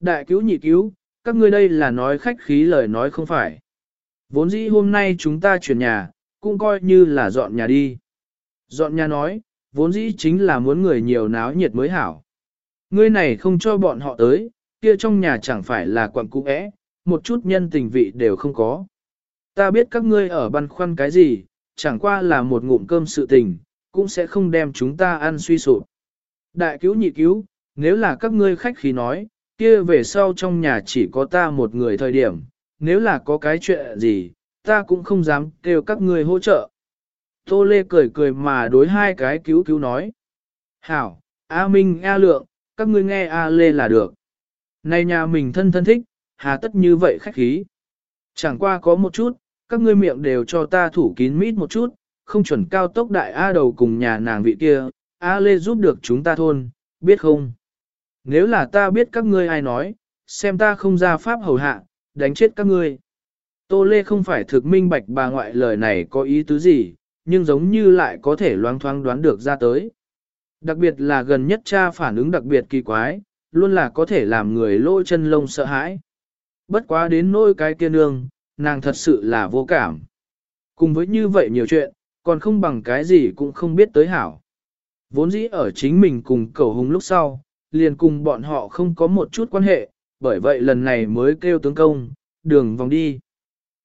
Đại cứu nhị cứu, các ngươi đây là nói khách khí lời nói không phải. Vốn dĩ hôm nay chúng ta chuyển nhà, cũng coi như là dọn nhà đi. Dọn nhà nói, vốn dĩ chính là muốn người nhiều náo nhiệt mới hảo. Ngươi này không cho bọn họ tới, kia trong nhà chẳng phải là quặng cũ ẽ, một chút nhân tình vị đều không có. Ta biết các ngươi ở băn khoăn cái gì, chẳng qua là một ngụm cơm sự tình, cũng sẽ không đem chúng ta ăn suy sụp. Đại cứu nhị cứu, nếu là các ngươi khách khí nói, kia về sau trong nhà chỉ có ta một người thời điểm, nếu là có cái chuyện gì, ta cũng không dám kêu các người hỗ trợ. Tô Lê cười cười mà đối hai cái cứu cứu nói. Hảo, A Minh A Lượng, các ngươi nghe A Lê là được. Này nhà mình thân thân thích, hà tất như vậy khách khí. Chẳng qua có một chút, các ngươi miệng đều cho ta thủ kín mít một chút, không chuẩn cao tốc đại A đầu cùng nhà nàng vị kia, A Lê giúp được chúng ta thôn, biết không? Nếu là ta biết các ngươi ai nói, xem ta không ra pháp hầu hạ, đánh chết các ngươi. Tô Lê không phải thực minh bạch bà ngoại lời này có ý tứ gì, nhưng giống như lại có thể loáng thoáng đoán được ra tới. Đặc biệt là gần nhất cha phản ứng đặc biệt kỳ quái, luôn là có thể làm người lôi chân lông sợ hãi. Bất quá đến nỗi cái kia nương, nàng thật sự là vô cảm. Cùng với như vậy nhiều chuyện, còn không bằng cái gì cũng không biết tới hảo. Vốn dĩ ở chính mình cùng cầu hùng lúc sau, liền cùng bọn họ không có một chút quan hệ, bởi vậy lần này mới kêu tướng công, đường vòng đi.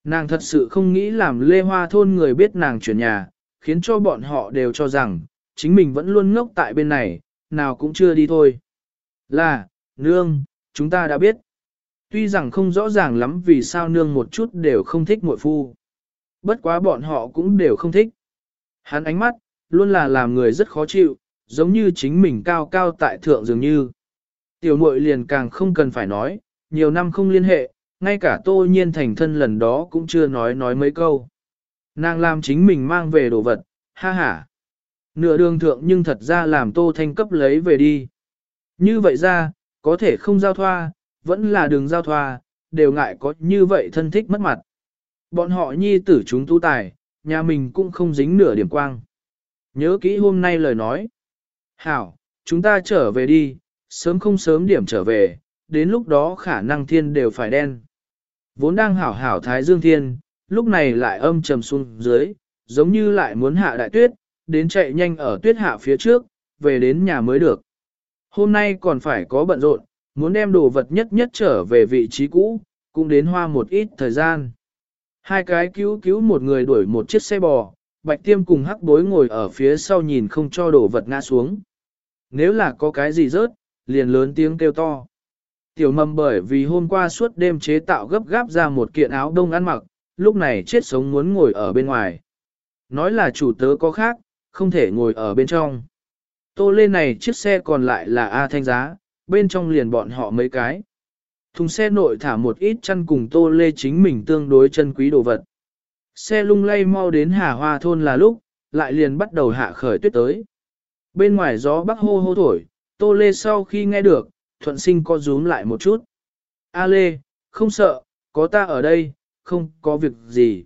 Nàng thật sự không nghĩ làm lê hoa thôn người biết nàng chuyển nhà, khiến cho bọn họ đều cho rằng, chính mình vẫn luôn ngốc tại bên này, nào cũng chưa đi thôi. Là, nương, chúng ta đã biết. Tuy rằng không rõ ràng lắm vì sao nương một chút đều không thích muội phu. Bất quá bọn họ cũng đều không thích. Hắn ánh mắt, luôn là làm người rất khó chịu, giống như chính mình cao cao tại thượng dường như. Tiểu muội liền càng không cần phải nói, nhiều năm không liên hệ, ngay cả tô nhiên thành thân lần đó cũng chưa nói nói mấy câu. Nàng làm chính mình mang về đồ vật, ha ha. Nửa đường thượng nhưng thật ra làm tô thanh cấp lấy về đi. Như vậy ra, có thể không giao thoa, vẫn là đường giao thoa, đều ngại có như vậy thân thích mất mặt. Bọn họ nhi tử chúng tu tài, nhà mình cũng không dính nửa điểm quang. Nhớ kỹ hôm nay lời nói. Hảo, chúng ta trở về đi, sớm không sớm điểm trở về, đến lúc đó khả năng thiên đều phải đen. Vốn đang hảo hảo thái dương thiên, lúc này lại âm trầm xuống dưới, giống như lại muốn hạ đại tuyết, đến chạy nhanh ở tuyết hạ phía trước, về đến nhà mới được. Hôm nay còn phải có bận rộn, muốn đem đồ vật nhất nhất trở về vị trí cũ, cũng đến hoa một ít thời gian. Hai cái cứu cứu một người đuổi một chiếc xe bò, bạch tiêm cùng hắc bối ngồi ở phía sau nhìn không cho đồ vật ngã xuống. Nếu là có cái gì rớt, liền lớn tiếng kêu to. Tiểu mầm bởi vì hôm qua suốt đêm chế tạo gấp gáp ra một kiện áo đông ăn mặc, lúc này chết sống muốn ngồi ở bên ngoài. Nói là chủ tớ có khác, không thể ngồi ở bên trong. Tô lên này chiếc xe còn lại là A thanh giá, bên trong liền bọn họ mấy cái. Thùng xe nội thả một ít chăn cùng tô lê chính mình tương đối chân quý đồ vật. Xe lung lay mau đến Hà Hoa thôn là lúc, lại liền bắt đầu hạ khởi tuyết tới. Bên ngoài gió bắc hô hô thổi, tô lê sau khi nghe được, thuận sinh co rúm lại một chút. A lê, không sợ, có ta ở đây, không có việc gì.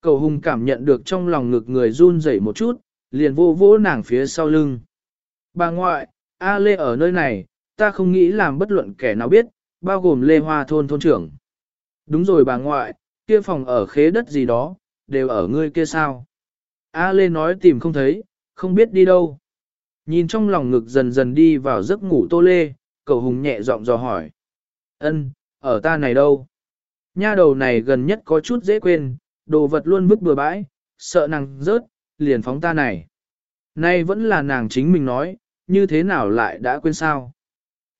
Cầu hùng cảm nhận được trong lòng ngực người run rẩy một chút, liền vô vỗ nàng phía sau lưng. Bà ngoại, A lê ở nơi này, ta không nghĩ làm bất luận kẻ nào biết, bao gồm lê hoa thôn thôn trưởng. Đúng rồi bà ngoại, kia phòng ở khế đất gì đó, đều ở ngươi kia sao. A lê nói tìm không thấy, không biết đi đâu. Nhìn trong lòng ngực dần dần đi vào giấc ngủ tô lê, cậu hùng nhẹ giọng dò hỏi. ân ở ta này đâu? Nha đầu này gần nhất có chút dễ quên, đồ vật luôn vứt bừa bãi, sợ nàng rớt, liền phóng ta này. Nay vẫn là nàng chính mình nói, như thế nào lại đã quên sao?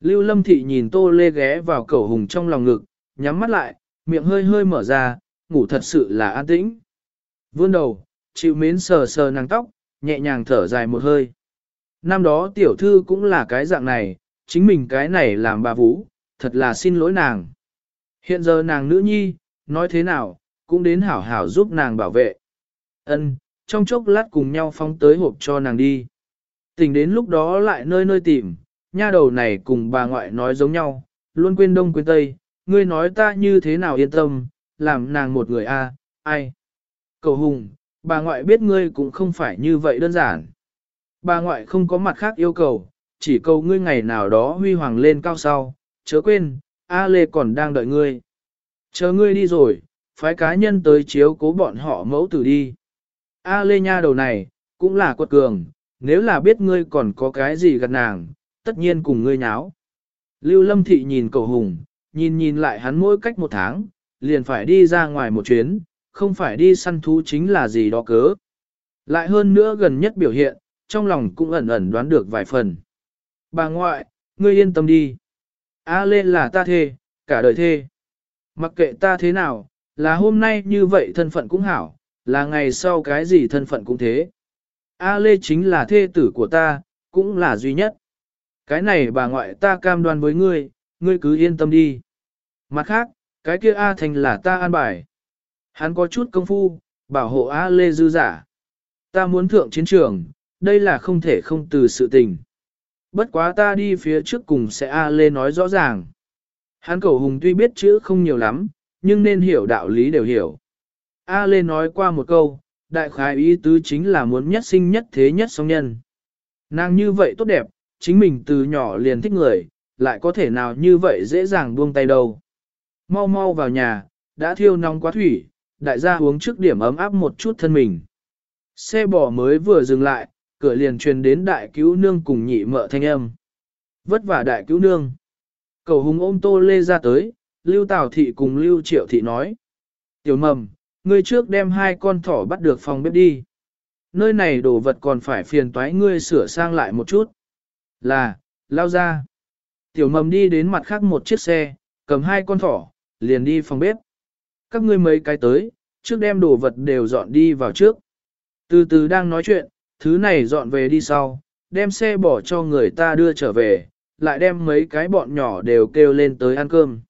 Lưu Lâm Thị nhìn Tô Lê ghé vào cậu hùng trong lòng ngực, nhắm mắt lại, miệng hơi hơi mở ra, ngủ thật sự là an tĩnh. Vươn đầu, chịu mến sờ sờ nàng tóc, nhẹ nhàng thở dài một hơi. Năm đó tiểu thư cũng là cái dạng này, chính mình cái này làm bà vũ, thật là xin lỗi nàng. Hiện giờ nàng nữ nhi, nói thế nào, cũng đến hảo hảo giúp nàng bảo vệ. Ân, trong chốc lát cùng nhau phóng tới hộp cho nàng đi. Tình đến lúc đó lại nơi nơi tìm, nha đầu này cùng bà ngoại nói giống nhau, luôn quên đông quên tây, ngươi nói ta như thế nào yên tâm, làm nàng một người a, ai. Cầu hùng, bà ngoại biết ngươi cũng không phải như vậy đơn giản. Bà ngoại không có mặt khác yêu cầu, chỉ cầu ngươi ngày nào đó huy hoàng lên cao sau, chớ quên, A Lê còn đang đợi ngươi. Chờ ngươi đi rồi, phái cá nhân tới chiếu cố bọn họ mẫu tử đi. A Lê nha đầu này, cũng là quật cường, nếu là biết ngươi còn có cái gì gặt nàng, tất nhiên cùng ngươi nháo. Lưu Lâm Thị nhìn cầu hùng, nhìn nhìn lại hắn mỗi cách một tháng, liền phải đi ra ngoài một chuyến, không phải đi săn thú chính là gì đó cớ. Lại hơn nữa gần nhất biểu hiện, trong lòng cũng ẩn ẩn đoán được vài phần. Bà ngoại, ngươi yên tâm đi. A Lê là ta thê, cả đời thê. Mặc kệ ta thế nào, là hôm nay như vậy thân phận cũng hảo, là ngày sau cái gì thân phận cũng thế. A Lê chính là thê tử của ta, cũng là duy nhất. Cái này bà ngoại ta cam đoan với ngươi, ngươi cứ yên tâm đi. Mặt khác, cái kia A Thành là ta an bài. Hắn có chút công phu, bảo hộ A Lê dư giả. Ta muốn thượng chiến trường, đây là không thể không từ sự tình. Bất quá ta đi phía trước cùng sẽ A Lê nói rõ ràng. Hắn cầu hùng tuy biết chữ không nhiều lắm, nhưng nên hiểu đạo lý đều hiểu. A Lê nói qua một câu, đại khái ý tứ chính là muốn nhất sinh nhất thế nhất song nhân. Nàng như vậy tốt đẹp, chính mình từ nhỏ liền thích người, lại có thể nào như vậy dễ dàng buông tay đâu. Mau mau vào nhà, đã thiêu nóng quá thủy, đại gia uống trước điểm ấm áp một chút thân mình. Xe bò mới vừa dừng lại, cửa liền truyền đến đại cứu nương cùng nhị mợ thanh âm. Vất vả đại cứu nương. Cầu hùng ôm tô lê ra tới, lưu tào thị cùng lưu triệu thị nói. Tiểu mầm, ngươi trước đem hai con thỏ bắt được phòng bếp đi. Nơi này đồ vật còn phải phiền toái ngươi sửa sang lại một chút. Là, lao ra. Tiểu mầm đi đến mặt khác một chiếc xe, cầm hai con thỏ, liền đi phòng bếp. Các ngươi mấy cái tới, trước đem đồ vật đều dọn đi vào trước. Từ từ đang nói chuyện, thứ này dọn về đi sau, đem xe bỏ cho người ta đưa trở về, lại đem mấy cái bọn nhỏ đều kêu lên tới ăn cơm.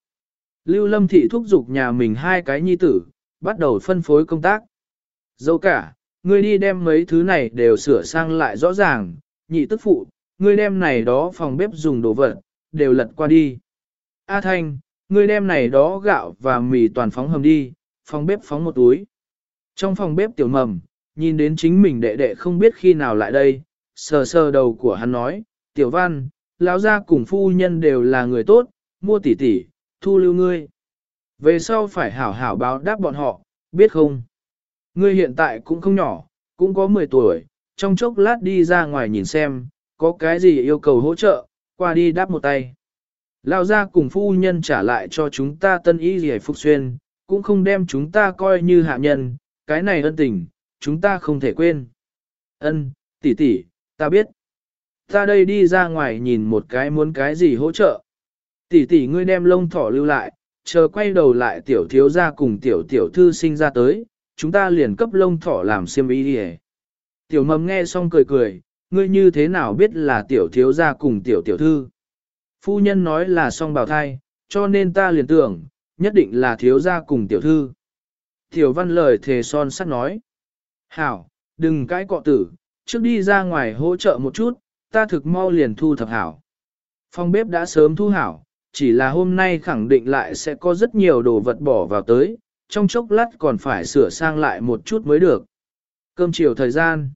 Lưu Lâm Thị thúc giục nhà mình hai cái nhi tử, bắt đầu phân phối công tác. Dẫu cả, ngươi đi đem mấy thứ này đều sửa sang lại rõ ràng, nhị tức phụ, ngươi đem này đó phòng bếp dùng đồ vật, đều lật qua đi. A Thanh, ngươi đem này đó gạo và mì toàn phóng hầm đi, phòng bếp phóng một túi. Trong phòng bếp tiểu mầm, nhìn đến chính mình đệ đệ không biết khi nào lại đây, sờ sờ đầu của hắn nói, tiểu văn, lão gia cùng phu nhân đều là người tốt, mua tỷ tỷ, thu lưu ngươi. Về sau phải hảo hảo báo đáp bọn họ, biết không? Ngươi hiện tại cũng không nhỏ, cũng có 10 tuổi, trong chốc lát đi ra ngoài nhìn xem, có cái gì yêu cầu hỗ trợ, qua đi đáp một tay. Lão gia cùng phu nhân trả lại cho chúng ta tân ý gì phục xuyên, cũng không đem chúng ta coi như hạ nhân, cái này ân tình, chúng ta không thể quên. Ân, tỷ tỷ, ta biết. Ta đây đi ra ngoài nhìn một cái muốn cái gì hỗ trợ. Tỷ tỷ ngươi đem lông thỏ lưu lại, chờ quay đầu lại tiểu thiếu gia cùng tiểu tiểu thư sinh ra tới, chúng ta liền cấp lông thỏ làm xiêm y đi Tiểu mầm nghe xong cười cười, ngươi như thế nào biết là tiểu thiếu gia cùng tiểu tiểu thư. Phu nhân nói là song bào thai, cho nên ta liền tưởng, nhất định là thiếu gia cùng tiểu thư. Tiểu văn lời thề son sắt nói. Hảo, đừng cãi cọ tử, trước đi ra ngoài hỗ trợ một chút, ta thực mau liền thu thập hảo. Phòng bếp đã sớm thu hảo, chỉ là hôm nay khẳng định lại sẽ có rất nhiều đồ vật bỏ vào tới, trong chốc lát còn phải sửa sang lại một chút mới được. Cơm chiều thời gian.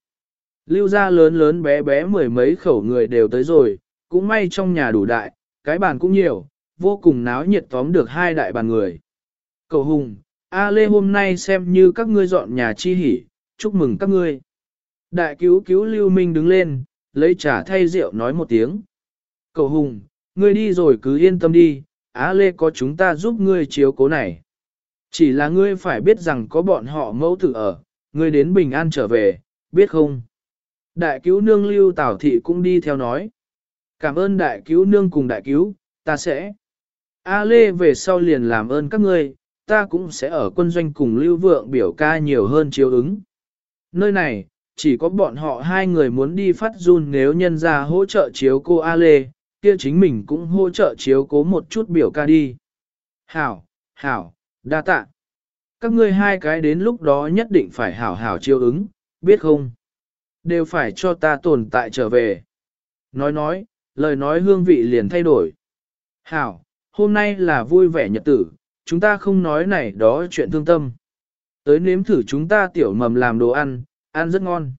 Lưu ra lớn lớn bé bé mười mấy khẩu người đều tới rồi, cũng may trong nhà đủ đại, cái bàn cũng nhiều, vô cùng náo nhiệt tóm được hai đại bàn người. Cầu Hùng, A Lê hôm nay xem như các ngươi dọn nhà chi hỉ, chúc mừng các ngươi. Đại cứu cứu Lưu Minh đứng lên, lấy trà thay rượu nói một tiếng. Cầu Hùng, ngươi đi rồi cứ yên tâm đi, Á Lê có chúng ta giúp ngươi chiếu cố này. Chỉ là ngươi phải biết rằng có bọn họ mẫu tử ở, ngươi đến bình an trở về, biết không? Đại cứu nương lưu tảo thị cũng đi theo nói. Cảm ơn đại cứu nương cùng đại cứu, ta sẽ. A Lê về sau liền làm ơn các ngươi, ta cũng sẽ ở quân doanh cùng lưu vượng biểu ca nhiều hơn chiếu ứng. Nơi này, chỉ có bọn họ hai người muốn đi phát run nếu nhân ra hỗ trợ chiếu cô A Lê, kia chính mình cũng hỗ trợ chiếu cố một chút biểu ca đi. Hảo, hảo, đa tạ. Các ngươi hai cái đến lúc đó nhất định phải hảo hảo chiêu ứng, biết không? Đều phải cho ta tồn tại trở về. Nói nói, lời nói hương vị liền thay đổi. Hảo, hôm nay là vui vẻ nhật tử, chúng ta không nói này đó chuyện thương tâm. Tới nếm thử chúng ta tiểu mầm làm đồ ăn, ăn rất ngon.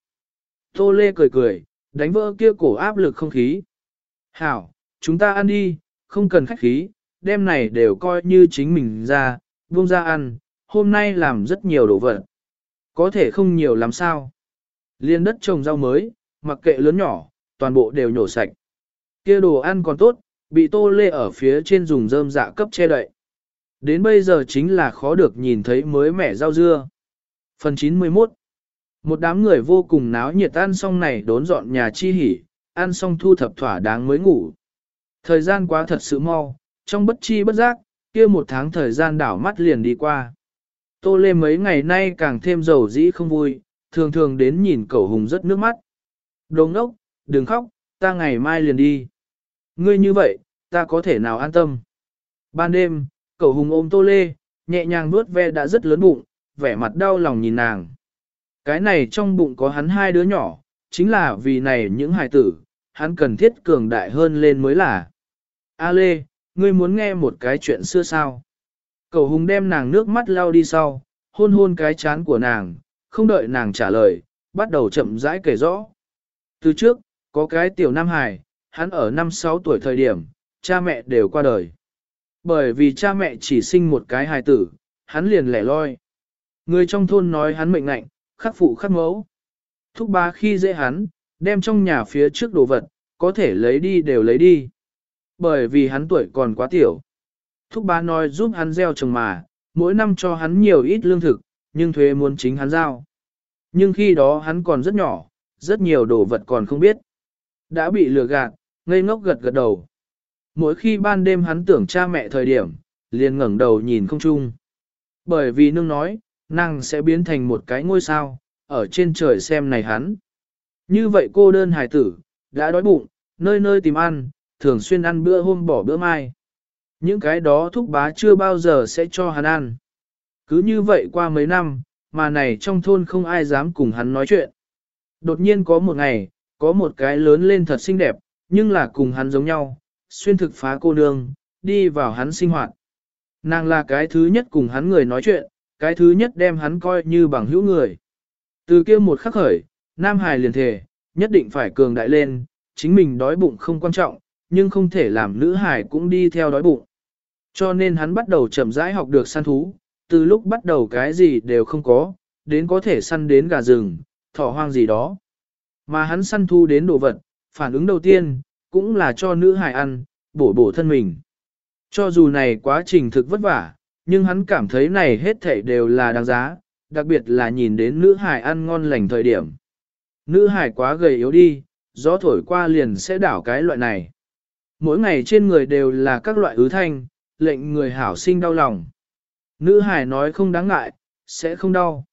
Tô Lê cười cười, đánh vỡ kia cổ áp lực không khí. Hảo, chúng ta ăn đi, không cần khách khí, đêm này đều coi như chính mình ra, buông ra ăn, hôm nay làm rất nhiều đồ vật. Có thể không nhiều làm sao. Liên đất trồng rau mới, mặc kệ lớn nhỏ, toàn bộ đều nhổ sạch. kia đồ ăn còn tốt, bị tô lê ở phía trên dùng rơm dạ cấp che đậy. Đến bây giờ chính là khó được nhìn thấy mới mẻ rau dưa. Phần 91 Một đám người vô cùng náo nhiệt ăn xong này đốn dọn nhà chi hỉ, ăn xong thu thập thỏa đáng mới ngủ. Thời gian quá thật sự mau, trong bất chi bất giác, kia một tháng thời gian đảo mắt liền đi qua. Tô Lê mấy ngày nay càng thêm dầu dĩ không vui, thường thường đến nhìn cậu hùng rất nước mắt. Đồ ngốc, đừng khóc, ta ngày mai liền đi. Ngươi như vậy, ta có thể nào an tâm. Ban đêm, cậu hùng ôm Tô Lê, nhẹ nhàng vuốt ve đã rất lớn bụng, vẻ mặt đau lòng nhìn nàng. Cái này trong bụng có hắn hai đứa nhỏ, chính là vì này những hài tử, hắn cần thiết cường đại hơn lên mới là. A Lê, ngươi muốn nghe một cái chuyện xưa sao? Cầu hùng đem nàng nước mắt lau đi sau, hôn hôn cái chán của nàng, không đợi nàng trả lời, bắt đầu chậm rãi kể rõ. Từ trước, có cái tiểu Nam Hải, hắn ở năm sáu tuổi thời điểm, cha mẹ đều qua đời. Bởi vì cha mẹ chỉ sinh một cái hài tử, hắn liền lẻ loi. Người trong thôn nói hắn mệnh ngạnh, khắc phụ khắc mẫu. Thúc ba khi dễ hắn, đem trong nhà phía trước đồ vật, có thể lấy đi đều lấy đi. Bởi vì hắn tuổi còn quá tiểu. Thúc ba nói giúp hắn gieo trồng mà, mỗi năm cho hắn nhiều ít lương thực, nhưng thuế muốn chính hắn giao. Nhưng khi đó hắn còn rất nhỏ, rất nhiều đồ vật còn không biết. Đã bị lừa gạt, ngây ngốc gật gật đầu. Mỗi khi ban đêm hắn tưởng cha mẹ thời điểm, liền ngẩng đầu nhìn không chung. Bởi vì nương nói, nàng sẽ biến thành một cái ngôi sao, ở trên trời xem này hắn. Như vậy cô đơn hài tử, đã đói bụng, nơi nơi tìm ăn, thường xuyên ăn bữa hôm bỏ bữa mai. Những cái đó thúc bá chưa bao giờ sẽ cho hắn ăn. Cứ như vậy qua mấy năm, mà này trong thôn không ai dám cùng hắn nói chuyện. Đột nhiên có một ngày, có một cái lớn lên thật xinh đẹp, nhưng là cùng hắn giống nhau, xuyên thực phá cô nương, đi vào hắn sinh hoạt. Nàng là cái thứ nhất cùng hắn người nói chuyện, cái thứ nhất đem hắn coi như bằng hữu người. Từ kia một khắc khởi, Nam Hải liền thề, nhất định phải cường đại lên, chính mình đói bụng không quan trọng, nhưng không thể làm nữ hải cũng đi theo đói bụng. Cho nên hắn bắt đầu chậm rãi học được săn thú, từ lúc bắt đầu cái gì đều không có, đến có thể săn đến gà rừng, thỏ hoang gì đó. Mà hắn săn thu đến đồ vật, phản ứng đầu tiên, cũng là cho nữ hải ăn, bổ bổ thân mình. Cho dù này quá trình thực vất vả, nhưng hắn cảm thấy này hết thảy đều là đáng giá, đặc biệt là nhìn đến nữ hải ăn ngon lành thời điểm. Nữ hải quá gầy yếu đi, gió thổi qua liền sẽ đảo cái loại này. Mỗi ngày trên người đều là các loại ứ thanh, lệnh người hảo sinh đau lòng. Nữ hải nói không đáng ngại, sẽ không đau.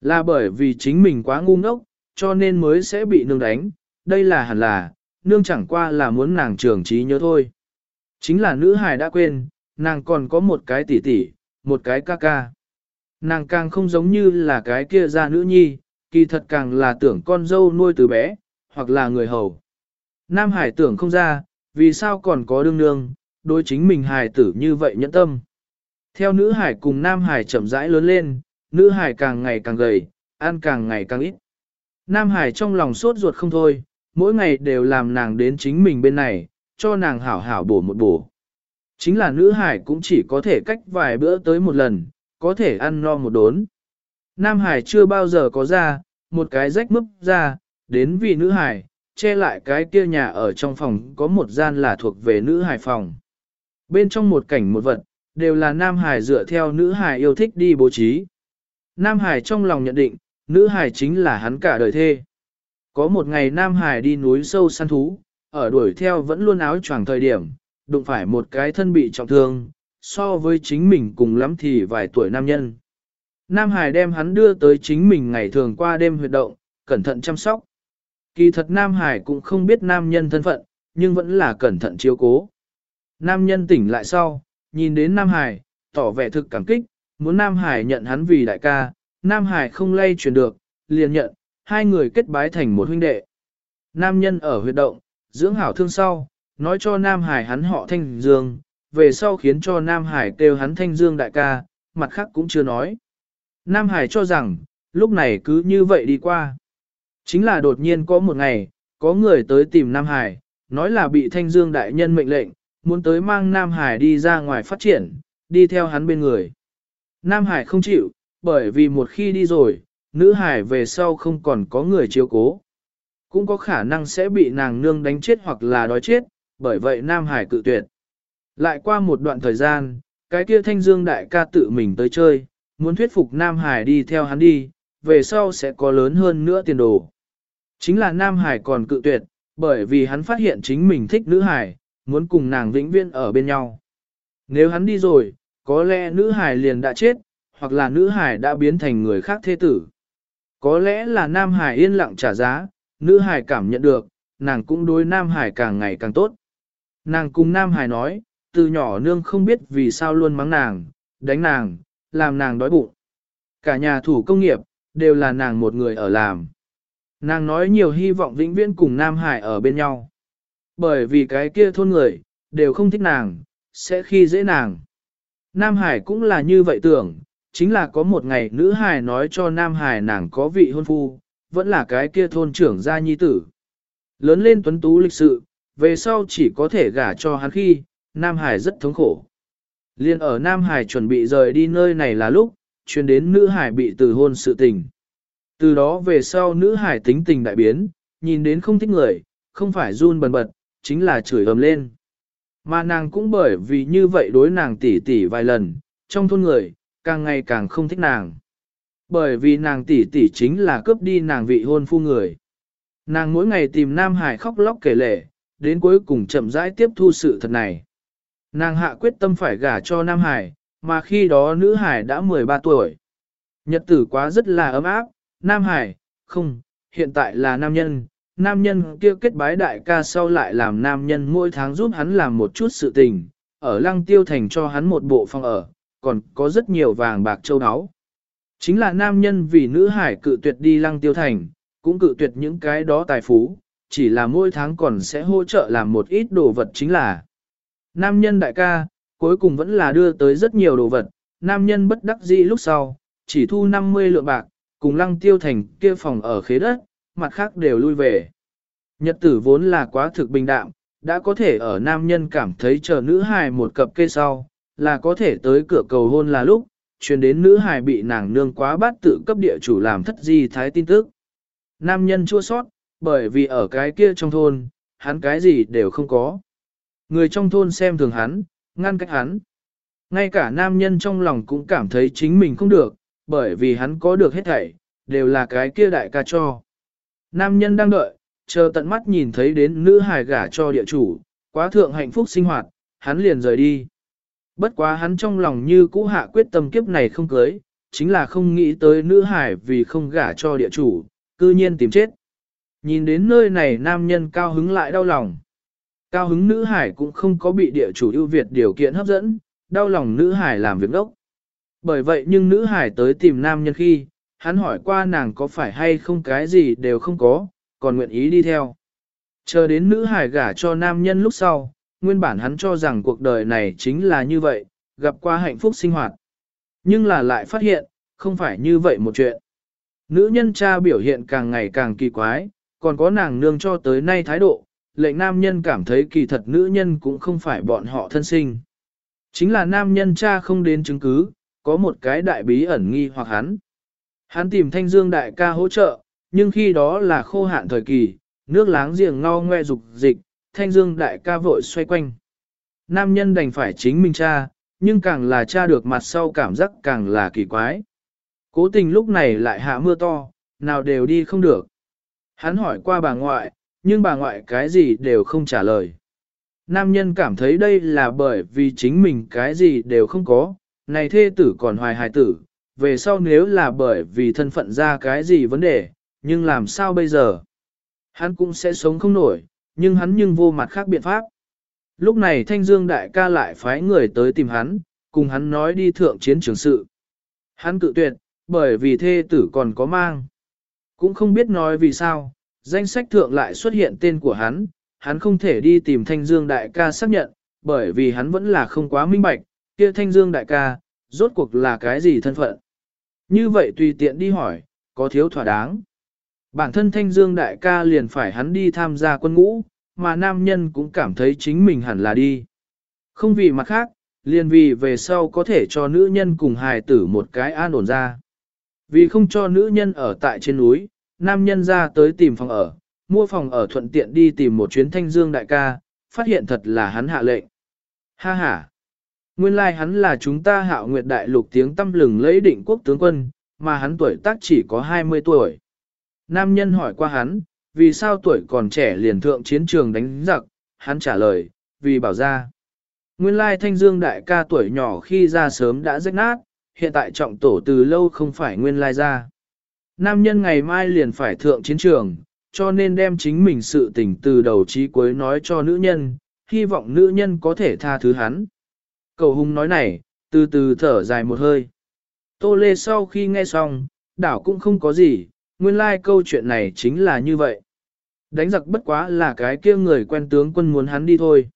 Là bởi vì chính mình quá ngu ngốc, cho nên mới sẽ bị nương đánh, đây là hẳn là, nương chẳng qua là muốn nàng trường trí nhớ thôi. Chính là nữ hải đã quên, nàng còn có một cái tỷ tỷ, một cái ca ca. Nàng càng không giống như là cái kia ra nữ nhi, kỳ thật càng là tưởng con dâu nuôi từ bé, hoặc là người hầu. Nam hải tưởng không ra, vì sao còn có đương nương, đối chính mình hải tử như vậy nhẫn tâm. Theo nữ hải cùng nam hải chậm rãi lớn lên, nữ hải càng ngày càng gầy, ăn càng ngày càng ít. Nam hải trong lòng sốt ruột không thôi, mỗi ngày đều làm nàng đến chính mình bên này, cho nàng hảo hảo bổ một bổ. Chính là nữ hải cũng chỉ có thể cách vài bữa tới một lần, có thể ăn no một đốn. Nam hải chưa bao giờ có ra, một cái rách mướp ra, đến vì nữ hải, che lại cái kia nhà ở trong phòng có một gian là thuộc về nữ hải phòng. Bên trong một cảnh một vật, đều là Nam Hải dựa theo nữ Hải yêu thích đi bố trí. Nam Hải trong lòng nhận định, nữ Hải chính là hắn cả đời thê. Có một ngày Nam Hải đi núi sâu săn thú, ở đuổi theo vẫn luôn áo choàng thời điểm, đụng phải một cái thân bị trọng thương, so với chính mình cùng lắm thì vài tuổi nam nhân. Nam Hải đem hắn đưa tới chính mình ngày thường qua đêm huyệt động, cẩn thận chăm sóc. Kỳ thật Nam Hải cũng không biết nam nhân thân phận, nhưng vẫn là cẩn thận chiếu cố. Nam nhân tỉnh lại sau, nhìn đến Nam Hải, tỏ vẻ thực cảm kích, muốn Nam Hải nhận hắn vì đại ca, Nam Hải không lay chuyển được, liền nhận, hai người kết bái thành một huynh đệ. Nam nhân ở huyệt động, dưỡng hảo thương sau, nói cho Nam Hải hắn họ Thanh Dương, về sau khiến cho Nam Hải kêu hắn Thanh Dương đại ca, mặt khác cũng chưa nói. Nam Hải cho rằng, lúc này cứ như vậy đi qua. Chính là đột nhiên có một ngày, có người tới tìm Nam Hải, nói là bị Thanh Dương đại nhân mệnh lệnh, muốn tới mang Nam Hải đi ra ngoài phát triển, đi theo hắn bên người. Nam Hải không chịu, bởi vì một khi đi rồi, nữ Hải về sau không còn có người chiếu cố. Cũng có khả năng sẽ bị nàng nương đánh chết hoặc là đói chết, bởi vậy Nam Hải cự tuyệt. Lại qua một đoạn thời gian, cái kia thanh dương đại ca tự mình tới chơi, muốn thuyết phục Nam Hải đi theo hắn đi, về sau sẽ có lớn hơn nữa tiền đồ. Chính là Nam Hải còn cự tuyệt, bởi vì hắn phát hiện chính mình thích nữ Hải, muốn cùng nàng vĩnh viễn ở bên nhau. Nếu hắn đi rồi, có lẽ nữ Hải liền đã chết, hoặc là nữ Hải đã biến thành người khác thế tử. Có lẽ là Nam Hải yên lặng trả giá, nữ Hải cảm nhận được, nàng cũng đối Nam Hải càng ngày càng tốt. Nàng cùng Nam Hải nói, từ nhỏ nương không biết vì sao luôn mắng nàng, đánh nàng, làm nàng đói bụng. Cả nhà thủ công nghiệp, đều là nàng một người ở làm. Nàng nói nhiều hy vọng vĩnh viễn cùng Nam Hải ở bên nhau. Bởi vì cái kia thôn người, đều không thích nàng, sẽ khi dễ nàng. Nam Hải cũng là như vậy tưởng, chính là có một ngày nữ Hải nói cho Nam Hải nàng có vị hôn phu, vẫn là cái kia thôn trưởng gia nhi tử. Lớn lên tuấn tú lịch sự, về sau chỉ có thể gả cho hắn khi, Nam Hải rất thống khổ. Liên ở Nam Hải chuẩn bị rời đi nơi này là lúc, truyền đến nữ Hải bị từ hôn sự tình. Từ đó về sau nữ Hải tính tình đại biến, nhìn đến không thích người, không phải run bần bật, chính là chửi ầm lên. Mà nàng cũng bởi vì như vậy đối nàng tỉ tỉ vài lần, trong thôn người, càng ngày càng không thích nàng. Bởi vì nàng tỷ tỷ chính là cướp đi nàng vị hôn phu người. Nàng mỗi ngày tìm Nam Hải khóc lóc kể lể, đến cuối cùng chậm rãi tiếp thu sự thật này. Nàng hạ quyết tâm phải gả cho Nam Hải, mà khi đó nữ Hải đã 13 tuổi. Nhật tử quá rất là ấm áp, Nam Hải, không, hiện tại là nam nhân. Nam nhân kia kết bái đại ca sau lại làm nam nhân mỗi tháng giúp hắn làm một chút sự tình, ở lăng tiêu thành cho hắn một bộ phòng ở, còn có rất nhiều vàng bạc châu áo. Chính là nam nhân vì nữ hải cự tuyệt đi lăng tiêu thành, cũng cự tuyệt những cái đó tài phú, chỉ là mỗi tháng còn sẽ hỗ trợ làm một ít đồ vật chính là. Nam nhân đại ca, cuối cùng vẫn là đưa tới rất nhiều đồ vật, nam nhân bất đắc dĩ lúc sau, chỉ thu 50 lượng bạc, cùng lăng tiêu thành kia phòng ở khế đất, mặt khác đều lui về. Nhật tử vốn là quá thực bình đạm, đã có thể ở nam nhân cảm thấy chờ nữ hài một cặp kê sau, là có thể tới cửa cầu hôn là lúc, truyền đến nữ hài bị nàng nương quá bát tự cấp địa chủ làm thất di thái tin tức. Nam nhân chua sót, bởi vì ở cái kia trong thôn, hắn cái gì đều không có. Người trong thôn xem thường hắn, ngăn cách hắn. Ngay cả nam nhân trong lòng cũng cảm thấy chính mình không được, bởi vì hắn có được hết thảy, đều là cái kia đại ca cho. Nam nhân đang đợi, chờ tận mắt nhìn thấy đến nữ hài gả cho địa chủ, quá thượng hạnh phúc sinh hoạt, hắn liền rời đi. Bất quá hắn trong lòng như cũ hạ quyết tâm kiếp này không cưới, chính là không nghĩ tới nữ hải vì không gả cho địa chủ, cư nhiên tìm chết. Nhìn đến nơi này nam nhân cao hứng lại đau lòng. Cao hứng nữ hải cũng không có bị địa chủ ưu việt điều kiện hấp dẫn, đau lòng nữ hải làm việc đốc. Bởi vậy nhưng nữ hải tới tìm nam nhân khi, hắn hỏi qua nàng có phải hay không cái gì đều không có, còn nguyện ý đi theo. Chờ đến nữ hải gả cho nam nhân lúc sau, nguyên bản hắn cho rằng cuộc đời này chính là như vậy, gặp qua hạnh phúc sinh hoạt. Nhưng là lại phát hiện, không phải như vậy một chuyện. Nữ nhân cha biểu hiện càng ngày càng kỳ quái, còn có nàng nương cho tới nay thái độ, lệnh nam nhân cảm thấy kỳ thật nữ nhân cũng không phải bọn họ thân sinh. Chính là nam nhân cha không đến chứng cứ, có một cái đại bí ẩn nghi hoặc hắn. Hắn tìm thanh dương đại ca hỗ trợ, nhưng khi đó là khô hạn thời kỳ, nước láng giềng ngao ngoe dục dịch, thanh dương đại ca vội xoay quanh. Nam nhân đành phải chính mình cha, nhưng càng là cha được mặt sau cảm giác càng là kỳ quái. Cố tình lúc này lại hạ mưa to, nào đều đi không được. Hắn hỏi qua bà ngoại, nhưng bà ngoại cái gì đều không trả lời. Nam nhân cảm thấy đây là bởi vì chính mình cái gì đều không có, này thê tử còn hoài hài tử, về sau nếu là bởi vì thân phận ra cái gì vấn đề, nhưng làm sao bây giờ? Hắn cũng sẽ sống không nổi, nhưng hắn nhưng vô mặt khác biện pháp. Lúc này Thanh Dương đại ca lại phái người tới tìm hắn, cùng hắn nói đi thượng chiến trường sự. Hắn cự tuyệt, bởi vì thê tử còn có mang. Cũng không biết nói vì sao, danh sách thượng lại xuất hiện tên của hắn, hắn không thể đi tìm Thanh Dương đại ca xác nhận, bởi vì hắn vẫn là không quá minh bạch, kia Thanh Dương đại ca, rốt cuộc là cái gì thân phận. Như vậy tùy tiện đi hỏi, có thiếu thỏa đáng. Bản thân Thanh Dương đại ca liền phải hắn đi tham gia quân ngũ, mà nam nhân cũng cảm thấy chính mình hẳn là đi. Không vì mặt khác, liền vì về sau có thể cho nữ nhân cùng hài tử một cái an ổn ra. Vì không cho nữ nhân ở tại trên núi, nam nhân ra tới tìm phòng ở, mua phòng ở thuận tiện đi tìm một chuyến thanh dương đại ca, phát hiện thật là hắn hạ lệnh. Ha ha! Nguyên lai like hắn là chúng ta hạo nguyệt đại lục tiếng tâm lừng lấy định quốc tướng quân, mà hắn tuổi tác chỉ có 20 tuổi. Nam nhân hỏi qua hắn, vì sao tuổi còn trẻ liền thượng chiến trường đánh giặc, hắn trả lời, vì bảo ra. Nguyên lai thanh dương đại ca tuổi nhỏ khi ra sớm đã rách nát, hiện tại trọng tổ từ lâu không phải nguyên lai ra. Nam nhân ngày mai liền phải thượng chiến trường, cho nên đem chính mình sự tình từ đầu chí cuối nói cho nữ nhân, hy vọng nữ nhân có thể tha thứ hắn. Cầu hùng nói này, từ từ thở dài một hơi. Tô Lê sau khi nghe xong, đảo cũng không có gì, nguyên lai like câu chuyện này chính là như vậy. Đánh giặc bất quá là cái kia người quen tướng quân muốn hắn đi thôi.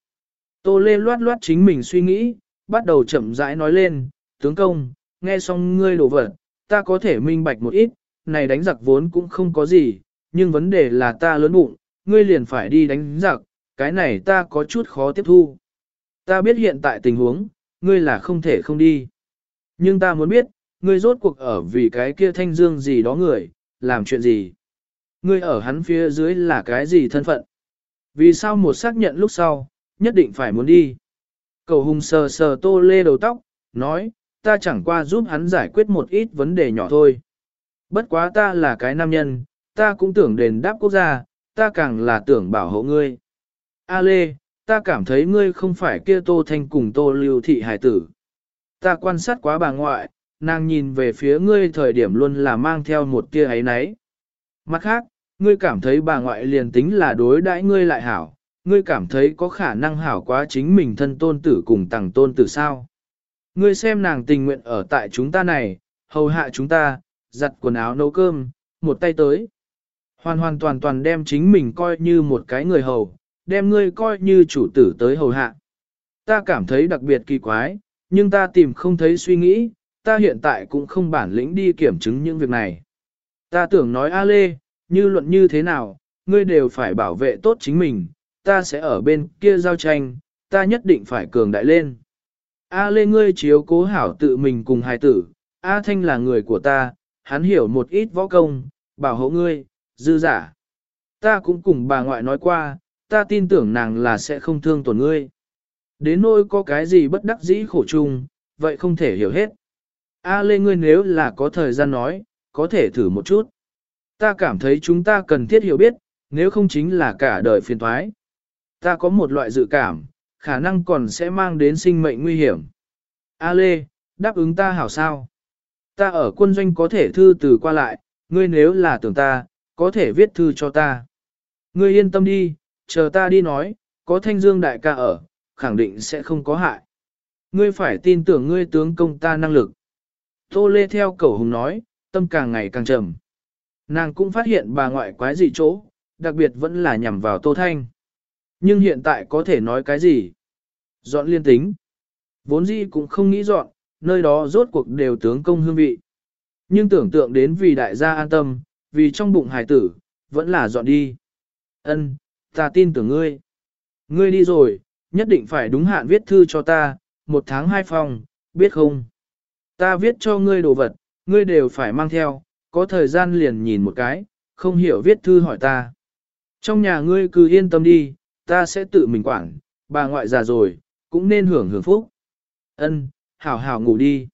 Tô Lê loát loát chính mình suy nghĩ, bắt đầu chậm rãi nói lên, tướng công, nghe xong ngươi đổ vật, ta có thể minh bạch một ít, này đánh giặc vốn cũng không có gì, nhưng vấn đề là ta lớn bụng, ngươi liền phải đi đánh giặc, cái này ta có chút khó tiếp thu. Ta biết hiện tại tình huống, ngươi là không thể không đi. Nhưng ta muốn biết, ngươi rốt cuộc ở vì cái kia thanh dương gì đó người, làm chuyện gì. Ngươi ở hắn phía dưới là cái gì thân phận. Vì sao một xác nhận lúc sau, nhất định phải muốn đi. Cầu hùng sờ sờ tô lê đầu tóc, nói, ta chẳng qua giúp hắn giải quyết một ít vấn đề nhỏ thôi. Bất quá ta là cái nam nhân, ta cũng tưởng đền đáp quốc gia, ta càng là tưởng bảo hộ ngươi. A Lê, ta cảm thấy ngươi không phải kia Tô Thanh cùng Tô Lưu Thị hải tử. Ta quan sát quá bà ngoại, nàng nhìn về phía ngươi thời điểm luôn là mang theo một tia ấy nấy. Mặt khác, ngươi cảm thấy bà ngoại liền tính là đối đãi ngươi lại hảo, ngươi cảm thấy có khả năng hảo quá chính mình thân tôn tử cùng tàng tôn tử sao. Ngươi xem nàng tình nguyện ở tại chúng ta này, hầu hạ chúng ta, giặt quần áo nấu cơm, một tay tới. Hoàn hoàn toàn toàn đem chính mình coi như một cái người hầu, đem ngươi coi như chủ tử tới hầu hạ. Ta cảm thấy đặc biệt kỳ quái, nhưng ta tìm không thấy suy nghĩ, ta hiện tại cũng không bản lĩnh đi kiểm chứng những việc này. Ta tưởng nói A Lê, như luận như thế nào, ngươi đều phải bảo vệ tốt chính mình, ta sẽ ở bên kia giao tranh, ta nhất định phải cường đại lên. A Lê ngươi chiếu cố hảo tự mình cùng hài tử, A Thanh là người của ta, hắn hiểu một ít võ công, bảo hộ ngươi, dư giả. Ta cũng cùng bà ngoại nói qua, ta tin tưởng nàng là sẽ không thương tổn ngươi. Đến nỗi có cái gì bất đắc dĩ khổ chung, vậy không thể hiểu hết. A Lê ngươi nếu là có thời gian nói, có thể thử một chút. Ta cảm thấy chúng ta cần thiết hiểu biết, nếu không chính là cả đời phiền thoái. Ta có một loại dự cảm, khả năng còn sẽ mang đến sinh mệnh nguy hiểm. A Lê, đáp ứng ta hảo sao? Ta ở quân doanh có thể thư từ qua lại, ngươi nếu là tưởng ta, có thể viết thư cho ta. Ngươi yên tâm đi, chờ ta đi nói, có thanh dương đại ca ở, khẳng định sẽ không có hại. Ngươi phải tin tưởng ngươi tướng công ta năng lực. Tô Lê theo cẩu hùng nói, tâm càng ngày càng trầm. Nàng cũng phát hiện bà ngoại quái gì chỗ, đặc biệt vẫn là nhằm vào Tô Thanh. Nhưng hiện tại có thể nói cái gì? Dọn liên tính. Vốn dĩ cũng không nghĩ dọn, nơi đó rốt cuộc đều tướng công hương vị. Nhưng tưởng tượng đến vì đại gia an tâm, vì trong bụng hải tử, vẫn là dọn đi. Ân, ta tin tưởng ngươi. Ngươi đi rồi, nhất định phải đúng hạn viết thư cho ta, một tháng hai phòng, biết không? Ta viết cho ngươi đồ vật, ngươi đều phải mang theo, có thời gian liền nhìn một cái, không hiểu viết thư hỏi ta. Trong nhà ngươi cứ yên tâm đi, ta sẽ tự mình quản, bà ngoại già rồi, cũng nên hưởng hưởng phúc. Ân, hảo hảo ngủ đi.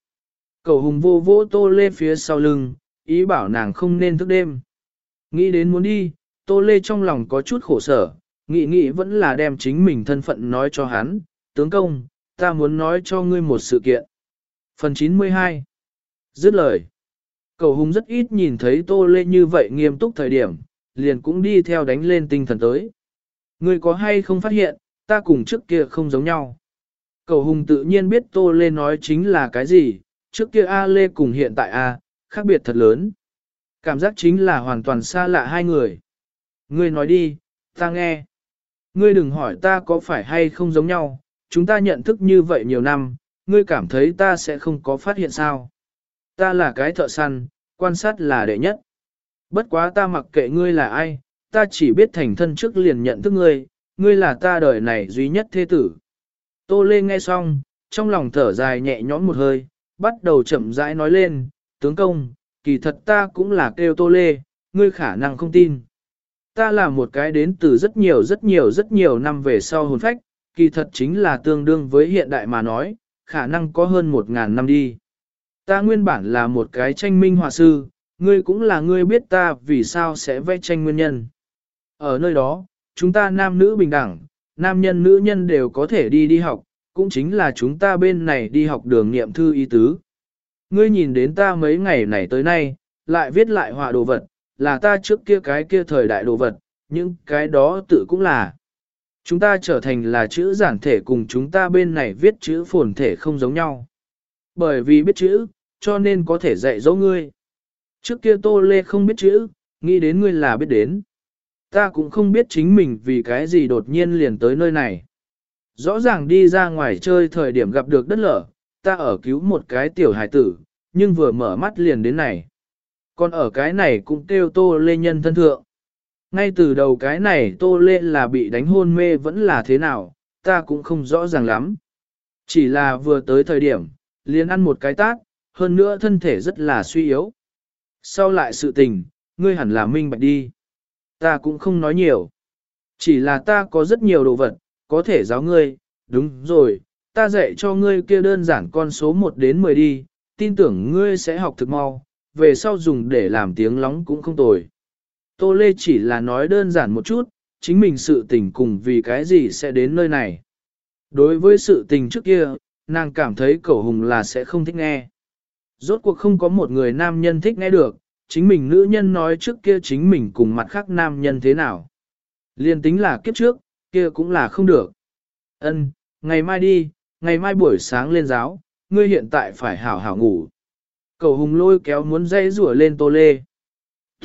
Cầu hùng vô vỗ tô lê phía sau lưng, ý bảo nàng không nên thức đêm. Nghĩ đến muốn đi, tô lê trong lòng có chút khổ sở, nghĩ nghĩ vẫn là đem chính mình thân phận nói cho hắn, tướng công, ta muốn nói cho ngươi một sự kiện. Phần 92 Dứt lời Cầu hùng rất ít nhìn thấy tô lê như vậy nghiêm túc thời điểm, liền cũng đi theo đánh lên tinh thần tới. Ngươi có hay không phát hiện, ta cùng trước kia không giống nhau. Cầu hùng tự nhiên biết tô lê nói chính là cái gì, trước kia A lê cùng hiện tại A, khác biệt thật lớn. Cảm giác chính là hoàn toàn xa lạ hai người. Ngươi nói đi, ta nghe. Ngươi đừng hỏi ta có phải hay không giống nhau, chúng ta nhận thức như vậy nhiều năm, ngươi cảm thấy ta sẽ không có phát hiện sao. Ta là cái thợ săn, quan sát là đệ nhất. Bất quá ta mặc kệ ngươi là ai, ta chỉ biết thành thân trước liền nhận thức ngươi, ngươi là ta đời này duy nhất thế tử. Tô Lê nghe xong, trong lòng thở dài nhẹ nhõm một hơi, bắt đầu chậm rãi nói lên, tướng công, kỳ thật ta cũng là kêu Tô Lê, ngươi khả năng không tin. Ta là một cái đến từ rất nhiều rất nhiều rất nhiều năm về sau hồn phách, kỳ thật chính là tương đương với hiện đại mà nói, khả năng có hơn một ngàn năm đi. Ta nguyên bản là một cái tranh minh họa sư, ngươi cũng là ngươi biết ta vì sao sẽ vẽ tranh nguyên nhân. Ở nơi đó, chúng ta nam nữ bình đẳng, nam nhân nữ nhân đều có thể đi đi học, cũng chính là chúng ta bên này đi học đường nghiệm thư ý tứ. Ngươi nhìn đến ta mấy ngày này tới nay, lại viết lại họa đồ vật, là ta trước kia cái kia thời đại đồ vật, nhưng cái đó tự cũng là. Chúng ta trở thành là chữ giản thể cùng chúng ta bên này viết chữ phồn thể không giống nhau. Bởi vì biết chữ, cho nên có thể dạy dỗ ngươi. Trước kia Tô Lê không biết chữ, nghĩ đến ngươi là biết đến. Ta cũng không biết chính mình vì cái gì đột nhiên liền tới nơi này. Rõ ràng đi ra ngoài chơi thời điểm gặp được đất lở, ta ở cứu một cái tiểu hải tử, nhưng vừa mở mắt liền đến này. Còn ở cái này cũng kêu Tô Lê nhân thân thượng. Ngay từ đầu cái này Tô Lê là bị đánh hôn mê vẫn là thế nào, ta cũng không rõ ràng lắm. Chỉ là vừa tới thời điểm, liền ăn một cái tát, hơn nữa thân thể rất là suy yếu. Sau lại sự tình, ngươi hẳn là minh bạch đi. Ta cũng không nói nhiều. Chỉ là ta có rất nhiều đồ vật, có thể giáo ngươi, đúng rồi, ta dạy cho ngươi kia đơn giản con số 1 đến 10 đi, tin tưởng ngươi sẽ học thực mau, về sau dùng để làm tiếng lóng cũng không tồi. Tô Lê chỉ là nói đơn giản một chút, chính mình sự tình cùng vì cái gì sẽ đến nơi này. Đối với sự tình trước kia, nàng cảm thấy cậu hùng là sẽ không thích nghe. Rốt cuộc không có một người nam nhân thích nghe được, chính mình nữ nhân nói trước kia chính mình cùng mặt khác nam nhân thế nào. Liên tính là kiếp trước, kia cũng là không được. Ân, ngày mai đi, ngày mai buổi sáng lên giáo, ngươi hiện tại phải hảo hảo ngủ. Cầu hùng lôi kéo muốn dây rủa lên tô lê.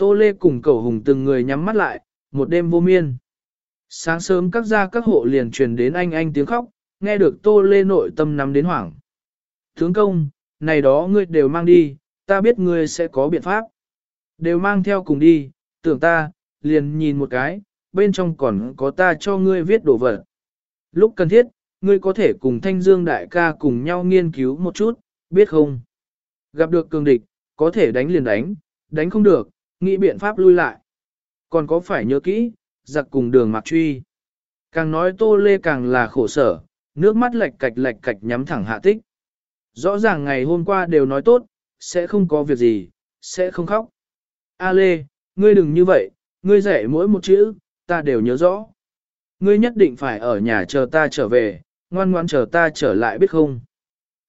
Tô lê cùng cầu hùng từng người nhắm mắt lại, một đêm vô miên. Sáng sớm các gia các hộ liền truyền đến anh anh tiếng khóc, nghe được tô lê nội tâm nắm đến hoảng. Tướng công, này đó ngươi đều mang đi, ta biết ngươi sẽ có biện pháp. Đều mang theo cùng đi, tưởng ta, liền nhìn một cái, bên trong còn có ta cho ngươi viết đồ vật. Lúc cần thiết, ngươi có thể cùng Thanh Dương đại ca cùng nhau nghiên cứu một chút, biết không? Gặp được cường địch, có thể đánh liền đánh, đánh không được, nghĩ biện pháp lui lại. Còn có phải nhớ kỹ, giặc cùng đường mặc truy. Càng nói tô lê càng là khổ sở, nước mắt lệch cạch lệch cạch nhắm thẳng hạ tích. Rõ ràng ngày hôm qua đều nói tốt, sẽ không có việc gì, sẽ không khóc. A Lê, ngươi đừng như vậy, ngươi dạy mỗi một chữ, ta đều nhớ rõ. Ngươi nhất định phải ở nhà chờ ta trở về, ngoan ngoan chờ ta trở lại biết không.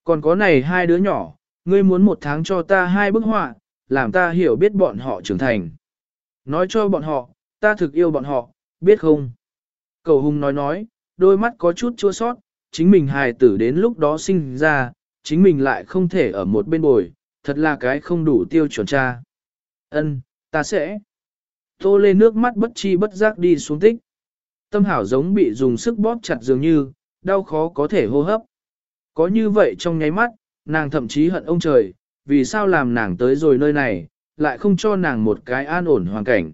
Còn có này hai đứa nhỏ, ngươi muốn một tháng cho ta hai bức họa, làm ta hiểu biết bọn họ trưởng thành. Nói cho bọn họ, ta thực yêu bọn họ, biết không? Cầu hùng nói nói, đôi mắt có chút chua sót, chính mình hài tử đến lúc đó sinh ra, chính mình lại không thể ở một bên bồi, thật là cái không đủ tiêu chuẩn cha. Ân, ta sẽ. Tô lên nước mắt bất chi bất giác đi xuống tích. Tâm hảo giống bị dùng sức bóp chặt dường như, đau khó có thể hô hấp. Có như vậy trong nháy mắt, nàng thậm chí hận ông trời, vì sao làm nàng tới rồi nơi này, lại không cho nàng một cái an ổn hoàn cảnh.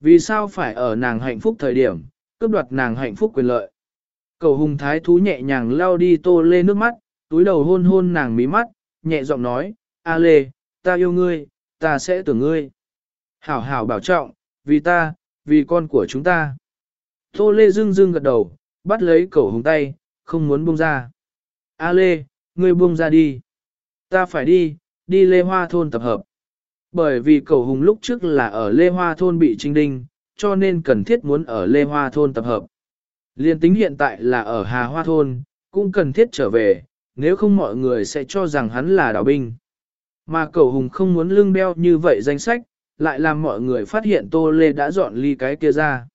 Vì sao phải ở nàng hạnh phúc thời điểm, cướp đoạt nàng hạnh phúc quyền lợi. Cầu hùng thái thú nhẹ nhàng lao đi tô lê nước mắt, túi đầu hôn hôn nàng mí mắt, nhẹ giọng nói, A lê, ta yêu ngươi, ta sẽ tưởng ngươi. Hảo hảo bảo trọng, vì ta, vì con của chúng ta. Tô Lê dưng dưng gật đầu, bắt lấy cầu hùng tay, không muốn buông ra. A Lê, ngươi buông ra đi. Ta phải đi, đi Lê Hoa Thôn tập hợp. Bởi vì Cầu hùng lúc trước là ở Lê Hoa Thôn bị trinh đinh, cho nên cần thiết muốn ở Lê Hoa Thôn tập hợp. Liên tính hiện tại là ở Hà Hoa Thôn, cũng cần thiết trở về, nếu không mọi người sẽ cho rằng hắn là đảo binh. Mà cầu hùng không muốn lưng đeo như vậy danh sách, lại làm mọi người phát hiện Tô Lê đã dọn ly cái kia ra.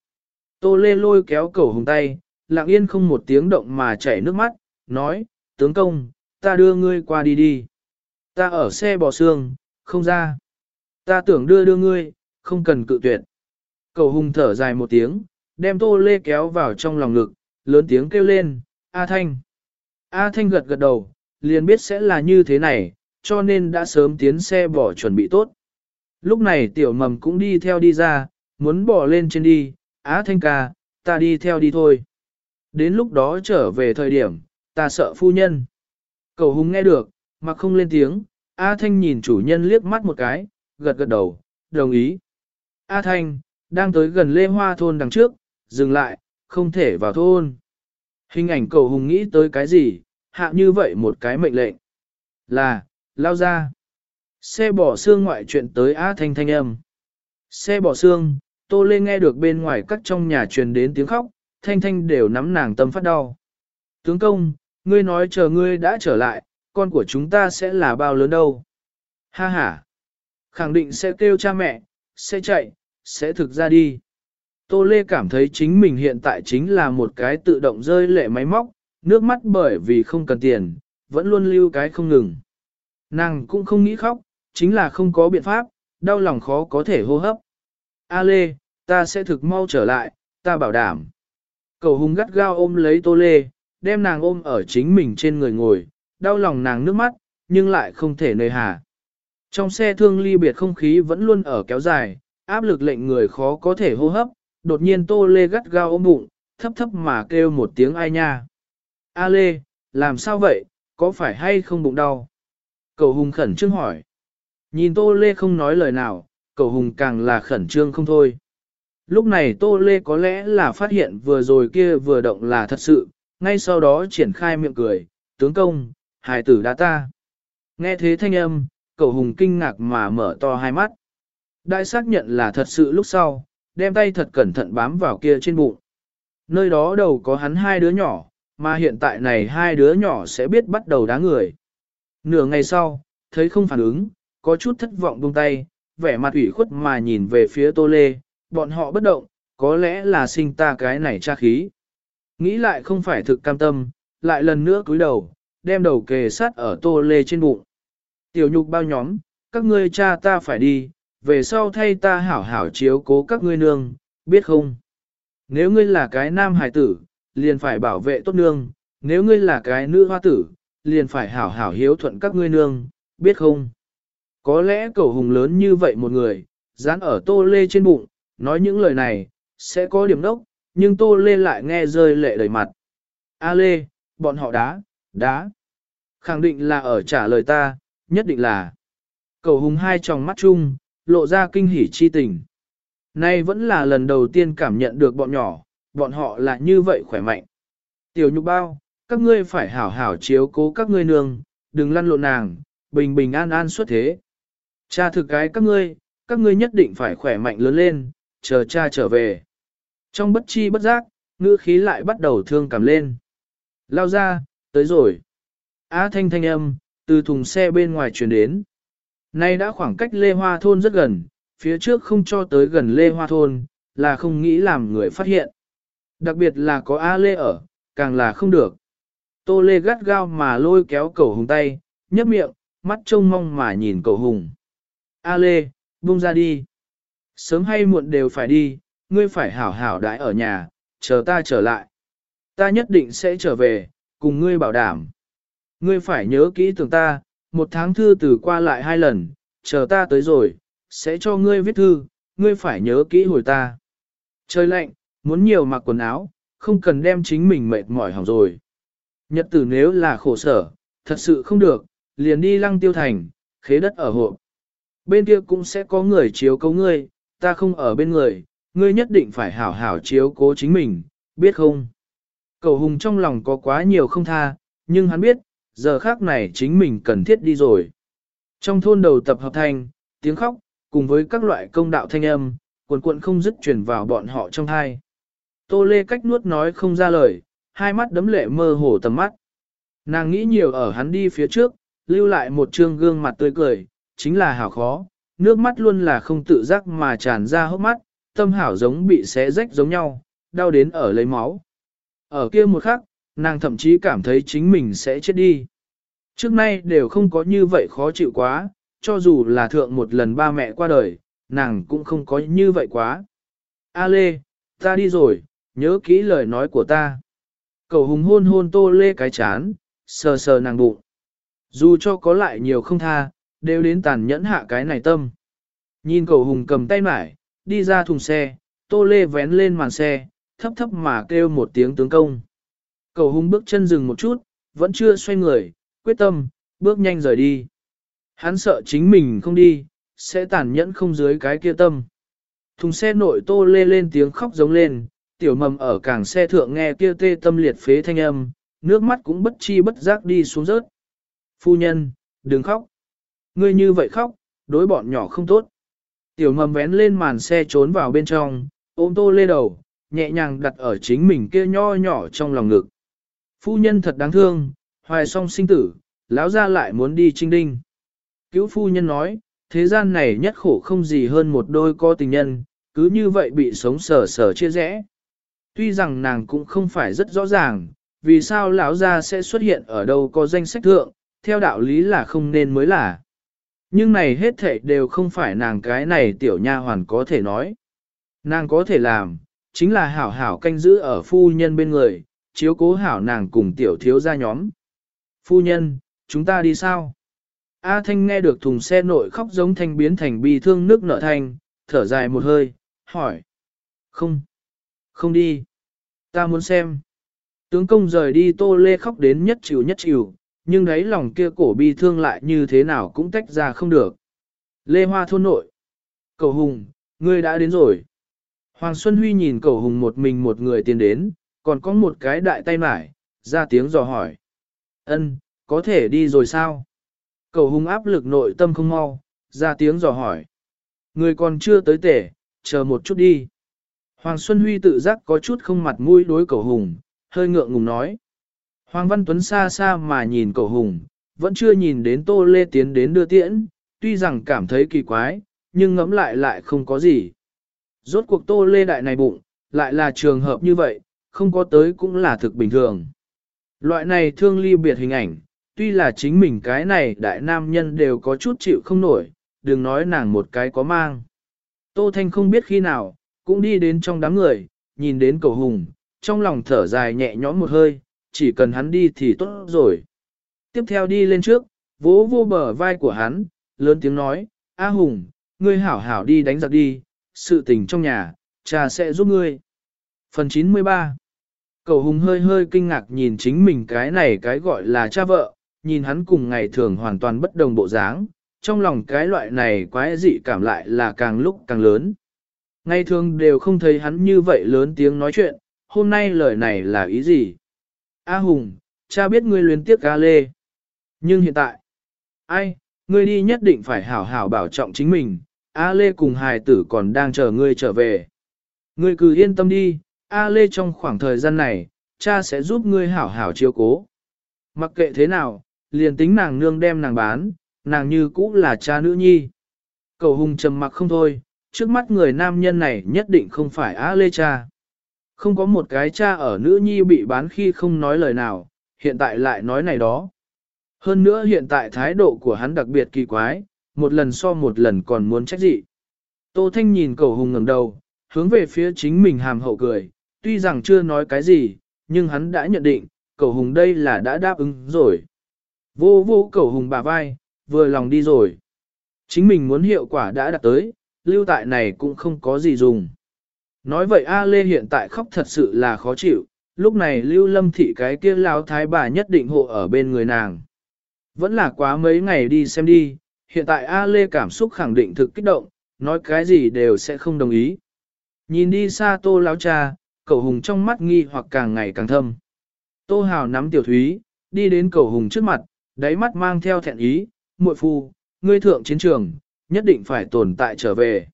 Tô Lê lôi kéo cầu hùng tay, lặng yên không một tiếng động mà chảy nước mắt, nói, tướng công, ta đưa ngươi qua đi đi. Ta ở xe bò xương, không ra. Ta tưởng đưa đưa ngươi, không cần cự tuyệt. Cầu hùng thở dài một tiếng, đem Tô Lê kéo vào trong lòng ngực, lớn tiếng kêu lên, A Thanh. A Thanh gật gật đầu, liền biết sẽ là như thế này, cho nên đã sớm tiến xe bỏ chuẩn bị tốt. Lúc này tiểu mầm cũng đi theo đi ra, muốn bỏ lên trên đi, á thanh ca, ta đi theo đi thôi. Đến lúc đó trở về thời điểm, ta sợ phu nhân. Cầu hùng nghe được, mà không lên tiếng, A Thanh nhìn chủ nhân liếc mắt một cái, gật gật đầu, đồng ý. A Thanh, đang tới gần Lê Hoa thôn đằng trước, dừng lại, không thể vào thôn. Hình ảnh cầu hùng nghĩ tới cái gì, hạ như vậy một cái mệnh lệnh. Là, lao ra. Xe bỏ xương ngoại chuyện tới A Thanh thanh âm. Xe bỏ xương, Tô Lê nghe được bên ngoài các trong nhà truyền đến tiếng khóc, thanh thanh đều nắm nàng tâm phát đau. Tướng công, ngươi nói chờ ngươi đã trở lại, con của chúng ta sẽ là bao lớn đâu. Ha ha, khẳng định sẽ kêu cha mẹ, sẽ chạy, sẽ thực ra đi. Tô Lê cảm thấy chính mình hiện tại chính là một cái tự động rơi lệ máy móc, nước mắt bởi vì không cần tiền, vẫn luôn lưu cái không ngừng. Nàng cũng không nghĩ khóc, chính là không có biện pháp, đau lòng khó có thể hô hấp. A Lê, ta sẽ thực mau trở lại, ta bảo đảm. Cầu hùng gắt gao ôm lấy Tô Lê, đem nàng ôm ở chính mình trên người ngồi, đau lòng nàng nước mắt, nhưng lại không thể nơi hà. Trong xe thương ly biệt không khí vẫn luôn ở kéo dài, áp lực lệnh người khó có thể hô hấp, đột nhiên Tô Lê gắt gao ôm bụng, thấp thấp mà kêu một tiếng ai nha. A Lê, làm sao vậy, có phải hay không bụng đau? Cầu hùng khẩn trương hỏi. Nhìn Tô Lê không nói lời nào, cầu hùng càng là khẩn trương không thôi. Lúc này Tô Lê có lẽ là phát hiện vừa rồi kia vừa động là thật sự, ngay sau đó triển khai miệng cười, tướng công, hài tử đã ta. Nghe thế thanh âm, cậu hùng kinh ngạc mà mở to hai mắt. Đại xác nhận là thật sự lúc sau, đem tay thật cẩn thận bám vào kia trên bụng. Nơi đó đầu có hắn hai đứa nhỏ, mà hiện tại này hai đứa nhỏ sẽ biết bắt đầu đá người. Nửa ngày sau, thấy không phản ứng, có chút thất vọng buông tay, vẻ mặt ủy khuất mà nhìn về phía Tô Lê, bọn họ bất động, có lẽ là sinh ta cái này cha khí. Nghĩ lại không phải thực cam tâm, lại lần nữa cúi đầu, đem đầu kề sát ở Tô Lê trên bụng. Tiểu nhục bao nhóm, các ngươi cha ta phải đi, về sau thay ta hảo hảo chiếu cố các ngươi nương, biết không? Nếu ngươi là cái nam hài tử, liền phải bảo vệ tốt nương, nếu ngươi là cái nữ hoa tử, liền phải hảo hảo hiếu thuận các ngươi nương, biết không? Có lẽ cậu hùng lớn như vậy một người, dán ở tô lê trên bụng, nói những lời này, sẽ có điểm đốc, nhưng tô lê lại nghe rơi lệ đầy mặt. A lê, bọn họ đá, đá. Khẳng định là ở trả lời ta, nhất định là. Cầu hùng hai tròng mắt chung, lộ ra kinh hỉ chi tình. Nay vẫn là lần đầu tiên cảm nhận được bọn nhỏ, bọn họ là như vậy khỏe mạnh. Tiểu nhục bao, các ngươi phải hảo hảo chiếu cố các ngươi nương, đừng lăn lộn nàng, bình bình an an xuất thế. Cha thực cái các ngươi, các ngươi nhất định phải khỏe mạnh lớn lên, chờ cha trở về. Trong bất chi bất giác, ngữ khí lại bắt đầu thương cảm lên. Lao ra, tới rồi. Á thanh thanh âm, từ thùng xe bên ngoài truyền đến. Nay đã khoảng cách Lê Hoa Thôn rất gần, phía trước không cho tới gần Lê Hoa Thôn, là không nghĩ làm người phát hiện. Đặc biệt là có A Lê ở, càng là không được. Tô Lê gắt gao mà lôi kéo cầu hùng tay, nhấp miệng, mắt trông mong mà nhìn cầu hùng. A Lê, buông ra đi. Sớm hay muộn đều phải đi, ngươi phải hảo hảo đãi ở nhà, chờ ta trở lại. Ta nhất định sẽ trở về, cùng ngươi bảo đảm. Ngươi phải nhớ kỹ tưởng ta, một tháng thư từ qua lại hai lần, chờ ta tới rồi, sẽ cho ngươi viết thư, ngươi phải nhớ kỹ hồi ta. Trời lạnh, muốn nhiều mặc quần áo, không cần đem chính mình mệt mỏi hỏng rồi. Nhật tử nếu là khổ sở, thật sự không được, liền đi lăng tiêu thành, khế đất ở hộ. Bên kia cũng sẽ có người chiếu cố ngươi, ta không ở bên người, ngươi nhất định phải hảo hảo chiếu cố chính mình, biết không? Cầu hùng trong lòng có quá nhiều không tha, nhưng hắn biết, giờ khác này chính mình cần thiết đi rồi. Trong thôn đầu tập hợp thành, tiếng khóc, cùng với các loại công đạo thanh âm, cuộn cuộn không dứt truyền vào bọn họ trong thai. Tô Lê cách nuốt nói không ra lời, hai mắt đấm lệ mơ hồ tầm mắt. Nàng nghĩ nhiều ở hắn đi phía trước, lưu lại một trương gương mặt tươi cười, chính là hảo khó, nước mắt luôn là không tự giác mà tràn ra hốc mắt, tâm hảo giống bị xé rách giống nhau, đau đến ở lấy máu. Ở kia một khắc, nàng thậm chí cảm thấy chính mình sẽ chết đi. Trước nay đều không có như vậy khó chịu quá, cho dù là thượng một lần ba mẹ qua đời, nàng cũng không có như vậy quá. A Lê, ta đi rồi, nhớ kỹ lời nói của ta. Cầu hùng hôn hôn tô lê cái chán, sờ sờ nàng bụng. Dù cho có lại nhiều không tha, đều đến tàn nhẫn hạ cái này tâm. Nhìn cầu hùng cầm tay mải, đi ra thùng xe, tô lê vén lên màn xe, thấp thấp mà kêu một tiếng tướng công. Cầu hùng bước chân dừng một chút, vẫn chưa xoay người, quyết tâm, bước nhanh rời đi. Hắn sợ chính mình không đi, sẽ tàn nhẫn không dưới cái kia tâm. Thùng xe nội tô lê lên tiếng khóc giống lên, tiểu mầm ở càng xe thượng nghe kia tê tâm liệt phế thanh âm, nước mắt cũng bất chi bất giác đi xuống rớt. Phu nhân, đừng khóc. Ngươi như vậy khóc, đối bọn nhỏ không tốt. Tiểu mầm vén lên màn xe trốn vào bên trong, ôm tô lê đầu, nhẹ nhàng đặt ở chính mình kia nho nhỏ trong lòng ngực. Phu nhân thật đáng thương, hoài song sinh tử, lão ra lại muốn đi trinh đinh. Cứu phu nhân nói, thế gian này nhất khổ không gì hơn một đôi co tình nhân, cứ như vậy bị sống sờ sờ chia rẽ. Tuy rằng nàng cũng không phải rất rõ ràng, vì sao lão gia sẽ xuất hiện ở đâu có danh sách thượng, theo đạo lý là không nên mới là. Nhưng này hết thảy đều không phải nàng cái này tiểu nha hoàn có thể nói. Nàng có thể làm, chính là hảo hảo canh giữ ở phu nhân bên người, chiếu cố hảo nàng cùng tiểu thiếu gia nhóm. Phu nhân, chúng ta đi sao? A Thanh nghe được thùng xe nội khóc giống thanh biến thành bi thương nước nở thanh, thở dài một hơi, hỏi. Không, không đi. Ta muốn xem. Tướng công rời đi tô lê khóc đến nhất chịu nhất chịu, nhưng đấy lòng kia cổ bi thương lại như thế nào cũng tách ra không được. Lê Hoa thôn nội. Cầu Hùng, ngươi đã đến rồi. Hoàng Xuân Huy nhìn cầu Hùng một mình một người tiến đến, còn có một cái đại tay mải, ra tiếng dò hỏi. Ân, có thể đi rồi sao? Cầu Hùng áp lực nội tâm không mau, ra tiếng dò hỏi. Người còn chưa tới tể, chờ một chút đi. Hoàng Xuân Huy tự giác có chút không mặt mũi đối cầu Hùng, hơi ngượng ngùng nói. Hoàng Văn Tuấn xa xa mà nhìn cầu hùng, vẫn chưa nhìn đến Tô Lê tiến đến đưa tiễn, tuy rằng cảm thấy kỳ quái, nhưng ngẫm lại lại không có gì. Rốt cuộc Tô Lê đại này bụng, lại là trường hợp như vậy, không có tới cũng là thực bình thường. Loại này thương ly biệt hình ảnh, tuy là chính mình cái này đại nam nhân đều có chút chịu không nổi, đừng nói nàng một cái có mang. Tô Thanh không biết khi nào, cũng đi đến trong đám người, nhìn đến cầu hùng, trong lòng thở dài nhẹ nhõm một hơi, chỉ cần hắn đi thì tốt rồi. Tiếp theo đi lên trước, vỗ vô bờ vai của hắn, lớn tiếng nói, A Hùng, ngươi hảo hảo đi đánh giặc đi, sự tình trong nhà, cha sẽ giúp ngươi. Phần 93 Cầu Hùng hơi hơi kinh ngạc nhìn chính mình cái này cái gọi là cha vợ, nhìn hắn cùng ngày thường hoàn toàn bất đồng bộ dáng, trong lòng cái loại này quái dị cảm lại là càng lúc càng lớn. Ngày thường đều không thấy hắn như vậy lớn tiếng nói chuyện, hôm nay lời này là ý gì? A Hùng, cha biết ngươi luyến tiếc A Lê. Nhưng hiện tại, ai, ngươi đi nhất định phải hảo hảo bảo trọng chính mình, A Lê cùng hài tử còn đang chờ ngươi trở về. Ngươi cứ yên tâm đi, A Lê trong khoảng thời gian này, cha sẽ giúp ngươi hảo hảo chiếu cố. Mặc kệ thế nào, liền tính nàng nương đem nàng bán, nàng như cũ là cha nữ nhi. Cầu hùng trầm mặc không thôi, trước mắt người nam nhân này nhất định không phải A Lê cha. Không có một cái cha ở nữ nhi bị bán khi không nói lời nào, hiện tại lại nói này đó. Hơn nữa hiện tại thái độ của hắn đặc biệt kỳ quái, một lần so một lần còn muốn trách dị. Tô Thanh nhìn cầu hùng ngẩng đầu, hướng về phía chính mình hàm hậu cười, tuy rằng chưa nói cái gì, nhưng hắn đã nhận định, cầu hùng đây là đã đáp ứng rồi. Vô vô cầu hùng bà vai, vừa lòng đi rồi. Chính mình muốn hiệu quả đã đạt tới, lưu tại này cũng không có gì dùng. Nói vậy A Lê hiện tại khóc thật sự là khó chịu, lúc này lưu lâm thị cái kia lao thái bà nhất định hộ ở bên người nàng. Vẫn là quá mấy ngày đi xem đi, hiện tại A Lê cảm xúc khẳng định thực kích động, nói cái gì đều sẽ không đồng ý. Nhìn đi xa tô lão cha, cầu hùng trong mắt nghi hoặc càng ngày càng thâm. Tô hào nắm tiểu thúy, đi đến cầu hùng trước mặt, đáy mắt mang theo thẹn ý, muội phu, ngươi thượng chiến trường, nhất định phải tồn tại trở về.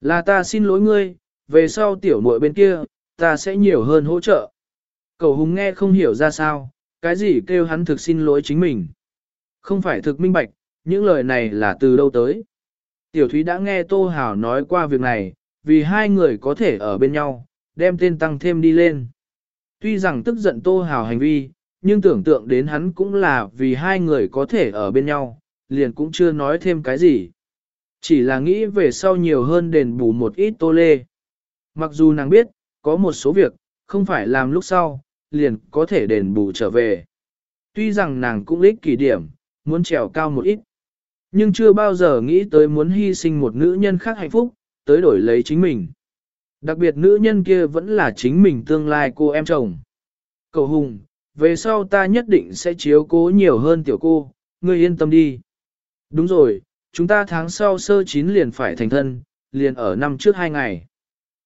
Là ta xin lỗi ngươi, về sau tiểu muội bên kia, ta sẽ nhiều hơn hỗ trợ. Cầu hùng nghe không hiểu ra sao, cái gì kêu hắn thực xin lỗi chính mình. Không phải thực minh bạch, những lời này là từ đâu tới. Tiểu Thúy đã nghe Tô Hảo nói qua việc này, vì hai người có thể ở bên nhau, đem tên tăng thêm đi lên. Tuy rằng tức giận Tô hào hành vi, nhưng tưởng tượng đến hắn cũng là vì hai người có thể ở bên nhau, liền cũng chưa nói thêm cái gì. Chỉ là nghĩ về sau nhiều hơn đền bù một ít tô lê. Mặc dù nàng biết, có một số việc, không phải làm lúc sau, liền có thể đền bù trở về. Tuy rằng nàng cũng lích kỷ điểm, muốn trèo cao một ít, nhưng chưa bao giờ nghĩ tới muốn hy sinh một nữ nhân khác hạnh phúc, tới đổi lấy chính mình. Đặc biệt nữ nhân kia vẫn là chính mình tương lai cô em chồng. Cầu hùng, về sau ta nhất định sẽ chiếu cố nhiều hơn tiểu cô, ngươi yên tâm đi. Đúng rồi, chúng ta tháng sau sơ chín liền phải thành thân, liền ở năm trước hai ngày.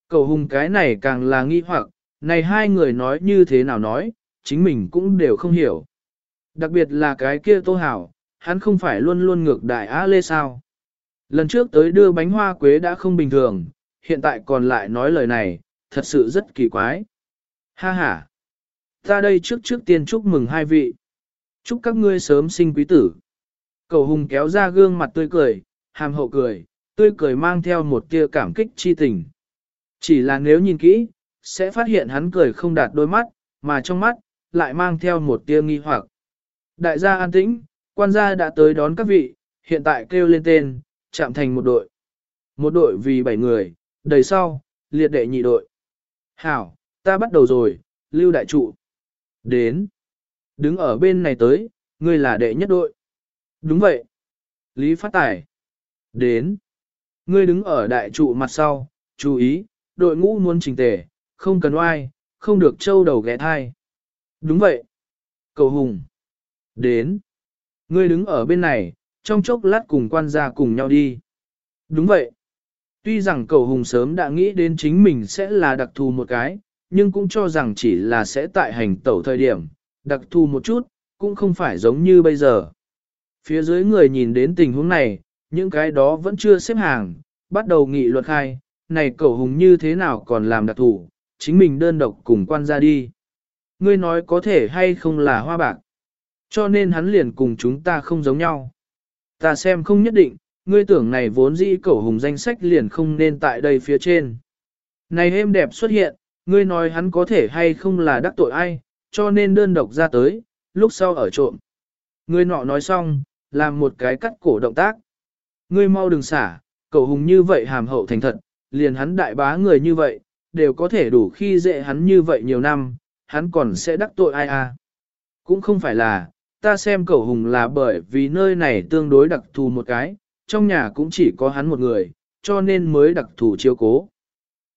Cầu hùng cái này càng là nghi hoặc, này hai người nói như thế nào nói, chính mình cũng đều không hiểu. Đặc biệt là cái kia tô hảo, hắn không phải luôn luôn ngược đại á lê sao. Lần trước tới đưa bánh hoa quế đã không bình thường, hiện tại còn lại nói lời này, thật sự rất kỳ quái. Ha ha! Ta đây trước trước tiên chúc mừng hai vị. Chúc các ngươi sớm sinh quý tử. Cầu hùng kéo ra gương mặt tươi cười, hàm hậu cười, tươi cười mang theo một tia cảm kích chi tình. Chỉ là nếu nhìn kỹ, sẽ phát hiện hắn cười không đạt đôi mắt, mà trong mắt, lại mang theo một tia nghi hoặc. Đại gia an tĩnh, quan gia đã tới đón các vị, hiện tại kêu lên tên, chạm thành một đội. Một đội vì bảy người, đầy sau, liệt đệ nhị đội. Hảo, ta bắt đầu rồi, lưu đại trụ. Đến. Đứng ở bên này tới, ngươi là đệ nhất đội. Đúng vậy. Lý phát tải Đến. Ngươi đứng ở đại trụ mặt sau, chú ý, đội ngũ muốn trình tề, không cần oai, không được trâu đầu ghé thai. Đúng vậy. Cầu hùng. Đến. Ngươi đứng ở bên này, trong chốc lát cùng quan gia cùng nhau đi. Đúng vậy. Tuy rằng cầu hùng sớm đã nghĩ đến chính mình sẽ là đặc thù một cái, nhưng cũng cho rằng chỉ là sẽ tại hành tẩu thời điểm, đặc thù một chút, cũng không phải giống như bây giờ. Phía dưới người nhìn đến tình huống này, những cái đó vẫn chưa xếp hàng, bắt đầu nghị luật khai, này cầu hùng như thế nào còn làm đặc thù, chính mình đơn độc cùng quan ra đi. Ngươi nói có thể hay không là hoa bạc. Cho nên hắn liền cùng chúng ta không giống nhau. Ta xem không nhất định, ngươi tưởng này vốn dĩ cẩu hùng danh sách liền không nên tại đây phía trên. Này êm đẹp xuất hiện, ngươi nói hắn có thể hay không là đắc tội ai, cho nên đơn độc ra tới, lúc sau ở trộm. Ngươi nọ nói xong, làm một cái cắt cổ động tác. Ngươi mau đừng xả, cậu hùng như vậy hàm hậu thành thật, liền hắn đại bá người như vậy, đều có thể đủ khi dễ hắn như vậy nhiều năm, hắn còn sẽ đắc tội ai à. Cũng không phải là, ta xem cậu hùng là bởi vì nơi này tương đối đặc thù một cái, trong nhà cũng chỉ có hắn một người, cho nên mới đặc thù chiếu cố.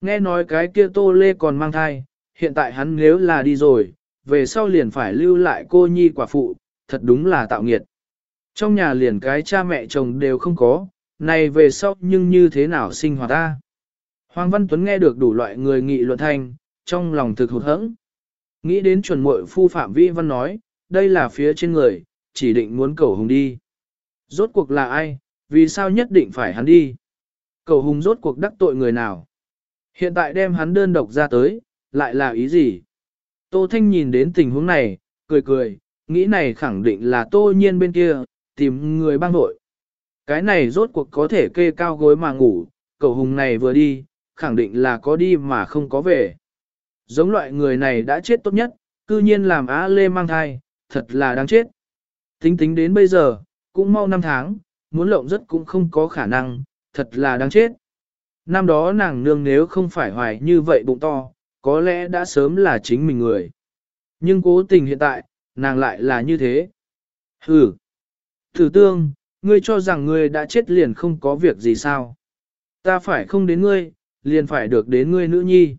Nghe nói cái kia tô lê còn mang thai, hiện tại hắn nếu là đi rồi, về sau liền phải lưu lại cô nhi quả phụ, thật đúng là tạo nghiệt. Trong nhà liền cái cha mẹ chồng đều không có, này về sau nhưng như thế nào sinh hoạt ta. Hoàng Văn Tuấn nghe được đủ loại người nghị luận thanh, trong lòng thực hụt hẫng. Nghĩ đến chuẩn muội phu Phạm Vĩ Văn nói, đây là phía trên người, chỉ định muốn cầu hùng đi. Rốt cuộc là ai, vì sao nhất định phải hắn đi? Cầu hùng rốt cuộc đắc tội người nào? Hiện tại đem hắn đơn độc ra tới, lại là ý gì? Tô Thanh nhìn đến tình huống này, cười cười, nghĩ này khẳng định là tô nhiên bên kia, tìm người băng đội. Cái này rốt cuộc có thể kê cao gối mà ngủ, cầu hùng này vừa đi, khẳng định là có đi mà không có về. Giống loại người này đã chết tốt nhất, cư nhiên làm Á Lê mang thai, thật là đáng chết. Tính tính đến bây giờ, cũng mau năm tháng, muốn lộng rất cũng không có khả năng, thật là đáng chết. Năm đó nàng nương nếu không phải hoài như vậy bụng to, có lẽ đã sớm là chính mình người. Nhưng cố tình hiện tại, nàng lại là như thế. Hừ! Thử tương, ngươi cho rằng ngươi đã chết liền không có việc gì sao? Ta phải không đến ngươi, liền phải được đến ngươi nữ nhi.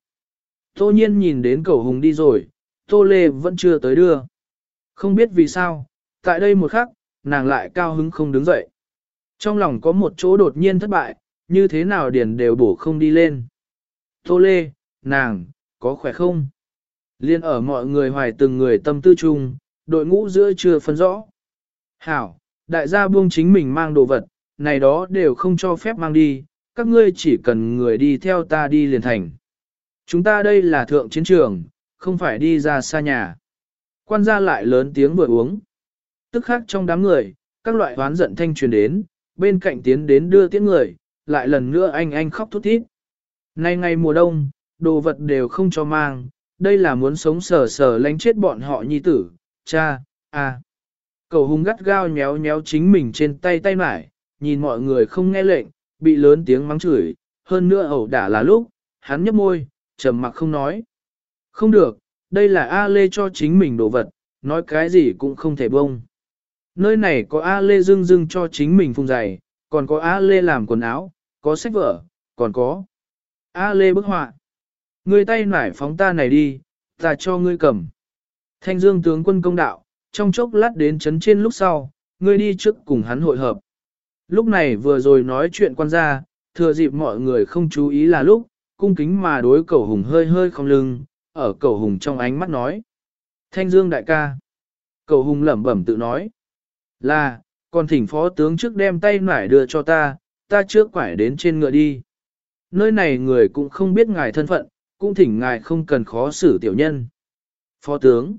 Tô nhiên nhìn đến cầu hùng đi rồi, Tô Lê vẫn chưa tới đưa. Không biết vì sao, tại đây một khắc, nàng lại cao hứng không đứng dậy. Trong lòng có một chỗ đột nhiên thất bại, như thế nào điền đều bổ không đi lên. Tô Lê, nàng, có khỏe không? Liên ở mọi người hoài từng người tâm tư chung, đội ngũ giữa chưa phân rõ. Hảo, đại gia buông chính mình mang đồ vật, này đó đều không cho phép mang đi, các ngươi chỉ cần người đi theo ta đi liền thành. Chúng ta đây là thượng chiến trường, không phải đi ra xa nhà. Quan gia lại lớn tiếng vừa uống. Tức khác trong đám người, các loại hoán giận thanh truyền đến, bên cạnh tiến đến đưa tiễn người, lại lần nữa anh anh khóc thút thít. Nay ngày mùa đông, đồ vật đều không cho mang, đây là muốn sống sờ sờ lánh chết bọn họ nhi tử, cha, à. Cầu hung gắt gao nhéo nhéo chính mình trên tay tay mải, nhìn mọi người không nghe lệnh, bị lớn tiếng mắng chửi, hơn nữa ẩu đả là lúc, hắn nhấp môi, trầm mặc không nói. Không được, đây là A Lê cho chính mình đồ vật, nói cái gì cũng không thể bông. Nơi này có A Lê dưng dưng cho chính mình phung giày, còn có A Lê làm quần áo, có sách vở, còn có A Lê bức họa. Ngươi tay nải phóng ta này đi, ta cho ngươi cầm. Thanh dương tướng quân công đạo, trong chốc lát đến chấn trên lúc sau, ngươi đi trước cùng hắn hội hợp. Lúc này vừa rồi nói chuyện quan gia, thừa dịp mọi người không chú ý là lúc, cung kính mà đối cầu hùng hơi hơi không lưng, ở cầu hùng trong ánh mắt nói. Thanh dương đại ca. Cầu hùng lẩm bẩm tự nói. Là, còn thỉnh phó tướng trước đem tay nải đưa cho ta, ta trước quải đến trên ngựa đi. Nơi này người cũng không biết ngài thân phận, cũng thỉnh ngài không cần khó xử tiểu nhân. Phó tướng.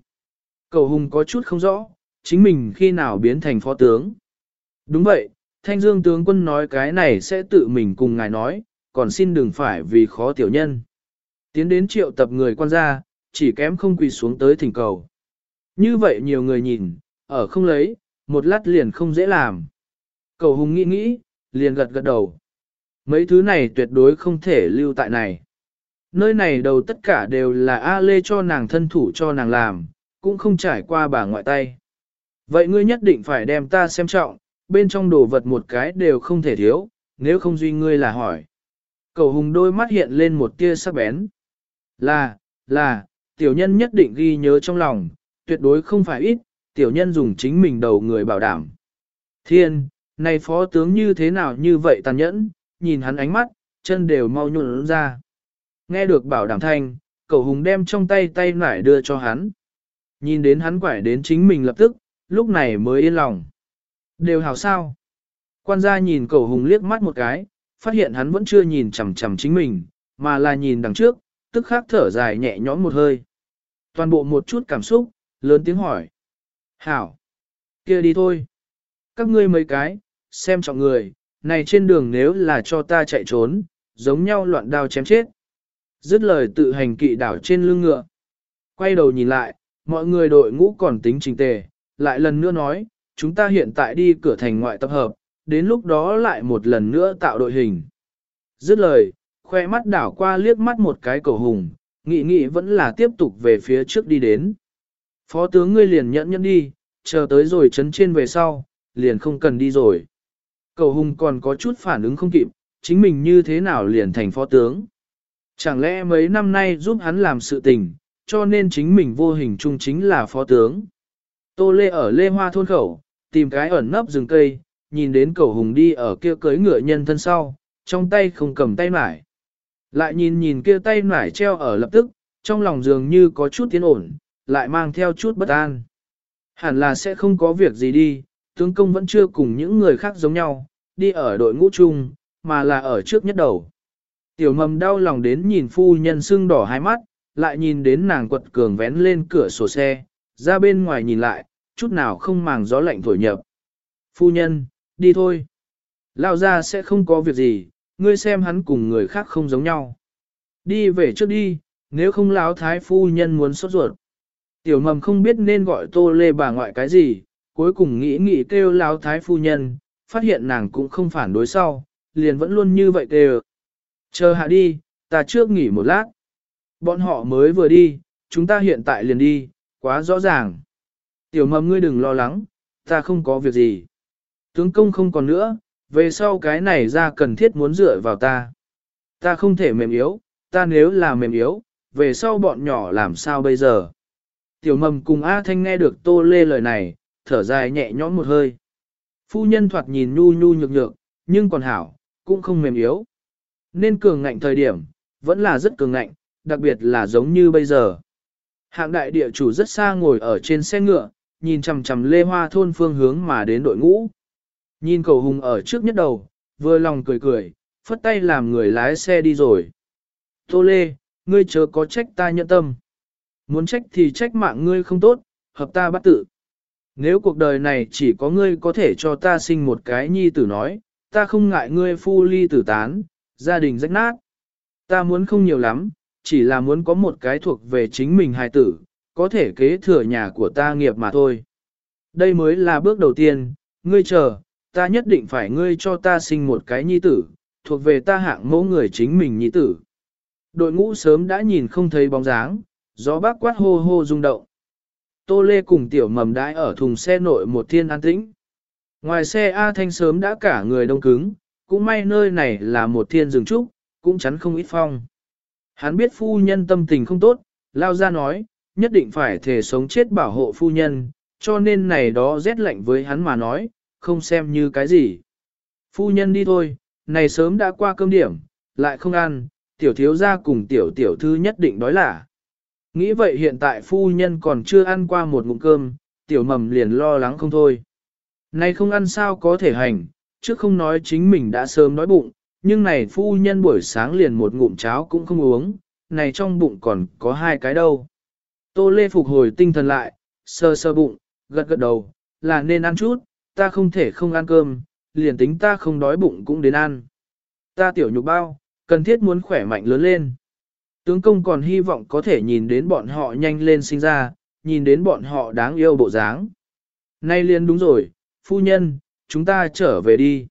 Cầu hùng có chút không rõ, chính mình khi nào biến thành phó tướng. Đúng vậy, thanh dương tướng quân nói cái này sẽ tự mình cùng ngài nói, còn xin đừng phải vì khó tiểu nhân. Tiến đến triệu tập người quan gia, chỉ kém không quỳ xuống tới thỉnh cầu. Như vậy nhiều người nhìn, ở không lấy, một lát liền không dễ làm. Cầu hùng nghĩ nghĩ, liền gật gật đầu. Mấy thứ này tuyệt đối không thể lưu tại này. Nơi này đầu tất cả đều là A Lê cho nàng thân thủ cho nàng làm, cũng không trải qua bà ngoại tay. Vậy ngươi nhất định phải đem ta xem trọng, bên trong đồ vật một cái đều không thể thiếu, nếu không duy ngươi là hỏi. Cầu hùng đôi mắt hiện lên một tia sắc bén. Là, là, tiểu nhân nhất định ghi nhớ trong lòng, tuyệt đối không phải ít, tiểu nhân dùng chính mình đầu người bảo đảm. Thiên, này phó tướng như thế nào như vậy tàn nhẫn, nhìn hắn ánh mắt, chân đều mau nhuận ra. Nghe được bảo đảm thanh, cậu hùng đem trong tay tay nải đưa cho hắn. Nhìn đến hắn quải đến chính mình lập tức, lúc này mới yên lòng. Đều hảo sao. Quan gia nhìn cậu hùng liếc mắt một cái, phát hiện hắn vẫn chưa nhìn chằm chằm chính mình, mà là nhìn đằng trước, tức khắc thở dài nhẹ nhõm một hơi. Toàn bộ một chút cảm xúc, lớn tiếng hỏi. Hảo! kia đi thôi. Các ngươi mấy cái, xem trọng người, này trên đường nếu là cho ta chạy trốn, giống nhau loạn đao chém chết. Dứt lời tự hành kỵ đảo trên lưng ngựa. Quay đầu nhìn lại, mọi người đội ngũ còn tính trình tề, lại lần nữa nói, chúng ta hiện tại đi cửa thành ngoại tập hợp, đến lúc đó lại một lần nữa tạo đội hình. Dứt lời, khoe mắt đảo qua liếc mắt một cái cầu hùng, nghị nghị vẫn là tiếp tục về phía trước đi đến. Phó tướng ngươi liền nhẫn nhẫn đi, chờ tới rồi chấn trên về sau, liền không cần đi rồi. Cầu hùng còn có chút phản ứng không kịp, chính mình như thế nào liền thành phó tướng. Chẳng lẽ mấy năm nay giúp hắn làm sự tình, cho nên chính mình vô hình chung chính là phó tướng. Tô Lê ở Lê Hoa thôn khẩu, tìm cái ẩn nấp rừng cây, nhìn đến cầu hùng đi ở kia cưới ngựa nhân thân sau, trong tay không cầm tay mải. Lại nhìn nhìn kia tay mải treo ở lập tức, trong lòng dường như có chút tiến ổn, lại mang theo chút bất an. Hẳn là sẽ không có việc gì đi, tướng công vẫn chưa cùng những người khác giống nhau, đi ở đội ngũ chung, mà là ở trước nhất đầu. Tiểu mầm đau lòng đến nhìn phu nhân sưng đỏ hai mắt, lại nhìn đến nàng quật cường vén lên cửa sổ xe, ra bên ngoài nhìn lại, chút nào không màng gió lạnh thổi nhập. Phu nhân, đi thôi. Lao ra sẽ không có việc gì, ngươi xem hắn cùng người khác không giống nhau. Đi về trước đi, nếu không lão thái phu nhân muốn sốt ruột. Tiểu mầm không biết nên gọi tô lê bà ngoại cái gì, cuối cùng nghĩ nghĩ kêu lão thái phu nhân, phát hiện nàng cũng không phản đối sau, liền vẫn luôn như vậy kêu. Chờ hạ đi, ta trước nghỉ một lát. Bọn họ mới vừa đi, chúng ta hiện tại liền đi, quá rõ ràng. Tiểu mầm ngươi đừng lo lắng, ta không có việc gì. Tướng công không còn nữa, về sau cái này ra cần thiết muốn dựa vào ta. Ta không thể mềm yếu, ta nếu là mềm yếu, về sau bọn nhỏ làm sao bây giờ. Tiểu mầm cùng A Thanh nghe được tô lê lời này, thở dài nhẹ nhõm một hơi. Phu nhân thoạt nhìn nhu nhu nhược nhược, nhưng còn hảo, cũng không mềm yếu. Nên cường ngạnh thời điểm, vẫn là rất cường ngạnh, đặc biệt là giống như bây giờ. Hạng đại địa chủ rất xa ngồi ở trên xe ngựa, nhìn chằm chằm lê hoa thôn phương hướng mà đến đội ngũ. Nhìn cầu hùng ở trước nhất đầu, vừa lòng cười cười, phất tay làm người lái xe đi rồi. Tô lê, ngươi chớ có trách ta nhận tâm. Muốn trách thì trách mạng ngươi không tốt, hợp ta bắt tự. Nếu cuộc đời này chỉ có ngươi có thể cho ta sinh một cái nhi tử nói, ta không ngại ngươi phu ly tử tán, gia đình rách nát. Ta muốn không nhiều lắm, chỉ là muốn có một cái thuộc về chính mình hài tử, có thể kế thừa nhà của ta nghiệp mà thôi. Đây mới là bước đầu tiên, ngươi chờ, ta nhất định phải ngươi cho ta sinh một cái nhi tử, thuộc về ta hạng mẫu người chính mình nhi tử. Đội ngũ sớm đã nhìn không thấy bóng dáng, gió bác quát hô hô rung động. Tô Lê cùng tiểu mầm đãi ở thùng xe nội một thiên an tĩnh. Ngoài xe A Thanh sớm đã cả người đông cứng, cũng may nơi này là một thiên rừng trúc, cũng chắn không ít phong. Hắn biết phu nhân tâm tình không tốt, lao ra nói, nhất định phải thể sống chết bảo hộ phu nhân, cho nên này đó rét lạnh với hắn mà nói, không xem như cái gì. Phu nhân đi thôi, này sớm đã qua cơm điểm, lại không ăn, tiểu thiếu gia cùng tiểu tiểu thư nhất định đói lả. Nghĩ vậy hiện tại phu nhân còn chưa ăn qua một ngụm cơm, tiểu mầm liền lo lắng không thôi. Này không ăn sao có thể hành, chứ không nói chính mình đã sớm đói bụng, nhưng này phu nhân buổi sáng liền một ngụm cháo cũng không uống, này trong bụng còn có hai cái đâu. Tô Lê phục hồi tinh thần lại, sơ sơ bụng, gật gật đầu, là nên ăn chút, ta không thể không ăn cơm, liền tính ta không đói bụng cũng đến ăn. Ta tiểu nhục bao, cần thiết muốn khỏe mạnh lớn lên. Tướng công còn hy vọng có thể nhìn đến bọn họ nhanh lên sinh ra, nhìn đến bọn họ đáng yêu bộ dáng. Nay liền đúng rồi, phu nhân, chúng ta trở về đi.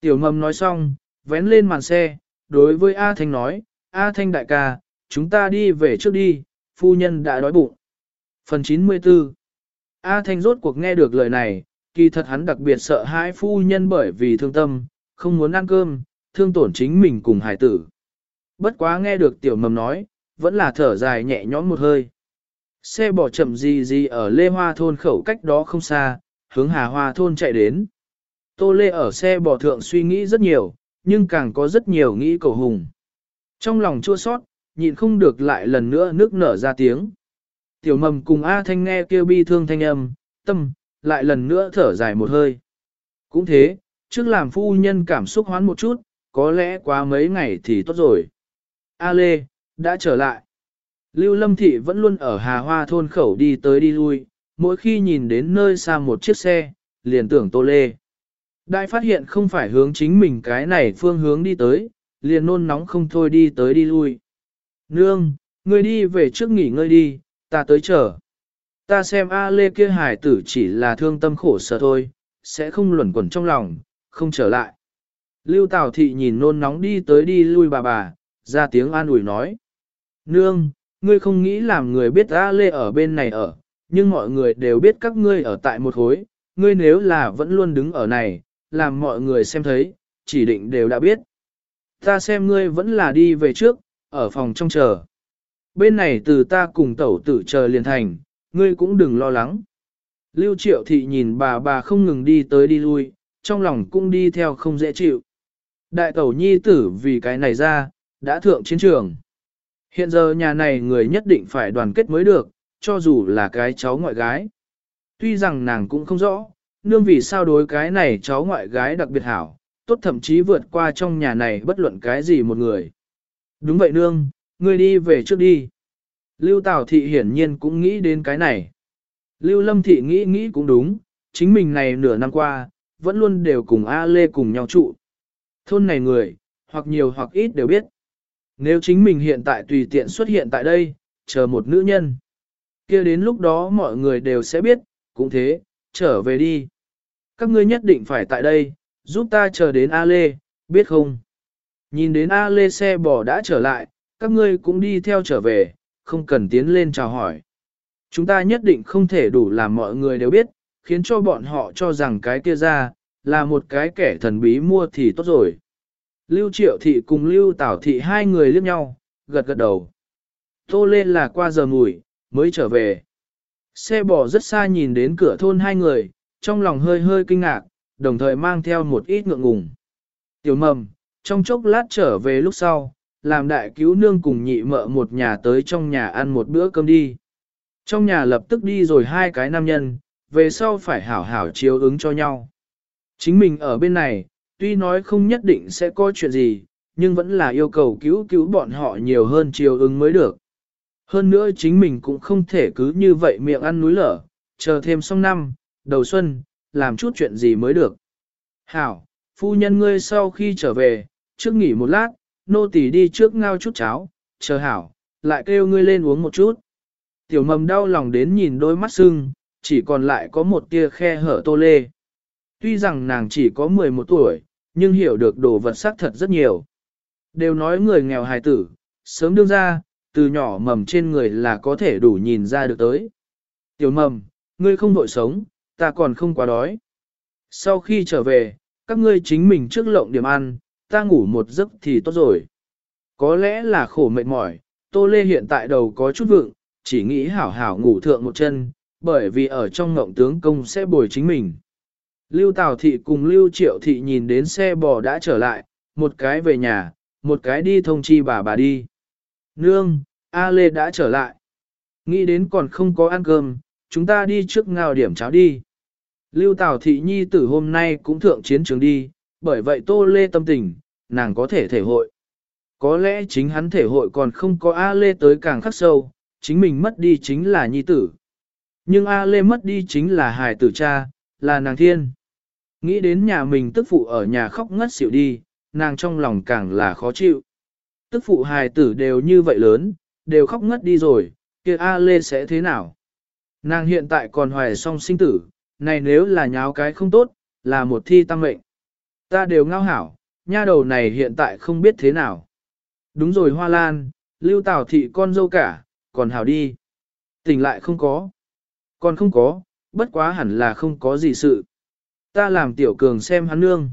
Tiểu mầm nói xong, vén lên màn xe, đối với A Thanh nói, A Thanh đại ca, chúng ta đi về trước đi, phu nhân đã đói bụng. Phần 94 A Thanh rốt cuộc nghe được lời này, kỳ thật hắn đặc biệt sợ hãi phu nhân bởi vì thương tâm, không muốn ăn cơm, thương tổn chính mình cùng hải tử. Bất quá nghe được tiểu mầm nói, vẫn là thở dài nhẹ nhõm một hơi. Xe bỏ chậm gì gì ở Lê Hoa thôn khẩu cách đó không xa, hướng Hà Hoa thôn chạy đến. Tô Lê ở xe bỏ thượng suy nghĩ rất nhiều, nhưng càng có rất nhiều nghĩ cầu hùng. Trong lòng chua sót, nhịn không được lại lần nữa nước nở ra tiếng. Tiểu mầm cùng A Thanh nghe kêu bi thương thanh âm, tâm, lại lần nữa thở dài một hơi. Cũng thế, trước làm phu nhân cảm xúc hoán một chút, có lẽ quá mấy ngày thì tốt rồi. A Lê, đã trở lại. Lưu Lâm Thị vẫn luôn ở Hà Hoa thôn khẩu đi tới đi lui, mỗi khi nhìn đến nơi xa một chiếc xe, liền tưởng Tô Lê. Đại phát hiện không phải hướng chính mình cái này phương hướng đi tới, liền nôn nóng không thôi đi tới đi lui. Nương, ngươi đi về trước nghỉ ngơi đi, ta tới chờ. Ta xem A Lê kia hải tử chỉ là thương tâm khổ sở thôi, sẽ không luẩn quẩn trong lòng, không trở lại. Lưu Tào Thị nhìn nôn nóng đi tới đi lui bà bà, ra tiếng an ủi nói. Nương, ngươi không nghĩ làm người biết A Lê ở bên này ở, nhưng mọi người đều biết các ngươi ở tại một hối, ngươi nếu là vẫn luôn đứng ở này, làm mọi người xem thấy, chỉ định đều đã biết. Ta xem ngươi vẫn là đi về trước, ở phòng trong chờ. Bên này từ ta cùng tẩu tử chờ liền thành, ngươi cũng đừng lo lắng. Lưu triệu thị nhìn bà bà không ngừng đi tới đi lui, trong lòng cũng đi theo không dễ chịu. Đại tẩu nhi tử vì cái này ra, đã thượng chiến trường. Hiện giờ nhà này người nhất định phải đoàn kết mới được, cho dù là cái cháu ngoại gái. Tuy rằng nàng cũng không rõ, nương vì sao đối cái này cháu ngoại gái đặc biệt hảo, tốt thậm chí vượt qua trong nhà này bất luận cái gì một người. Đúng vậy nương, ngươi đi về trước đi. Lưu Tào Thị hiển nhiên cũng nghĩ đến cái này. Lưu Lâm Thị nghĩ nghĩ cũng đúng, chính mình này nửa năm qua, vẫn luôn đều cùng A Lê cùng nhau trụ. Thôn này người, hoặc nhiều hoặc ít đều biết. Nếu chính mình hiện tại tùy tiện xuất hiện tại đây, chờ một nữ nhân, kia đến lúc đó mọi người đều sẽ biết, cũng thế, trở về đi. Các ngươi nhất định phải tại đây, giúp ta chờ đến A Lê, biết không? Nhìn đến A Lê xe bò đã trở lại, các ngươi cũng đi theo trở về, không cần tiến lên chào hỏi. Chúng ta nhất định không thể đủ làm mọi người đều biết, khiến cho bọn họ cho rằng cái kia ra, là một cái kẻ thần bí mua thì tốt rồi. Lưu Triệu Thị cùng Lưu Tảo Thị hai người liếc nhau, gật gật đầu. Tô lên là qua giờ ngủi, mới trở về. Xe bò rất xa nhìn đến cửa thôn hai người, trong lòng hơi hơi kinh ngạc, đồng thời mang theo một ít ngượng ngùng. Tiểu mầm, trong chốc lát trở về lúc sau, làm đại cứu nương cùng nhị mợ một nhà tới trong nhà ăn một bữa cơm đi. Trong nhà lập tức đi rồi hai cái nam nhân, về sau phải hảo hảo chiếu ứng cho nhau. Chính mình ở bên này, tuy nói không nhất định sẽ có chuyện gì, nhưng vẫn là yêu cầu cứu cứu bọn họ nhiều hơn chiều ứng mới được. Hơn nữa chính mình cũng không thể cứ như vậy miệng ăn núi lở, chờ thêm xong năm, đầu xuân, làm chút chuyện gì mới được. Hảo, phu nhân ngươi sau khi trở về, trước nghỉ một lát, nô tỳ đi trước ngao chút cháo, chờ hảo, lại kêu ngươi lên uống một chút. Tiểu mầm đau lòng đến nhìn đôi mắt sưng, chỉ còn lại có một tia khe hở tô lê. Tuy rằng nàng chỉ có 11 tuổi, nhưng hiểu được đồ vật sắc thật rất nhiều. Đều nói người nghèo hài tử, sớm đương ra, từ nhỏ mầm trên người là có thể đủ nhìn ra được tới. Tiểu mầm, ngươi không đội sống, ta còn không quá đói. Sau khi trở về, các ngươi chính mình trước lộng điểm ăn, ta ngủ một giấc thì tốt rồi. Có lẽ là khổ mệt mỏi, Tô Lê hiện tại đầu có chút vượng, chỉ nghĩ hảo hảo ngủ thượng một chân, bởi vì ở trong ngộng tướng công sẽ bồi chính mình. Lưu Tào Thị cùng Lưu Triệu Thị nhìn đến xe bò đã trở lại, một cái về nhà, một cái đi thông chi bà bà đi. Nương, A Lê đã trở lại. Nghĩ đến còn không có ăn cơm, chúng ta đi trước ngào điểm cháo đi. Lưu Tào Thị Nhi tử hôm nay cũng thượng chiến trường đi, bởi vậy Tô Lê tâm tình, nàng có thể thể hội. Có lẽ chính hắn thể hội còn không có A Lê tới càng khắc sâu, chính mình mất đi chính là Nhi tử. Nhưng A Lê mất đi chính là hài tử cha, là nàng thiên. Nghĩ đến nhà mình tức phụ ở nhà khóc ngất xỉu đi, nàng trong lòng càng là khó chịu. Tức phụ hài tử đều như vậy lớn, đều khóc ngất đi rồi, kia A Lê sẽ thế nào? Nàng hiện tại còn hoài song sinh tử, này nếu là nháo cái không tốt, là một thi tăng mệnh. Ta đều ngao hảo, nha đầu này hiện tại không biết thế nào. Đúng rồi Hoa Lan, lưu tảo thị con dâu cả, còn hảo đi. Tỉnh lại không có. Còn không có, bất quá hẳn là không có gì sự. Ta làm tiểu cường xem hắn nương.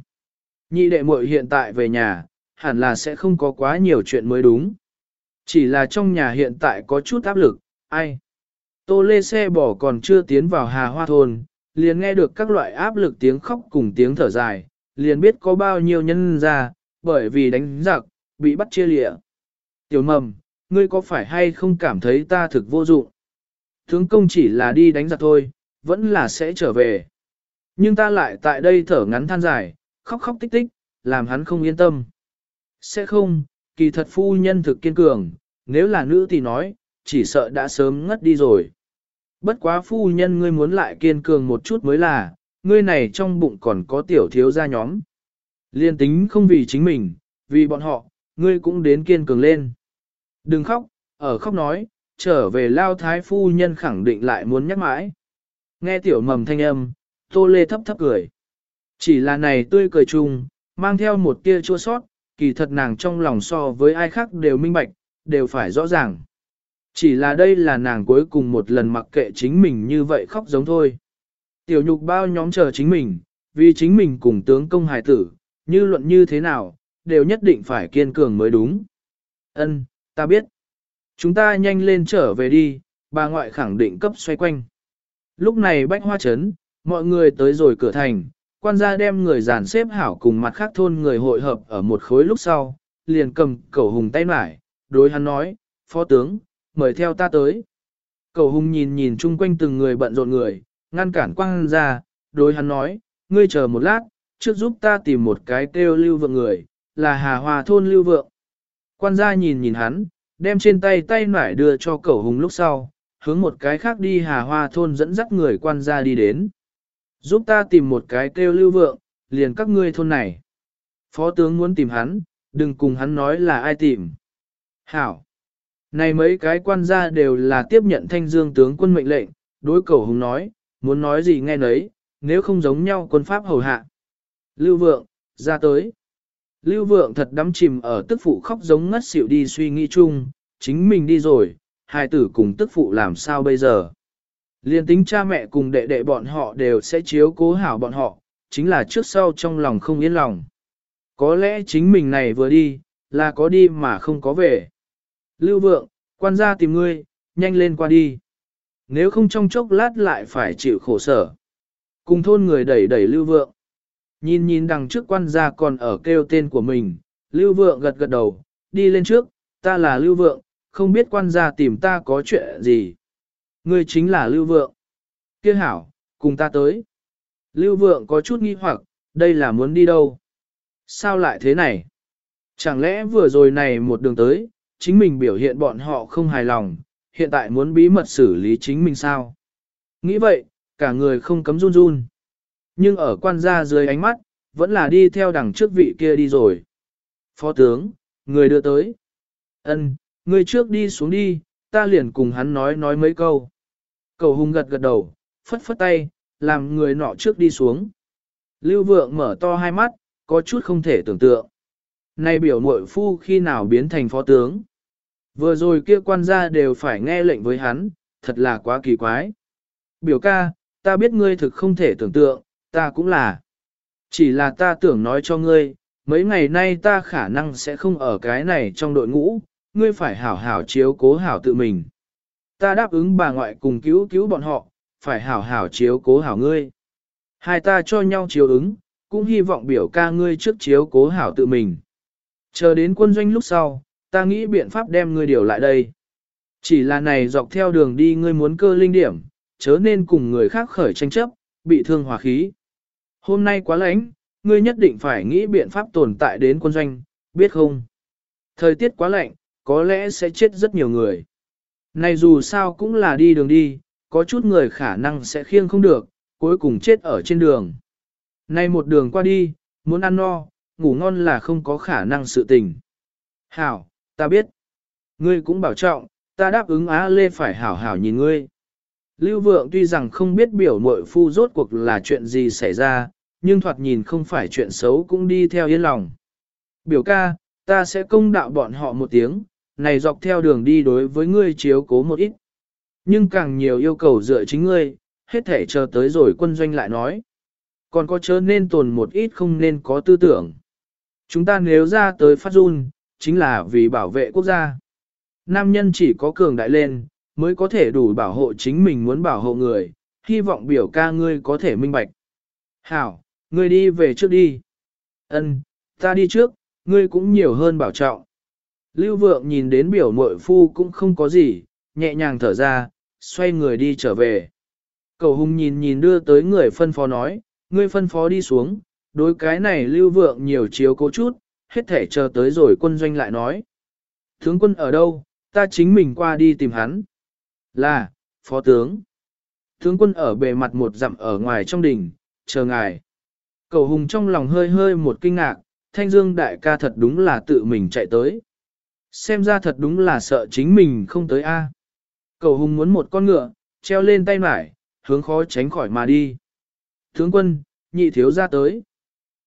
Nhị đệ muội hiện tại về nhà, hẳn là sẽ không có quá nhiều chuyện mới đúng. Chỉ là trong nhà hiện tại có chút áp lực, ai? Tô lê xe bỏ còn chưa tiến vào hà hoa thôn, liền nghe được các loại áp lực tiếng khóc cùng tiếng thở dài, liền biết có bao nhiêu nhân ra, bởi vì đánh giặc, bị bắt chia lịa. Tiểu mầm, ngươi có phải hay không cảm thấy ta thực vô dụng? Tướng công chỉ là đi đánh giặc thôi, vẫn là sẽ trở về. Nhưng ta lại tại đây thở ngắn than dài, khóc khóc tích tích, làm hắn không yên tâm. Sẽ không, kỳ thật phu nhân thực kiên cường, nếu là nữ thì nói, chỉ sợ đã sớm ngất đi rồi. Bất quá phu nhân ngươi muốn lại kiên cường một chút mới là, ngươi này trong bụng còn có tiểu thiếu gia nhóm. Liên tính không vì chính mình, vì bọn họ, ngươi cũng đến kiên cường lên. Đừng khóc, ở khóc nói, trở về lao thái phu nhân khẳng định lại muốn nhắc mãi. Nghe tiểu mầm thanh âm, tô lê thấp thấp cười. Chỉ là này tươi cười chung, mang theo một tia chua sót, kỳ thật nàng trong lòng so với ai khác đều minh bạch, đều phải rõ ràng. Chỉ là đây là nàng cuối cùng một lần mặc kệ chính mình như vậy khóc giống thôi. Tiểu nhục bao nhóm chờ chính mình, vì chính mình cùng tướng công hài tử, như luận như thế nào, đều nhất định phải kiên cường mới đúng. Ân, ta biết. Chúng ta nhanh lên trở về đi, bà ngoại khẳng định cấp xoay quanh. Lúc này bách hoa chấn, mọi người tới rồi cửa thành, quan gia đem người dàn xếp hảo cùng mặt khác thôn người hội hợp ở một khối lúc sau, liền cầm cầu hùng tay mải, đối hắn nói, phó tướng, mời theo ta tới. Cầu hùng nhìn nhìn chung quanh từng người bận rộn người, ngăn cản quan gia, đối hắn nói, ngươi chờ một lát, trước giúp ta tìm một cái kêu lưu vượng người, là hà hòa thôn lưu vượng. Quan gia nhìn nhìn hắn, đem trên tay tay nải đưa cho cầu hùng lúc sau, hướng một cái khác đi hà hoa thôn dẫn dắt người quan gia đi đến. Giúp ta tìm một cái kêu lưu vượng, liền các ngươi thôn này. Phó tướng muốn tìm hắn, đừng cùng hắn nói là ai tìm. Hảo. Này mấy cái quan gia đều là tiếp nhận thanh dương tướng quân mệnh lệnh, đối cầu hùng nói, muốn nói gì nghe nấy, nếu không giống nhau quân pháp hầu hạ. Lưu vượng, ra tới. Lưu vượng thật đắm chìm ở tức phụ khóc giống ngất xỉu đi suy nghĩ chung, chính mình đi rồi, hai tử cùng tức phụ làm sao bây giờ. Liên tính cha mẹ cùng đệ đệ bọn họ đều sẽ chiếu cố hảo bọn họ, chính là trước sau trong lòng không yên lòng. Có lẽ chính mình này vừa đi, là có đi mà không có về. Lưu vượng, quan gia tìm ngươi, nhanh lên qua đi. Nếu không trong chốc lát lại phải chịu khổ sở. Cùng thôn người đẩy đẩy lưu vượng. Nhìn nhìn đằng trước quan gia còn ở kêu tên của mình, lưu vượng gật gật đầu, đi lên trước, ta là lưu vượng, không biết quan gia tìm ta có chuyện gì. Ngươi chính là lưu vượng. Kia hảo, cùng ta tới. Lưu vượng có chút nghi hoặc, đây là muốn đi đâu? Sao lại thế này? Chẳng lẽ vừa rồi này một đường tới, chính mình biểu hiện bọn họ không hài lòng, hiện tại muốn bí mật xử lý chính mình sao? Nghĩ vậy, cả người không cấm run run. Nhưng ở quan gia dưới ánh mắt, vẫn là đi theo đằng trước vị kia đi rồi. Phó tướng, người đưa tới. Ân, người trước đi xuống đi, ta liền cùng hắn nói nói mấy câu. Cầu hùng gật gật đầu, phất phất tay, làm người nọ trước đi xuống. Lưu vượng mở to hai mắt, có chút không thể tưởng tượng. Này biểu muội phu khi nào biến thành phó tướng. Vừa rồi kia quan gia đều phải nghe lệnh với hắn, thật là quá kỳ quái. Biểu ca, ta biết ngươi thực không thể tưởng tượng, ta cũng là. Chỉ là ta tưởng nói cho ngươi, mấy ngày nay ta khả năng sẽ không ở cái này trong đội ngũ, ngươi phải hảo hảo chiếu cố hảo tự mình. ta đáp ứng bà ngoại cùng cứu cứu bọn họ, phải hảo hảo chiếu cố hảo ngươi. Hai ta cho nhau chiếu ứng, cũng hy vọng biểu ca ngươi trước chiếu cố hảo tự mình. Chờ đến quân doanh lúc sau, ta nghĩ biện pháp đem ngươi điều lại đây. Chỉ là này dọc theo đường đi ngươi muốn cơ linh điểm, chớ nên cùng người khác khởi tranh chấp, bị thương hòa khí. Hôm nay quá lạnh, ngươi nhất định phải nghĩ biện pháp tồn tại đến quân doanh, biết không? Thời tiết quá lạnh, có lẽ sẽ chết rất nhiều người. Này dù sao cũng là đi đường đi, có chút người khả năng sẽ khiêng không được, cuối cùng chết ở trên đường. Này một đường qua đi, muốn ăn no, ngủ ngon là không có khả năng sự tình. Hảo, ta biết. Ngươi cũng bảo trọng, ta đáp ứng Á Lê phải hảo hảo nhìn ngươi. Lưu Vượng tuy rằng không biết biểu mội phu rốt cuộc là chuyện gì xảy ra, nhưng thoạt nhìn không phải chuyện xấu cũng đi theo yên lòng. Biểu ca, ta sẽ công đạo bọn họ một tiếng, này dọc theo đường đi đối với ngươi chiếu cố một ít. Nhưng càng nhiều yêu cầu dựa chính ngươi, hết thể chờ tới rồi quân doanh lại nói. Còn có chớ nên tồn một ít không nên có tư tưởng. Chúng ta nếu ra tới phát run, chính là vì bảo vệ quốc gia. Nam nhân chỉ có cường đại lên, mới có thể đủ bảo hộ chính mình muốn bảo hộ người, hy vọng biểu ca ngươi có thể minh bạch. Hảo, ngươi đi về trước đi. Ân, ta đi trước, ngươi cũng nhiều hơn bảo trọng. Lưu vượng nhìn đến biểu mội phu cũng không có gì, nhẹ nhàng thở ra, xoay người đi trở về. Cầu hùng nhìn nhìn đưa tới người phân phó nói, ngươi phân phó đi xuống, đối cái này lưu vượng nhiều chiếu cố chút, hết thể chờ tới rồi quân doanh lại nói. Tướng quân ở đâu, ta chính mình qua đi tìm hắn. Là, phó tướng. Tướng quân ở bề mặt một dặm ở ngoài trong đỉnh, chờ ngài. Cầu hùng trong lòng hơi hơi một kinh ngạc, thanh dương đại ca thật đúng là tự mình chạy tới. Xem ra thật đúng là sợ chính mình không tới A. Cầu hùng muốn một con ngựa, treo lên tay mải, hướng khó tránh khỏi mà đi. Tướng quân, nhị thiếu ra tới.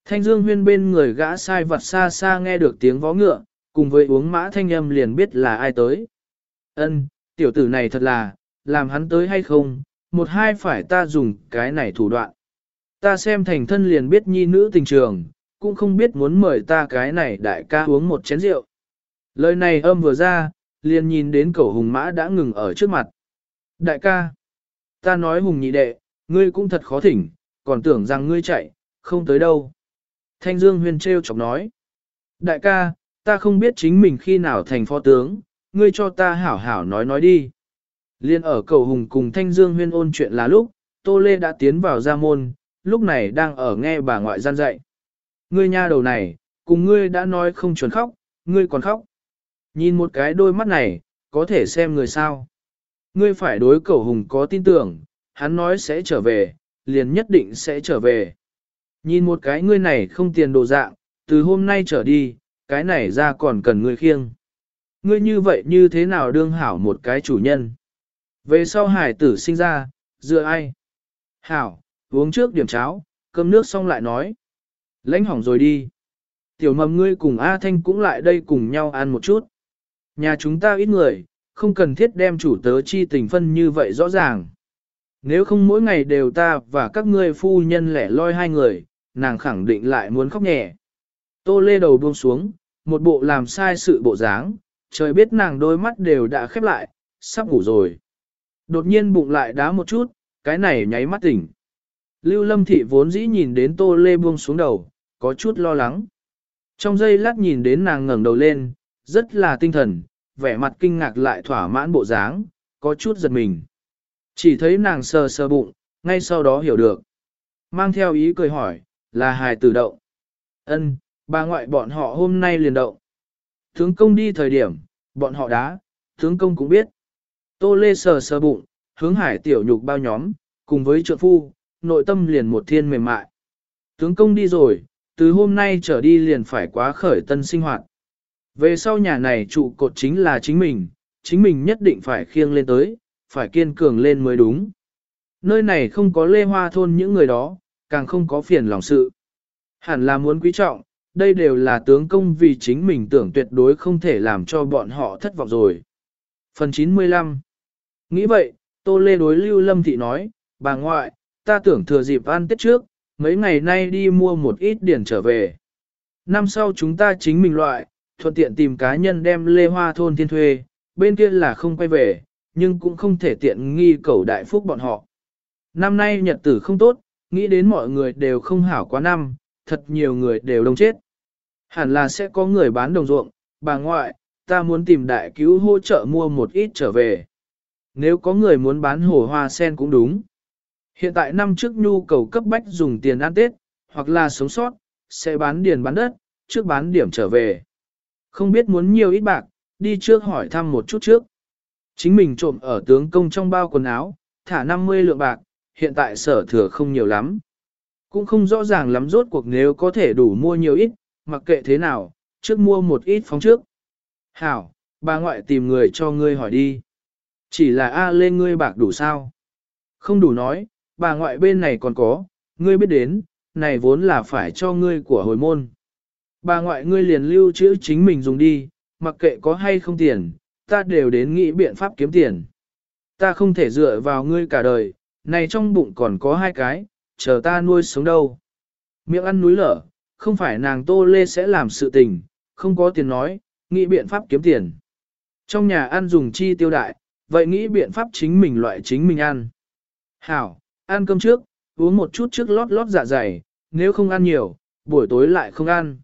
Thanh dương huyên bên người gã sai vật xa xa nghe được tiếng vó ngựa, cùng với uống mã thanh âm liền biết là ai tới. Ân, tiểu tử này thật là, làm hắn tới hay không, một hai phải ta dùng cái này thủ đoạn. Ta xem thành thân liền biết nhi nữ tình trường, cũng không biết muốn mời ta cái này đại ca uống một chén rượu. Lời này âm vừa ra, liền nhìn đến cậu hùng mã đã ngừng ở trước mặt. Đại ca, ta nói hùng nhị đệ, ngươi cũng thật khó thỉnh, còn tưởng rằng ngươi chạy, không tới đâu. Thanh Dương Huyên treo chọc nói. Đại ca, ta không biết chính mình khi nào thành phó tướng, ngươi cho ta hảo hảo nói nói đi. Liên ở cầu hùng cùng Thanh Dương Huyên ôn chuyện là lúc, Tô Lê đã tiến vào gia môn, lúc này đang ở nghe bà ngoại gian dạy. Ngươi nha đầu này, cùng ngươi đã nói không chuẩn khóc, ngươi còn khóc. Nhìn một cái đôi mắt này, có thể xem người sao. Ngươi phải đối cầu hùng có tin tưởng, hắn nói sẽ trở về, liền nhất định sẽ trở về. Nhìn một cái ngươi này không tiền đồ dạng, từ hôm nay trở đi, cái này ra còn cần ngươi khiêng. Ngươi như vậy như thế nào đương hảo một cái chủ nhân? Về sau hải tử sinh ra, dựa ai? Hảo, uống trước điểm cháo, cơm nước xong lại nói. Lãnh hỏng rồi đi. Tiểu mầm ngươi cùng A Thanh cũng lại đây cùng nhau ăn một chút. Nhà chúng ta ít người, không cần thiết đem chủ tớ chi tình phân như vậy rõ ràng. Nếu không mỗi ngày đều ta và các ngươi phu nhân lẻ loi hai người, nàng khẳng định lại muốn khóc nhẹ. Tô lê đầu buông xuống, một bộ làm sai sự bộ dáng, trời biết nàng đôi mắt đều đã khép lại, sắp ngủ rồi. Đột nhiên bụng lại đá một chút, cái này nháy mắt tỉnh. Lưu lâm thị vốn dĩ nhìn đến tô lê buông xuống đầu, có chút lo lắng. Trong giây lát nhìn đến nàng ngẩng đầu lên, rất là tinh thần, vẻ mặt kinh ngạc lại thỏa mãn bộ dáng, có chút giật mình. Chỉ thấy nàng sờ sờ bụng, ngay sau đó hiểu được. Mang theo ý cười hỏi, là hài tử động. Ân, bà ngoại bọn họ hôm nay liền động. Tướng công đi thời điểm, bọn họ đá, tướng công cũng biết. Tô lê sờ sờ bụng, hướng hải tiểu nhục bao nhóm, cùng với trượng phu, nội tâm liền một thiên mềm mại. Tướng công đi rồi, từ hôm nay trở đi liền phải quá khởi tân sinh hoạt. Về sau nhà này trụ cột chính là chính mình, chính mình nhất định phải khiêng lên tới, phải kiên cường lên mới đúng. Nơi này không có lê hoa thôn những người đó, càng không có phiền lòng sự. Hẳn là muốn quý trọng, đây đều là tướng công vì chính mình tưởng tuyệt đối không thể làm cho bọn họ thất vọng rồi. Phần 95 Nghĩ vậy, Tô Lê đối Lưu Lâm Thị nói, bà ngoại, ta tưởng thừa dịp ăn tết trước, mấy ngày nay đi mua một ít điển trở về. Năm sau chúng ta chính mình loại, thuận tiện tìm cá nhân đem lê hoa thôn thiên thuê, bên kia là không quay về, nhưng cũng không thể tiện nghi cầu đại phúc bọn họ. Năm nay nhật tử không tốt, nghĩ đến mọi người đều không hảo quá năm, thật nhiều người đều đông chết. Hẳn là sẽ có người bán đồng ruộng, bà ngoại, ta muốn tìm đại cứu hỗ trợ mua một ít trở về. Nếu có người muốn bán hồ hoa sen cũng đúng. Hiện tại năm trước nhu cầu cấp bách dùng tiền ăn Tết, hoặc là sống sót, sẽ bán điền bán đất, trước bán điểm trở về. Không biết muốn nhiều ít bạc, đi trước hỏi thăm một chút trước. Chính mình trộm ở tướng công trong bao quần áo, thả 50 lượng bạc, hiện tại sở thừa không nhiều lắm. Cũng không rõ ràng lắm rốt cuộc nếu có thể đủ mua nhiều ít, mặc kệ thế nào, trước mua một ít phóng trước. Hảo, bà ngoại tìm người cho ngươi hỏi đi. Chỉ là A lên ngươi bạc đủ sao? Không đủ nói, bà ngoại bên này còn có, ngươi biết đến, này vốn là phải cho ngươi của hồi môn. Bà ngoại ngươi liền lưu trữ chính mình dùng đi, mặc kệ có hay không tiền, ta đều đến nghĩ biện pháp kiếm tiền. Ta không thể dựa vào ngươi cả đời, này trong bụng còn có hai cái, chờ ta nuôi sống đâu. Miệng ăn núi lở, không phải nàng tô lê sẽ làm sự tình, không có tiền nói, nghĩ biện pháp kiếm tiền. Trong nhà ăn dùng chi tiêu đại, vậy nghĩ biện pháp chính mình loại chính mình ăn. Hảo, ăn cơm trước, uống một chút trước lót lót dạ dày, nếu không ăn nhiều, buổi tối lại không ăn.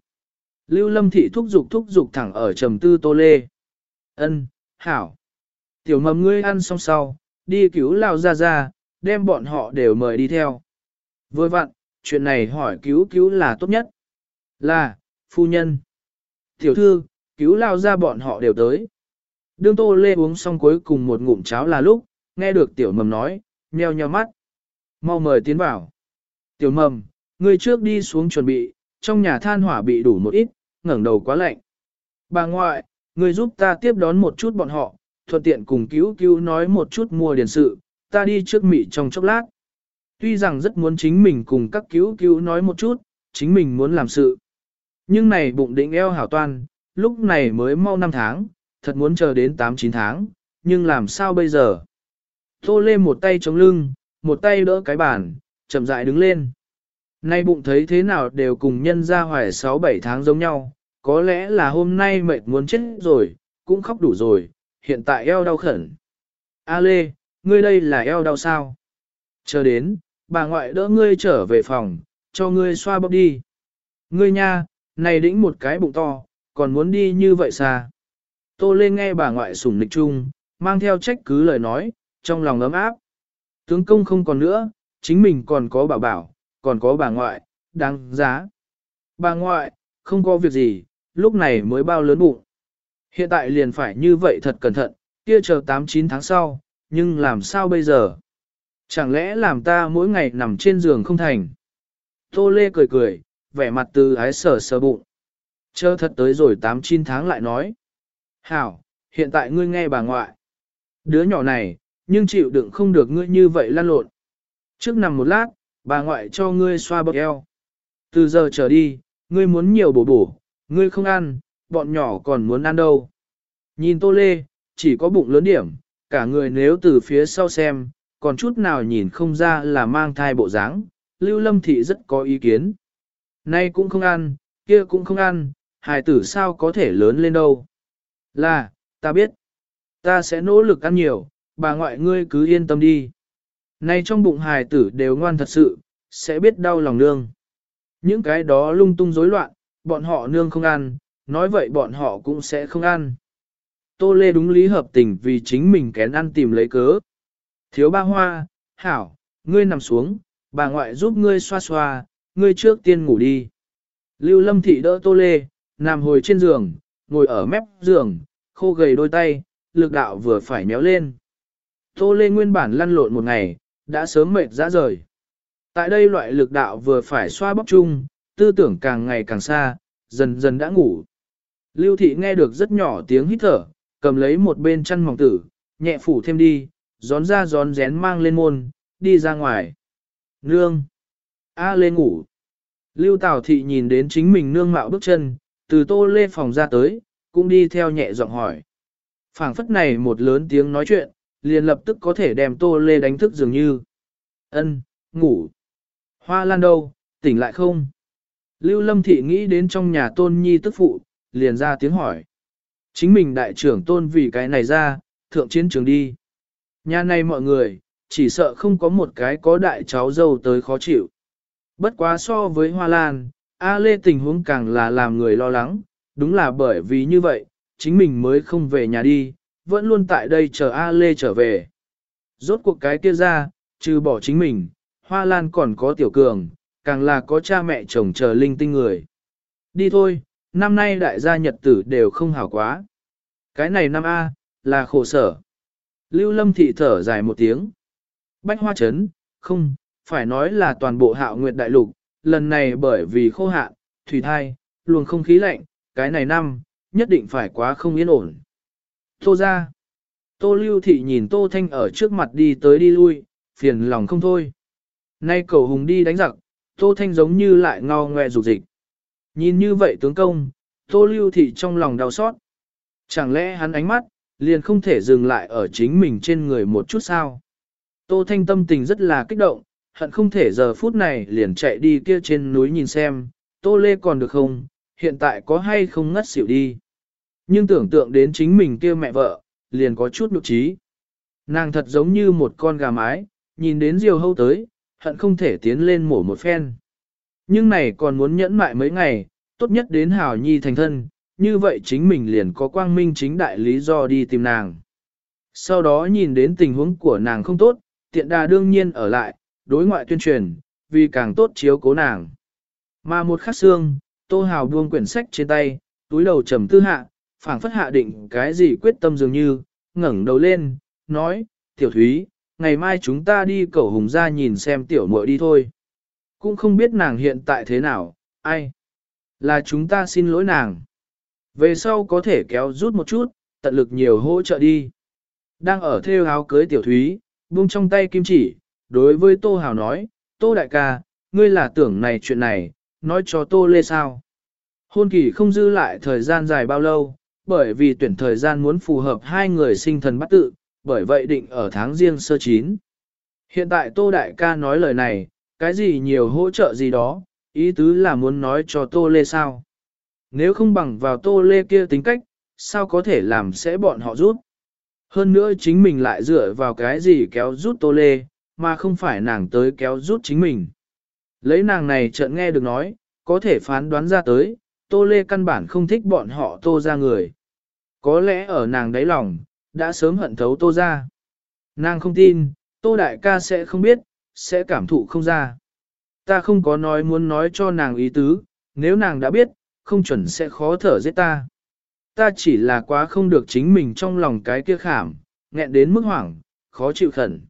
Lưu Lâm Thị thúc giục thúc giục thẳng ở trầm tư tô lê. Ân, hảo. Tiểu mầm ngươi ăn xong sau, đi cứu lao ra ra, đem bọn họ đều mời đi theo. vui vặn, chuyện này hỏi cứu cứu là tốt nhất. Là, phu nhân. Tiểu thư, cứu lao ra bọn họ đều tới. Đương tô lê uống xong cuối cùng một ngụm cháo là lúc, nghe được tiểu mầm nói, nheo nheo mắt. Mau mời tiến vào. Tiểu mầm, ngươi trước đi xuống chuẩn bị, trong nhà than hỏa bị đủ một ít, ngẩng đầu quá lạnh. Bà ngoại, người giúp ta tiếp đón một chút bọn họ, thuận tiện cùng cứu cứu nói một chút mua điền sự, ta đi trước mị trong chốc lát. Tuy rằng rất muốn chính mình cùng các cứu cứu nói một chút, chính mình muốn làm sự. Nhưng này bụng định eo hảo toan, lúc này mới mau 5 tháng, thật muốn chờ đến 8-9 tháng, nhưng làm sao bây giờ? Tô Lê một tay chống lưng, một tay đỡ cái bàn, chậm rãi đứng lên. Nay bụng thấy thế nào đều cùng nhân ra hoài 6-7 tháng giống nhau, có lẽ là hôm nay mệt muốn chết rồi, cũng khóc đủ rồi, hiện tại eo đau khẩn. A Lê, ngươi đây là eo đau sao? Chờ đến, bà ngoại đỡ ngươi trở về phòng, cho ngươi xoa bóp đi. Ngươi nha, này đĩnh một cái bụng to, còn muốn đi như vậy xa. Tô Lê nghe bà ngoại sủng nịch chung, mang theo trách cứ lời nói, trong lòng ấm áp. Tướng công không còn nữa, chính mình còn có bảo bảo, còn có bà ngoại, đáng giá. Bà ngoại, không có việc gì, lúc này mới bao lớn bụng. Hiện tại liền phải như vậy thật cẩn thận, kia chờ 8-9 tháng sau, nhưng làm sao bây giờ? Chẳng lẽ làm ta mỗi ngày nằm trên giường không thành? Tô Lê cười cười, vẻ mặt từ ái sở sờ bụng. Chờ thật tới rồi 8-9 tháng lại nói. Hảo, hiện tại ngươi nghe bà ngoại. Đứa nhỏ này, nhưng chịu đựng không được ngươi như vậy lan lộn. Trước nằm một lát, bà ngoại cho ngươi xoa bóp eo. Từ giờ trở đi, ngươi muốn nhiều bổ bổ, ngươi không ăn, bọn nhỏ còn muốn ăn đâu. Nhìn tô lê, chỉ có bụng lớn điểm, cả người nếu từ phía sau xem, còn chút nào nhìn không ra là mang thai bộ dáng. Lưu Lâm Thị rất có ý kiến. Nay cũng không ăn, kia cũng không ăn, hài tử sao có thể lớn lên đâu. Là, ta biết. Ta sẽ nỗ lực ăn nhiều, bà ngoại ngươi cứ yên tâm đi. Nay trong bụng hài tử đều ngoan thật sự, sẽ biết đau lòng nương. Những cái đó lung tung rối loạn, bọn họ nương không ăn, nói vậy bọn họ cũng sẽ không ăn. Tô Lê đúng lý hợp tình vì chính mình kén ăn tìm lấy cớ. Thiếu ba hoa, hảo, ngươi nằm xuống, bà ngoại giúp ngươi xoa xoa, ngươi trước tiên ngủ đi. Lưu Lâm Thị đỡ Tô Lê, nằm hồi trên giường, ngồi ở mép giường, khô gầy đôi tay, lực đạo vừa phải méo lên. Tô Lê nguyên bản lăn lộn một ngày, đã sớm mệt ra rời. Tại đây loại lực đạo vừa phải xoa bóc chung, tư tưởng càng ngày càng xa, dần dần đã ngủ. Lưu thị nghe được rất nhỏ tiếng hít thở, cầm lấy một bên chăn mỏng tử, nhẹ phủ thêm đi, gión ra gión rén mang lên môn, đi ra ngoài. Nương! A lê ngủ. Lưu Tào thị nhìn đến chính mình nương mạo bước chân, từ tô lê phòng ra tới, cũng đi theo nhẹ giọng hỏi. phảng phất này một lớn tiếng nói chuyện, liền lập tức có thể đem tô lê đánh thức dường như. ân ngủ. Hoa lan đâu, tỉnh lại không? Lưu Lâm Thị nghĩ đến trong nhà tôn nhi tức phụ, liền ra tiếng hỏi. Chính mình đại trưởng tôn vì cái này ra, thượng chiến trường đi. Nhà này mọi người, chỉ sợ không có một cái có đại cháu dâu tới khó chịu. Bất quá so với Hoa Lan, A Lê tình huống càng là làm người lo lắng, đúng là bởi vì như vậy, chính mình mới không về nhà đi, vẫn luôn tại đây chờ A Lê trở về. Rốt cuộc cái kia ra, trừ bỏ chính mình, Hoa Lan còn có Tiểu Cường, càng là có cha mẹ chồng chờ linh tinh người. Đi thôi, năm nay đại gia nhật tử đều không hảo quá. Cái này năm A, là khổ sở. Lưu Lâm thị thở dài một tiếng. Bách hoa chấn, không, phải nói là toàn bộ hạo nguyệt đại lục, lần này bởi vì khô hạn, thủy thai, luồng không khí lạnh, cái này năm, nhất định phải quá không yên ổn. Tô ra. Tô lưu thị nhìn Tô Thanh ở trước mặt đi tới đi lui, phiền lòng không thôi. Nay cầu hùng đi đánh giặc, Tô Thanh giống như lại ngao ngoe rục dịch. Nhìn như vậy tướng công, Tô lưu thị trong lòng đau xót. Chẳng lẽ hắn ánh mắt, liền không thể dừng lại ở chính mình trên người một chút sao? Tô Thanh tâm tình rất là kích động, hận không thể giờ phút này liền chạy đi kia trên núi nhìn xem, Tô Lê còn được không, hiện tại có hay không ngất xỉu đi. Nhưng tưởng tượng đến chính mình kia mẹ vợ, liền có chút nhục trí. Nàng thật giống như một con gà mái, nhìn đến diều hâu tới, hận không thể tiến lên mổ một phen. Nhưng này còn muốn nhẫn mại mấy ngày, tốt nhất đến hảo nhi thành thân, như vậy chính mình liền có quang minh chính đại lý do đi tìm nàng. Sau đó nhìn đến tình huống của nàng không tốt, tiện đà đương nhiên ở lại, đối ngoại tuyên truyền, vì càng tốt chiếu cố nàng. Mà một khắc xương, Tô Hào buông quyển sách trên tay, túi đầu trầm tư hạ, phảng phất hạ định cái gì quyết tâm dường như, ngẩng đầu lên, nói, tiểu thúy, ngày mai chúng ta đi cầu hùng ra nhìn xem tiểu muội đi thôi. Cũng không biết nàng hiện tại thế nào, ai? Là chúng ta xin lỗi nàng. Về sau có thể kéo rút một chút, tận lực nhiều hỗ trợ đi. Đang ở theo áo cưới tiểu thúy, buông trong tay kim chỉ, đối với Tô Hào nói, Tô đại ca, ngươi là tưởng này chuyện này, nói cho Tô Lê sao. Hôn kỳ không dư lại thời gian dài bao lâu, bởi vì tuyển thời gian muốn phù hợp hai người sinh thần bắt tự, bởi vậy định ở tháng riêng sơ chín. Hiện tại Tô Đại ca nói lời này, cái gì nhiều hỗ trợ gì đó, ý tứ là muốn nói cho Tô Lê sao. Nếu không bằng vào Tô Lê kia tính cách, sao có thể làm sẽ bọn họ rút. Hơn nữa chính mình lại dựa vào cái gì kéo rút Tô Lê, mà không phải nàng tới kéo rút chính mình. Lấy nàng này chợt nghe được nói, có thể phán đoán ra tới, Tô Lê căn bản không thích bọn họ Tô ra người. Có lẽ ở nàng đáy lòng, đã sớm hận thấu Tô ra. Nàng không tin, Tô Đại ca sẽ không biết, sẽ cảm thụ không ra. Ta không có nói muốn nói cho nàng ý tứ, nếu nàng đã biết, không chuẩn sẽ khó thở giết ta. Ta chỉ là quá không được chính mình trong lòng cái kia khảm, nghẹn đến mức hoảng, khó chịu khẩn.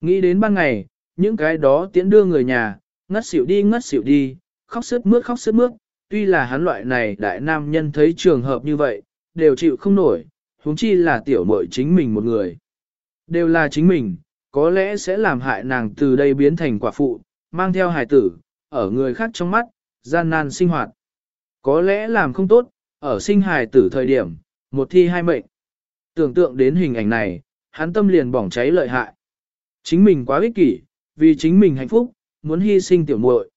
Nghĩ đến ban ngày, những cái đó tiễn đưa người nhà, ngất xỉu đi ngất xỉu đi, khóc sướt mướt khóc sướt mướt, tuy là hắn loại này đại nam nhân thấy trường hợp như vậy, đều chịu không nổi, huống chi là tiểu muội chính mình một người. Đều là chính mình, có lẽ sẽ làm hại nàng từ đây biến thành quả phụ, mang theo hài tử, ở người khác trong mắt, gian nan sinh hoạt. Có lẽ làm không tốt, ở sinh hài tử thời điểm, một thi hai mệnh. Tưởng tượng đến hình ảnh này, hắn tâm liền bỏng cháy lợi hại. Chính mình quá ích kỷ, vì chính mình hạnh phúc, muốn hy sinh tiểu muội.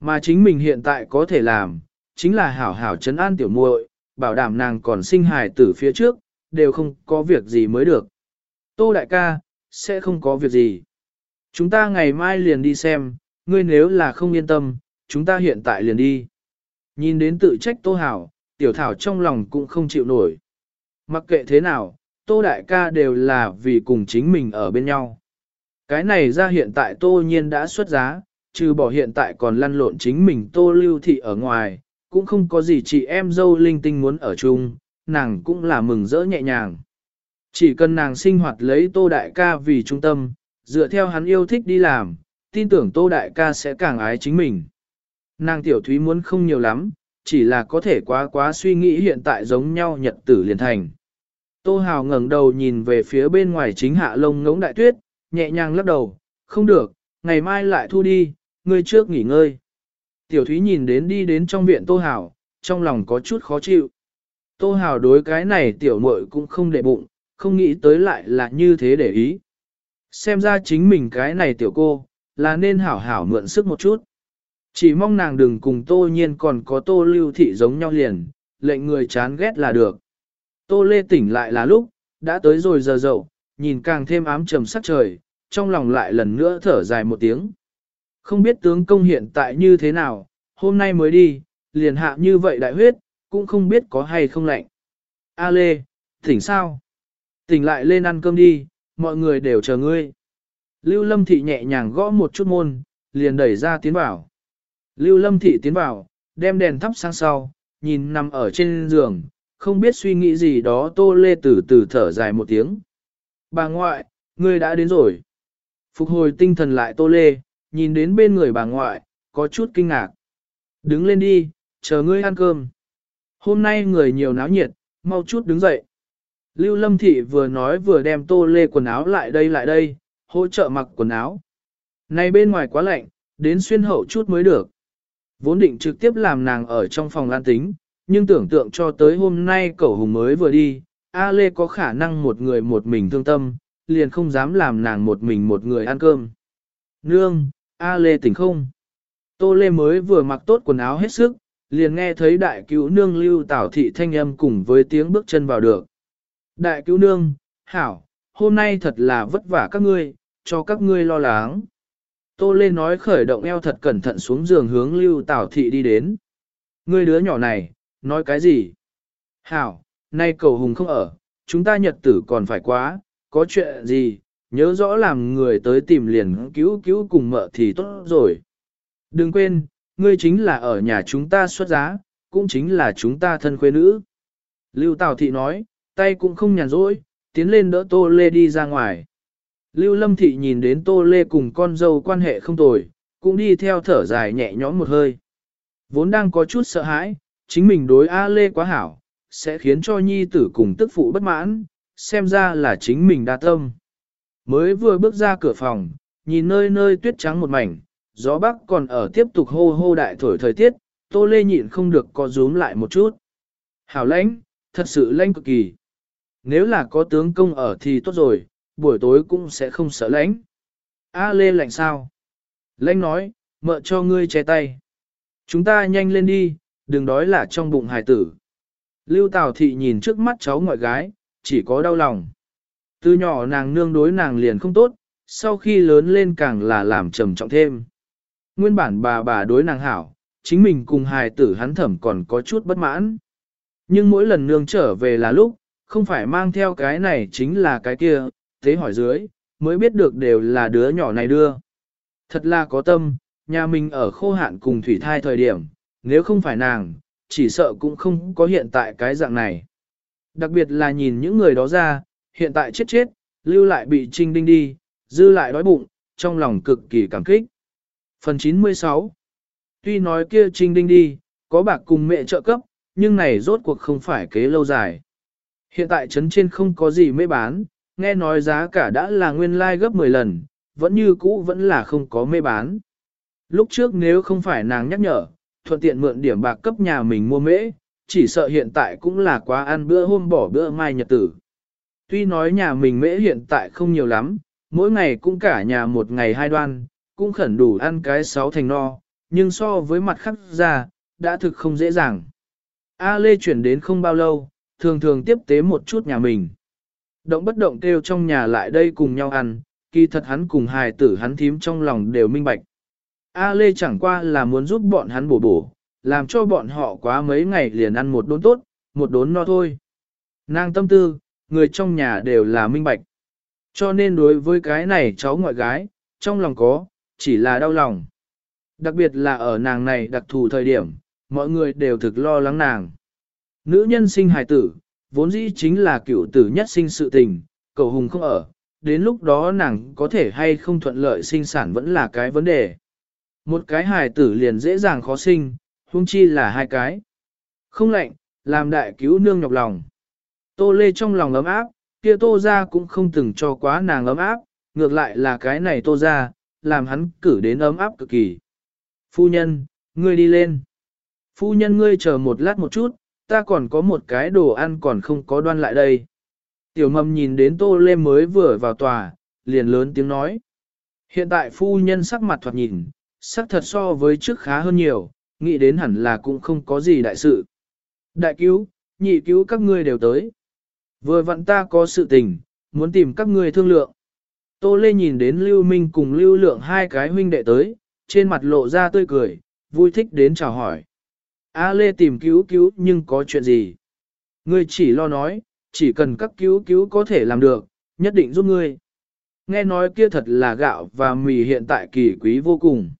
Mà chính mình hiện tại có thể làm, chính là hảo hảo chấn an tiểu muội, bảo đảm nàng còn sinh hài tử phía trước, đều không có việc gì mới được. Tô đại ca, sẽ không có việc gì. Chúng ta ngày mai liền đi xem, ngươi nếu là không yên tâm, chúng ta hiện tại liền đi. Nhìn đến tự trách Tô Hảo, tiểu thảo trong lòng cũng không chịu nổi. Mặc kệ thế nào, Tô đại ca đều là vì cùng chính mình ở bên nhau. Cái này ra hiện tại Tô nhiên đã xuất giá, trừ bỏ hiện tại còn lăn lộn chính mình Tô lưu thị ở ngoài, cũng không có gì chị em dâu linh tinh muốn ở chung, nàng cũng là mừng rỡ nhẹ nhàng. Chỉ cần nàng sinh hoạt lấy Tô Đại ca vì trung tâm, dựa theo hắn yêu thích đi làm, tin tưởng Tô Đại ca sẽ càng ái chính mình. Nàng tiểu thúy muốn không nhiều lắm, chỉ là có thể quá quá suy nghĩ hiện tại giống nhau nhật tử liền thành. Tô Hào ngẩng đầu nhìn về phía bên ngoài chính hạ lông ngỗng đại tuyết, nhẹ nhàng lắc đầu, không được, ngày mai lại thu đi, ngươi trước nghỉ ngơi. Tiểu Thúy nhìn đến đi đến trong viện Tô hảo, trong lòng có chút khó chịu. Tô Hảo đối cái này tiểu muội cũng không để bụng, không nghĩ tới lại là như thế để ý. Xem ra chính mình cái này tiểu cô, là nên hảo hảo mượn sức một chút. Chỉ mong nàng đừng cùng tô nhiên còn có tô lưu thị giống nhau liền, lệnh người chán ghét là được. Tô lê tỉnh lại là lúc, đã tới rồi giờ dậu, nhìn càng thêm ám trầm sắc trời, trong lòng lại lần nữa thở dài một tiếng. Không biết tướng công hiện tại như thế nào, hôm nay mới đi, liền hạ như vậy đại huyết, cũng không biết có hay không lạnh. A Lê, tỉnh sao? Tỉnh lại lên ăn cơm đi, mọi người đều chờ ngươi. Lưu Lâm Thị nhẹ nhàng gõ một chút môn, liền đẩy ra tiến vào. Lưu Lâm Thị tiến vào, đem đèn thắp sang sau, nhìn nằm ở trên giường, không biết suy nghĩ gì đó Tô Lê từ từ thở dài một tiếng. Bà ngoại, ngươi đã đến rồi. Phục hồi tinh thần lại Tô Lê, nhìn đến bên người bà ngoại, có chút kinh ngạc. Đứng lên đi, chờ ngươi ăn cơm. Hôm nay người nhiều náo nhiệt, mau chút đứng dậy. Lưu Lâm Thị vừa nói vừa đem Tô Lê quần áo lại đây lại đây, hỗ trợ mặc quần áo. Này bên ngoài quá lạnh, đến xuyên hậu chút mới được. Vốn định trực tiếp làm nàng ở trong phòng an tính, nhưng tưởng tượng cho tới hôm nay cậu hùng mới vừa đi, A Lê có khả năng một người một mình thương tâm, liền không dám làm nàng một mình một người ăn cơm. Nương, A Lê tỉnh không? Tô Lê mới vừa mặc tốt quần áo hết sức, liền nghe thấy đại cứu nương lưu tảo thị thanh âm cùng với tiếng bước chân vào được. Đại cứu nương, hảo, hôm nay thật là vất vả các ngươi, cho các ngươi lo lắng. Tô Lê nói khởi động eo thật cẩn thận xuống giường hướng lưu tảo thị đi đến. Ngươi đứa nhỏ này, nói cái gì? Hảo, nay cầu hùng không ở, chúng ta nhật tử còn phải quá, có chuyện gì, nhớ rõ làm người tới tìm liền cứu cứu cùng mợ thì tốt rồi. Đừng quên, ngươi chính là ở nhà chúng ta xuất giá, cũng chính là chúng ta thân khuê nữ. Lưu Tào Thị nói, tay cũng không nhàn rỗi, tiến lên đỡ Tô Lê đi ra ngoài. Lưu Lâm Thị nhìn đến Tô Lê cùng con dâu quan hệ không tồi, cũng đi theo thở dài nhẹ nhõm một hơi. Vốn đang có chút sợ hãi, chính mình đối A Lê quá hảo, sẽ khiến cho nhi tử cùng tức phụ bất mãn, xem ra là chính mình đa tâm. Mới vừa bước ra cửa phòng, nhìn nơi nơi tuyết trắng một mảnh, gió bắc còn ở tiếp tục hô hô đại thổi thời tiết, tô lê nhịn không được có rúm lại một chút. Hảo lãnh, thật sự lãnh cực kỳ. Nếu là có tướng công ở thì tốt rồi, buổi tối cũng sẽ không sợ lãnh. A lê lạnh sao? Lãnh nói, mợ cho ngươi che tay. Chúng ta nhanh lên đi, đừng đói là trong bụng hài tử. Lưu Tào Thị nhìn trước mắt cháu ngoại gái, chỉ có đau lòng. Từ nhỏ nàng nương đối nàng liền không tốt, sau khi lớn lên càng là làm trầm trọng thêm. Nguyên bản bà bà đối nàng hảo, chính mình cùng hài tử hắn thẩm còn có chút bất mãn. Nhưng mỗi lần nương trở về là lúc, không phải mang theo cái này chính là cái kia, thế hỏi dưới, mới biết được đều là đứa nhỏ này đưa. Thật là có tâm, nhà mình ở khô hạn cùng thủy thai thời điểm, nếu không phải nàng, chỉ sợ cũng không có hiện tại cái dạng này. Đặc biệt là nhìn những người đó ra, hiện tại chết chết, lưu lại bị trinh đinh đi, dư lại đói bụng, trong lòng cực kỳ cảm kích. Phần 96 Tuy nói kia trinh đinh đi, có bạc cùng mẹ trợ cấp, nhưng này rốt cuộc không phải kế lâu dài. Hiện tại trấn trên không có gì mê bán, nghe nói giá cả đã là nguyên lai like gấp 10 lần, vẫn như cũ vẫn là không có mê bán. Lúc trước nếu không phải nàng nhắc nhở, thuận tiện mượn điểm bạc cấp nhà mình mua mễ, chỉ sợ hiện tại cũng là quá ăn bữa hôm bỏ bữa mai nhật tử. Tuy nói nhà mình mễ hiện tại không nhiều lắm, mỗi ngày cũng cả nhà một ngày hai đoan, cũng khẩn đủ ăn cái sáu thành no, nhưng so với mặt khắc ra, đã thực không dễ dàng. A Lê chuyển đến không bao lâu, thường thường tiếp tế một chút nhà mình. Động bất động kêu trong nhà lại đây cùng nhau ăn, kỳ thật hắn cùng hài tử hắn thím trong lòng đều minh bạch. A Lê chẳng qua là muốn giúp bọn hắn bổ bổ, làm cho bọn họ quá mấy ngày liền ăn một đốn tốt, một đốn no thôi. Nàng tâm tư, người trong nhà đều là minh bạch. Cho nên đối với cái này cháu ngoại gái, trong lòng có, chỉ là đau lòng. Đặc biệt là ở nàng này đặc thù thời điểm, mọi người đều thực lo lắng nàng. Nữ nhân sinh hài tử, vốn dĩ chính là cựu tử nhất sinh sự tình, cầu hùng không ở, đến lúc đó nàng có thể hay không thuận lợi sinh sản vẫn là cái vấn đề. Một cái hài tử liền dễ dàng khó sinh, huống chi là hai cái. Không lạnh, làm đại cứu nương nhọc lòng. Tô lê trong lòng ấm áp, kia tô ra cũng không từng cho quá nàng ấm áp, ngược lại là cái này tô ra, làm hắn cử đến ấm áp cực kỳ. Phu nhân, ngươi đi lên. Phu nhân ngươi chờ một lát một chút, ta còn có một cái đồ ăn còn không có đoan lại đây. Tiểu mầm nhìn đến tô lê mới vừa vào tòa, liền lớn tiếng nói. Hiện tại phu nhân sắc mặt thoạt nhìn, sắc thật so với trước khá hơn nhiều, nghĩ đến hẳn là cũng không có gì đại sự. Đại cứu, nhị cứu các ngươi đều tới. Vừa vặn ta có sự tình, muốn tìm các ngươi thương lượng. Tô Lê nhìn đến Lưu Minh cùng Lưu Lượng hai cái huynh đệ tới, trên mặt lộ ra tươi cười, vui thích đến chào hỏi. A Lê tìm cứu cứu nhưng có chuyện gì? Ngươi chỉ lo nói, chỉ cần các cứu cứu có thể làm được, nhất định giúp ngươi. Nghe nói kia thật là gạo và mì hiện tại kỳ quý vô cùng.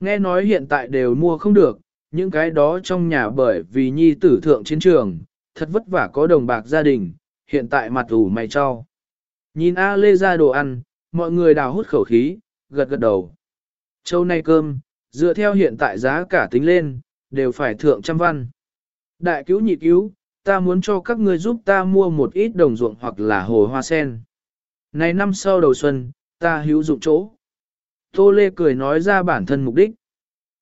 Nghe nói hiện tại đều mua không được, những cái đó trong nhà bởi vì nhi tử thượng chiến trường, thật vất vả có đồng bạc gia đình, hiện tại mặt ủ mày cho. Nhìn A Lê ra đồ ăn, mọi người đào hút khẩu khí, gật gật đầu. Châu nay cơm, dựa theo hiện tại giá cả tính lên, đều phải thượng trăm văn. Đại cứu nhị cứu, ta muốn cho các ngươi giúp ta mua một ít đồng ruộng hoặc là hồ hoa sen. Này năm sau đầu xuân, ta hữu dụng chỗ. Tô Lê cười nói ra bản thân mục đích.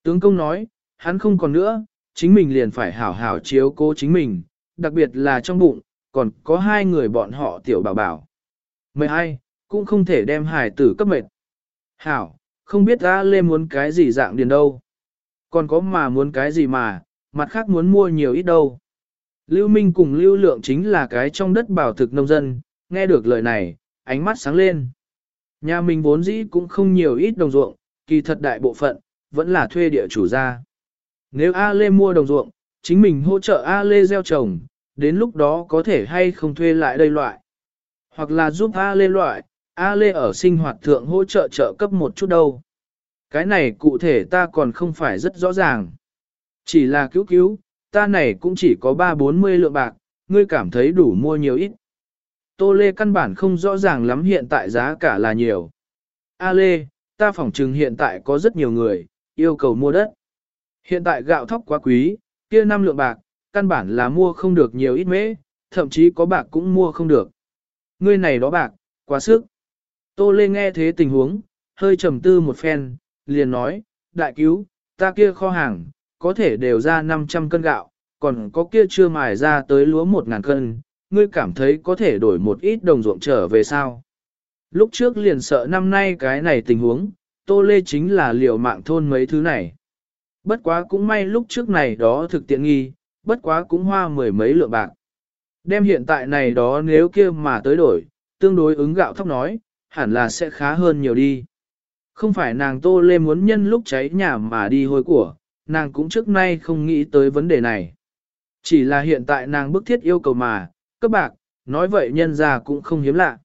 Tướng công nói, hắn không còn nữa, chính mình liền phải hảo hảo chiếu cố chính mình, đặc biệt là trong bụng, còn có hai người bọn họ tiểu bảo bảo. Mười hai, cũng không thể đem hải tử cấp mệt. Hảo, không biết A Lê muốn cái gì dạng điền đâu. Còn có mà muốn cái gì mà, mặt khác muốn mua nhiều ít đâu. Lưu Minh cùng Lưu Lượng chính là cái trong đất bảo thực nông dân, nghe được lời này, ánh mắt sáng lên. Nhà mình vốn dĩ cũng không nhiều ít đồng ruộng, kỳ thật đại bộ phận, vẫn là thuê địa chủ ra. Nếu A Lê mua đồng ruộng, chính mình hỗ trợ A Lê gieo trồng, đến lúc đó có thể hay không thuê lại đây loại. Hoặc là giúp A Lê loại, A Lê ở sinh hoạt thượng hỗ trợ trợ cấp một chút đâu. Cái này cụ thể ta còn không phải rất rõ ràng. Chỉ là cứu cứu, ta này cũng chỉ có 3-40 lượng bạc, ngươi cảm thấy đủ mua nhiều ít. Tô Lê căn bản không rõ ràng lắm hiện tại giá cả là nhiều. A Lê, ta phỏng chừng hiện tại có rất nhiều người, yêu cầu mua đất. Hiện tại gạo thóc quá quý, kia năm lượng bạc, căn bản là mua không được nhiều ít mễ, thậm chí có bạc cũng mua không được. Ngươi này đó bạc, quá sức. Tô Lê nghe thế tình huống, hơi trầm tư một phen, liền nói, đại cứu, ta kia kho hàng, có thể đều ra 500 cân gạo, còn có kia chưa mài ra tới lúa 1.000 cân, ngươi cảm thấy có thể đổi một ít đồng ruộng trở về sao. Lúc trước liền sợ năm nay cái này tình huống, Tô Lê chính là liều mạng thôn mấy thứ này. Bất quá cũng may lúc trước này đó thực tiện nghi, bất quá cũng hoa mười mấy lượng bạc. Đem hiện tại này đó nếu kia mà tới đổi, tương đối ứng gạo thóc nói, hẳn là sẽ khá hơn nhiều đi. Không phải nàng Tô Lê muốn nhân lúc cháy nhà mà đi hôi của, nàng cũng trước nay không nghĩ tới vấn đề này. Chỉ là hiện tại nàng bức thiết yêu cầu mà, các bạc, nói vậy nhân ra cũng không hiếm lạ.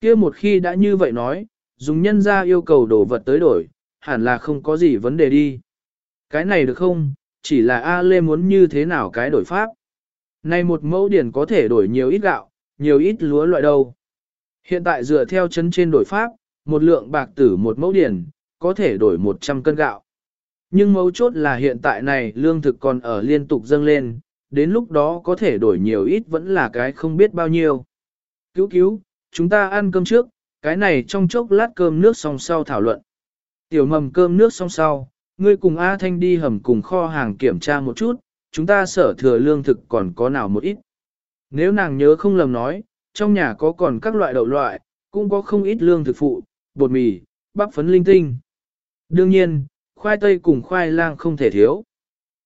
kia một khi đã như vậy nói, dùng nhân ra yêu cầu đổ vật tới đổi, hẳn là không có gì vấn đề đi. Cái này được không, chỉ là A Lê muốn như thế nào cái đổi pháp. Này một mẫu điển có thể đổi nhiều ít gạo, nhiều ít lúa loại đâu. Hiện tại dựa theo chấn trên đổi pháp, một lượng bạc tử một mẫu điển, có thể đổi 100 cân gạo. Nhưng mấu chốt là hiện tại này lương thực còn ở liên tục dâng lên, đến lúc đó có thể đổi nhiều ít vẫn là cái không biết bao nhiêu. Cứu cứu, chúng ta ăn cơm trước, cái này trong chốc lát cơm nước xong sau thảo luận. Tiểu mầm cơm nước xong sau, ngươi cùng A Thanh đi hầm cùng kho hàng kiểm tra một chút, chúng ta sở thừa lương thực còn có nào một ít. Nếu nàng nhớ không lầm nói, trong nhà có còn các loại đậu loại, cũng có không ít lương thực phụ, bột mì, bắp phấn linh tinh. Đương nhiên, khoai tây cùng khoai lang không thể thiếu.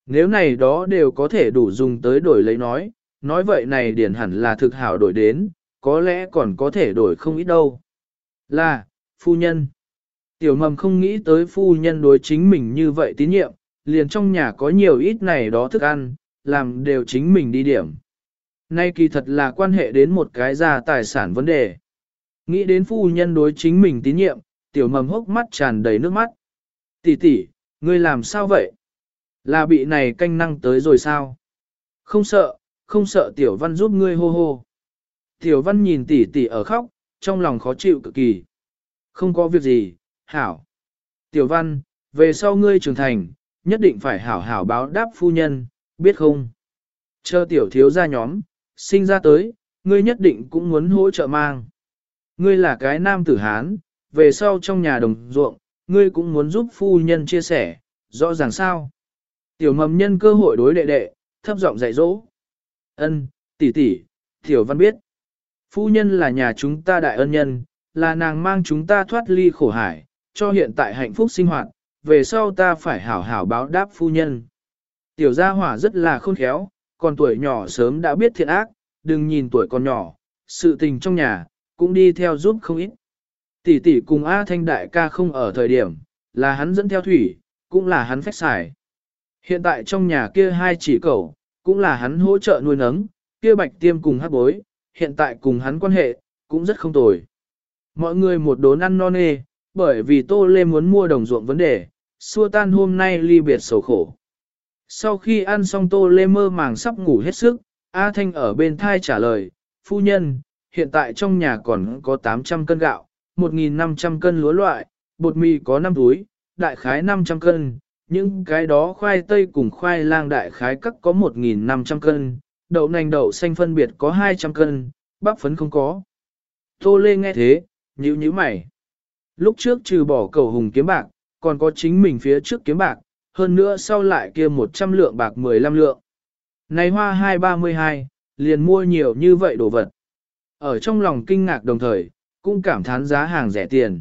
Nếu này đó đều có thể đủ dùng tới đổi lấy nói, nói vậy này điển hẳn là thực hảo đổi đến, có lẽ còn có thể đổi không ít đâu. Là, phu nhân. Tiểu mầm không nghĩ tới phu nhân đối chính mình như vậy tín nhiệm, liền trong nhà có nhiều ít này đó thức ăn, làm đều chính mình đi điểm. Nay kỳ thật là quan hệ đến một cái gia tài sản vấn đề. Nghĩ đến phu nhân đối chính mình tín nhiệm, tiểu mầm hốc mắt tràn đầy nước mắt. Tỷ tỷ, ngươi làm sao vậy? Là bị này canh năng tới rồi sao? Không sợ, không sợ tiểu văn giúp ngươi hô hô. Tiểu văn nhìn tỷ tỷ ở khóc, trong lòng khó chịu cực kỳ. Không có việc gì, hảo. Tiểu văn, về sau ngươi trưởng thành, nhất định phải hảo hảo báo đáp phu nhân, biết không? Chờ tiểu thiếu ra nhóm, sinh ra tới, ngươi nhất định cũng muốn hỗ trợ mang. Ngươi là cái nam tử Hán, về sau trong nhà đồng ruộng, ngươi cũng muốn giúp phu nhân chia sẻ, rõ ràng sao? Tiểu mầm nhân cơ hội đối đệ đệ, thấp giọng dạy dỗ. Ân, tỷ tỷ, tiểu văn biết. Phu nhân là nhà chúng ta đại ân nhân, là nàng mang chúng ta thoát ly khổ hải, cho hiện tại hạnh phúc sinh hoạt, về sau ta phải hảo hảo báo đáp phu nhân. Tiểu gia hỏa rất là khôn khéo, còn tuổi nhỏ sớm đã biết thiện ác, đừng nhìn tuổi còn nhỏ, sự tình trong nhà, cũng đi theo giúp không ít. Tỷ tỷ cùng A Thanh đại ca không ở thời điểm, là hắn dẫn theo thủy, cũng là hắn phách xài. Hiện tại trong nhà kia hai chỉ cẩu, cũng là hắn hỗ trợ nuôi nấng, kia bạch tiêm cùng hát bối, hiện tại cùng hắn quan hệ, cũng rất không tồi. Mọi người một đốn ăn non nê, bởi vì Tô Lê muốn mua đồng ruộng vấn đề, xua tan hôm nay ly biệt sầu khổ. Sau khi ăn xong Tô Lê mơ màng sắp ngủ hết sức, A Thanh ở bên thai trả lời, phu nhân, hiện tại trong nhà còn có 800 cân gạo, 1.500 cân lúa loại, bột mì có 5 túi, đại khái 500 cân, những cái đó khoai tây cùng khoai lang đại khái cắt có 1.500 cân, đậu nành đậu xanh phân biệt có 200 cân, bắp phấn không có. Tô Lê nghe thế, nhíu nhíu mày. Lúc trước trừ bỏ cầu hùng kiếm bạc, còn có chính mình phía trước kiếm bạc, hơn nữa sau lại kia 100 lượng bạc 15 lượng. Này hoa 232, liền mua nhiều như vậy đồ vật. Ở trong lòng kinh ngạc đồng thời, cũng cảm thán giá hàng rẻ tiền.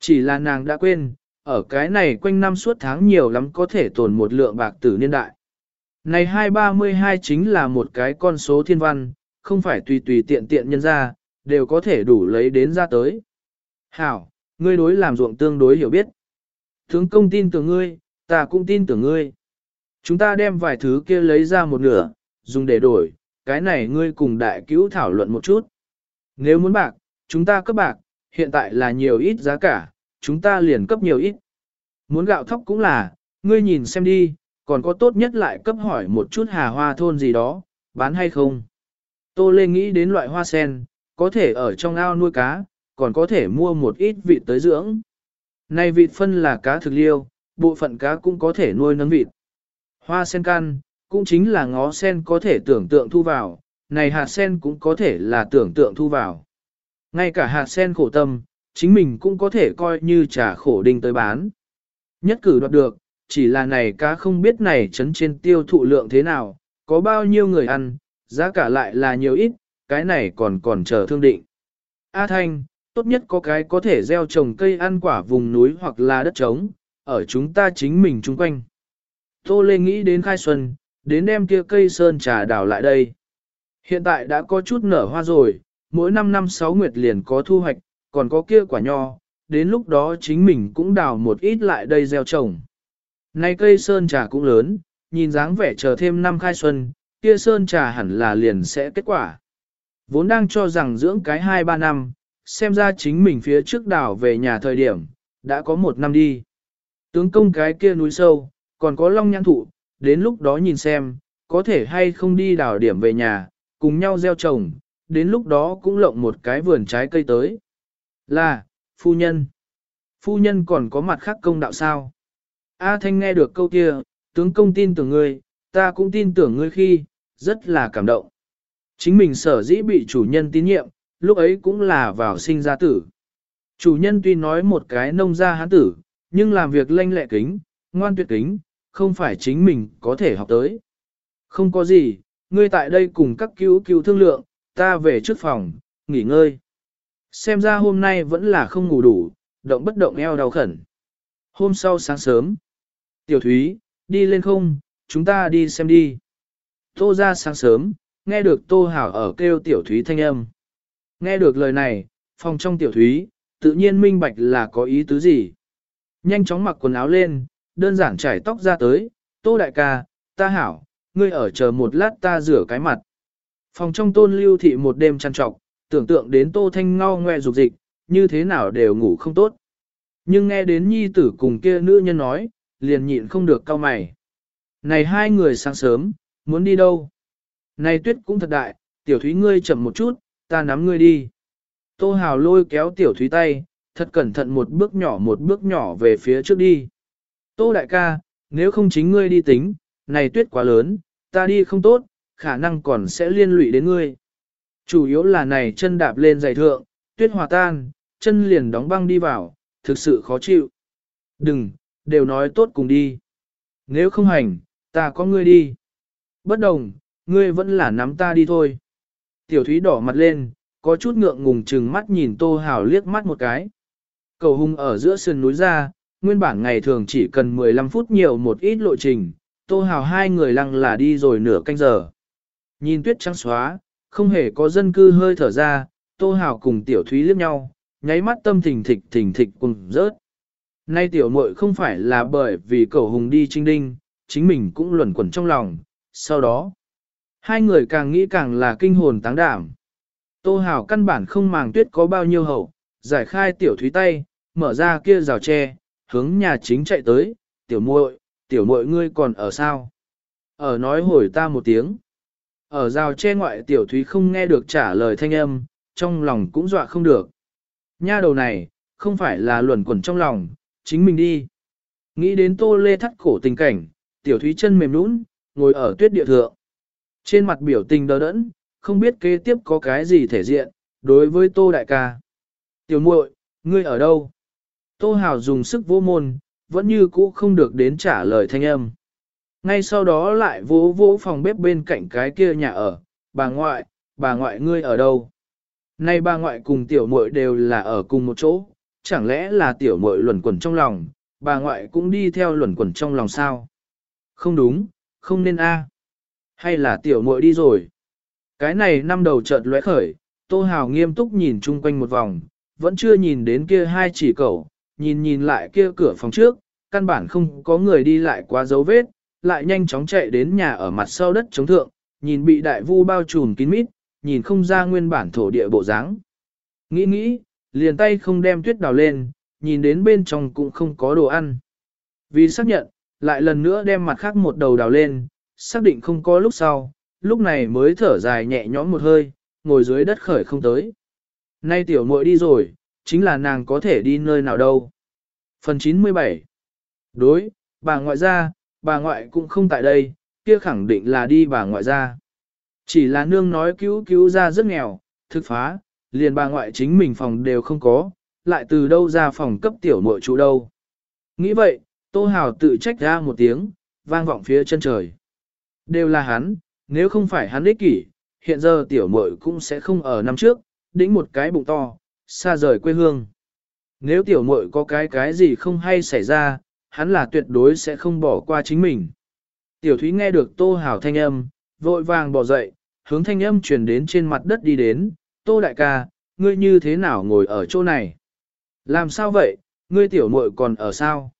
Chỉ là nàng đã quên, ở cái này quanh năm suốt tháng nhiều lắm có thể tồn một lượng bạc tử niên đại. Này 232 chính là một cái con số thiên văn, không phải tùy tùy tiện tiện nhân ra, đều có thể đủ lấy đến ra tới. Hảo, ngươi đối làm ruộng tương đối hiểu biết. Tướng công tin tưởng ngươi, ta cũng tin tưởng ngươi. Chúng ta đem vài thứ kia lấy ra một nửa, dùng để đổi, cái này ngươi cùng đại cứu thảo luận một chút. Nếu muốn bạc, chúng ta cấp bạc, hiện tại là nhiều ít giá cả, chúng ta liền cấp nhiều ít. Muốn gạo thóc cũng là, ngươi nhìn xem đi, còn có tốt nhất lại cấp hỏi một chút hà hoa thôn gì đó, bán hay không. Tô Lê nghĩ đến loại hoa sen, có thể ở trong ao nuôi cá, còn có thể mua một ít vịt tới dưỡng. Này vịt phân là cá thực liêu, bộ phận cá cũng có thể nuôi nấng vịt. Hoa sen can cũng chính là ngó sen có thể tưởng tượng thu vào, này hạt sen cũng có thể là tưởng tượng thu vào. Ngay cả hạt sen khổ tâm, chính mình cũng có thể coi như trả khổ đinh tới bán. Nhất cử đoạt được, chỉ là này cá không biết này chấn trên tiêu thụ lượng thế nào, có bao nhiêu người ăn, giá cả lại là nhiều ít, cái này còn còn chờ thương định. A Thanh, tốt nhất có cái có thể gieo trồng cây ăn quả vùng núi hoặc là đất trống, ở chúng ta chính mình chung quanh. Tô Lê nghĩ đến khai xuân, đến đem kia cây sơn trà đào lại đây. Hiện tại đã có chút nở hoa rồi, mỗi năm năm sáu nguyệt liền có thu hoạch, còn có kia quả nho, đến lúc đó chính mình cũng đào một ít lại đây gieo trồng. Nay cây sơn trà cũng lớn, nhìn dáng vẻ chờ thêm năm khai xuân, kia sơn trà hẳn là liền sẽ kết quả. Vốn đang cho rằng dưỡng cái 2-3 năm, xem ra chính mình phía trước đảo về nhà thời điểm, đã có một năm đi. Tướng công cái kia núi sâu, còn có long nhãn thụ, đến lúc đó nhìn xem, có thể hay không đi đảo điểm về nhà, cùng nhau gieo trồng, đến lúc đó cũng lộng một cái vườn trái cây tới. Là, phu nhân. Phu nhân còn có mặt khác công đạo sao? A Thanh nghe được câu kia, tướng công tin tưởng ngươi, ta cũng tin tưởng ngươi khi, rất là cảm động. Chính mình sở dĩ bị chủ nhân tín nhiệm, lúc ấy cũng là vào sinh ra tử. Chủ nhân tuy nói một cái nông gia hán tử, nhưng làm việc lanh lẹ kính, ngoan tuyệt kính, không phải chính mình có thể học tới. Không có gì, ngươi tại đây cùng các cứu cứu thương lượng, ta về trước phòng, nghỉ ngơi. Xem ra hôm nay vẫn là không ngủ đủ, động bất động eo đau khẩn. Hôm sau sáng sớm, tiểu thúy, đi lên không, chúng ta đi xem đi. Tô ra sáng sớm, nghe được tô hảo ở kêu tiểu thúy thanh âm. Nghe được lời này, phòng trong tiểu thúy, tự nhiên minh bạch là có ý tứ gì. Nhanh chóng mặc quần áo lên, đơn giản trải tóc ra tới, tô đại ca, ta hảo, ngươi ở chờ một lát ta rửa cái mặt. Phòng trong tôn lưu thị một đêm trăn trọc, tưởng tượng đến tô thanh ngao ngoe dục dịch, như thế nào đều ngủ không tốt. Nhưng nghe đến nhi tử cùng kia nữ nhân nói, liền nhịn không được cau mày. Này hai người sáng sớm, muốn đi đâu? Này tuyết cũng thật đại, tiểu thúy ngươi chậm một chút, ta nắm ngươi đi. Tô hào lôi kéo tiểu thúy tay, thật cẩn thận một bước nhỏ một bước nhỏ về phía trước đi. Tô đại ca, nếu không chính ngươi đi tính, này tuyết quá lớn, ta đi không tốt, khả năng còn sẽ liên lụy đến ngươi. Chủ yếu là này chân đạp lên giày thượng, tuyết hòa tan, chân liền đóng băng đi vào, thực sự khó chịu. Đừng, đều nói tốt cùng đi. Nếu không hành, ta có ngươi đi. Bất đồng, ngươi vẫn là nắm ta đi thôi. Tiểu thúy đỏ mặt lên, có chút ngượng ngùng chừng mắt nhìn tô hào liếc mắt một cái. Cầu hung ở giữa sườn núi ra, nguyên bản ngày thường chỉ cần 15 phút nhiều một ít lộ trình, tô hào hai người lăng là đi rồi nửa canh giờ. Nhìn tuyết trắng xóa, không hề có dân cư hơi thở ra, Tô Hào cùng Tiểu Thúy liếc nhau, nháy mắt tâm thình thịch thình thịch cùng rớt. Nay tiểu muội không phải là bởi vì Cầu hùng đi trinh đinh, chính mình cũng luẩn quẩn trong lòng, sau đó, hai người càng nghĩ càng là kinh hồn táng đảm. Tô hảo căn bản không màng tuyết có bao nhiêu hậu, giải khai tiểu thúy tay, mở ra kia rào tre, hướng nhà chính chạy tới, tiểu muội, tiểu muội ngươi còn ở sao? Ở nói hồi ta một tiếng. Ở rào tre ngoại tiểu thúy không nghe được trả lời thanh âm, trong lòng cũng dọa không được. Nha đầu này, không phải là luẩn quẩn trong lòng, chính mình đi. Nghĩ đến tô lê thắt cổ tình cảnh, tiểu thúy chân mềm nũng, ngồi ở tuyết địa thượng. Trên mặt biểu tình đờ đẫn, không biết kế tiếp có cái gì thể diện, đối với tô đại ca. Tiểu muội, ngươi ở đâu? Tô Hào dùng sức vô môn, vẫn như cũ không được đến trả lời thanh âm. Ngay sau đó lại vỗ vỗ phòng bếp bên cạnh cái kia nhà ở, bà ngoại, bà ngoại ngươi ở đâu? Nay bà ngoại cùng tiểu muội đều là ở cùng một chỗ, chẳng lẽ là tiểu muội luẩn quẩn trong lòng, bà ngoại cũng đi theo luẩn quẩn trong lòng sao? Không đúng, không nên a. Hay là tiểu muội đi rồi? Cái này năm đầu chợt lóe khởi, Tô Hào nghiêm túc nhìn chung quanh một vòng, vẫn chưa nhìn đến kia hai chỉ cẩu, nhìn nhìn lại kia cửa phòng trước, căn bản không có người đi lại quá dấu vết, lại nhanh chóng chạy đến nhà ở mặt sau đất chống thượng, nhìn bị đại vu bao trùm kín mít, nhìn không ra nguyên bản thổ địa bộ dáng. Nghĩ nghĩ, liền tay không đem tuyết đào lên, nhìn đến bên trong cũng không có đồ ăn. Vì xác nhận, lại lần nữa đem mặt khác một đầu đào lên, xác định không có lúc sau, lúc này mới thở dài nhẹ nhõm một hơi, ngồi dưới đất khởi không tới. Nay tiểu muội đi rồi, chính là nàng có thể đi nơi nào đâu. Phần 97 Đối, bà ngoại gia, bà ngoại cũng không tại đây, kia khẳng định là đi bà ngoại gia. Chỉ là nương nói cứu cứu ra rất nghèo, thực phá, liền bà ngoại chính mình phòng đều không có, lại từ đâu ra phòng cấp tiểu muội chủ đâu. Nghĩ vậy, Tô Hào tự trách ra một tiếng, vang vọng phía chân trời. Đều là hắn, nếu không phải hắn ích kỷ, hiện giờ tiểu muội cũng sẽ không ở năm trước, đĩnh một cái bụng to, xa rời quê hương. Nếu tiểu muội có cái cái gì không hay xảy ra, hắn là tuyệt đối sẽ không bỏ qua chính mình. Tiểu Thúy nghe được Tô Hảo thanh âm, vội vàng bỏ dậy, hướng thanh âm truyền đến trên mặt đất đi đến, Tô đại ca, ngươi như thế nào ngồi ở chỗ này? Làm sao vậy, ngươi tiểu muội còn ở sao?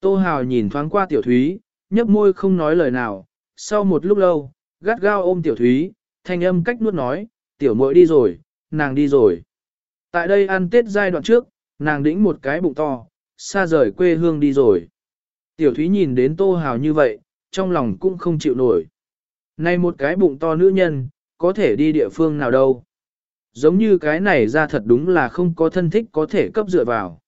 Tô Hào nhìn thoáng qua tiểu Thúy, nhấp môi không nói lời nào, sau một lúc lâu, gắt gao ôm tiểu Thúy, thanh âm cách nuốt nói, tiểu muội đi rồi, nàng đi rồi. Tại đây ăn tết giai đoạn trước, nàng đĩnh một cái bụng to, xa rời quê hương đi rồi. Tiểu Thúy nhìn đến Tô Hào như vậy, trong lòng cũng không chịu nổi. Này một cái bụng to nữ nhân, có thể đi địa phương nào đâu. Giống như cái này ra thật đúng là không có thân thích có thể cấp dựa vào.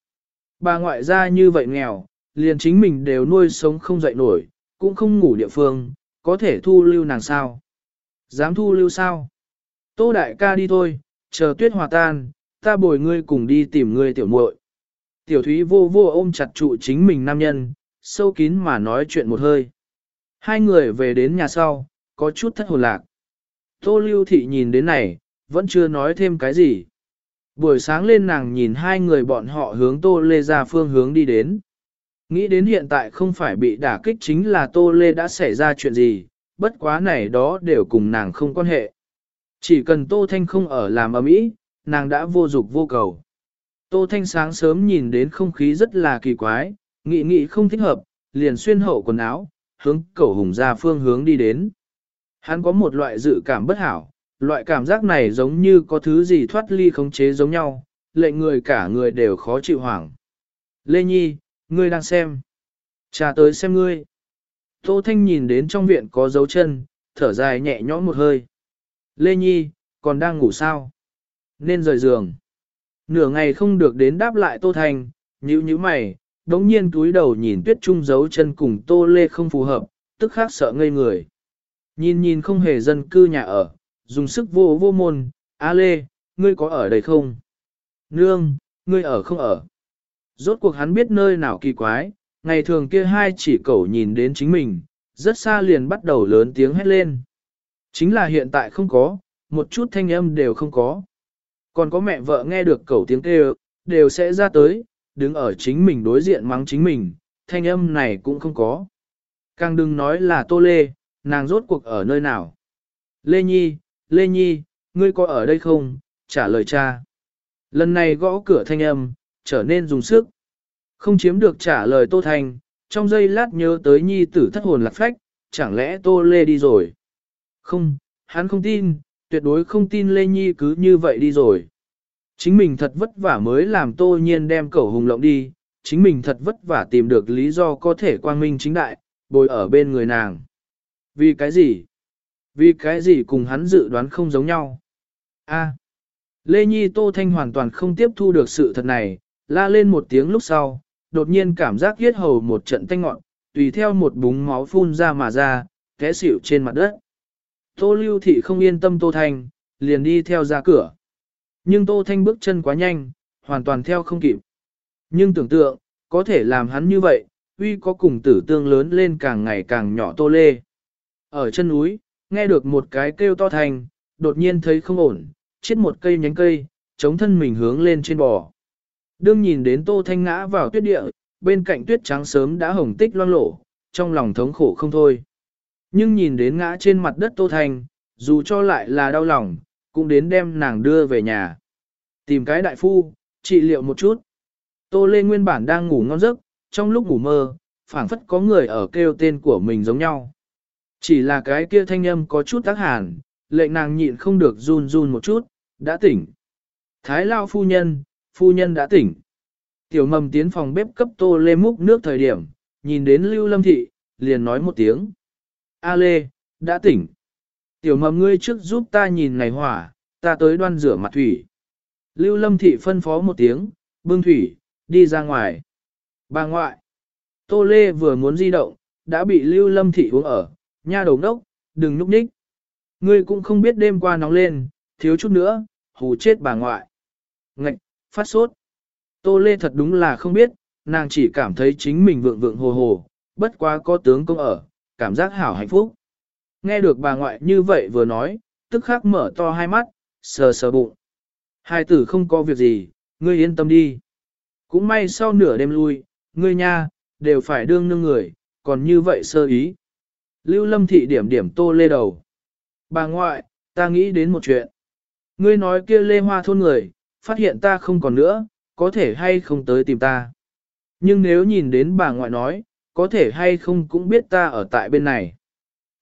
Bà ngoại ra như vậy nghèo, liền chính mình đều nuôi sống không dậy nổi, cũng không ngủ địa phương, có thể thu lưu nàng sao. Dám thu lưu sao? Tô đại ca đi thôi, chờ tuyết hòa tan, ta bồi ngươi cùng đi tìm ngươi tiểu muội. Tiểu thúy vô vô ôm chặt trụ chính mình nam nhân, sâu kín mà nói chuyện một hơi. Hai người về đến nhà sau, có chút thất hồn lạc. Tô lưu thị nhìn đến này, vẫn chưa nói thêm cái gì. Buổi sáng lên nàng nhìn hai người bọn họ hướng tô lê ra phương hướng đi đến. Nghĩ đến hiện tại không phải bị đả kích chính là tô lê đã xảy ra chuyện gì, bất quá này đó đều cùng nàng không quan hệ. Chỉ cần tô thanh không ở làm ở mỹ, nàng đã vô dục vô cầu. Tô Thanh sáng sớm nhìn đến không khí rất là kỳ quái, nghị nghị không thích hợp, liền xuyên hậu quần áo, hướng cầu hùng ra phương hướng đi đến. Hắn có một loại dự cảm bất hảo, loại cảm giác này giống như có thứ gì thoát ly khống chế giống nhau, lệnh người cả người đều khó chịu hoảng. Lê Nhi, ngươi đang xem. Cha tới xem ngươi. Tô Thanh nhìn đến trong viện có dấu chân, thở dài nhẹ nhõm một hơi. Lê Nhi, còn đang ngủ sao? Nên rời giường. Nửa ngày không được đến đáp lại Tô Thanh, nhíu nhíu mày, đống nhiên túi đầu nhìn tuyết trung dấu chân cùng Tô Lê không phù hợp, tức khác sợ ngây người. Nhìn nhìn không hề dân cư nhà ở, dùng sức vô vô môn, A Lê, ngươi có ở đây không? Nương, ngươi ở không ở? Rốt cuộc hắn biết nơi nào kỳ quái, ngày thường kia hai chỉ cẩu nhìn đến chính mình, rất xa liền bắt đầu lớn tiếng hét lên. Chính là hiện tại không có, một chút thanh âm đều không có. Còn có mẹ vợ nghe được cẩu tiếng kêu, đều sẽ ra tới, đứng ở chính mình đối diện mắng chính mình, thanh âm này cũng không có. Càng đừng nói là Tô Lê, nàng rốt cuộc ở nơi nào. Lê Nhi, Lê Nhi, ngươi có ở đây không? trả lời cha. Lần này gõ cửa thanh âm, trở nên dùng sức. Không chiếm được trả lời Tô thành, trong giây lát nhớ tới nhi tử thất hồn lạc phách, chẳng lẽ Tô Lê đi rồi? Không, hắn không tin, tuyệt đối không tin Lê Nhi cứ như vậy đi rồi. Chính mình thật vất vả mới làm Tô Nhiên đem cẩu hùng lộng đi, chính mình thật vất vả tìm được lý do có thể quang minh chính đại, bồi ở bên người nàng. Vì cái gì? Vì cái gì cùng hắn dự đoán không giống nhau? A. Lê Nhi Tô Thanh hoàn toàn không tiếp thu được sự thật này, la lên một tiếng lúc sau, đột nhiên cảm giác yết hầu một trận tanh ngọn, tùy theo một búng máu phun ra mà ra, té xỉu trên mặt đất. Tô Lưu Thị không yên tâm Tô Thanh, liền đi theo ra cửa. Nhưng Tô Thanh bước chân quá nhanh, hoàn toàn theo không kịp. Nhưng tưởng tượng, có thể làm hắn như vậy, uy có cùng tử tương lớn lên càng ngày càng nhỏ Tô Lê. Ở chân núi, nghe được một cái kêu to thành, đột nhiên thấy không ổn, chết một cây nhánh cây, chống thân mình hướng lên trên bò. Đương nhìn đến Tô Thanh ngã vào tuyết địa, bên cạnh tuyết trắng sớm đã hồng tích loang lổ, trong lòng thống khổ không thôi. Nhưng nhìn đến ngã trên mặt đất Tô Thanh, dù cho lại là đau lòng, cũng đến đem nàng đưa về nhà. Tìm cái đại phu, trị liệu một chút. Tô Lê nguyên bản đang ngủ ngon giấc, trong lúc ngủ mơ, phảng phất có người ở kêu tên của mình giống nhau. Chỉ là cái kia thanh âm có chút tác hàn, lệnh nàng nhịn không được run run một chút, đã tỉnh. Thái Lao phu nhân, phu nhân đã tỉnh. Tiểu mầm tiến phòng bếp cấp tô lê múc nước thời điểm, nhìn đến Lưu Lâm Thị, liền nói một tiếng. A lê, đã tỉnh. Tiểu mầm ngươi trước giúp ta nhìn này hỏa, ta tới đoan rửa mặt thủy. Lưu Lâm Thị phân phó một tiếng, bưng thủy, đi ra ngoài. Bà ngoại. Tô Lê vừa muốn di động, đã bị Lưu Lâm Thị uống ở, nha đầu đốc, đừng núp nhích. Ngươi cũng không biết đêm qua nóng lên, thiếu chút nữa, hù chết bà ngoại. Ngạch, phát sốt. Tô Lê thật đúng là không biết, nàng chỉ cảm thấy chính mình vượng vượng hồ hồ, bất quá có tướng công ở, cảm giác hảo hạnh phúc. Nghe được bà ngoại như vậy vừa nói, tức khắc mở to hai mắt, sờ sờ bụng. Hai tử không có việc gì, ngươi yên tâm đi. Cũng may sau nửa đêm lui, ngươi nha, đều phải đương nương người, còn như vậy sơ ý. Lưu lâm thị điểm điểm tô lê đầu. Bà ngoại, ta nghĩ đến một chuyện. Ngươi nói kia lê hoa thôn người, phát hiện ta không còn nữa, có thể hay không tới tìm ta. Nhưng nếu nhìn đến bà ngoại nói, có thể hay không cũng biết ta ở tại bên này.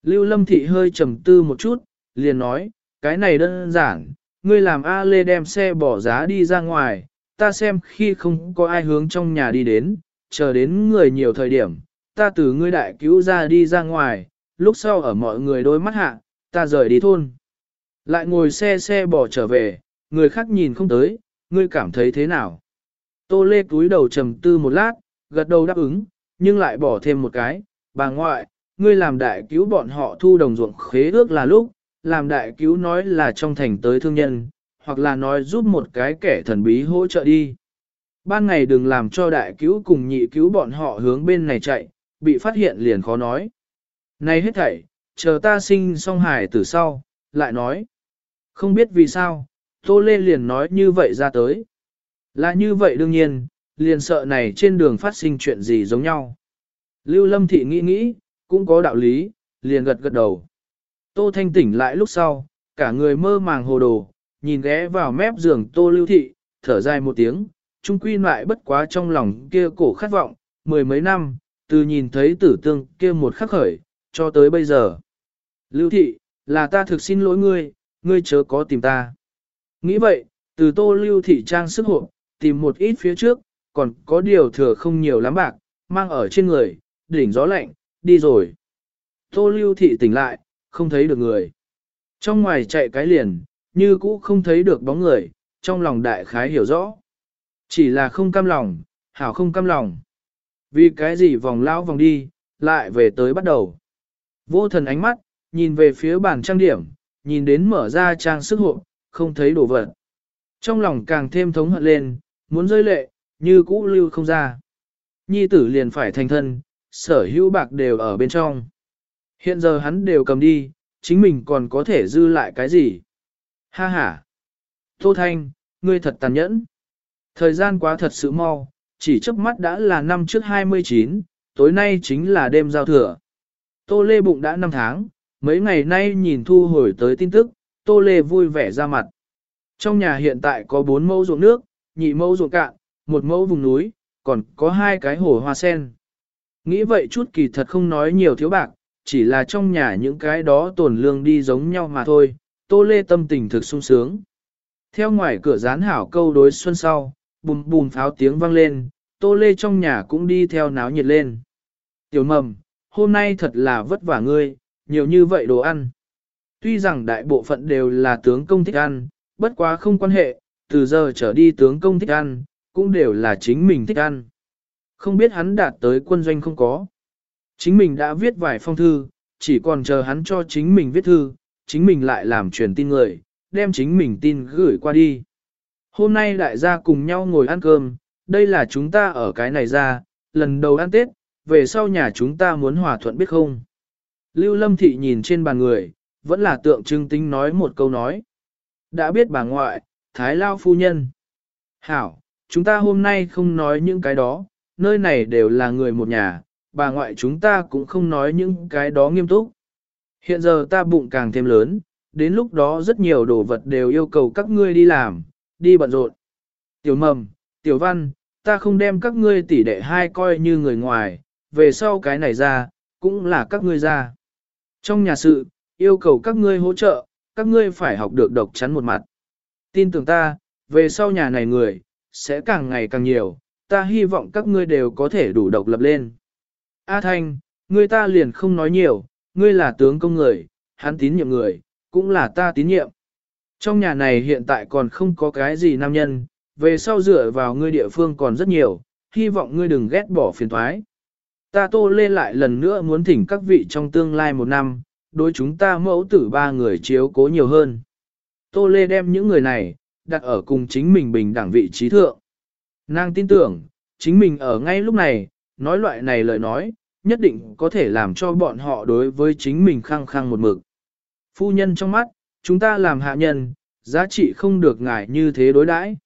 Lưu lâm thị hơi trầm tư một chút, liền nói, cái này đơn giản, ngươi làm A Lê đem xe bỏ giá đi ra ngoài, ta xem khi không có ai hướng trong nhà đi đến, chờ đến người nhiều thời điểm, ta từ ngươi đại cứu ra đi ra ngoài, lúc sau ở mọi người đôi mắt hạ, ta rời đi thôn. Lại ngồi xe xe bỏ trở về, người khác nhìn không tới, ngươi cảm thấy thế nào? Tô Lê túi đầu trầm tư một lát, gật đầu đáp ứng, nhưng lại bỏ thêm một cái, bà ngoại, ngươi làm đại cứu bọn họ thu đồng ruộng khế ước là lúc, làm đại cứu nói là trong thành tới thương nhân, hoặc là nói giúp một cái kẻ thần bí hỗ trợ đi. Ban ngày đừng làm cho đại cứu cùng nhị cứu bọn họ hướng bên này chạy, bị phát hiện liền khó nói. Này hết thảy, chờ ta sinh xong hải từ sau, lại nói. Không biết vì sao, Tô Lê liền nói như vậy ra tới. Là như vậy đương nhiên, liền sợ này trên đường phát sinh chuyện gì giống nhau. Lưu Lâm Thị nghĩ nghĩ, cũng có đạo lý, liền gật gật đầu. Tô Thanh tỉnh lại lúc sau, cả người mơ màng hồ đồ, nhìn ghé vào mép giường Tô Lưu Thị, thở dài một tiếng, trung quy lại bất quá trong lòng kia cổ khát vọng, mười mấy năm, từ nhìn thấy tử tương kia một khắc khởi, cho tới bây giờ. Lưu Thị, là ta thực xin lỗi ngươi, ngươi chớ có tìm ta. Nghĩ vậy, từ Tô Lưu Thị trang sức hộ, tìm một ít phía trước, còn có điều thừa không nhiều lắm bạc, mang ở trên người, đỉnh gió lạnh, đi rồi. Tô Lưu Thị tỉnh lại, không thấy được người. Trong ngoài chạy cái liền, như cũ không thấy được bóng người, trong lòng đại khái hiểu rõ. Chỉ là không cam lòng, hảo không cam lòng. Vì cái gì vòng lão vòng đi, lại về tới bắt đầu. Vô thần ánh mắt, nhìn về phía bàn trang điểm, nhìn đến mở ra trang sức hộ, không thấy đồ vật. Trong lòng càng thêm thống hận lên, muốn rơi lệ, như cũ lưu không ra. Nhi tử liền phải thành thân, sở hữu bạc đều ở bên trong. Hiện giờ hắn đều cầm đi, chính mình còn có thể dư lại cái gì? Ha ha! Tô Thanh, ngươi thật tàn nhẫn. Thời gian quá thật sự mau, chỉ chớp mắt đã là năm trước 29, tối nay chính là đêm giao thừa. Tô Lê bụng đã 5 tháng, mấy ngày nay nhìn thu hồi tới tin tức, Tô Lê vui vẻ ra mặt. Trong nhà hiện tại có 4 mẫu ruộng nước, nhị mẫu ruộng cạn, một mẫu vùng núi, còn có hai cái hồ hoa sen. Nghĩ vậy chút kỳ thật không nói nhiều thiếu bạc, chỉ là trong nhà những cái đó tổn lương đi giống nhau mà thôi, tô lê tâm tình thực sung sướng. Theo ngoài cửa rán hảo câu đối xuân sau, bùm bùm pháo tiếng vang lên, tô lê trong nhà cũng đi theo náo nhiệt lên. Tiểu mầm, hôm nay thật là vất vả ngươi, nhiều như vậy đồ ăn. Tuy rằng đại bộ phận đều là tướng công thích ăn, bất quá không quan hệ, từ giờ trở đi tướng công thích ăn, cũng đều là chính mình thích ăn. Không biết hắn đạt tới quân doanh không có. Chính mình đã viết vài phong thư, chỉ còn chờ hắn cho chính mình viết thư, chính mình lại làm truyền tin người, đem chính mình tin gửi qua đi. Hôm nay đại gia cùng nhau ngồi ăn cơm, đây là chúng ta ở cái này ra, lần đầu ăn Tết, về sau nhà chúng ta muốn hòa thuận biết không. Lưu Lâm Thị nhìn trên bàn người, vẫn là tượng trưng tính nói một câu nói. Đã biết bà ngoại, Thái Lao Phu Nhân. Hảo, chúng ta hôm nay không nói những cái đó, nơi này đều là người một nhà, bà ngoại chúng ta cũng không nói những cái đó nghiêm túc. Hiện giờ ta bụng càng thêm lớn, đến lúc đó rất nhiều đồ vật đều yêu cầu các ngươi đi làm, đi bận rộn. Tiểu mầm, tiểu văn, ta không đem các ngươi tỷ đệ hai coi như người ngoài, về sau cái này ra, cũng là các ngươi ra. Trong nhà sự, yêu cầu các ngươi hỗ trợ, các ngươi phải học được độc chắn một mặt. Tin tưởng ta, về sau nhà này người, sẽ càng ngày càng nhiều, ta hy vọng các ngươi đều có thể đủ độc lập lên. A Thanh, ngươi ta liền không nói nhiều, ngươi là tướng công người, hắn tín nhiệm người, cũng là ta tín nhiệm. Trong nhà này hiện tại còn không có cái gì nam nhân, về sau dựa vào ngươi địa phương còn rất nhiều, hy vọng ngươi đừng ghét bỏ phiền thoái. Ta tô lên lại lần nữa muốn thỉnh các vị trong tương lai một năm, đối chúng ta mẫu tử ba người chiếu cố nhiều hơn. Tô Lê đem những người này, đặt ở cùng chính mình bình đẳng vị trí thượng. Nàng tin tưởng, chính mình ở ngay lúc này, nói loại này lời nói, nhất định có thể làm cho bọn họ đối với chính mình khăng khăng một mực. Phu nhân trong mắt, chúng ta làm hạ nhân, giá trị không được ngài như thế đối đãi.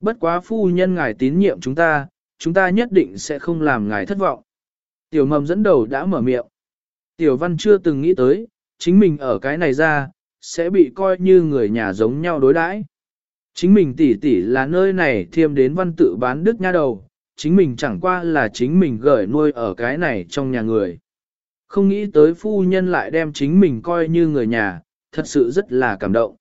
Bất quá phu nhân ngài tín nhiệm chúng ta, chúng ta nhất định sẽ không làm ngài thất vọng. Tiểu mầm dẫn đầu đã mở miệng. Tiểu văn chưa từng nghĩ tới, chính mình ở cái này ra, sẽ bị coi như người nhà giống nhau đối đãi. Chính mình tỉ tỉ là nơi này thiêm đến văn tự bán đức nha đầu, chính mình chẳng qua là chính mình gửi nuôi ở cái này trong nhà người. Không nghĩ tới phu nhân lại đem chính mình coi như người nhà, thật sự rất là cảm động.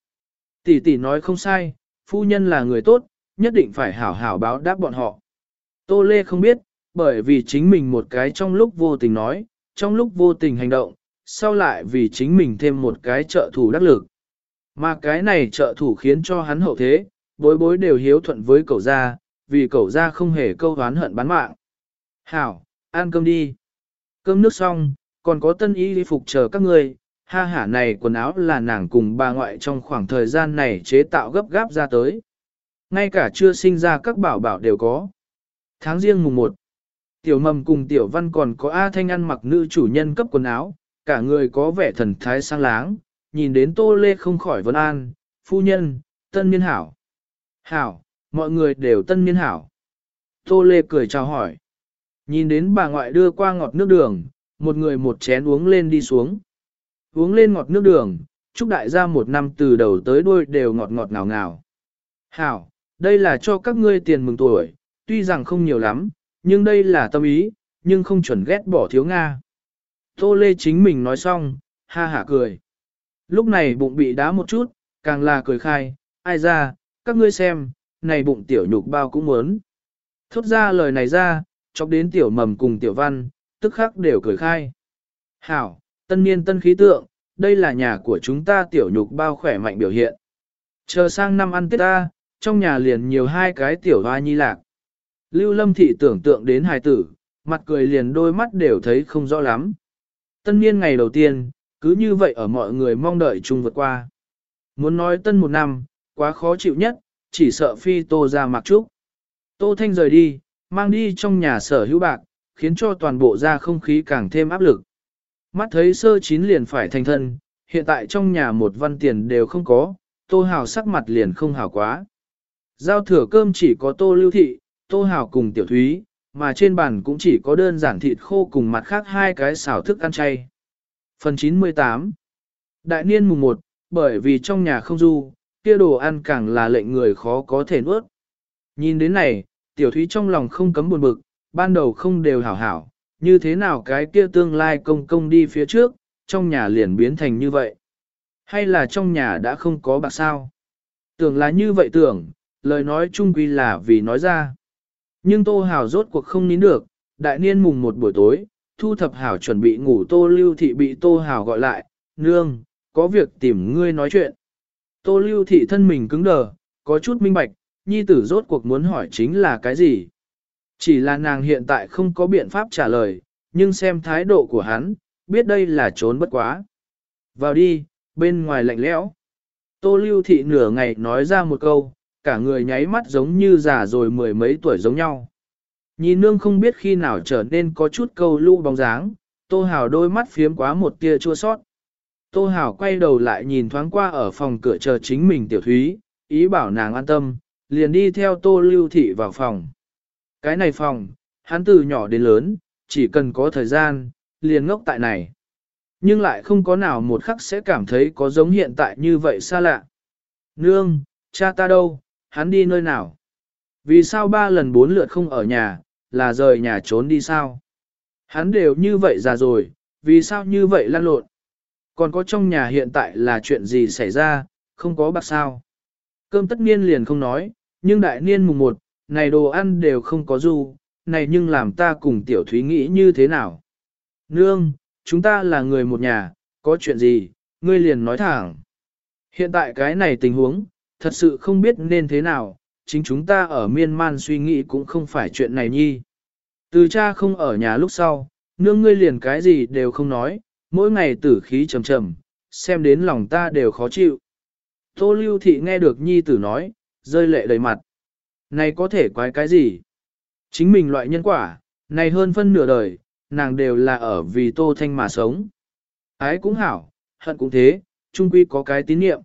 Tỷ tỷ nói không sai, phu nhân là người tốt, nhất định phải hảo hảo báo đáp bọn họ. Tô Lê không biết, bởi vì chính mình một cái trong lúc vô tình nói, trong lúc vô tình hành động, sau lại vì chính mình thêm một cái trợ thủ đắc lực. Mà cái này trợ thủ khiến cho hắn hậu thế, bối bối đều hiếu thuận với cậu gia, vì cậu gia không hề câu hán hận bán mạng. Hảo, ăn cơm đi. Cơm nước xong, còn có tân y đi phục chờ các người. Ha hả này quần áo là nàng cùng bà ngoại trong khoảng thời gian này chế tạo gấp gáp ra tới. Ngay cả chưa sinh ra các bảo bảo đều có. Tháng riêng mùng 1, tiểu mầm cùng tiểu văn còn có A Thanh ăn mặc nữ chủ nhân cấp quần áo, cả người có vẻ thần thái sang láng, nhìn đến tô lê không khỏi vấn an, phu nhân, tân niên hảo. Hảo, mọi người đều tân niên hảo. Tô lê cười chào hỏi. Nhìn đến bà ngoại đưa qua ngọt nước đường, một người một chén uống lên đi xuống. Uống lên ngọt nước đường, chúc đại gia một năm từ đầu tới đuôi đều ngọt ngọt ngào ngào. Hảo, đây là cho các ngươi tiền mừng tuổi, tuy rằng không nhiều lắm, nhưng đây là tâm ý, nhưng không chuẩn ghét bỏ thiếu Nga. Tô Lê chính mình nói xong, ha hả cười. Lúc này bụng bị đá một chút, càng là cười khai, ai ra, các ngươi xem, này bụng tiểu nhục bao cũng muốn. Thốt ra lời này ra, chọc đến tiểu mầm cùng tiểu văn, tức khắc đều cười khai. Hảo, tân niên tân khí tượng, đây là nhà của chúng ta tiểu nhục bao khỏe mạnh biểu hiện. Chờ sang năm ăn tết ta, trong nhà liền nhiều hai cái tiểu hoa nhi lạc. Lưu lâm thị tưởng tượng đến hài tử, mặt cười liền đôi mắt đều thấy không rõ lắm. Tân niên ngày đầu tiên, cứ như vậy ở mọi người mong đợi chung vượt qua. Muốn nói tân một năm, quá khó chịu nhất, chỉ sợ phi tô ra mặc trúc. Tô Thanh rời đi, mang đi trong nhà sở hữu bạc, khiến cho toàn bộ ra không khí càng thêm áp lực. Mắt thấy sơ chín liền phải thành thân, hiện tại trong nhà một văn tiền đều không có, tô hào sắc mặt liền không hào quá. Giao thừa cơm chỉ có tô lưu thị, tô hào cùng tiểu thúy, mà trên bàn cũng chỉ có đơn giản thịt khô cùng mặt khác hai cái xào thức ăn chay. Phần 98 Đại niên mùng 1, bởi vì trong nhà không du, kia đồ ăn càng là lệnh người khó có thể nuốt. Nhìn đến này, tiểu thúy trong lòng không cấm buồn bực, ban đầu không đều hảo hảo, như thế nào cái kia tương lai công công đi phía trước, trong nhà liền biến thành như vậy. Hay là trong nhà đã không có bạc sao? Tưởng là như vậy tưởng, lời nói chung quy là vì nói ra. Nhưng Tô Hảo rốt cuộc không nín được, đại niên mùng một buổi tối, thu thập Hảo chuẩn bị ngủ Tô Lưu Thị bị Tô Hảo gọi lại, nương, có việc tìm ngươi nói chuyện. Tô Lưu Thị thân mình cứng đờ, có chút minh bạch, nhi tử rốt cuộc muốn hỏi chính là cái gì. Chỉ là nàng hiện tại không có biện pháp trả lời, nhưng xem thái độ của hắn, biết đây là trốn bất quá. Vào đi, bên ngoài lạnh lẽo. Tô lưu thị nửa ngày nói ra một câu, cả người nháy mắt giống như già rồi mười mấy tuổi giống nhau. Nhìn nương không biết khi nào trở nên có chút câu lũ bóng dáng, tô hào đôi mắt phiếm quá một tia chua sót. Tô hào quay đầu lại nhìn thoáng qua ở phòng cửa chờ chính mình tiểu thúy, ý bảo nàng an tâm, liền đi theo tô lưu thị vào phòng. Cái này phòng, hắn từ nhỏ đến lớn, chỉ cần có thời gian, liền ngốc tại này. Nhưng lại không có nào một khắc sẽ cảm thấy có giống hiện tại như vậy xa lạ. Nương, cha ta đâu, hắn đi nơi nào? Vì sao ba lần bốn lượt không ở nhà, là rời nhà trốn đi sao? Hắn đều như vậy già rồi, vì sao như vậy lăn lộn? Còn có trong nhà hiện tại là chuyện gì xảy ra, không có bạc sao? Cơm tất niên liền không nói, nhưng đại niên mùng một, này đồ ăn đều không có du, này nhưng làm ta cùng tiểu thúy nghĩ như thế nào? Nương, chúng ta là người một nhà, có chuyện gì, ngươi liền nói thẳng. Hiện tại cái này tình huống, thật sự không biết nên thế nào, chính chúng ta ở miên man suy nghĩ cũng không phải chuyện này nhi. Từ cha không ở nhà lúc sau, nương ngươi liền cái gì đều không nói, mỗi ngày tử khí trầm trầm, xem đến lòng ta đều khó chịu. Tô lưu thị nghe được nhi tử nói, rơi lệ đầy mặt. Này có thể quái cái gì? Chính mình loại nhân quả, này hơn phân nửa đời, nàng đều là ở vì Tô Thanh mà sống. Ái cũng hảo, hận cũng thế, chung quy có cái tín niệm.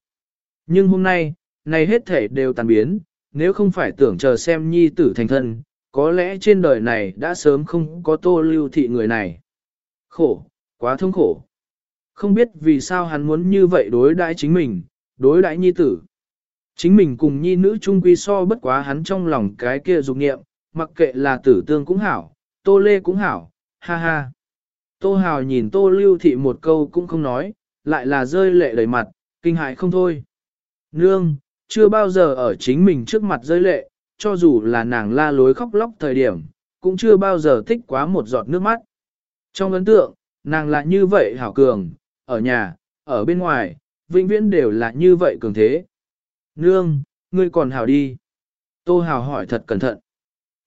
Nhưng hôm nay, này hết thể đều tàn biến, nếu không phải tưởng chờ xem nhi tử thành thân, có lẽ trên đời này đã sớm không có tô lưu thị người này. Khổ, quá thương khổ. Không biết vì sao hắn muốn như vậy đối đãi chính mình, đối đãi nhi tử. Chính mình cùng nhi nữ trung quy so bất quá hắn trong lòng cái kia dục nghiệm, mặc kệ là tử tương cũng hảo, tô lê cũng hảo, ha ha. Tô Hào nhìn Tô Lưu Thị một câu cũng không nói, lại là rơi lệ đầy mặt, kinh hại không thôi. Nương, chưa bao giờ ở chính mình trước mặt rơi lệ, cho dù là nàng la lối khóc lóc thời điểm, cũng chưa bao giờ thích quá một giọt nước mắt. Trong ấn tượng, nàng là như vậy hảo cường, ở nhà, ở bên ngoài, vĩnh viễn đều là như vậy cường thế. Nương, ngươi còn hảo đi. Tô Hào hỏi thật cẩn thận.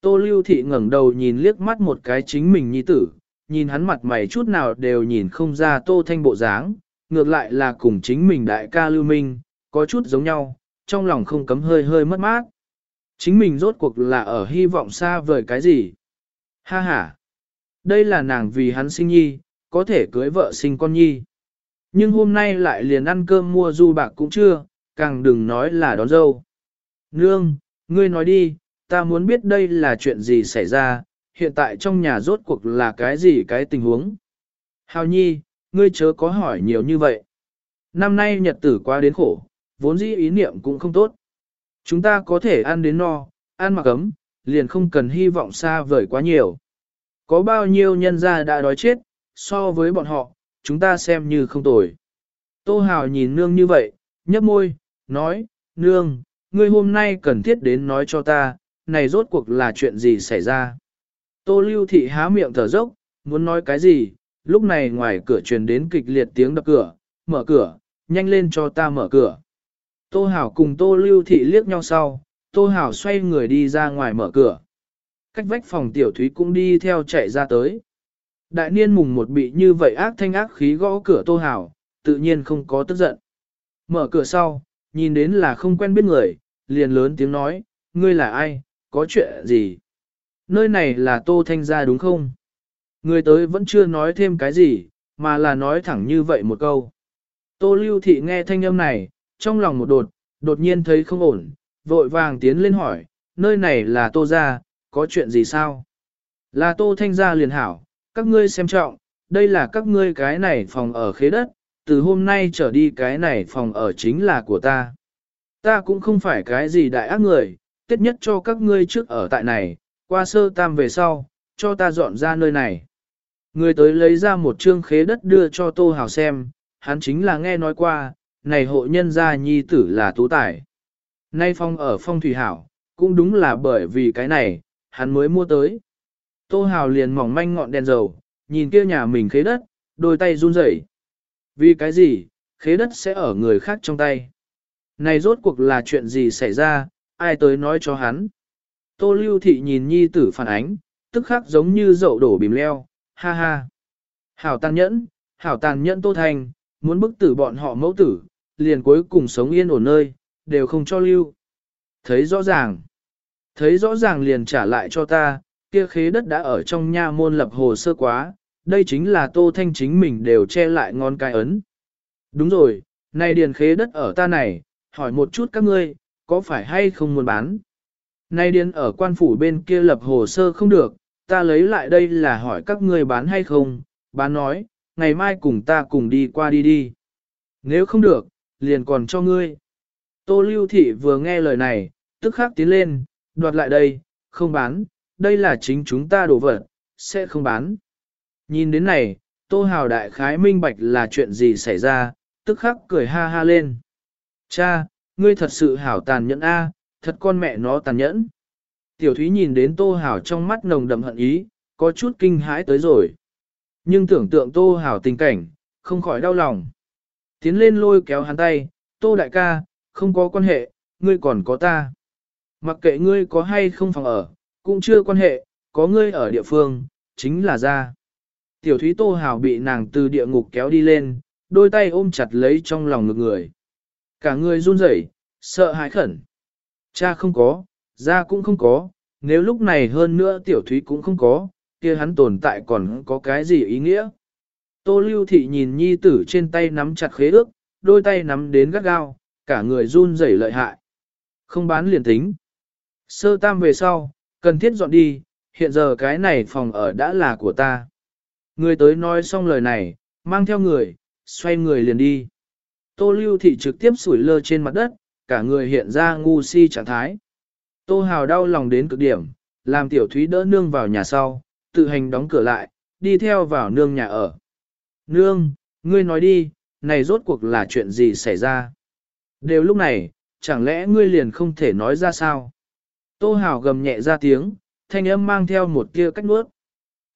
Tô Lưu Thị ngẩng đầu nhìn liếc mắt một cái chính mình nhi tử, nhìn hắn mặt mày chút nào đều nhìn không ra Tô Thanh bộ dáng, ngược lại là cùng chính mình đại ca Lưu Minh, có chút giống nhau, trong lòng không cấm hơi hơi mất mát. Chính mình rốt cuộc là ở hy vọng xa vời cái gì? Ha ha! Đây là nàng vì hắn sinh nhi, có thể cưới vợ sinh con nhi. Nhưng hôm nay lại liền ăn cơm mua du bạc cũng chưa, càng đừng nói là đón dâu. Nương, ngươi nói đi, ta muốn biết đây là chuyện gì xảy ra, hiện tại trong nhà rốt cuộc là cái gì cái tình huống. Hào nhi, ngươi chớ có hỏi nhiều như vậy. Năm nay nhật tử qua đến khổ, vốn dĩ ý niệm cũng không tốt. Chúng ta có thể ăn đến no, ăn mặc ấm, liền không cần hy vọng xa vời quá nhiều. Có bao nhiêu nhân gia đã đói chết, so với bọn họ, chúng ta xem như không tồi. Tô Hào nhìn nương như vậy, nhấp môi, nói, nương, ngươi hôm nay cần thiết đến nói cho ta, này rốt cuộc là chuyện gì xảy ra. Tô lưu thị há miệng thở dốc, muốn nói cái gì, lúc này ngoài cửa truyền đến kịch liệt tiếng đập cửa, mở cửa, nhanh lên cho ta mở cửa. Tô Hảo cùng Tô lưu thị liếc nhau sau, Tô Hảo xoay người đi ra ngoài mở cửa. Cách vách phòng tiểu thúy cũng đi theo chạy ra tới. Đại niên mùng một bị như vậy ác thanh ác khí gõ cửa Tô Hảo, tự nhiên không có tức giận. Mở cửa sau, nhìn đến là không quen biết người, liền lớn tiếng nói, ngươi là ai, có chuyện gì? Nơi này là Tô Thanh gia đúng không? Người tới vẫn chưa nói thêm cái gì, mà là nói thẳng như vậy một câu. Tô Lưu Thị nghe thanh âm này, trong lòng một đột, đột nhiên thấy không ổn, vội vàng tiến lên hỏi, nơi này là Tô gia, có chuyện gì sao? Là Tô Thanh gia liền hảo, các ngươi xem trọng, đây là các ngươi cái này phòng ở khế đất, từ hôm nay trở đi cái này phòng ở chính là của ta. Ta cũng không phải cái gì đại ác người, tiết nhất cho các ngươi trước ở tại này, qua sơ tam về sau, cho ta dọn ra nơi này. Người tới lấy ra một trương khế đất đưa cho Tô Hào xem, hắn chính là nghe nói qua, này hộ nhân gia nhi tử là tú tài. Nay phong ở phong thủy hảo, cũng đúng là bởi vì cái này, hắn mới mua tới. Tô Hào liền mỏng manh ngọn đèn dầu, nhìn kia nhà mình khế đất, đôi tay run rẩy. Vì cái gì, khế đất sẽ ở người khác trong tay. Này rốt cuộc là chuyện gì xảy ra, ai tới nói cho hắn. Tô Lưu Thị nhìn nhi tử phản ánh, tức khắc giống như dậu đổ bìm leo, ha ha. Hảo tàn nhẫn, hảo tàn nhẫn Tô Thành, muốn bức tử bọn họ mẫu tử, liền cuối cùng sống yên ổn nơi, đều không cho lưu. Thấy rõ ràng, thấy rõ ràng liền trả lại cho ta, kia khế đất đã ở trong nha môn lập hồ sơ quá, đây chính là Tô Thanh chính mình đều che lại ngon cái ấn. Đúng rồi, này điền khế đất ở ta này, hỏi một chút các ngươi, có phải hay không muốn bán? Này điền ở quan phủ bên kia lập hồ sơ không được, ta lấy lại đây là hỏi các ngươi bán hay không, bán nói, ngày mai cùng ta cùng đi qua đi đi. Nếu không được, liền còn cho ngươi. Tô Lưu Thị vừa nghe lời này, tức khắc tiến lên, đoạt lại đây, không bán, đây là chính chúng ta đổ vật, sẽ không bán. Nhìn đến này, Tô Hào đại khái minh bạch là chuyện gì xảy ra, tức khắc cười ha ha lên. Cha, ngươi thật sự hảo tàn nhẫn a, thật con mẹ nó tàn nhẫn. Tiểu Thúy nhìn đến Tô Hảo trong mắt nồng đậm hận ý, có chút kinh hãi tới rồi. Nhưng tưởng tượng Tô Hảo tình cảnh, không khỏi đau lòng. Tiến lên lôi kéo hắn tay, Tô đại ca, không có quan hệ, ngươi còn có ta. Mặc kệ ngươi có hay không phòng ở, cũng chưa quan hệ, có ngươi ở địa phương, chính là ra. Tiểu Thúy Tô hào bị nàng từ địa ngục kéo đi lên, đôi tay ôm chặt lấy trong lòng ngực người. Cả người run rẩy, sợ hãi khẩn. Cha không có, ra cũng không có, nếu lúc này hơn nữa tiểu thúy cũng không có, kia hắn tồn tại còn có cái gì ý nghĩa. Tô lưu thị nhìn nhi tử trên tay nắm chặt khế ước, đôi tay nắm đến gắt gao, cả người run rẩy lợi hại. Không bán liền tính. Sơ tam về sau, cần thiết dọn đi, hiện giờ cái này phòng ở đã là của ta. Người tới nói xong lời này, mang theo người, xoay người liền đi. Tô lưu thị trực tiếp sủi lơ trên mặt đất, cả người hiện ra ngu si trạng thái. Tô Hào đau lòng đến cực điểm, làm tiểu thúy đỡ nương vào nhà sau, tự hành đóng cửa lại, đi theo vào nương nhà ở. Nương, ngươi nói đi, này rốt cuộc là chuyện gì xảy ra? Đều lúc này, chẳng lẽ ngươi liền không thể nói ra sao? Tô Hào gầm nhẹ ra tiếng, thanh âm mang theo một tia cách nuốt.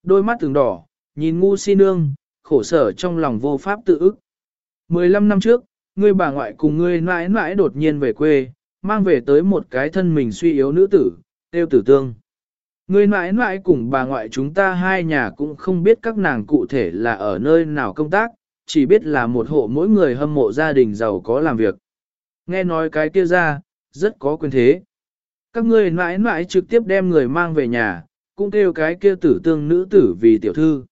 Đôi mắt từng đỏ, nhìn ngu si nương, khổ sở trong lòng vô pháp tự ức. 15 năm trước, ngươi bà ngoại cùng ngươi mãi mãi đột nhiên về quê, mang về tới một cái thân mình suy yếu nữ tử, tiêu tử tương. Người mãi mãi cùng bà ngoại chúng ta hai nhà cũng không biết các nàng cụ thể là ở nơi nào công tác, chỉ biết là một hộ mỗi người hâm mộ gia đình giàu có làm việc. Nghe nói cái kia ra, rất có quyền thế. Các ngươi mãi mãi trực tiếp đem người mang về nhà, cũng kêu cái kia tử tương nữ tử vì tiểu thư.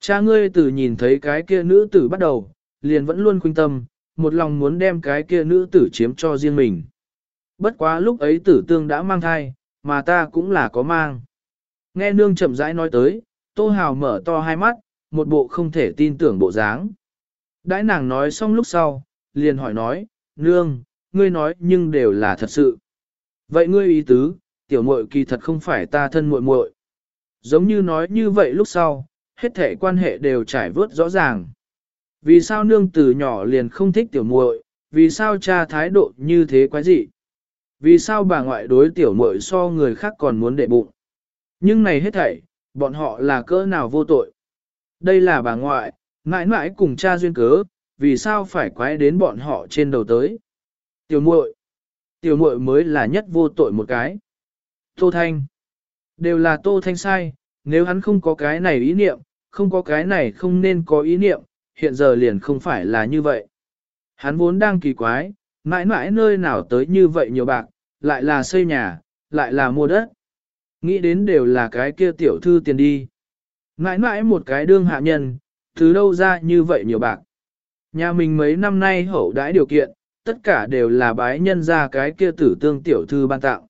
Cha ngươi từ nhìn thấy cái kia nữ tử bắt đầu, liền vẫn luôn khuyên tâm, một lòng muốn đem cái kia nữ tử chiếm cho riêng mình. Bất quá lúc ấy tử tương đã mang thai, mà ta cũng là có mang. Nghe nương chậm rãi nói tới, tô hào mở to hai mắt, một bộ không thể tin tưởng bộ dáng. Đãi nàng nói xong lúc sau, liền hỏi nói, nương, ngươi nói nhưng đều là thật sự. Vậy ngươi ý tứ, tiểu muội kỳ thật không phải ta thân muội muội. Giống như nói như vậy lúc sau, hết thể quan hệ đều trải vớt rõ ràng. Vì sao nương từ nhỏ liền không thích tiểu muội, vì sao cha thái độ như thế quái dị? Vì sao bà ngoại đối tiểu muội so người khác còn muốn để bụng? Nhưng này hết thảy, bọn họ là cỡ nào vô tội? Đây là bà ngoại, mãi mãi cùng cha duyên cớ, vì sao phải quái đến bọn họ trên đầu tới? Tiểu muội, tiểu muội mới là nhất vô tội một cái. Tô Thanh, đều là Tô Thanh sai, nếu hắn không có cái này ý niệm, không có cái này không nên có ý niệm, hiện giờ liền không phải là như vậy. Hắn vốn đang kỳ quái, mãi mãi nơi nào tới như vậy nhiều bạc, lại là xây nhà, lại là mua đất. Nghĩ đến đều là cái kia tiểu thư tiền đi. Mãi mãi một cái đương hạ nhân, từ đâu ra như vậy nhiều bạc. Nhà mình mấy năm nay hậu đãi điều kiện, tất cả đều là bái nhân ra cái kia tử tương tiểu thư ban tạo.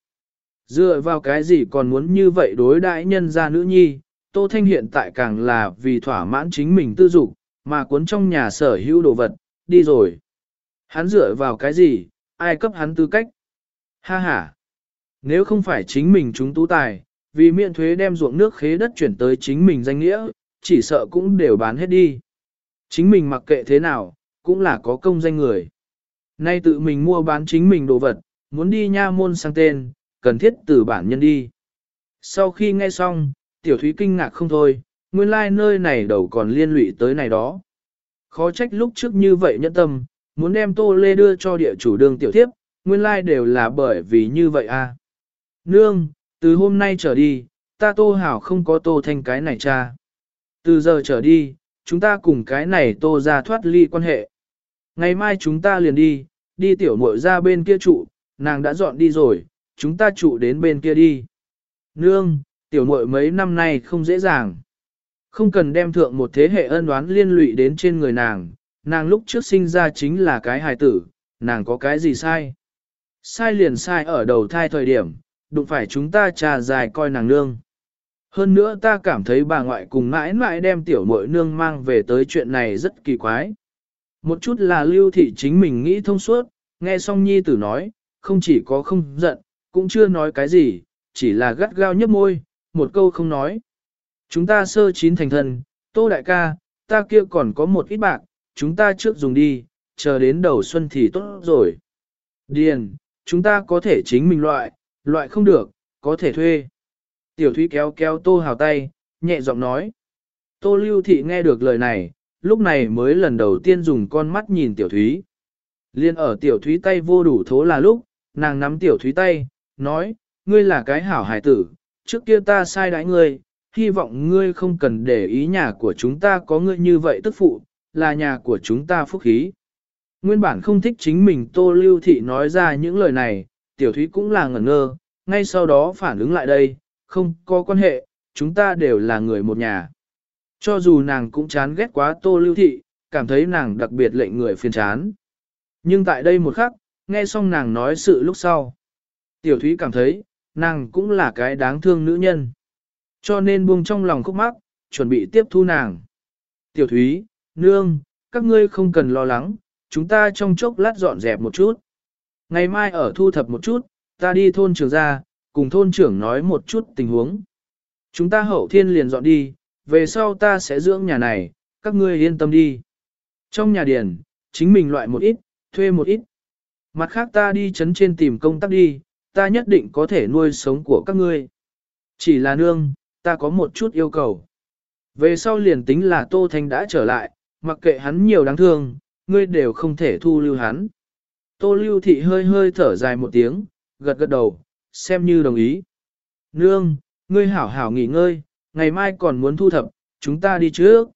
Dựa vào cái gì còn muốn như vậy đối đãi nhân ra nữ nhi, Tô Thanh hiện tại càng là vì thỏa mãn chính mình tư dục, mà cuốn trong nhà sở hữu đồ vật, đi rồi. Hắn dựa vào cái gì, ai cấp hắn tư cách. Ha ha! Nếu không phải chính mình chúng tú tài, vì miễn thuế đem ruộng nước khế đất chuyển tới chính mình danh nghĩa, chỉ sợ cũng đều bán hết đi. Chính mình mặc kệ thế nào, cũng là có công danh người. Nay tự mình mua bán chính mình đồ vật, muốn đi nha môn sang tên, cần thiết từ bản nhân đi. Sau khi nghe xong, tiểu thúy kinh ngạc không thôi, nguyên lai like nơi này đầu còn liên lụy tới này đó. Khó trách lúc trước như vậy nhẫn tâm, muốn đem tô lê đưa cho địa chủ đường tiểu thiếp, nguyên lai like đều là bởi vì như vậy à. Nương, từ hôm nay trở đi, ta tô hảo không có tô thanh cái này cha. Từ giờ trở đi, chúng ta cùng cái này tô ra thoát ly quan hệ. Ngày mai chúng ta liền đi, đi tiểu muội ra bên kia trụ, nàng đã dọn đi rồi, chúng ta trụ đến bên kia đi. Nương, tiểu muội mấy năm nay không dễ dàng. Không cần đem thượng một thế hệ ân đoán liên lụy đến trên người nàng, nàng lúc trước sinh ra chính là cái hài tử, nàng có cái gì sai? Sai liền sai ở đầu thai thời điểm, đụng phải chúng ta trà dài coi nàng nương. Hơn nữa ta cảm thấy bà ngoại cùng mãi mãi đem tiểu muội nương mang về tới chuyện này rất kỳ quái. Một chút là lưu thị chính mình nghĩ thông suốt, nghe xong nhi tử nói, không chỉ có không giận, cũng chưa nói cái gì, chỉ là gắt gao nhấp môi, một câu không nói. Chúng ta sơ chín thành thân, tô đại ca, ta kia còn có một ít bạc, chúng ta trước dùng đi, chờ đến đầu xuân thì tốt rồi. Điền, chúng ta có thể chính mình loại, loại không được, có thể thuê. Tiểu thúy kéo kéo tô hào tay, nhẹ giọng nói. Tô lưu thị nghe được lời này, lúc này mới lần đầu tiên dùng con mắt nhìn tiểu thúy. Liên ở tiểu thúy tay vô đủ thố là lúc, nàng nắm tiểu thúy tay, nói, ngươi là cái hảo hải tử, trước kia ta sai đãi ngươi, hy vọng ngươi không cần để ý nhà của chúng ta có ngươi như vậy tức phụ, là nhà của chúng ta phúc khí. Nguyên bản không thích chính mình tô lưu thị nói ra những lời này, tiểu thúy cũng là ngẩn ngơ, ngay sau đó phản ứng lại đây, không có quan hệ, chúng ta đều là người một nhà. Cho dù nàng cũng chán ghét quá tô lưu thị, cảm thấy nàng đặc biệt lệnh người phiền chán. Nhưng tại đây một khắc, nghe xong nàng nói sự lúc sau. Tiểu thúy cảm thấy, nàng cũng là cái đáng thương nữ nhân. Cho nên buông trong lòng khúc mắc, chuẩn bị tiếp thu nàng. Tiểu thúy, nương, các ngươi không cần lo lắng, chúng ta trong chốc lát dọn dẹp một chút. Ngày mai ở thu thập một chút, ta đi thôn trưởng ra, cùng thôn trưởng nói một chút tình huống. Chúng ta hậu thiên liền dọn đi, về sau ta sẽ dưỡng nhà này, các ngươi yên tâm đi. Trong nhà điền, chính mình loại một ít, thuê một ít. Mặt khác ta đi chấn trên tìm công tác đi, ta nhất định có thể nuôi sống của các ngươi. Chỉ là nương, ta có một chút yêu cầu. Về sau liền tính là Tô Thanh đã trở lại, mặc kệ hắn nhiều đáng thương, ngươi đều không thể thu lưu hắn. Tô lưu thị hơi hơi thở dài một tiếng, gật gật đầu, xem như đồng ý. Nương, ngươi hảo hảo nghỉ ngơi, ngày mai còn muốn thu thập, chúng ta đi trước.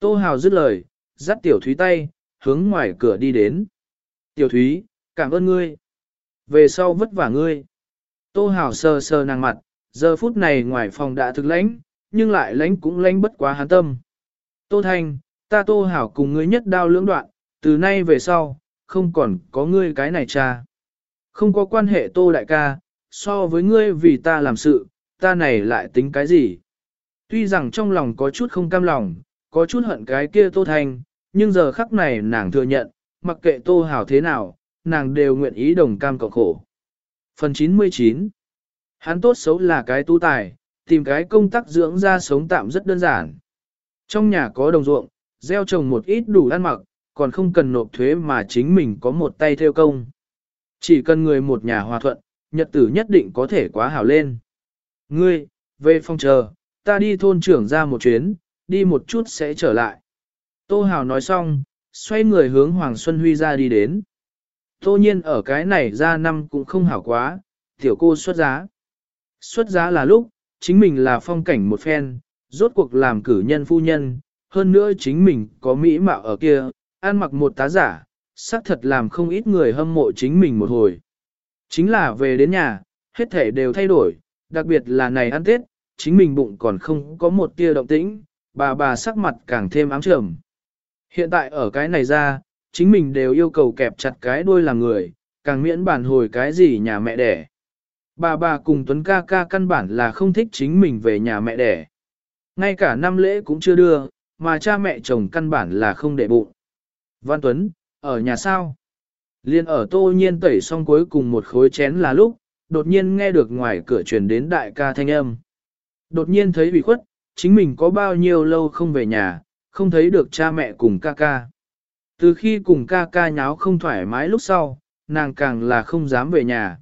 Tô hào dứt lời, dắt tiểu thúy tay, hướng ngoài cửa đi đến. Tiểu thúy, cảm ơn ngươi. Về sau vất vả ngươi. Tô hào sờ sờ nàng mặt, giờ phút này ngoài phòng đã thực lãnh, nhưng lại lãnh cũng lãnh bất quá hắn tâm. Tô Thanh, ta Tô Hảo cùng ngươi nhất đao lưỡng đoạn, từ nay về sau, không còn có ngươi cái này cha. Không có quan hệ Tô Đại ca, so với ngươi vì ta làm sự, ta này lại tính cái gì? Tuy rằng trong lòng có chút không cam lòng, có chút hận cái kia Tô Thanh, nhưng giờ khắc này nàng thừa nhận, mặc kệ Tô Hảo thế nào, nàng đều nguyện ý đồng cam cộng khổ. Phần 99 Hắn tốt xấu là cái tu tài, tìm cái công tác dưỡng ra sống tạm rất đơn giản. Trong nhà có đồng ruộng, gieo trồng một ít đủ ăn mặc, còn không cần nộp thuế mà chính mình có một tay theo công. Chỉ cần người một nhà hòa thuận, nhật tử nhất định có thể quá hảo lên. Ngươi, về phòng chờ, ta đi thôn trưởng ra một chuyến, đi một chút sẽ trở lại. Tô Hào nói xong, xoay người hướng Hoàng Xuân Huy ra đi đến. Tô nhiên ở cái này ra năm cũng không hảo quá, tiểu cô xuất giá. Xuất giá là lúc, chính mình là phong cảnh một phen, rốt cuộc làm cử nhân phu nhân, hơn nữa chính mình có mỹ mạo ở kia, ăn mặc một tá giả, xác thật làm không ít người hâm mộ chính mình một hồi. Chính là về đến nhà, hết thể đều thay đổi, đặc biệt là này ăn Tết, chính mình bụng còn không có một tia động tĩnh, bà bà sắc mặt càng thêm ám trầm. Hiện tại ở cái này ra, chính mình đều yêu cầu kẹp chặt cái đuôi làm người, càng miễn bản hồi cái gì nhà mẹ đẻ. Bà bà cùng Tuấn ca ca căn bản là không thích chính mình về nhà mẹ đẻ. Ngay cả năm lễ cũng chưa đưa, mà cha mẹ chồng căn bản là không để bụng. Văn Tuấn, ở nhà sao? Liên ở tô nhiên tẩy xong cuối cùng một khối chén là lúc, đột nhiên nghe được ngoài cửa truyền đến đại ca thanh âm. Đột nhiên thấy bị khuất, chính mình có bao nhiêu lâu không về nhà, không thấy được cha mẹ cùng ca ca. Từ khi cùng ca ca nháo không thoải mái lúc sau, nàng càng là không dám về nhà.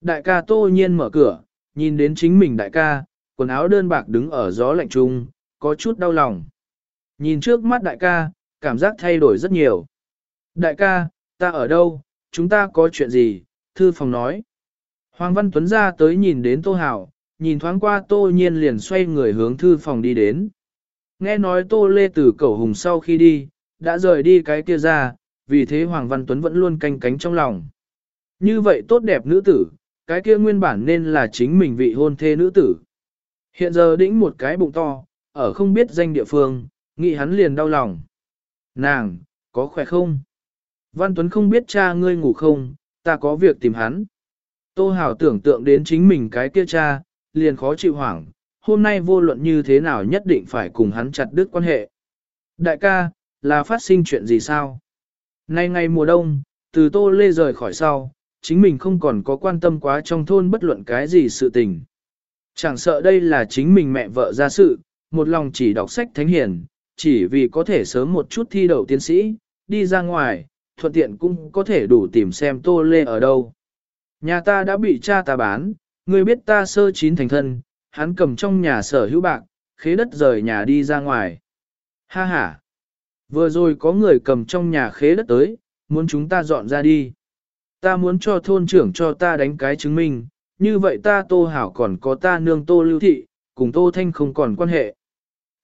Đại ca tô nhiên mở cửa, nhìn đến chính mình đại ca, quần áo đơn bạc đứng ở gió lạnh trung, có chút đau lòng. Nhìn trước mắt đại ca, cảm giác thay đổi rất nhiều. Đại ca, ta ở đâu, chúng ta có chuyện gì, thư phòng nói. Hoàng Văn Tuấn ra tới nhìn đến Tô Hảo, nhìn thoáng qua Tô Nhiên liền xoay người hướng thư phòng đi đến. Nghe nói Tô Lê từ cẩu hùng sau khi đi, đã rời đi cái kia ra, vì thế Hoàng Văn Tuấn vẫn luôn canh cánh trong lòng. Như vậy tốt đẹp nữ tử, cái kia nguyên bản nên là chính mình vị hôn thê nữ tử. Hiện giờ đĩnh một cái bụng to, ở không biết danh địa phương, nghĩ hắn liền đau lòng. Nàng, có khỏe không? Văn Tuấn không biết cha ngươi ngủ không, ta có việc tìm hắn. Tô Hảo tưởng tượng đến chính mình cái kia cha, liền khó chịu hoảng, hôm nay vô luận như thế nào nhất định phải cùng hắn chặt đứt quan hệ. Đại ca, là phát sinh chuyện gì sao? Nay ngày mùa đông, từ Tô Lê rời khỏi sau, chính mình không còn có quan tâm quá trong thôn bất luận cái gì sự tình. Chẳng sợ đây là chính mình mẹ vợ ra sự, một lòng chỉ đọc sách thánh hiền, chỉ vì có thể sớm một chút thi đậu tiến sĩ, đi ra ngoài, thuận tiện cũng có thể đủ tìm xem Tô Lê ở đâu. Nhà ta đã bị cha ta bán, người biết ta sơ chín thành thân, hắn cầm trong nhà sở hữu bạc, khế đất rời nhà đi ra ngoài. Ha ha! Vừa rồi có người cầm trong nhà khế đất tới, muốn chúng ta dọn ra đi. Ta muốn cho thôn trưởng cho ta đánh cái chứng minh, như vậy ta tô hảo còn có ta nương tô lưu thị, cùng tô thanh không còn quan hệ.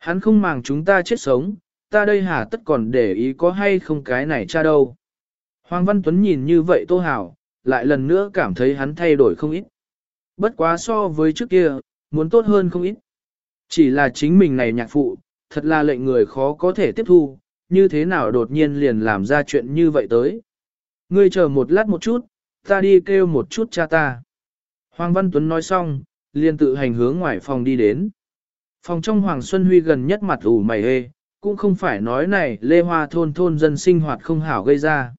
Hắn không màng chúng ta chết sống, ta đây hả tất còn để ý có hay không cái này cha đâu. Hoàng Văn Tuấn nhìn như vậy tô hảo, lại lần nữa cảm thấy hắn thay đổi không ít. Bất quá so với trước kia, muốn tốt hơn không ít. Chỉ là chính mình này nhạc phụ, thật là lệnh người khó có thể tiếp thu, như thế nào đột nhiên liền làm ra chuyện như vậy tới. Ngươi chờ một lát một chút, ta đi kêu một chút cha ta. Hoàng Văn Tuấn nói xong, liền tự hành hướng ngoài phòng đi đến. Phòng trong Hoàng Xuân Huy gần nhất mặt ủ mày hê, cũng không phải nói này lê hoa thôn thôn dân sinh hoạt không hảo gây ra.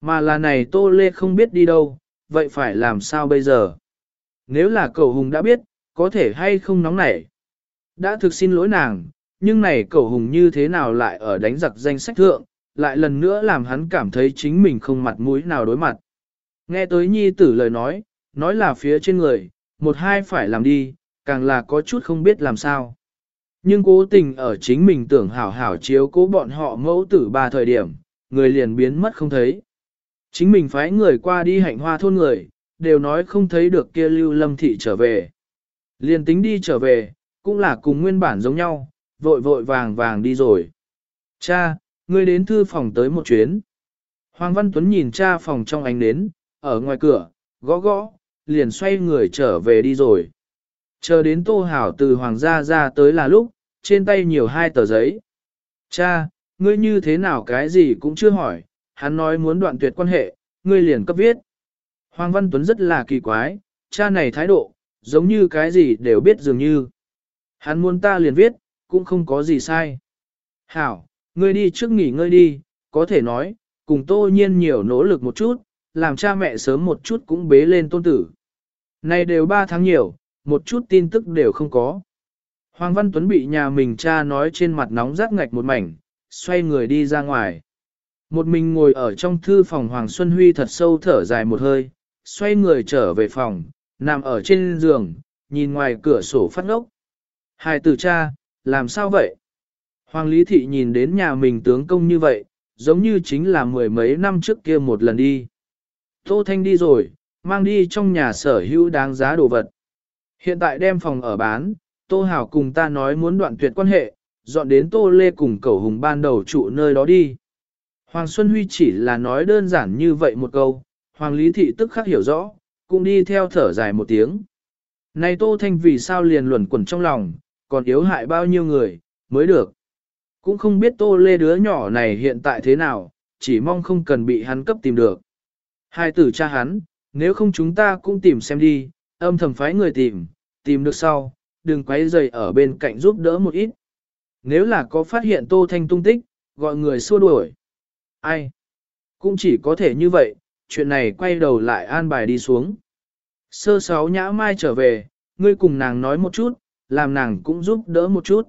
Mà là này tô lê không biết đi đâu, vậy phải làm sao bây giờ? Nếu là cầu hùng đã biết, có thể hay không nóng nảy. Đã thực xin lỗi nàng, nhưng này cầu hùng như thế nào lại ở đánh giặc danh sách thượng, lại lần nữa làm hắn cảm thấy chính mình không mặt mũi nào đối mặt. Nghe tới nhi tử lời nói, nói là phía trên người, một hai phải làm đi, càng là có chút không biết làm sao. Nhưng cố tình ở chính mình tưởng hảo hảo chiếu cố bọn họ mẫu tử ba thời điểm, người liền biến mất không thấy. Chính mình phái người qua đi hạnh hoa thôn người, đều nói không thấy được kia lưu lâm thị trở về. Liền tính đi trở về, cũng là cùng nguyên bản giống nhau, vội vội vàng vàng đi rồi. Cha, ngươi đến thư phòng tới một chuyến. Hoàng Văn Tuấn nhìn cha phòng trong ánh nến, ở ngoài cửa, gõ gõ, liền xoay người trở về đi rồi. Chờ đến Tô Hảo từ Hoàng gia ra tới là lúc, trên tay nhiều hai tờ giấy. Cha, ngươi như thế nào cái gì cũng chưa hỏi, hắn nói muốn đoạn tuyệt quan hệ, ngươi liền cấp viết. Hoàng Văn Tuấn rất là kỳ quái, cha này thái độ, giống như cái gì đều biết dường như. Hắn muốn ta liền viết, cũng không có gì sai. Hảo, ngươi đi trước nghỉ ngơi đi, có thể nói, cùng tô nhiên nhiều nỗ lực một chút, làm cha mẹ sớm một chút cũng bế lên tôn tử. Này đều ba tháng nhiều, một chút tin tức đều không có. Hoàng Văn Tuấn bị nhà mình cha nói trên mặt nóng rát ngạch một mảnh, xoay người đi ra ngoài. Một mình ngồi ở trong thư phòng Hoàng Xuân Huy thật sâu thở dài một hơi, xoay người trở về phòng, nằm ở trên giường, nhìn ngoài cửa sổ phát ngốc. Hai tử cha, làm sao vậy? Hoàng Lý Thị nhìn đến nhà mình tướng công như vậy, giống như chính là mười mấy năm trước kia một lần đi. Tô Thanh đi rồi, mang đi trong nhà sở hữu đáng giá đồ vật. Hiện tại đem phòng ở bán, Tô Hảo cùng ta nói muốn đoạn tuyệt quan hệ, dọn đến Tô Lê cùng cẩu hùng ban đầu trụ nơi đó đi. Hoàng Xuân Huy chỉ là nói đơn giản như vậy một câu, Hoàng Lý Thị tức khắc hiểu rõ, cũng đi theo thở dài một tiếng. Này Tô Thanh vì sao liền luẩn quẩn trong lòng, còn yếu hại bao nhiêu người, mới được. Cũng không biết Tô Lê đứa nhỏ này hiện tại thế nào, chỉ mong không cần bị hắn cấp tìm được. Hai tử cha hắn, nếu không chúng ta cũng tìm xem đi, âm thầm phái người tìm, tìm được sau, đừng quấy rầy ở bên cạnh giúp đỡ một ít. Nếu là có phát hiện Tô Thanh tung tích, gọi người xua đuổi. Ai? Cũng chỉ có thể như vậy, chuyện này quay đầu lại an bài đi xuống. Sơ sáu nhã mai trở về, ngươi cùng nàng nói một chút, làm nàng cũng giúp đỡ một chút.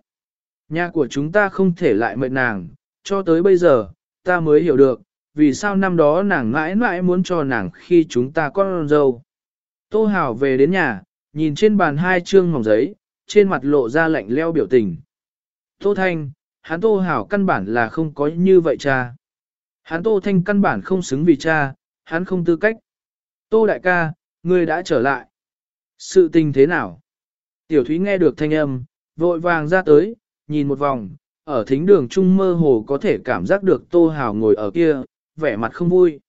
Nhà của chúng ta không thể lại mệt nàng, cho tới bây giờ, ta mới hiểu được, vì sao năm đó nàng mãi mãi muốn cho nàng khi chúng ta con dâu. Tô Hảo về đến nhà, nhìn trên bàn hai chương mỏng giấy, trên mặt lộ ra lạnh leo biểu tình. Tô Thanh, hắn Tô Hảo căn bản là không có như vậy cha. Hắn Tô Thanh căn bản không xứng vì cha, hắn không tư cách. Tô Đại ca, ngươi đã trở lại. Sự tình thế nào? Tiểu Thúy nghe được thanh âm, vội vàng ra tới, nhìn một vòng, ở thính đường trung mơ hồ có thể cảm giác được Tô Hảo ngồi ở kia, vẻ mặt không vui.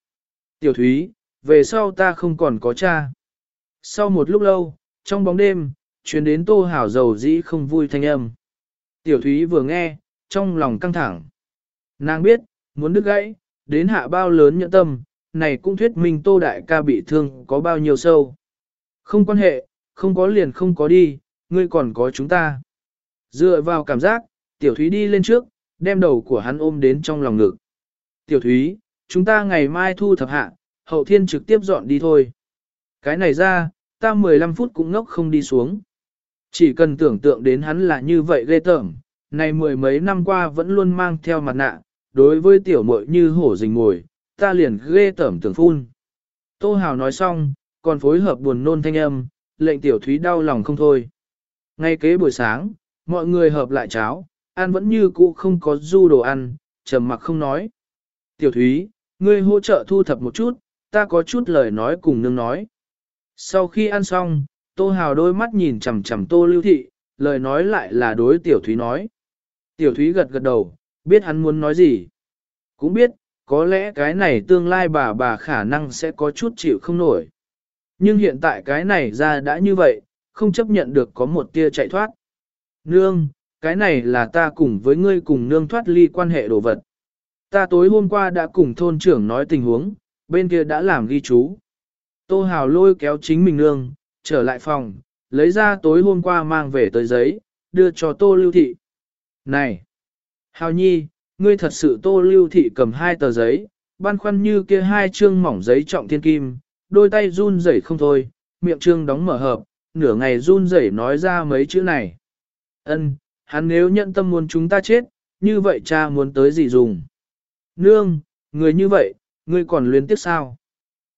Tiểu Thúy, về sau ta không còn có cha. Sau một lúc lâu, trong bóng đêm, chuyến đến Tô Hảo dầu dĩ không vui thanh âm. Tiểu Thúy vừa nghe, trong lòng căng thẳng. Nàng biết, muốn đứt gãy, đến hạ bao lớn nhẫn tâm, này cũng thuyết minh Tô Đại ca bị thương có bao nhiêu sâu. Không quan hệ, không có liền không có đi, ngươi còn có chúng ta. Dựa vào cảm giác, Tiểu Thúy đi lên trước, đem đầu của hắn ôm đến trong lòng ngực. Tiểu Thúy, chúng ta ngày mai thu thập hạ, hậu thiên trực tiếp dọn đi thôi. Cái này ra, ta 15 phút cũng ngốc không đi xuống. Chỉ cần tưởng tượng đến hắn là như vậy ghê tởm, này mười mấy năm qua vẫn luôn mang theo mặt nạ, đối với tiểu muội như hổ rình ngồi, ta liền ghê tởm tưởng phun. Tô Hào nói xong, còn phối hợp buồn nôn thanh âm, lệnh tiểu thúy đau lòng không thôi. Ngay kế buổi sáng, mọi người hợp lại cháo, ăn vẫn như cũ không có du đồ ăn, trầm mặc không nói. Tiểu thúy, ngươi hỗ trợ thu thập một chút, ta có chút lời nói cùng nương nói. Sau khi ăn xong, Tô Hào đôi mắt nhìn chằm chằm Tô Lưu Thị, lời nói lại là đối Tiểu Thúy nói. Tiểu Thúy gật gật đầu, biết hắn muốn nói gì. Cũng biết, có lẽ cái này tương lai bà bà khả năng sẽ có chút chịu không nổi. Nhưng hiện tại cái này ra đã như vậy, không chấp nhận được có một tia chạy thoát. Nương, cái này là ta cùng với ngươi cùng nương thoát ly quan hệ đồ vật. Ta tối hôm qua đã cùng thôn trưởng nói tình huống, bên kia đã làm ghi chú. Tô Hào lôi kéo chính mình nương, trở lại phòng, lấy ra tối hôm qua mang về tới giấy, đưa cho Tô Lưu Thị. Này! Hào Nhi, ngươi thật sự Tô Lưu Thị cầm hai tờ giấy, băn khoăn như kia hai chương mỏng giấy trọng thiên kim, đôi tay run rẩy không thôi, miệng trương đóng mở hợp, nửa ngày run rẩy nói ra mấy chữ này. Ân, hắn nếu nhận tâm muốn chúng ta chết, như vậy cha muốn tới gì dùng? Nương, người như vậy, ngươi còn luyến tiếc sao?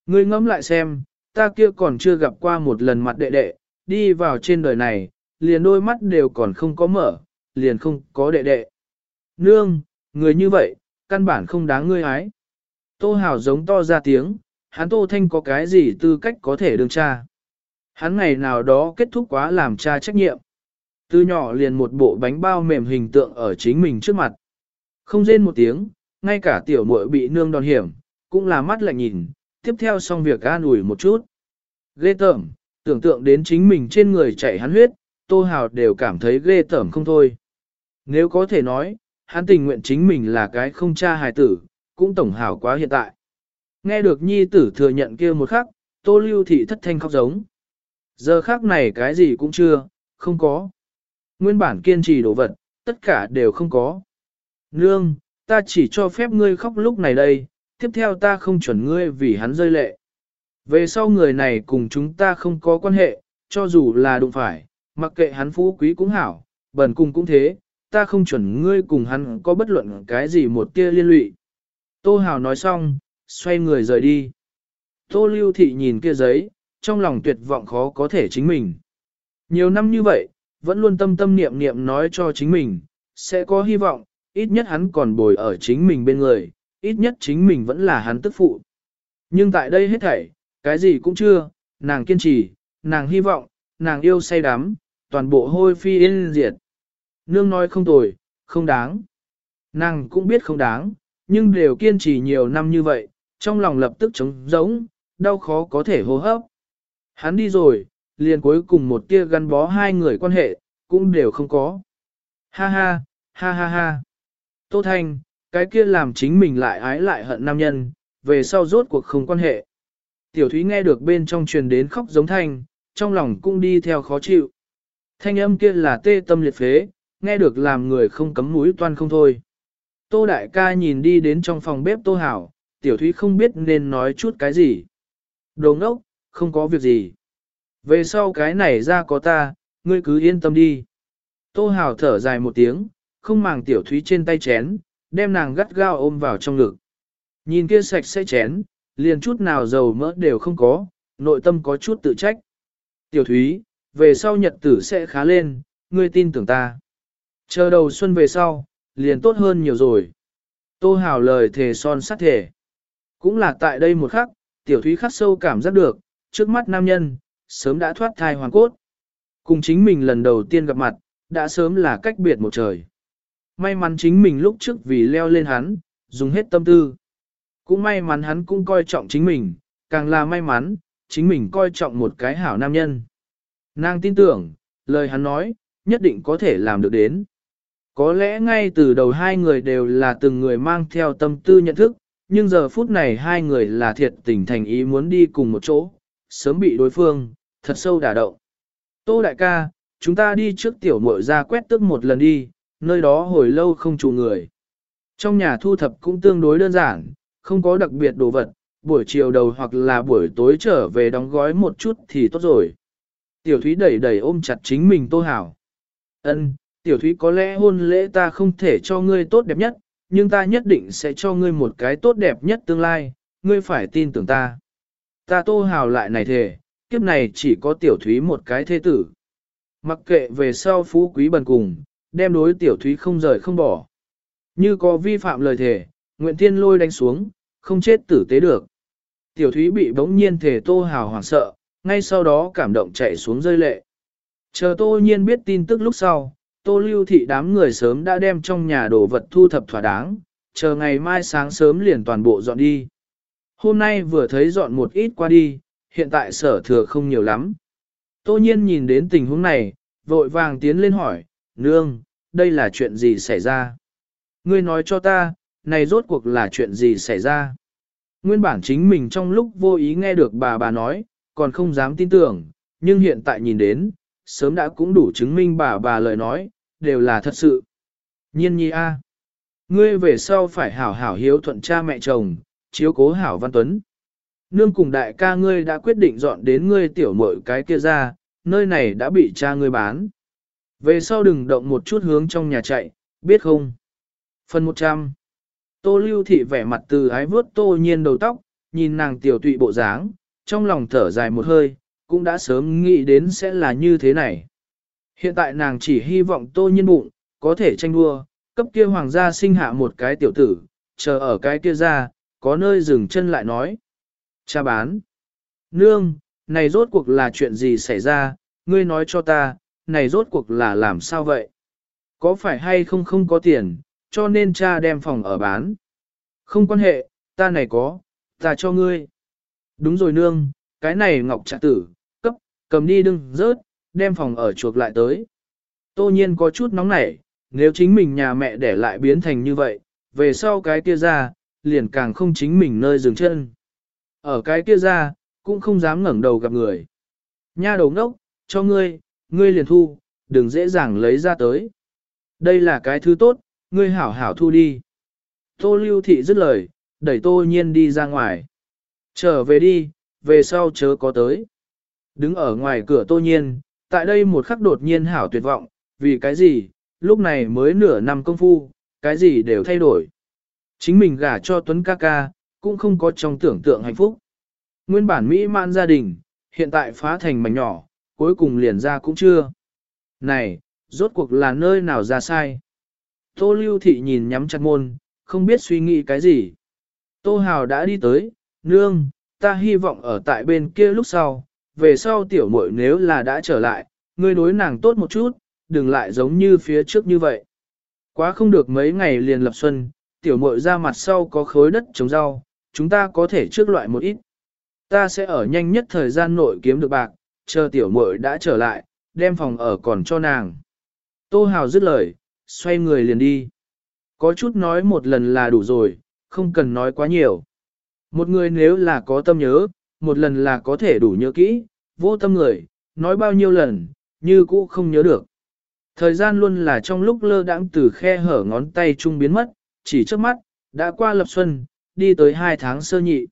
Ngươi ngẫm lại xem, ta kia còn chưa gặp qua một lần mặt đệ đệ, đi vào trên đời này, liền đôi mắt đều còn không có mở, liền không có đệ đệ. Nương, người như vậy, căn bản không đáng ngươi ái. Tô Hảo giống to ra tiếng, hắn Tô Thanh có cái gì tư cách có thể đương cha. Hắn ngày nào đó kết thúc quá làm cha trách nhiệm. Từ nhỏ liền một bộ bánh bao mềm hình tượng ở chính mình trước mặt. Không rên một tiếng, ngay cả tiểu muội bị nương đòn hiểm, cũng là mắt lạnh nhìn, tiếp theo xong việc an ủi một chút. Ghê tởm, tưởng tượng đến chính mình trên người chảy hắn huyết, Tô Hào đều cảm thấy ghê tởm không thôi. Nếu có thể nói, hắn tình nguyện chính mình là cái không cha hài tử, cũng tổng hảo quá hiện tại. Nghe được nhi tử thừa nhận kia một khắc, Tô Lưu Thị thất thanh khóc giống. Giờ khắc này cái gì cũng chưa, không có. Nguyên bản kiên trì đồ vật, tất cả đều không có. Nương, ta chỉ cho phép ngươi khóc lúc này đây, tiếp theo ta không chuẩn ngươi vì hắn rơi lệ. Về sau người này cùng chúng ta không có quan hệ, cho dù là đụng phải, mặc kệ hắn phú quý cũng hảo, bần cùng cũng thế, ta không chuẩn ngươi cùng hắn có bất luận cái gì một tia liên lụy. Tô Hào nói xong, xoay người rời đi. Tô Lưu Thị nhìn kia giấy, trong lòng tuyệt vọng khó có thể chính mình. Nhiều năm như vậy, vẫn luôn tâm tâm niệm niệm nói cho chính mình, sẽ có hy vọng, ít nhất hắn còn bồi ở chính mình bên người, ít nhất chính mình vẫn là hắn tức phụ. Nhưng tại đây hết thảy, cái gì cũng chưa, nàng kiên trì, nàng hy vọng, nàng yêu say đắm, toàn bộ hôi phi yên diệt. Nương nói không tồi, không đáng. Nàng cũng biết không đáng, nhưng đều kiên trì nhiều năm như vậy, trong lòng lập tức trống rỗng, đau khó có thể hô hấp. Hắn đi rồi, liền cuối cùng một tia gắn bó hai người quan hệ, cũng đều không có. Ha ha, ha ha ha. Tô Thanh, cái kia làm chính mình lại ái lại hận nam nhân, về sau rốt cuộc không quan hệ. Tiểu Thúy nghe được bên trong truyền đến khóc giống thanh, trong lòng cũng đi theo khó chịu. Thanh âm kia là tê tâm liệt phế, nghe được làm người không cấm mũi toan không thôi. Tô Đại ca nhìn đi đến trong phòng bếp Tô Hảo, tiểu thúy không biết nên nói chút cái gì. Đồ ngốc, không có việc gì. Về sau cái này ra có ta, ngươi cứ yên tâm đi. Tô Hào thở dài một tiếng, không màng tiểu thúy trên tay chén, đem nàng gắt gao ôm vào trong ngực. Nhìn kia sạch sẽ chén, liền chút nào dầu mỡ đều không có, nội tâm có chút tự trách. Tiểu thúy, về sau nhật tử sẽ khá lên, ngươi tin tưởng ta. Chờ đầu xuân về sau, liền tốt hơn nhiều rồi. Tô Hào lời thề son sắt thể. Cũng là tại đây một khắc, tiểu thúy khắc sâu cảm giác được, trước mắt nam nhân, sớm đã thoát thai hoàn cốt. Cùng chính mình lần đầu tiên gặp mặt, đã sớm là cách biệt một trời. May mắn chính mình lúc trước vì leo lên hắn, dùng hết tâm tư. Cũng may mắn hắn cũng coi trọng chính mình, càng là may mắn, chính mình coi trọng một cái hảo nam nhân. Nàng tin tưởng, lời hắn nói, nhất định có thể làm được đến. Có lẽ ngay từ đầu hai người đều là từng người mang theo tâm tư nhận thức, nhưng giờ phút này hai người là thiệt tình thành ý muốn đi cùng một chỗ, sớm bị đối phương, thật sâu đả động. Tô đại ca, chúng ta đi trước tiểu muội ra quét tức một lần đi, nơi đó hồi lâu không trụ người. Trong nhà thu thập cũng tương đối đơn giản, không có đặc biệt đồ vật, buổi chiều đầu hoặc là buổi tối trở về đóng gói một chút thì tốt rồi. Tiểu Thúy đẩy đẩy ôm chặt chính mình Tô Hảo. Ân, Tiểu Thúy có lẽ hôn lễ ta không thể cho ngươi tốt đẹp nhất, nhưng ta nhất định sẽ cho ngươi một cái tốt đẹp nhất tương lai, ngươi phải tin tưởng ta. Ta Tô Hảo lại này thề, kiếp này chỉ có Tiểu Thúy một cái thế tử. Mặc kệ về sau phú quý bần cùng, đem đối Tiểu Thúy không rời không bỏ. Như có vi phạm lời thề, Nguyện Thiên lôi đánh xuống, không chết tử tế được. Tiểu Thúy bị bỗng nhiên thể Tô Hào hoảng sợ, ngay sau đó cảm động chạy xuống rơi lệ. Chờ Tô Nhiên biết tin tức lúc sau, Tô Lưu Thị đám người sớm đã đem trong nhà đồ vật thu thập thỏa đáng, chờ ngày mai sáng sớm liền toàn bộ dọn đi. Hôm nay vừa thấy dọn một ít qua đi, hiện tại sở thừa không nhiều lắm. Tô Nhiên nhìn đến tình huống này, vội vàng tiến lên hỏi, Nương, đây là chuyện gì xảy ra? Ngươi nói cho ta, này rốt cuộc là chuyện gì xảy ra? Nguyên bản chính mình trong lúc vô ý nghe được bà bà nói, còn không dám tin tưởng, nhưng hiện tại nhìn đến, sớm đã cũng đủ chứng minh bà bà lời nói, đều là thật sự. Nhiên nhi a, ngươi về sau phải hảo hảo hiếu thuận cha mẹ chồng, chiếu cố hảo văn tuấn. Nương cùng đại ca ngươi đã quyết định dọn đến ngươi tiểu mội cái kia ra, nơi này đã bị cha ngươi bán. Về sau đừng động một chút hướng trong nhà chạy, biết không? Phần 100 Tô lưu thị vẻ mặt từ ái vớt tô nhiên đầu tóc, nhìn nàng tiểu tụy bộ dáng, trong lòng thở dài một hơi, cũng đã sớm nghĩ đến sẽ là như thế này. Hiện tại nàng chỉ hy vọng tô nhiên bụng, có thể tranh đua, cấp kia hoàng gia sinh hạ một cái tiểu tử, chờ ở cái kia ra, có nơi dừng chân lại nói. Cha bán. Nương, này rốt cuộc là chuyện gì xảy ra, ngươi nói cho ta, này rốt cuộc là làm sao vậy? Có phải hay không không có tiền, cho nên cha đem phòng ở bán. Không quan hệ, ta này có, ta cho ngươi. Đúng rồi nương, cái này ngọc trạc tử, cấp, cầm đi đừng rớt, đem phòng ở chuộc lại tới. Tô nhiên có chút nóng nảy, nếu chính mình nhà mẹ để lại biến thành như vậy, về sau cái kia ra, liền càng không chính mình nơi dừng chân. Ở cái kia ra, cũng không dám ngẩng đầu gặp người. Nha đầu ngốc, cho ngươi, ngươi liền thu, đừng dễ dàng lấy ra tới. Đây là cái thứ tốt, ngươi hảo hảo thu đi. Tô lưu thị dứt lời, đẩy tô nhiên đi ra ngoài. Trở về đi, về sau chớ có tới. Đứng ở ngoài cửa tô nhiên, tại đây một khắc đột nhiên hảo tuyệt vọng, vì cái gì, lúc này mới nửa năm công phu, cái gì đều thay đổi. Chính mình gả cho Tuấn ca ca, cũng không có trong tưởng tượng hạnh phúc. Nguyên bản mỹ mãn gia đình, hiện tại phá thành mảnh nhỏ, cuối cùng liền ra cũng chưa. Này, rốt cuộc là nơi nào ra sai? Tô lưu thị nhìn nhắm chặt môn, không biết suy nghĩ cái gì. Tô hào đã đi tới, nương, ta hy vọng ở tại bên kia lúc sau, về sau tiểu muội nếu là đã trở lại, ngươi đối nàng tốt một chút, đừng lại giống như phía trước như vậy. Quá không được mấy ngày liền lập xuân, tiểu muội ra mặt sau có khối đất trồng rau, chúng ta có thể trước loại một ít. Ta sẽ ở nhanh nhất thời gian nội kiếm được bạc, chờ tiểu muội đã trở lại, đem phòng ở còn cho nàng. Tô Hào dứt lời, xoay người liền đi. Có chút nói một lần là đủ rồi, không cần nói quá nhiều. Một người nếu là có tâm nhớ, một lần là có thể đủ nhớ kỹ, vô tâm người, nói bao nhiêu lần, như cũ không nhớ được. Thời gian luôn là trong lúc lơ đãng từ khe hở ngón tay trung biến mất, chỉ trước mắt, đã qua lập xuân, đi tới hai tháng sơ nhị.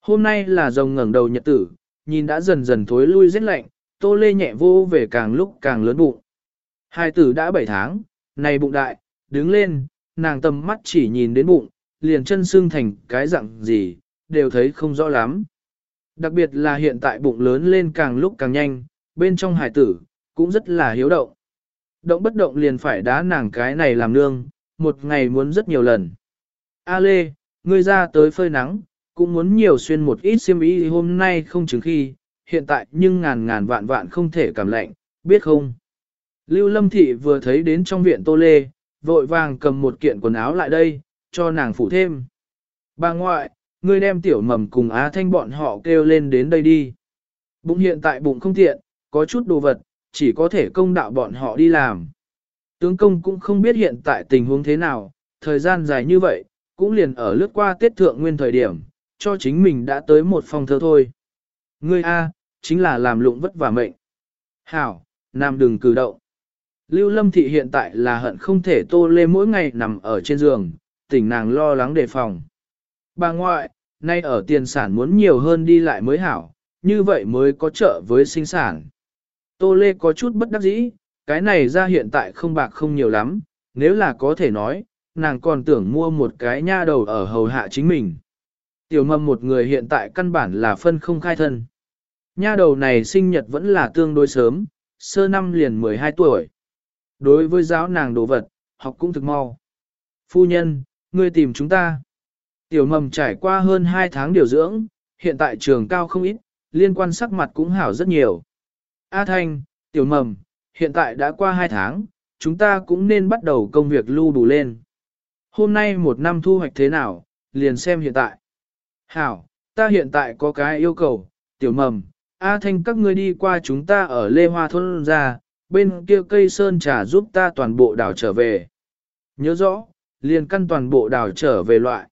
Hôm nay là rồng ngẩng đầu nhật tử, nhìn đã dần dần thối lui rét lạnh, tô lê nhẹ vô về càng lúc càng lớn bụng. Hai tử đã bảy tháng, này bụng đại, đứng lên, nàng tầm mắt chỉ nhìn đến bụng, liền chân xương thành cái dạng gì, đều thấy không rõ lắm. Đặc biệt là hiện tại bụng lớn lên càng lúc càng nhanh, bên trong hải tử, cũng rất là hiếu động. Động bất động liền phải đá nàng cái này làm nương, một ngày muốn rất nhiều lần. A Lê, ngươi ra tới phơi nắng, cũng muốn nhiều xuyên một ít xiêm y hôm nay không chứng khi, hiện tại nhưng ngàn ngàn vạn vạn không thể cảm lạnh, biết không? Lưu Lâm Thị vừa thấy đến trong viện Tô Lê, vội vàng cầm một kiện quần áo lại đây, cho nàng phủ thêm. Bà ngoại, ngươi đem tiểu mầm cùng Á Thanh bọn họ kêu lên đến đây đi. Bụng hiện tại bụng không tiện, có chút đồ vật, chỉ có thể công đạo bọn họ đi làm. Tướng công cũng không biết hiện tại tình huống thế nào, thời gian dài như vậy, cũng liền ở lướt qua tiết Thượng Nguyên thời điểm, cho chính mình đã tới một phòng thơ thôi. Ngươi A, chính là làm lụng vất vả mệnh. Hảo, Nam đừng cử động. Lưu Lâm Thị hiện tại là hận không thể tô lê mỗi ngày nằm ở trên giường, tỉnh nàng lo lắng đề phòng. Bà ngoại, nay ở tiền sản muốn nhiều hơn đi lại mới hảo, như vậy mới có trợ với sinh sản. Tô Lê có chút bất đắc dĩ, cái này ra hiện tại không bạc không nhiều lắm, nếu là có thể nói, nàng còn tưởng mua một cái nha đầu ở hầu hạ chính mình. Tiểu mầm một người hiện tại căn bản là phân không khai thân. Nha đầu này sinh nhật vẫn là tương đối sớm, sơ năm liền 12 tuổi. Đối với giáo nàng đồ vật, học cũng thực mau. Phu nhân, ngươi tìm chúng ta. Tiểu mầm trải qua hơn 2 tháng điều dưỡng, hiện tại trường cao không ít, liên quan sắc mặt cũng hảo rất nhiều. A Thanh, tiểu mầm, hiện tại đã qua 2 tháng, chúng ta cũng nên bắt đầu công việc lưu đủ lên. Hôm nay một năm thu hoạch thế nào, liền xem hiện tại. Hảo, ta hiện tại có cái yêu cầu, tiểu mầm, A Thanh các ngươi đi qua chúng ta ở Lê Hoa Thôn ra, bên kia cây sơn trà giúp ta toàn bộ đảo trở về. Nhớ rõ, liền căn toàn bộ đảo trở về loại.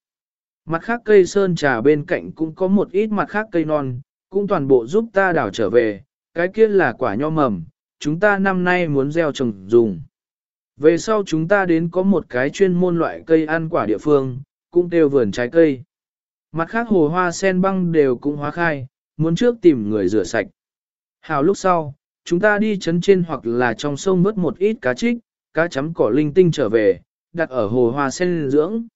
Mặt khác cây sơn trà bên cạnh cũng có một ít mặt khác cây non, cũng toàn bộ giúp ta đảo trở về, cái kia là quả nho mầm, chúng ta năm nay muốn gieo trồng dùng. Về sau chúng ta đến có một cái chuyên môn loại cây ăn quả địa phương, cũng đều vườn trái cây. Mặt khác hồ hoa sen băng đều cũng hóa khai, muốn trước tìm người rửa sạch. Hào lúc sau, chúng ta đi chấn trên hoặc là trong sông vớt một ít cá trích, cá chấm cỏ linh tinh trở về, đặt ở hồ hoa sen dưỡng.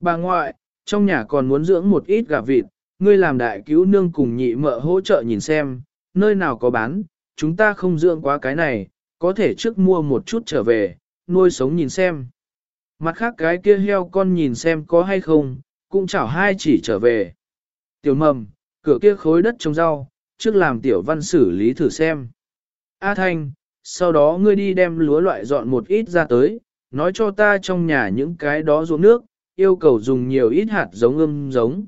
Bà ngoại, trong nhà còn muốn dưỡng một ít gà vịt, ngươi làm đại cứu nương cùng nhị mợ hỗ trợ nhìn xem, nơi nào có bán, chúng ta không dưỡng quá cái này, có thể trước mua một chút trở về, nuôi sống nhìn xem. Mặt khác cái kia heo con nhìn xem có hay không, cũng chảo hai chỉ trở về. Tiểu mầm, cửa kia khối đất trồng rau, trước làm tiểu văn xử lý thử xem. A Thanh, sau đó ngươi đi đem lúa loại dọn một ít ra tới, nói cho ta trong nhà những cái đó ruộng nước, yêu cầu dùng nhiều ít hạt giống ươm giống.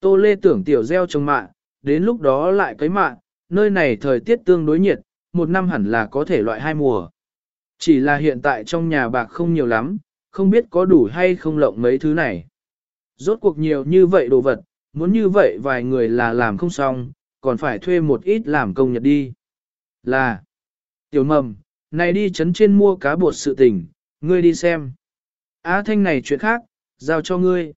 Tô Lê tưởng tiểu gieo trồng mạ, đến lúc đó lại cấy mạ, nơi này thời tiết tương đối nhiệt, một năm hẳn là có thể loại hai mùa. Chỉ là hiện tại trong nhà bạc không nhiều lắm, không biết có đủ hay không lộng mấy thứ này. Rốt cuộc nhiều như vậy đồ vật, muốn như vậy vài người là làm không xong, còn phải thuê một ít làm công nhật đi. Là, tiểu mầm, này đi chấn trên mua cá bột sự tình, ngươi đi xem. Á thanh này chuyện khác, giao cho ngươi.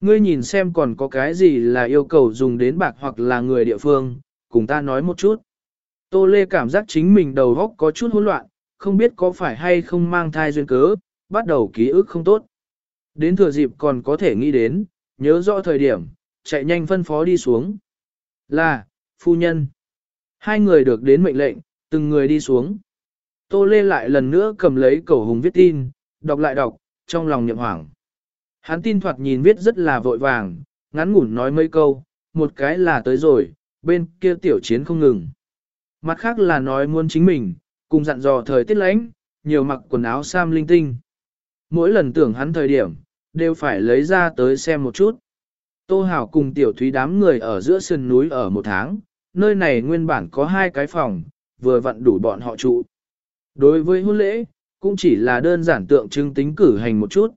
Ngươi nhìn xem còn có cái gì là yêu cầu dùng đến bạc hoặc là người địa phương, cùng ta nói một chút. Tô Lê cảm giác chính mình đầu óc có chút hỗn loạn, không biết có phải hay không mang thai duyên cớ, bắt đầu ký ức không tốt. Đến thừa dịp còn có thể nghĩ đến, nhớ rõ thời điểm, chạy nhanh phân phó đi xuống. Là, phu nhân. Hai người được đến mệnh lệnh, từng người đi xuống. Tô Lê lại lần nữa cầm lấy cầu hùng viết tin, đọc lại đọc, trong lòng nhậm hoảng. Hắn tin thoạt nhìn viết rất là vội vàng, ngắn ngủn nói mấy câu, một cái là tới rồi, bên kia tiểu chiến không ngừng. Mặt khác là nói muốn chính mình, cùng dặn dò thời tiết lánh, nhiều mặc quần áo sam linh tinh. Mỗi lần tưởng hắn thời điểm, đều phải lấy ra tới xem một chút. Tô Hảo cùng tiểu thúy đám người ở giữa sườn núi ở một tháng, nơi này nguyên bản có hai cái phòng, vừa vặn đủ bọn họ trụ. Đối với hôn lễ, cũng chỉ là đơn giản tượng trưng tính cử hành một chút.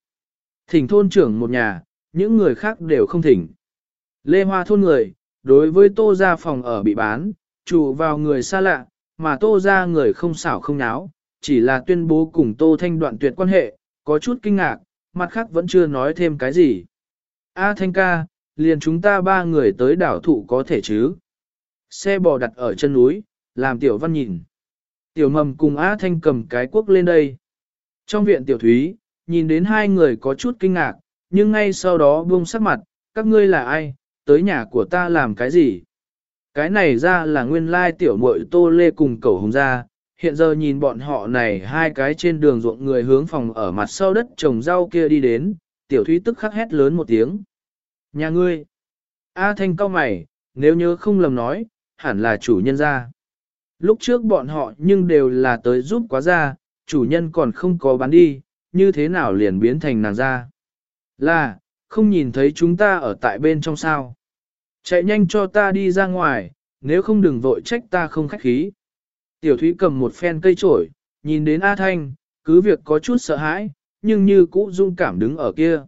Thỉnh thôn trưởng một nhà, những người khác đều không thỉnh. Lê Hoa thôn người, đối với tô ra phòng ở bị bán, trụ vào người xa lạ, mà tô ra người không xảo không náo, chỉ là tuyên bố cùng tô thanh đoạn tuyệt quan hệ, có chút kinh ngạc, mặt khác vẫn chưa nói thêm cái gì. A Thanh ca, liền chúng ta ba người tới đảo thụ có thể chứ. Xe bò đặt ở chân núi, làm tiểu văn nhìn. Tiểu mầm cùng A Thanh cầm cái quốc lên đây. Trong viện tiểu thúy, nhìn đến hai người có chút kinh ngạc, nhưng ngay sau đó buông sắc mặt, các ngươi là ai, tới nhà của ta làm cái gì? Cái này ra là nguyên lai tiểu muội tô lê cùng cầu hồng ra, hiện giờ nhìn bọn họ này hai cái trên đường ruộng người hướng phòng ở mặt sau đất trồng rau kia đi đến, tiểu thúy tức khắc hét lớn một tiếng. Nhà ngươi! A thanh cao mày, nếu nhớ không lầm nói, hẳn là chủ nhân ra. Lúc trước bọn họ nhưng đều là tới giúp quá ra, chủ nhân còn không có bán đi, như thế nào liền biến thành nàng ra. Là, không nhìn thấy chúng ta ở tại bên trong sao. Chạy nhanh cho ta đi ra ngoài, nếu không đừng vội trách ta không khách khí. Tiểu Thúy cầm một phen cây trổi, nhìn đến A Thanh, cứ việc có chút sợ hãi, nhưng như cũ dung cảm đứng ở kia.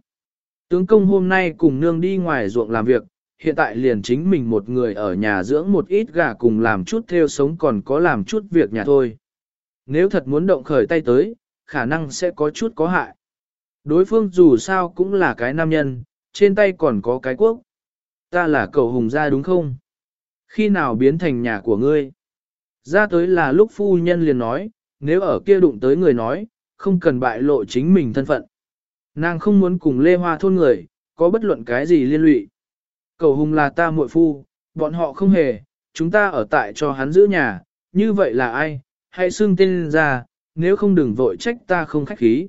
Tướng công hôm nay cùng nương đi ngoài ruộng làm việc, hiện tại liền chính mình một người ở nhà dưỡng một ít gà cùng làm chút theo sống còn có làm chút việc nhà thôi. Nếu thật muốn động khởi tay tới, khả năng sẽ có chút có hại. Đối phương dù sao cũng là cái nam nhân, trên tay còn có cái quốc. Ta là cậu hùng gia đúng không? Khi nào biến thành nhà của ngươi? Ra tới là lúc phu nhân liền nói, nếu ở kia đụng tới người nói, không cần bại lộ chính mình thân phận. Nàng không muốn cùng Lê Hoa thôn người, có bất luận cái gì liên lụy. Cầu hùng là ta muội phu, bọn họ không hề, chúng ta ở tại cho hắn giữ nhà, như vậy là ai, hãy xưng tên ra, nếu không đừng vội trách ta không khách khí.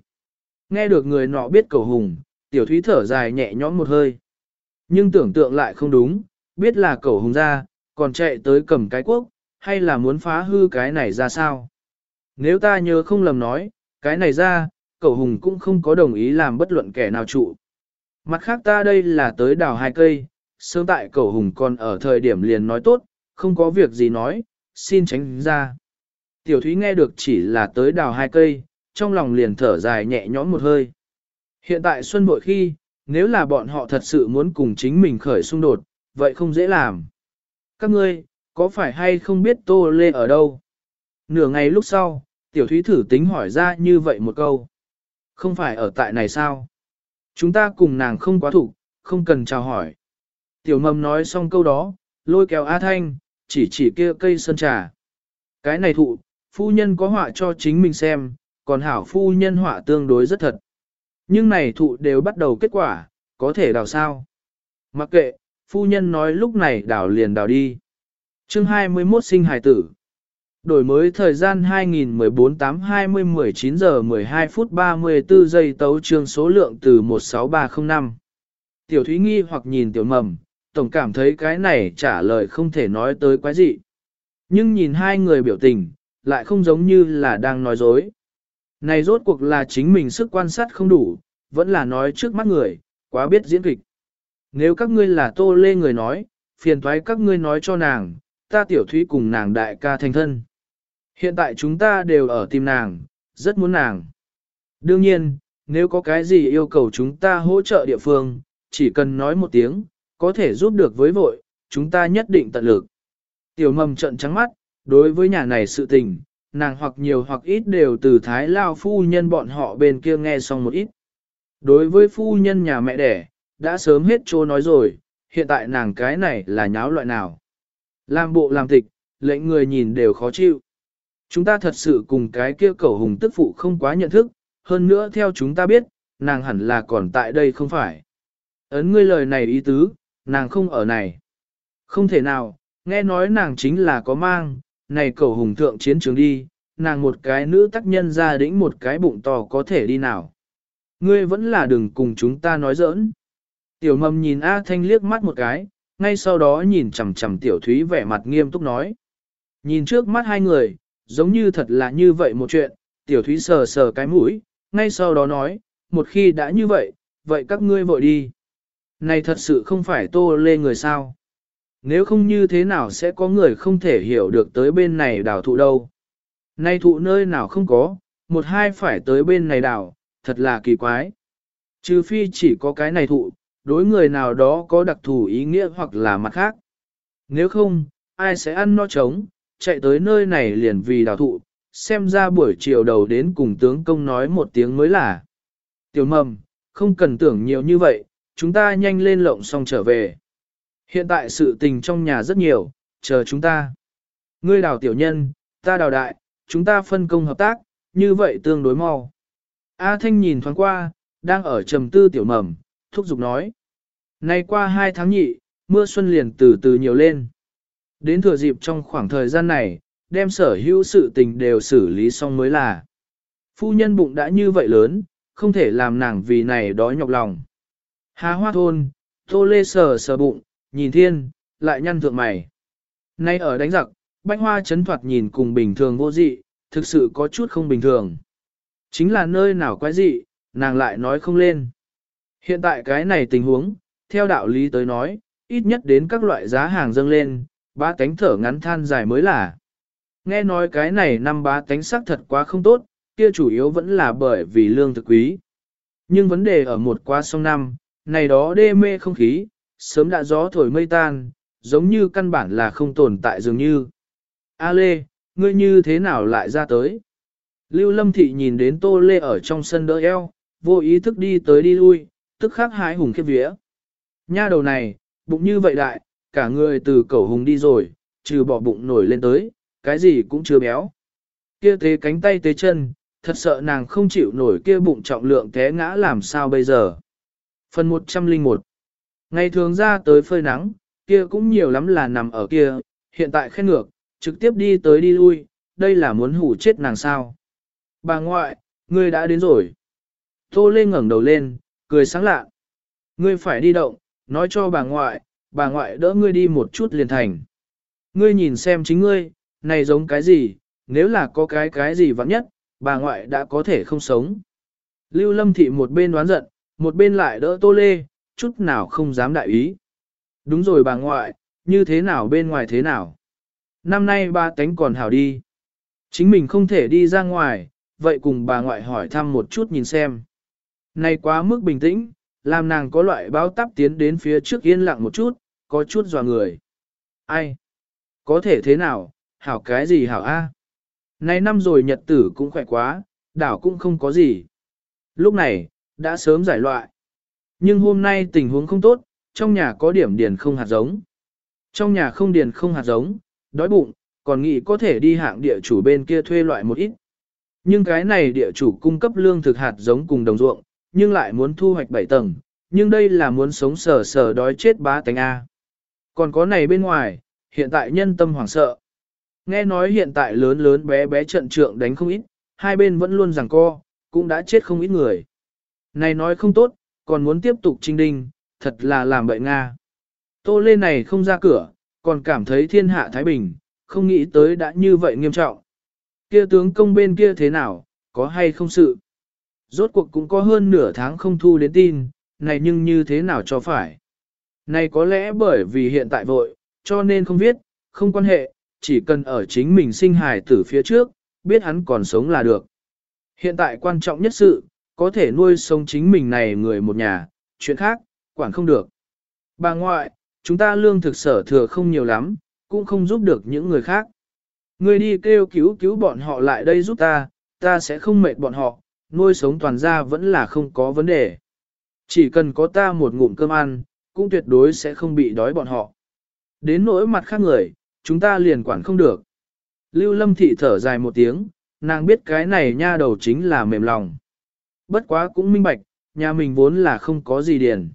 Nghe được người nọ biết cầu hùng, tiểu thúy thở dài nhẹ nhõm một hơi. Nhưng tưởng tượng lại không đúng, biết là cầu hùng ra, còn chạy tới cầm cái quốc, hay là muốn phá hư cái này ra sao? Nếu ta nhớ không lầm nói, cái này ra, Cậu hùng cũng không có đồng ý làm bất luận kẻ nào trụ. Mặt khác ta đây là tới đào hai cây, sớm tại Cậu hùng còn ở thời điểm liền nói tốt, không có việc gì nói, xin tránh ra. Tiểu thúy nghe được chỉ là tới đào hai cây, trong lòng liền thở dài nhẹ nhõm một hơi. Hiện tại xuân bội khi, nếu là bọn họ thật sự muốn cùng chính mình khởi xung đột, vậy không dễ làm. Các ngươi, có phải hay không biết Tô Lê ở đâu? Nửa ngày lúc sau, tiểu thúy thử tính hỏi ra như vậy một câu. Không phải ở tại này sao? Chúng ta cùng nàng không quá thủ, không cần chào hỏi. Tiểu mầm nói xong câu đó, lôi kéo A Thanh, chỉ chỉ kia cây sơn trà. Cái này thụ, phu nhân có họa cho chính mình xem, còn hảo phu nhân họa tương đối rất thật. Nhưng này thụ đều bắt đầu kết quả, có thể đào sao? Mặc kệ, phu nhân nói lúc này đào liền đào đi chương 21 sinh hài tử. Đổi mới thời gian 2014 8 20 19 giờ 12 phút 34 giây tấu trương số lượng từ 16305. Tiểu Thúy nghi hoặc nhìn tiểu mầm, tổng cảm thấy cái này trả lời không thể nói tới quái gì. Nhưng nhìn hai người biểu tình, lại không giống như là đang nói dối. Này rốt cuộc là chính mình sức quan sát không đủ, vẫn là nói trước mắt người, quá biết diễn kịch. Nếu các ngươi là tô lê người nói, phiền thoái các ngươi nói cho nàng, ta tiểu thúy cùng nàng đại ca thành thân. Hiện tại chúng ta đều ở tìm nàng, rất muốn nàng. Đương nhiên, nếu có cái gì yêu cầu chúng ta hỗ trợ địa phương, chỉ cần nói một tiếng, có thể giúp được với vội, chúng ta nhất định tận lực. Tiểu mầm trận trắng mắt, đối với nhà này sự tình, nàng hoặc nhiều hoặc ít đều từ thái lao phu nhân bọn họ bên kia nghe xong một ít. Đối với phu nhân nhà mẹ đẻ, đã sớm hết trô nói rồi, hiện tại nàng cái này là nháo loại nào. Làm bộ làm tịch, lệnh người nhìn đều khó chịu. Chúng ta thật sự cùng cái kia cẩu hùng tức phụ không quá nhận thức, hơn nữa theo chúng ta biết, nàng hẳn là còn tại đây không phải. Ấn ngươi lời này ý tứ, nàng không ở này. Không thể nào, nghe nói nàng chính là có mang, này cẩu hùng thượng chiến trường đi, nàng một cái nữ tác nhân ra đĩnh một cái bụng to có thể đi nào. Ngươi vẫn là đừng cùng chúng ta nói giỡn. Tiểu mầm nhìn A Thanh liếc mắt một cái, ngay sau đó nhìn chằm chằm tiểu thúy vẻ mặt nghiêm túc nói. Nhìn trước mắt hai người, giống như thật là như vậy một chuyện, tiểu thúy sờ sờ cái mũi, ngay sau đó nói, một khi đã như vậy, vậy các ngươi vội đi. Này thật sự không phải tô lê người sao. Nếu không như thế nào sẽ có người không thể hiểu được tới bên này đảo thụ đâu. Nay thụ nơi nào không có, một hai phải tới bên này đảo, thật là kỳ quái. Trừ phi chỉ có cái này thụ, đối người nào đó có đặc thù ý nghĩa hoặc là mặt khác. Nếu không, ai sẽ ăn no trống, chạy tới nơi này liền vì đào thụ, xem ra buổi chiều đầu đến cùng tướng công nói một tiếng mới là. Tiểu mầm, không cần tưởng nhiều như vậy, chúng ta nhanh lên lộng xong trở về. Hiện tại sự tình trong nhà rất nhiều, chờ chúng ta. Ngươi đào tiểu nhân, ta đào đại, chúng ta phân công hợp tác, như vậy tương đối mau. A Thanh nhìn thoáng qua, đang ở trầm tư tiểu mầm, thúc giục nói. Nay qua hai tháng nhị, mưa xuân liền từ từ nhiều lên. Đến thừa dịp trong khoảng thời gian này, đem sở hữu sự tình đều xử lý xong mới là. Phu nhân bụng đã như vậy lớn, không thể làm nàng vì này đói nhọc lòng. Há hoa thôn, tô lê sờ sờ bụng, nhìn thiên, lại nhăn thượng mày. Nay ở đánh giặc, bách hoa chấn thoạt nhìn cùng bình thường vô dị, thực sự có chút không bình thường. Chính là nơi nào quái dị, nàng lại nói không lên. Hiện tại cái này tình huống, theo đạo lý tới nói, ít nhất đến các loại giá hàng dâng lên, ba cánh thở ngắn than dài mới là. Nghe nói cái này năm ba cánh sắc thật quá không tốt, kia chủ yếu vẫn là bởi vì lương thực quý. Nhưng vấn đề ở một qua sông năm, này đó đê mê không khí, sớm đã gió thổi mây tan, giống như căn bản là không tồn tại dường như. A Lê, ngươi như thế nào lại ra tới? Lưu Lâm Thị nhìn đến Tô Lê ở trong sân đỡ eo, vô ý thức đi tới đi lui, tức khắc hái hùng khiếp vía. Nha đầu này, bụng như vậy đại, cả người từ cẩu hùng đi rồi, trừ bỏ bụng nổi lên tới, cái gì cũng chưa béo. Kia thế cánh tay tế chân, thật sợ nàng không chịu nổi kia bụng trọng lượng té ngã làm sao bây giờ. Phần 101 Ngày thường ra tới phơi nắng, kia cũng nhiều lắm là nằm ở kia, hiện tại khen ngược, trực tiếp đi tới đi lui, đây là muốn hủ chết nàng sao. Bà ngoại, ngươi đã đến rồi. Tô Lê ngẩng đầu lên, cười sáng lạ. Ngươi phải đi động, nói cho bà ngoại, bà ngoại đỡ ngươi đi một chút liền thành. Ngươi nhìn xem chính ngươi, này giống cái gì, nếu là có cái cái gì vắng nhất, bà ngoại đã có thể không sống. Lưu Lâm Thị một bên đoán giận, một bên lại đỡ Tô Lê, chút nào không dám đại ý. Đúng rồi bà ngoại, như thế nào bên ngoài thế nào? Năm nay ba tánh còn hảo đi. Chính mình không thể đi ra ngoài, vậy cùng bà ngoại hỏi thăm một chút nhìn xem. Này quá mức bình tĩnh, làm nàng có loại báo táp tiến đến phía trước yên lặng một chút, có chút dò người. Ai? Có thể thế nào, hảo cái gì hảo a? Nay năm rồi nhật tử cũng khỏe quá, đảo cũng không có gì. Lúc này, đã sớm giải loại. Nhưng hôm nay tình huống không tốt, trong nhà có điểm điền không hạt giống. Trong nhà không điền không hạt giống, đói bụng, còn nghĩ có thể đi hạng địa chủ bên kia thuê loại một ít. Nhưng cái này địa chủ cung cấp lương thực hạt giống cùng đồng ruộng, nhưng lại muốn thu hoạch 7 tầng, nhưng đây là muốn sống sờ sờ đói chết bá tánh A. Còn có này bên ngoài, hiện tại nhân tâm hoảng sợ. Nghe nói hiện tại lớn lớn bé bé trận trượng đánh không ít, hai bên vẫn luôn rằng co, cũng đã chết không ít người. Này nói không tốt, còn muốn tiếp tục trinh đinh, thật là làm bậy Nga. Tô Lê này không ra cửa, còn cảm thấy thiên hạ Thái Bình, không nghĩ tới đã như vậy nghiêm trọng. Kia tướng công bên kia thế nào, có hay không sự? Rốt cuộc cũng có hơn nửa tháng không thu đến tin, này nhưng như thế nào cho phải? Này có lẽ bởi vì hiện tại vội, cho nên không viết, không quan hệ, chỉ cần ở chính mình sinh hài tử phía trước, biết hắn còn sống là được. Hiện tại quan trọng nhất sự, có thể nuôi sống chính mình này người một nhà, chuyện khác, quản không được. Bà ngoại, chúng ta lương thực sở thừa không nhiều lắm, cũng không giúp được những người khác. Người đi kêu cứu cứu bọn họ lại đây giúp ta, ta sẽ không mệt bọn họ, nuôi sống toàn gia vẫn là không có vấn đề. Chỉ cần có ta một ngụm cơm ăn, cũng tuyệt đối sẽ không bị đói bọn họ. Đến nỗi mặt khác người, chúng ta liền quản không được. Lưu Lâm Thị thở dài một tiếng, nàng biết cái này nha đầu chính là mềm lòng. Bất quá cũng minh bạch, nhà mình vốn là không có gì điền.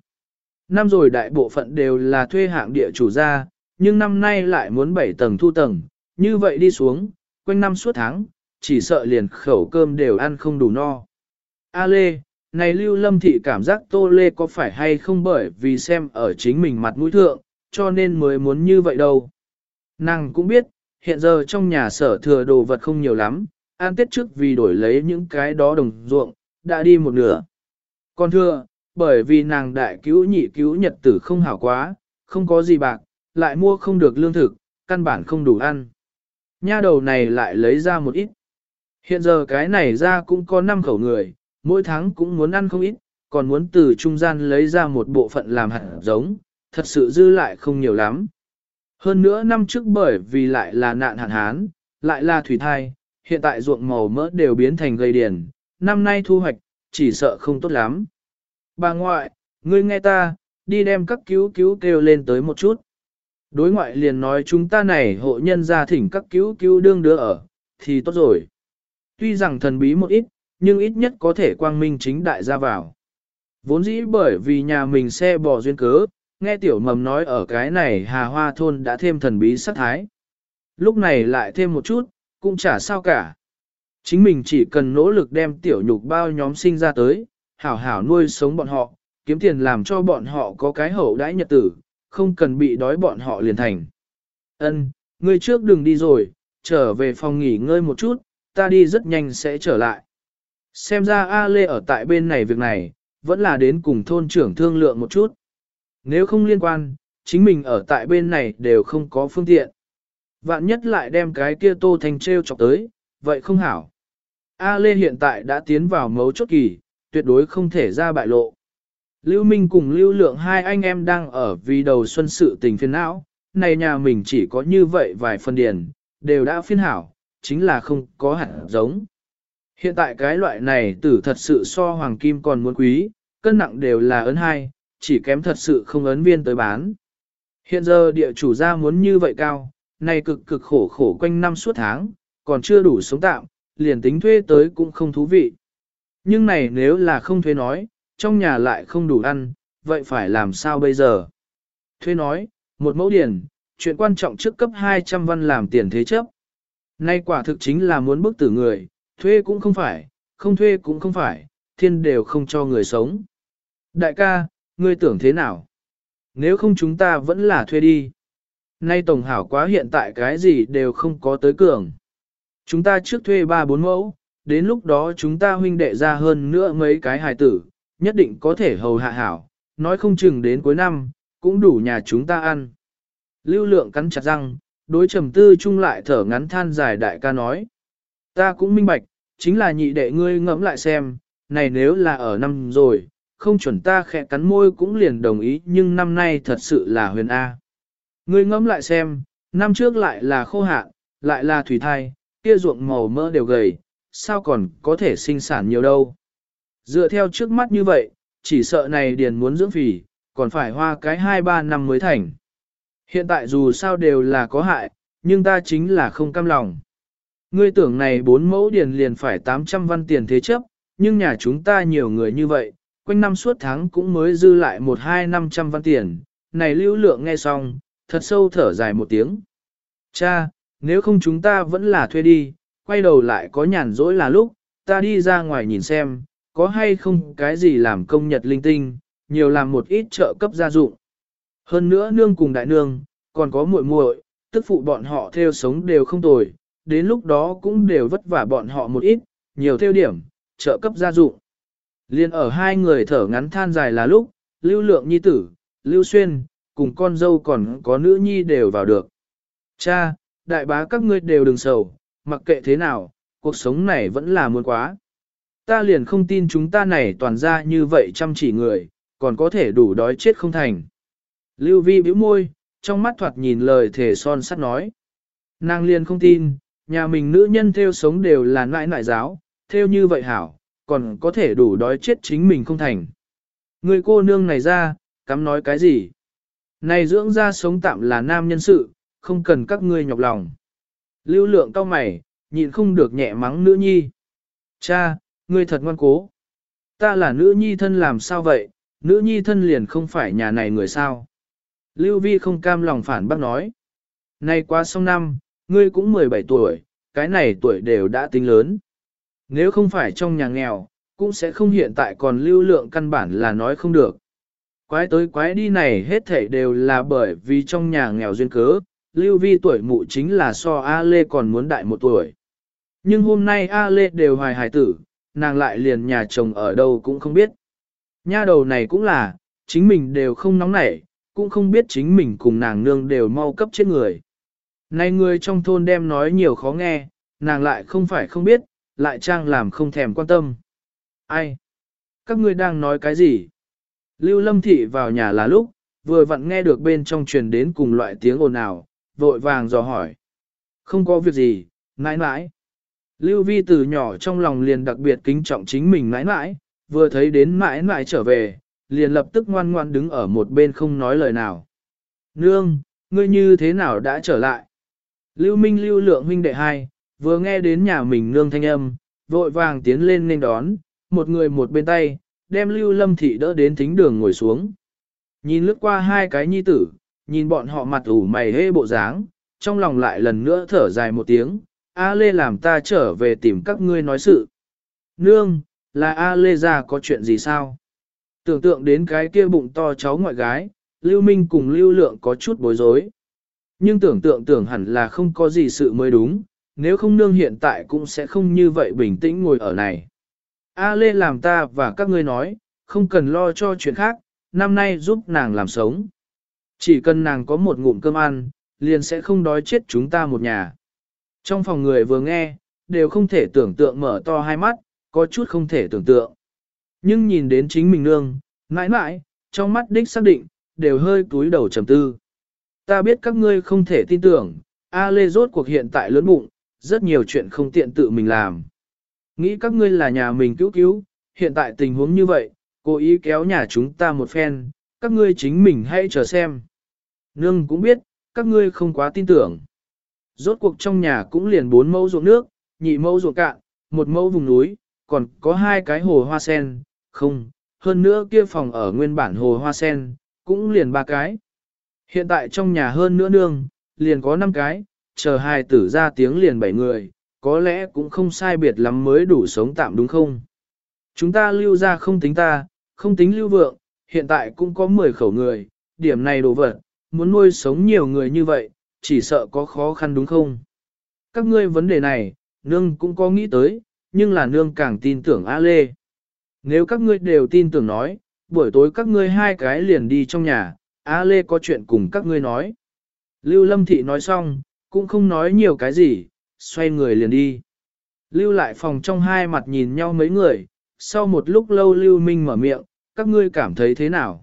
Năm rồi đại bộ phận đều là thuê hạng địa chủ ra, nhưng năm nay lại muốn bảy tầng thu tầng, như vậy đi xuống, quanh năm suốt tháng, chỉ sợ liền khẩu cơm đều ăn không đủ no. A Lê, này Lưu Lâm Thị cảm giác Tô Lê có phải hay không bởi vì xem ở chính mình mặt mũi thượng, cho nên mới muốn như vậy đâu. Nàng cũng biết, hiện giờ trong nhà sở thừa đồ vật không nhiều lắm, an tết trước vì đổi lấy những cái đó đồng ruộng, đã đi một nửa. Còn thưa, bởi vì nàng đại cứu nhị cứu nhật tử không hảo quá, không có gì bạc, lại mua không được lương thực, căn bản không đủ ăn. Nha đầu này lại lấy ra một ít. Hiện giờ cái này ra cũng có 5 khẩu người, mỗi tháng cũng muốn ăn không ít, còn muốn từ trung gian lấy ra một bộ phận làm hạt giống, thật sự dư lại không nhiều lắm. Hơn nữa năm trước bởi vì lại là nạn hạn hán, lại là thủy thai, hiện tại ruộng màu mỡ đều biến thành gây điền, năm nay thu hoạch, chỉ sợ không tốt lắm. Bà ngoại, ngươi nghe ta, đi đem các cứu cứu kêu lên tới một chút. Đối ngoại liền nói chúng ta này hộ nhân gia thỉnh các cứu cứu đương đứa ở, thì tốt rồi. Tuy rằng thần bí một ít, nhưng ít nhất có thể quang minh chính đại ra vào. Vốn dĩ bởi vì nhà mình xe bò duyên cớ, nghe tiểu mầm nói ở cái này hà hoa thôn đã thêm thần bí sắc thái. Lúc này lại thêm một chút, cũng chả sao cả. Chính mình chỉ cần nỗ lực đem tiểu nhục bao nhóm sinh ra tới, hảo hảo nuôi sống bọn họ, kiếm tiền làm cho bọn họ có cái hậu đãi nhật tử, không cần bị đói bọn họ liền thành. Ân, ngươi trước đừng đi rồi, trở về phòng nghỉ ngơi một chút, ta đi rất nhanh sẽ trở lại. Xem ra A Lê ở tại bên này việc này, vẫn là đến cùng thôn trưởng thương lượng một chút. Nếu không liên quan, chính mình ở tại bên này đều không có phương tiện. Vạn nhất lại đem cái kia tô thành treo chọc tới, vậy không hảo. A Lê hiện tại đã tiến vào mấu chốt kỳ, tuyệt đối không thể ra bại lộ. Lưu Minh cùng Lưu Lượng hai anh em đang ở vì đầu xuân sự tình phiền não, này nhà mình chỉ có như vậy vài phần điền, đều đã phiên hảo, chính là không có hạt giống. Hiện tại cái loại này tử thật sự so hoàng kim còn muốn quý, cân nặng đều là ấn hai, chỉ kém thật sự không ấn viên tới bán. Hiện giờ địa chủ gia muốn như vậy cao, này cực cực khổ khổ quanh năm suốt tháng, còn chưa đủ sống tạm, liền tính thuê tới cũng không thú vị. Nhưng này nếu là không thuê nói, trong nhà lại không đủ ăn, vậy phải làm sao bây giờ? Thuê nói, một mẫu điển, chuyện quan trọng trước cấp 200 văn làm tiền thế chấp. Nay quả thực chính là muốn bức tử người, thuê cũng không phải, không thuê cũng không phải, thiên đều không cho người sống. Đại ca, ngươi tưởng thế nào? Nếu không chúng ta vẫn là thuê đi. Nay tổng hảo quá hiện tại cái gì đều không có tới cường. Chúng ta trước thuê 3-4 mẫu, đến lúc đó chúng ta huynh đệ ra hơn nữa mấy cái hài tử, nhất định có thể hầu hạ hảo, nói không chừng đến cuối năm, cũng đủ nhà chúng ta ăn. Lưu lượng cắn chặt răng, đối trầm tư chung lại thở ngắn than dài đại ca nói. Ta cũng minh bạch, chính là nhị đệ ngươi ngẫm lại xem, này nếu là ở năm rồi, không chuẩn ta khẽ cắn môi cũng liền đồng ý nhưng năm nay thật sự là huyền A. Ngươi ngẫm lại xem, năm trước lại là khô hạn, lại là thủy thai, kia ruộng màu mỡ đều gầy, sao còn có thể sinh sản nhiều đâu. Dựa theo trước mắt như vậy, chỉ sợ này điền muốn dưỡng phì, còn phải hoa cái 2-3 năm mới thành. Hiện tại dù sao đều là có hại, nhưng ta chính là không cam lòng. Ngươi tưởng này bốn mẫu điền liền phải 800 văn tiền thế chấp, nhưng nhà chúng ta nhiều người như vậy, quanh năm suốt tháng cũng mới dư lại 1-2-500 văn tiền. Này lưu lượng nghe xong, thật sâu thở dài một tiếng. Cha, nếu không chúng ta vẫn là thuê đi, quay đầu lại có nhàn rỗi là lúc, ta đi ra ngoài nhìn xem, có hay không cái gì làm công nhật linh tinh, nhiều làm một ít trợ cấp gia dụng. Hơn nữa nương cùng đại nương, còn có muội muội, tức phụ bọn họ theo sống đều không tồi, đến lúc đó cũng đều vất vả bọn họ một ít, nhiều theo điểm, trợ cấp gia dụng. Liên ở hai người thở ngắn than dài là lúc, lưu lượng nhi tử, lưu xuyên, cùng con dâu còn có nữ nhi đều vào được. Cha, đại bá các ngươi đều đừng sầu, mặc kệ thế nào, cuộc sống này vẫn là muôn quá. Ta liền không tin chúng ta này toàn ra như vậy chăm chỉ người, còn có thể đủ đói chết không thành. Lưu vi bĩu môi, trong mắt thoạt nhìn lời thể son sắt nói. Nàng liền không tin, nhà mình nữ nhân theo sống đều là nãi nãi giáo, theo như vậy hảo, còn có thể đủ đói chết chính mình không thành. Người cô nương này ra, cắm nói cái gì? Này dưỡng ra sống tạm là nam nhân sự, không cần các ngươi nhọc lòng. Lưu lượng cao mày, nhịn không được nhẹ mắng nữ nhi. Cha, ngươi thật ngoan cố. Ta là nữ nhi thân làm sao vậy, nữ nhi thân liền không phải nhà này người sao. Lưu Vi không cam lòng phản bác nói. Nay qua xong năm, ngươi cũng 17 tuổi, cái này tuổi đều đã tính lớn. Nếu không phải trong nhà nghèo, cũng sẽ không hiện tại còn lưu lượng căn bản là nói không được. Quái tới quái đi này hết thảy đều là bởi vì trong nhà nghèo duyên cớ, lưu vi tuổi mụ chính là so A Lê còn muốn đại một tuổi. Nhưng hôm nay A Lê đều hoài hài tử, nàng lại liền nhà chồng ở đâu cũng không biết. Nha đầu này cũng là, chính mình đều không nóng nảy, cũng không biết chính mình cùng nàng nương đều mau cấp chết người. Này người trong thôn đem nói nhiều khó nghe, nàng lại không phải không biết, lại trang làm không thèm quan tâm. Ai? Các ngươi đang nói cái gì? Lưu Lâm Thị vào nhà là lúc, vừa vặn nghe được bên trong truyền đến cùng loại tiếng ồn ào, vội vàng dò hỏi. Không có việc gì, nãi nãi. Lưu Vi từ nhỏ trong lòng liền đặc biệt kính trọng chính mình nãi nãi, vừa thấy đến nãi nãi trở về, liền lập tức ngoan ngoan đứng ở một bên không nói lời nào. Nương, ngươi như thế nào đã trở lại? Lưu Minh lưu lượng huynh đệ hai, vừa nghe đến nhà mình nương thanh âm, vội vàng tiến lên nên đón, một người một bên tay, đem lưu lâm thị đỡ đến thính đường ngồi xuống. Nhìn lướt qua hai cái nhi tử, nhìn bọn họ mặt ủ mày hê bộ dáng, trong lòng lại lần nữa thở dài một tiếng, A Lê làm ta trở về tìm các ngươi nói sự. Nương, là A Lê ra có chuyện gì sao? Tưởng tượng đến cái kia bụng to cháu ngoại gái, Lưu Minh cùng Lưu Lượng có chút bối rối. Nhưng tưởng tượng tưởng hẳn là không có gì sự mới đúng, nếu không nương hiện tại cũng sẽ không như vậy bình tĩnh ngồi ở này. A Lê làm ta và các ngươi nói, không cần lo cho chuyện khác, năm nay giúp nàng làm sống. Chỉ cần nàng có một ngụm cơm ăn, liền sẽ không đói chết chúng ta một nhà. Trong phòng người vừa nghe, đều không thể tưởng tượng mở to hai mắt, có chút không thể tưởng tượng. Nhưng nhìn đến chính mình nương, mãi mãi, trong mắt đích xác định, đều hơi cúi đầu trầm tư. Ta biết các ngươi không thể tin tưởng, A Lê rốt cuộc hiện tại lớn bụng, rất nhiều chuyện không tiện tự mình làm. Nghĩ các ngươi là nhà mình cứu cứu, hiện tại tình huống như vậy, cố ý kéo nhà chúng ta một phen, các ngươi chính mình hãy chờ xem. Nương cũng biết, các ngươi không quá tin tưởng. Rốt cuộc trong nhà cũng liền bốn mẫu ruộng nước, nhị mẫu ruộng cạn, một mẫu vùng núi, còn có hai cái hồ hoa sen, không, hơn nữa kia phòng ở nguyên bản hồ hoa sen, cũng liền ba cái. Hiện tại trong nhà hơn nữa nương, liền có năm cái, chờ hai tử ra tiếng liền bảy người, có lẽ cũng không sai biệt lắm mới đủ sống tạm đúng không? Chúng ta lưu ra không tính ta, không tính lưu vượng, hiện tại cũng có 10 khẩu người, điểm này đồ vật, muốn nuôi sống nhiều người như vậy, chỉ sợ có khó khăn đúng không? Các ngươi vấn đề này, nương cũng có nghĩ tới, nhưng là nương càng tin tưởng A Lê. Nếu các ngươi đều tin tưởng nói, buổi tối các ngươi hai cái liền đi trong nhà, A Lê có chuyện cùng các ngươi nói. Lưu Lâm Thị nói xong, cũng không nói nhiều cái gì, xoay người liền đi. Lưu lại phòng trong hai mặt nhìn nhau mấy người, sau một lúc lâu Lưu Minh mở miệng, các ngươi cảm thấy thế nào?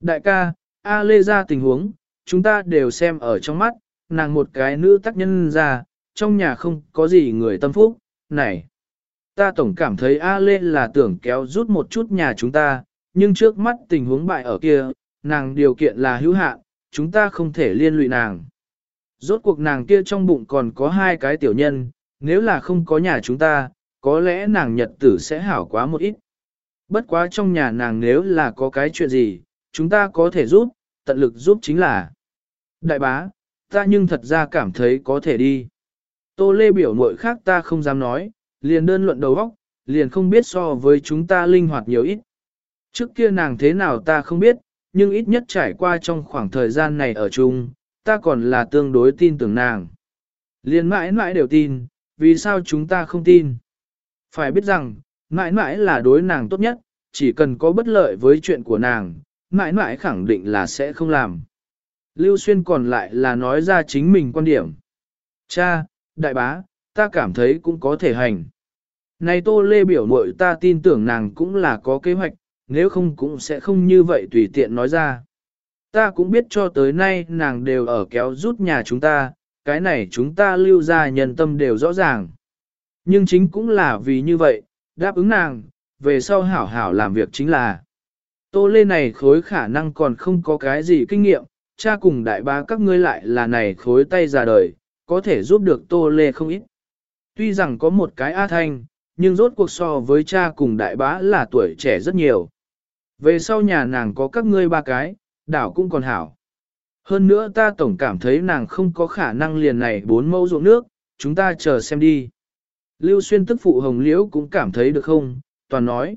Đại ca, A Lê ra tình huống, chúng ta đều xem ở trong mắt, nàng một cái nữ tác nhân ra, trong nhà không có gì người tâm phúc, này. Ta tổng cảm thấy A Lê là tưởng kéo rút một chút nhà chúng ta, nhưng trước mắt tình huống bại ở kia, nàng điều kiện là hữu hạn, chúng ta không thể liên lụy nàng. Rốt cuộc nàng kia trong bụng còn có hai cái tiểu nhân, nếu là không có nhà chúng ta, có lẽ nàng nhật tử sẽ hảo quá một ít. Bất quá trong nhà nàng nếu là có cái chuyện gì, chúng ta có thể giúp, tận lực giúp chính là. Đại bá, ta nhưng thật ra cảm thấy có thể đi. Tô Lê biểu mội khác ta không dám nói, liền đơn luận đầu óc, liền không biết so với chúng ta linh hoạt nhiều ít. Trước kia nàng thế nào ta không biết, nhưng ít nhất trải qua trong khoảng thời gian này ở chung, ta còn là tương đối tin tưởng nàng. Liền mãi mãi đều tin, vì sao chúng ta không tin? Phải biết rằng, mãi mãi là đối nàng tốt nhất, chỉ cần có bất lợi với chuyện của nàng, mãi mãi khẳng định là sẽ không làm. Lưu Xuyên còn lại là nói ra chính mình quan điểm. Cha, đại bá, ta cảm thấy cũng có thể hành. Này Tô Lê biểu mội ta tin tưởng nàng cũng là có kế hoạch, nếu không cũng sẽ không như vậy tùy tiện nói ra. Ta cũng biết cho tới nay nàng đều ở kéo rút nhà chúng ta, cái này chúng ta lưu ra nhân tâm đều rõ ràng. Nhưng chính cũng là vì như vậy, đáp ứng nàng, về sau hảo hảo làm việc chính là. Tô Lê này khối khả năng còn không có cái gì kinh nghiệm, cha cùng đại bá các ngươi lại là này khối tay ra đời, có thể giúp được Tô Lê không ít. Tuy rằng có một cái A Thanh, nhưng rốt cuộc so với cha cùng đại bá là tuổi trẻ rất nhiều. Về sau nhà nàng có các ngươi ba cái, đảo cũng còn hảo. Hơn nữa ta tổng cảm thấy nàng không có khả năng liền này bốn mẫu ruộng nước, chúng ta chờ xem đi. Lưu xuyên tức phụ hồng liễu cũng cảm thấy được không, toàn nói.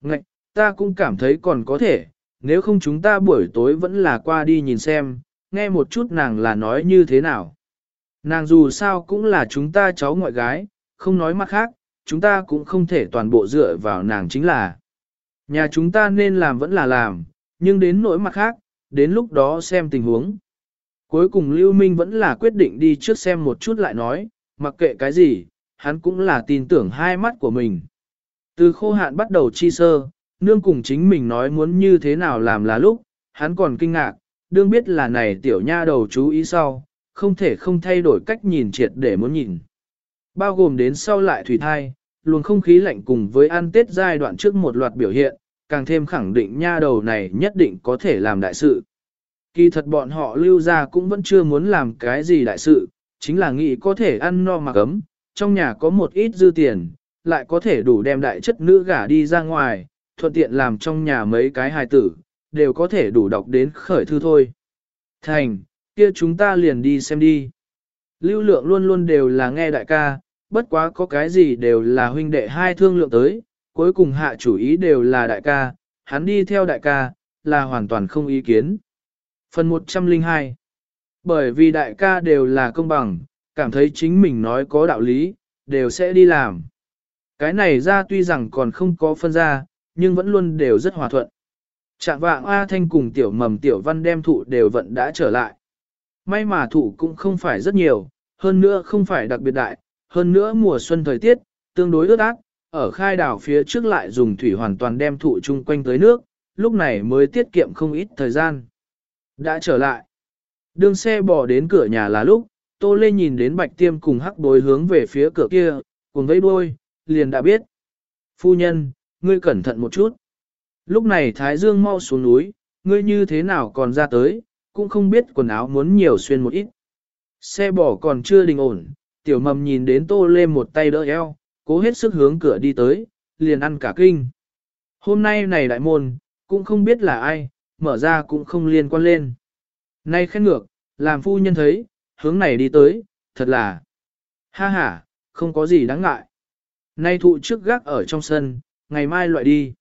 Ngạch, ta cũng cảm thấy còn có thể, nếu không chúng ta buổi tối vẫn là qua đi nhìn xem, nghe một chút nàng là nói như thế nào. Nàng dù sao cũng là chúng ta cháu ngoại gái, không nói mặt khác, chúng ta cũng không thể toàn bộ dựa vào nàng chính là. Nhà chúng ta nên làm vẫn là làm, nhưng đến nỗi mặt khác, đến lúc đó xem tình huống. Cuối cùng Lưu Minh vẫn là quyết định đi trước xem một chút lại nói, mặc kệ cái gì, hắn cũng là tin tưởng hai mắt của mình. Từ khô hạn bắt đầu chi sơ, nương cùng chính mình nói muốn như thế nào làm là lúc, hắn còn kinh ngạc, đương biết là này tiểu nha đầu chú ý sau, không thể không thay đổi cách nhìn triệt để muốn nhìn. Bao gồm đến sau lại thủy thai, luồng không khí lạnh cùng với ăn tết giai đoạn trước một loạt biểu hiện, càng thêm khẳng định nha đầu này nhất định có thể làm đại sự. Kỳ thật bọn họ lưu ra cũng vẫn chưa muốn làm cái gì đại sự, chính là nghĩ có thể ăn no mà cấm, trong nhà có một ít dư tiền, lại có thể đủ đem đại chất nữ gả đi ra ngoài, thuận tiện làm trong nhà mấy cái hài tử, đều có thể đủ đọc đến khởi thư thôi. Thành, kia chúng ta liền đi xem đi. Lưu lượng luôn luôn đều là nghe đại ca, bất quá có cái gì đều là huynh đệ hai thương lượng tới, cuối cùng hạ chủ ý đều là đại ca, hắn đi theo đại ca, là hoàn toàn không ý kiến. Phần 102 Bởi vì đại ca đều là công bằng, cảm thấy chính mình nói có đạo lý, đều sẽ đi làm. Cái này ra tuy rằng còn không có phân ra, nhưng vẫn luôn đều rất hòa thuận. Trạng vạng A Thanh cùng tiểu mầm tiểu văn đem thụ đều vẫn đã trở lại. May mà thụ cũng không phải rất nhiều, hơn nữa không phải đặc biệt đại, hơn nữa mùa xuân thời tiết, tương đối ướt ác, ở khai đảo phía trước lại dùng thủy hoàn toàn đem thụ chung quanh tới nước, lúc này mới tiết kiệm không ít thời gian. Đã trở lại. Đường xe bỏ đến cửa nhà là lúc, Tô Lê nhìn đến bạch tiêm cùng hắc bối hướng về phía cửa kia, cùng vẫy đuôi, liền đã biết. Phu nhân, ngươi cẩn thận một chút. Lúc này Thái Dương mau xuống núi, ngươi như thế nào còn ra tới, cũng không biết quần áo muốn nhiều xuyên một ít. Xe bỏ còn chưa đình ổn, tiểu mầm nhìn đến Tô Lê một tay đỡ eo, cố hết sức hướng cửa đi tới, liền ăn cả kinh. Hôm nay này đại môn, cũng không biết là ai, mở ra cũng không liên quan lên. Nay khen ngược, làm phu nhân thấy, hướng này đi tới, thật là, ha ha, không có gì đáng ngại. Nay thụ trước gác ở trong sân, ngày mai loại đi.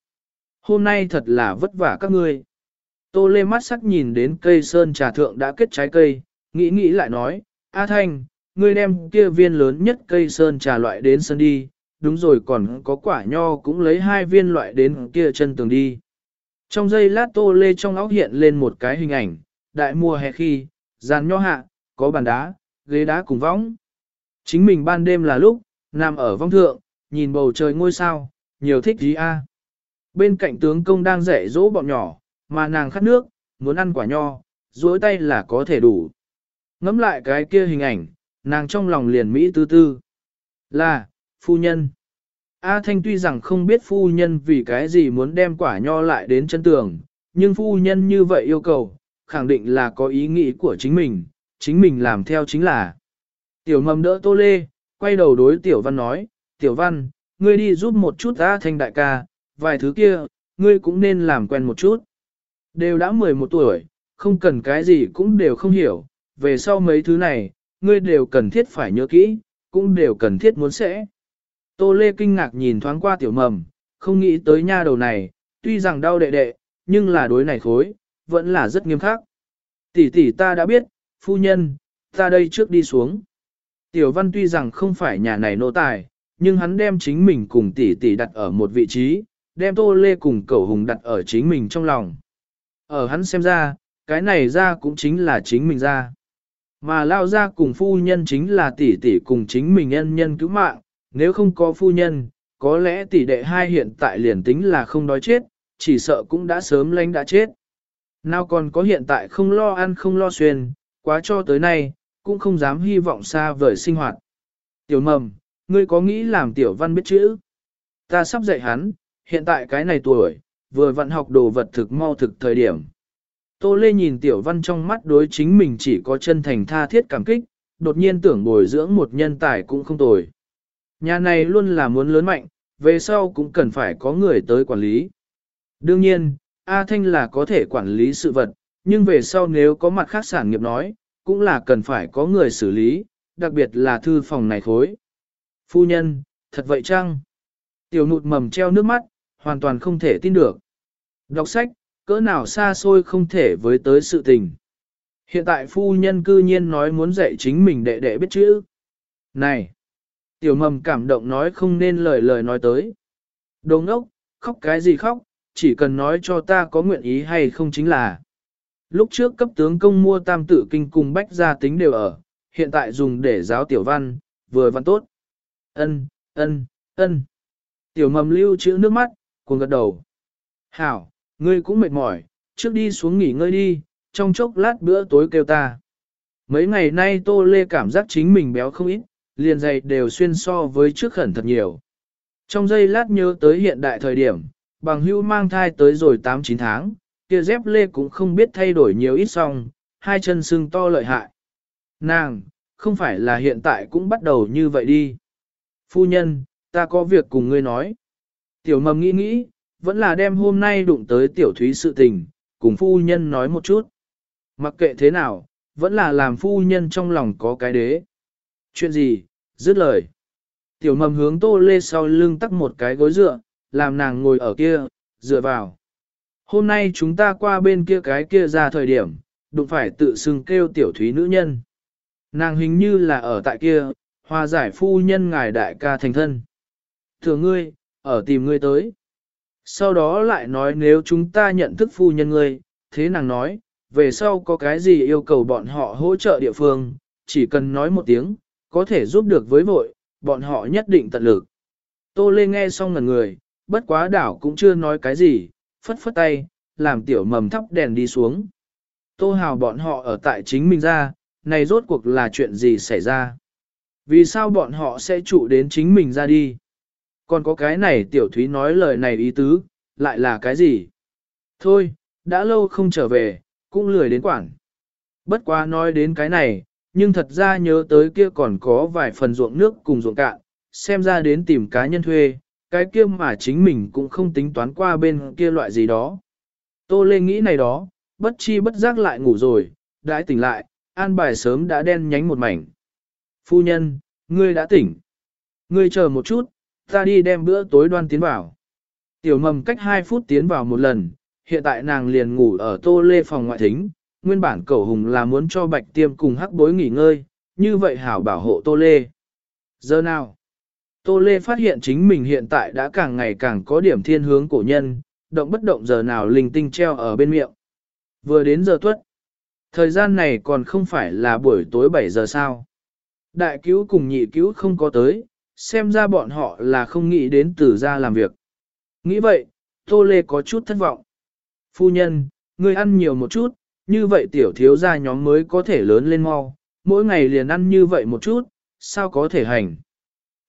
Hôm nay thật là vất vả các ngươi. Tô lê mắt sắc nhìn đến cây sơn trà thượng đã kết trái cây, nghĩ nghĩ lại nói, A Thanh, ngươi đem kia viên lớn nhất cây sơn trà loại đến sân đi, đúng rồi còn có quả nho cũng lấy hai viên loại đến kia chân tường đi. Trong giây lát tô lê trong óc hiện lên một cái hình ảnh, đại mùa hè khi, giàn nho hạ, có bàn đá, ghế đá cùng võng. Chính mình ban đêm là lúc, nằm ở vong thượng, nhìn bầu trời ngôi sao, nhiều thích gì a. Bên cạnh tướng công đang dạy dỗ bọn nhỏ, mà nàng khát nước, muốn ăn quả nho, duỗi tay là có thể đủ. Ngắm lại cái kia hình ảnh, nàng trong lòng liền Mỹ tư tư. Là, phu nhân. A Thanh tuy rằng không biết phu nhân vì cái gì muốn đem quả nho lại đến chân tường, nhưng phu nhân như vậy yêu cầu, khẳng định là có ý nghĩ của chính mình, chính mình làm theo chính là. Tiểu mầm đỡ tô lê, quay đầu đối tiểu văn nói, tiểu văn, ngươi đi giúp một chút A Thanh đại ca, vài thứ kia, ngươi cũng nên làm quen một chút. Đều đã 11 tuổi, không cần cái gì cũng đều không hiểu, về sau mấy thứ này, ngươi đều cần thiết phải nhớ kỹ, cũng đều cần thiết muốn sẽ. Tô Lê kinh ngạc nhìn thoáng qua tiểu mầm, không nghĩ tới nha đầu này, tuy rằng đau đệ đệ, nhưng là đối này khối, vẫn là rất nghiêm khắc. Tỷ tỷ ta đã biết, phu nhân, ta đây trước đi xuống. Tiểu văn tuy rằng không phải nhà này nô tài, nhưng hắn đem chính mình cùng tỷ tỷ đặt ở một vị trí, đem tô lê cùng cẩu hùng đặt ở chính mình trong lòng. Ở hắn xem ra, cái này ra cũng chính là chính mình ra. Mà lao ra cùng phu nhân chính là tỷ tỷ cùng chính mình nhân nhân cứu mạng, nếu không có phu nhân, có lẽ tỷ đệ hai hiện tại liền tính là không đói chết, chỉ sợ cũng đã sớm lánh đã chết. Nào còn có hiện tại không lo ăn không lo xuyên, quá cho tới nay, cũng không dám hy vọng xa vời sinh hoạt. Tiểu mầm, ngươi có nghĩ làm tiểu văn biết chữ? Ta sắp dạy hắn, hiện tại cái này tuổi, vừa vận học đồ vật thực mau thực thời điểm. Tô Lê nhìn tiểu văn trong mắt đối chính mình chỉ có chân thành tha thiết cảm kích, đột nhiên tưởng bồi dưỡng một nhân tài cũng không tồi. Nhà này luôn là muốn lớn mạnh, về sau cũng cần phải có người tới quản lý. Đương nhiên, A Thanh là có thể quản lý sự vật, nhưng về sau nếu có mặt khác sản nghiệp nói, cũng là cần phải có người xử lý, đặc biệt là thư phòng này khối. Phu nhân, thật vậy chăng? Tiểu nụt mầm treo nước mắt, hoàn toàn không thể tin được. Đọc sách, cỡ nào xa xôi không thể với tới sự tình. Hiện tại phu nhân cư nhiên nói muốn dạy chính mình đệ đệ biết chữ. Này! Tiểu mầm cảm động nói không nên lời lời nói tới. Đồ ngốc, khóc cái gì khóc, chỉ cần nói cho ta có nguyện ý hay không chính là. Lúc trước cấp tướng công mua tam tử kinh cùng bách gia tính đều ở, hiện tại dùng để giáo tiểu văn, vừa văn tốt. Ân, ân, ân. Tiểu mầm lưu chữ nước mắt, cuồng gật đầu. Hảo, ngươi cũng mệt mỏi, trước đi xuống nghỉ ngơi đi, trong chốc lát bữa tối kêu ta. Mấy ngày nay Tô Lê cảm giác chính mình béo không ít, liền dày đều xuyên so với trước khẩn thật nhiều. Trong giây lát nhớ tới hiện đại thời điểm, bằng hưu mang thai tới rồi 8-9 tháng, kia dép lê cũng không biết thay đổi nhiều ít xong, hai chân sưng to lợi hại. Nàng, không phải là hiện tại cũng bắt đầu như vậy đi. Phu nhân, ta có việc cùng ngươi nói. Tiểu mầm nghĩ nghĩ, vẫn là đem hôm nay đụng tới tiểu thúy sự tình, cùng phu nhân nói một chút. Mặc kệ thế nào, vẫn là làm phu nhân trong lòng có cái đế. Chuyện gì, dứt lời. Tiểu mầm hướng tô lê sau lưng tắt một cái gối dựa, làm nàng ngồi ở kia, dựa vào. Hôm nay chúng ta qua bên kia cái kia ra thời điểm, đụng phải tự xưng kêu tiểu thúy nữ nhân. Nàng hình như là ở tại kia, hòa giải phu nhân ngài đại ca thành thân. Thừa ngươi, ở tìm ngươi tới. Sau đó lại nói nếu chúng ta nhận thức phu nhân ngươi, thế nàng nói, về sau có cái gì yêu cầu bọn họ hỗ trợ địa phương, chỉ cần nói một tiếng, có thể giúp được với vội, bọn họ nhất định tận lực. Tô Lê nghe xong ngần người, bất quá đảo cũng chưa nói cái gì, phất phất tay, làm tiểu mầm thắp đèn đi xuống. Tô Hào bọn họ ở tại chính mình ra, này rốt cuộc là chuyện gì xảy ra? Vì sao bọn họ sẽ trụ đến chính mình ra đi? Còn có cái này tiểu thúy nói lời này ý tứ, lại là cái gì? Thôi, đã lâu không trở về, cũng lười đến quảng. Bất quá nói đến cái này, nhưng thật ra nhớ tới kia còn có vài phần ruộng nước cùng ruộng cạn, xem ra đến tìm cá nhân thuê, cái kia mà chính mình cũng không tính toán qua bên kia loại gì đó. Tô Lê nghĩ này đó, bất chi bất giác lại ngủ rồi, đãi tỉnh lại, an bài sớm đã đen nhánh một mảnh. Phu nhân, ngươi đã tỉnh. Ngươi chờ một chút, ta đi đem bữa tối đoan tiến vào. Tiểu mầm cách 2 phút tiến vào một lần, hiện tại nàng liền ngủ ở tô lê phòng ngoại thính, nguyên bản cẩu hùng là muốn cho bạch tiêm cùng hắc bối nghỉ ngơi, như vậy hảo bảo hộ tô lê. Giờ nào? Tô lê phát hiện chính mình hiện tại đã càng ngày càng có điểm thiên hướng cổ nhân, động bất động giờ nào linh tinh treo ở bên miệng. Vừa đến giờ tuất. Thời gian này còn không phải là buổi tối 7 giờ sao. Đại cứu cùng nhị cứu không có tới, xem ra bọn họ là không nghĩ đến từ ra làm việc. Nghĩ vậy, Tô Lê có chút thất vọng. Phu nhân, ngươi ăn nhiều một chút, như vậy tiểu thiếu gia nhóm mới có thể lớn lên mau, mỗi ngày liền ăn như vậy một chút, sao có thể hành.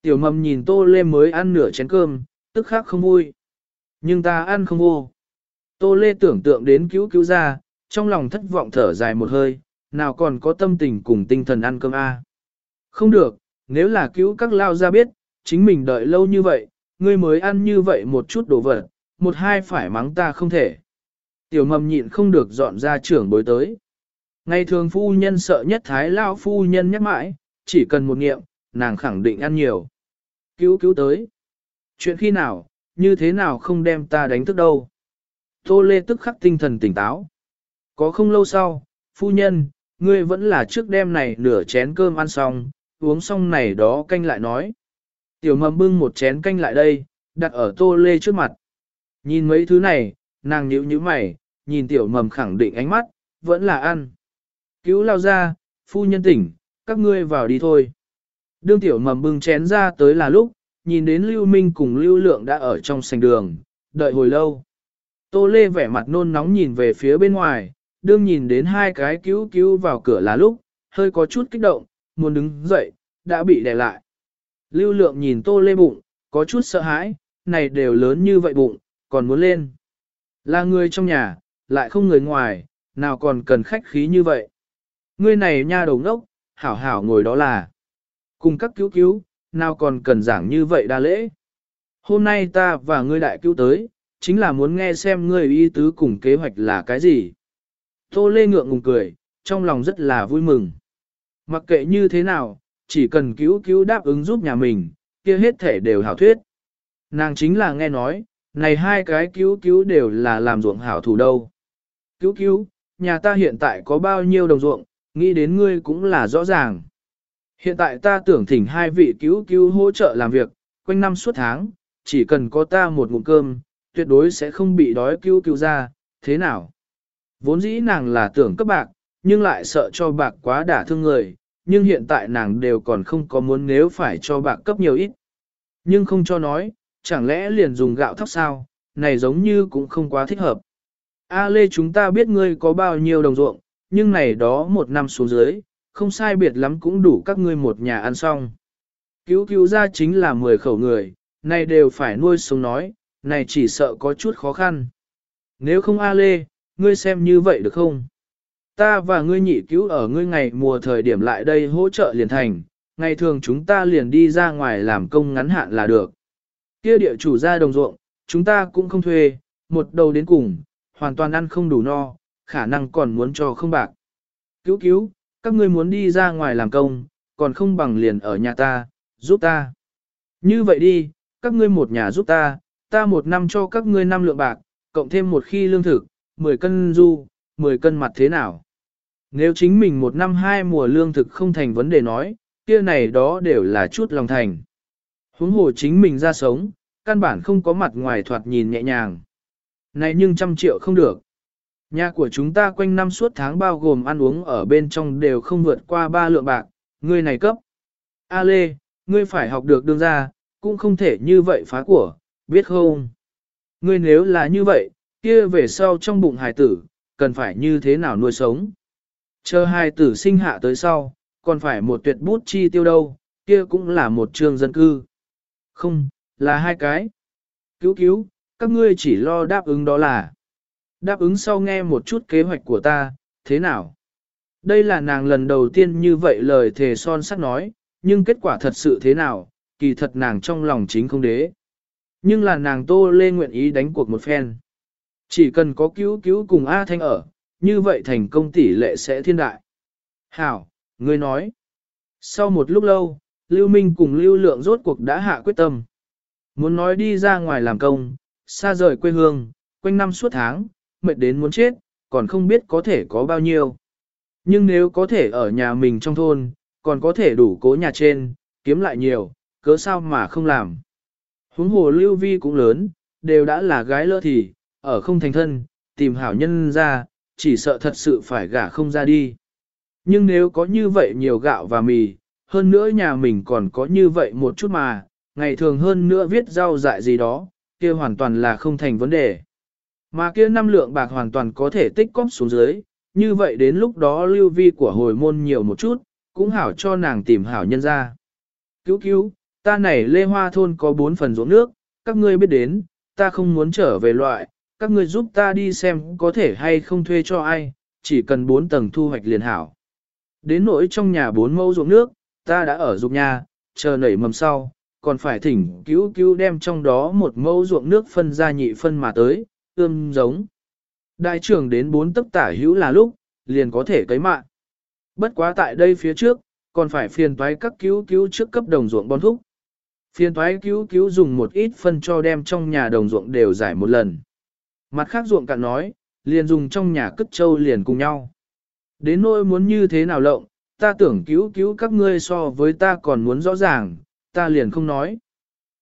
Tiểu mầm nhìn Tô Lê mới ăn nửa chén cơm, tức khắc không vui. Nhưng ta ăn không vô. Tô Lê tưởng tượng đến cứu cứu ra, trong lòng thất vọng thở dài một hơi, nào còn có tâm tình cùng tinh thần ăn cơm a. Không được, nếu là cứu các lao ra biết, chính mình đợi lâu như vậy, ngươi mới ăn như vậy một chút đồ vật, một hai phải mắng ta không thể. Tiểu mầm nhịn không được dọn ra trưởng bối tới. Ngày thường phu nhân sợ nhất thái lao phu nhân nhắc mãi, chỉ cần một nghiệm, nàng khẳng định ăn nhiều. Cứu cứu tới. Chuyện khi nào, như thế nào không đem ta đánh thức đâu. Tô Lê tức khắc tinh thần tỉnh táo. Có không lâu sau, phu nhân, ngươi vẫn là trước đêm này nửa chén cơm ăn xong, uống xong này đó canh lại nói. Tiểu mầm bưng một chén canh lại đây, đặt ở tô lê trước mặt. Nhìn mấy thứ này, nàng nhíu nhíu mày, nhìn tiểu mầm khẳng định ánh mắt, vẫn là ăn. Cứu lao ra, phu nhân tỉnh, các ngươi vào đi thôi. Đương tiểu mầm bưng chén ra tới là lúc, nhìn đến Lưu Minh cùng Lưu Lượng đã ở trong sành đường, đợi hồi lâu. Tô Lê vẻ mặt nôn nóng nhìn về phía bên ngoài, đương nhìn đến hai cái cứu cứu vào cửa là lúc, hơi có chút kích động, muốn đứng dậy, đã bị đè lại. Lưu lượng nhìn tô lê bụng, có chút sợ hãi, này đều lớn như vậy bụng, còn muốn lên. Là người trong nhà, lại không người ngoài, nào còn cần khách khí như vậy. Ngươi này nha đầu ngốc, hảo hảo ngồi đó là. Cùng các cứu cứu, nào còn cần giảng như vậy đa lễ. Hôm nay ta và ngươi đại cứu tới, chính là muốn nghe xem ngươi ý tứ cùng kế hoạch là cái gì. Tô Lê ngượng ngùng cười, trong lòng rất là vui mừng. Mặc kệ như thế nào, chỉ cần cứu cứu đáp ứng giúp nhà mình, kia hết thể đều hảo thuyết. Nàng chính là nghe nói, này hai cái cứu cứu đều là làm ruộng hảo thủ đâu. Cứu cứu, nhà ta hiện tại có bao nhiêu đồng ruộng, nghĩ đến ngươi cũng là rõ ràng. Hiện tại ta tưởng thỉnh hai vị cứu cứu hỗ trợ làm việc, quanh năm suốt tháng, chỉ cần có ta một ngụm cơm, tuyệt đối sẽ không bị đói cứu cứu ra, thế nào? Vốn dĩ nàng là tưởng cấp bạc, nhưng lại sợ cho bạc quá đả thương người, nhưng hiện tại nàng đều còn không có muốn nếu phải cho bạc cấp nhiều ít. Nhưng không cho nói, chẳng lẽ liền dùng gạo thóc sao, này giống như cũng không quá thích hợp. A Lê chúng ta biết ngươi có bao nhiêu đồng ruộng, nhưng này đó một năm xuống dưới, không sai biệt lắm cũng đủ các ngươi một nhà ăn xong. Cứu cứu ra chính là 10 khẩu người, này đều phải nuôi sống nói, này chỉ sợ có chút khó khăn. Nếu không A Lê, ngươi xem như vậy được không? Ta và ngươi nhị cứu ở ngươi ngày mùa thời điểm lại đây hỗ trợ liền thành, ngày thường chúng ta liền đi ra ngoài làm công ngắn hạn là được. Kia địa chủ ra đồng ruộng, chúng ta cũng không thuê, một đầu đến cùng, hoàn toàn ăn không đủ no, khả năng còn muốn cho không bạc. Cứu cứu, các ngươi muốn đi ra ngoài làm công, còn không bằng liền ở nhà ta, giúp ta. Như vậy đi, các ngươi một nhà giúp ta, ta một năm cho các ngươi năm lượng bạc, cộng thêm một khi lương thực, 10 cân du, 10 cân mặt thế nào. Nếu chính mình một năm hai mùa lương thực không thành vấn đề nói, kia này đó đều là chút lòng thành. Huống hồ chính mình ra sống, căn bản không có mặt ngoài thoạt nhìn nhẹ nhàng. Này nhưng trăm triệu không được. Nhà của chúng ta quanh năm suốt tháng bao gồm ăn uống ở bên trong đều không vượt qua ba lượng bạc, ngươi này cấp. A Lê, ngươi phải học được đương ra, cũng không thể như vậy phá của, biết không? Ngươi nếu là như vậy, kia về sau trong bụng hài tử, cần phải như thế nào nuôi sống? Chờ hai tử sinh hạ tới sau, còn phải một tuyệt bút chi tiêu đâu, kia cũng là một trường dân cư. Không, là hai cái. Cứu cứu, các ngươi chỉ lo đáp ứng đó là. Đáp ứng sau nghe một chút kế hoạch của ta, thế nào? Đây là nàng lần đầu tiên như vậy lời thề son sắt nói, nhưng kết quả thật sự thế nào, kỳ thật nàng trong lòng chính không đế. Nhưng là nàng tô lê nguyện ý đánh cuộc một phen. Chỉ cần có cứu cứu cùng A Thanh ở, như vậy thành công tỷ lệ sẽ thiên đại. Hảo, ngươi nói. Sau một lúc lâu, Lưu Minh cùng Lưu Lượng rốt cuộc đã hạ quyết tâm. Muốn nói đi ra ngoài làm công, xa rời quê hương, quanh năm suốt tháng, mệt đến muốn chết, còn không biết có thể có bao nhiêu. Nhưng nếu có thể ở nhà mình trong thôn, còn có thể đủ cố nhà trên, kiếm lại nhiều, cớ sao mà không làm. Huống hồ lưu vi cũng lớn, đều đã là gái lỡ thì, ở không thành thân, tìm hảo nhân ra, chỉ sợ thật sự phải gả không ra đi. Nhưng nếu có như vậy nhiều gạo và mì, hơn nữa nhà mình còn có như vậy một chút mà, ngày thường hơn nữa viết rau dại gì đó, kia hoàn toàn là không thành vấn đề. Mà kia năm lượng bạc hoàn toàn có thể tích cóp xuống dưới, như vậy đến lúc đó lưu vi của hồi môn nhiều một chút, cũng hảo cho nàng tìm hảo nhân ra. Cứu cứu, ta này lê hoa thôn có bốn phần ruộng nước, các ngươi biết đến, ta không muốn trở về loại, các ngươi giúp ta đi xem có thể hay không thuê cho ai, chỉ cần bốn tầng thu hoạch liền hảo. Đến nỗi trong nhà bốn mẫu ruộng nước, ta đã ở ruộng nhà, chờ nảy mầm sau, còn phải thỉnh cứu cứu đem trong đó một mẫu ruộng nước phân ra nhị phân mà tới, ươm giống. Đại trưởng đến bốn tấc tả hữu là lúc, liền có thể cấy mạng. Bất quá tại đây phía trước, còn phải phiền toái các cứu cứu trước cấp đồng ruộng bón thúc. Phiền toái cứu cứu dùng một ít phân cho đem trong nhà đồng ruộng đều giải một lần. Mặt khác ruộng cạn nói, liền dùng trong nhà cất trâu liền cùng nhau. Đến nỗi muốn như thế nào lộng, ta tưởng cứu cứu các ngươi so với ta còn muốn rõ ràng, ta liền không nói.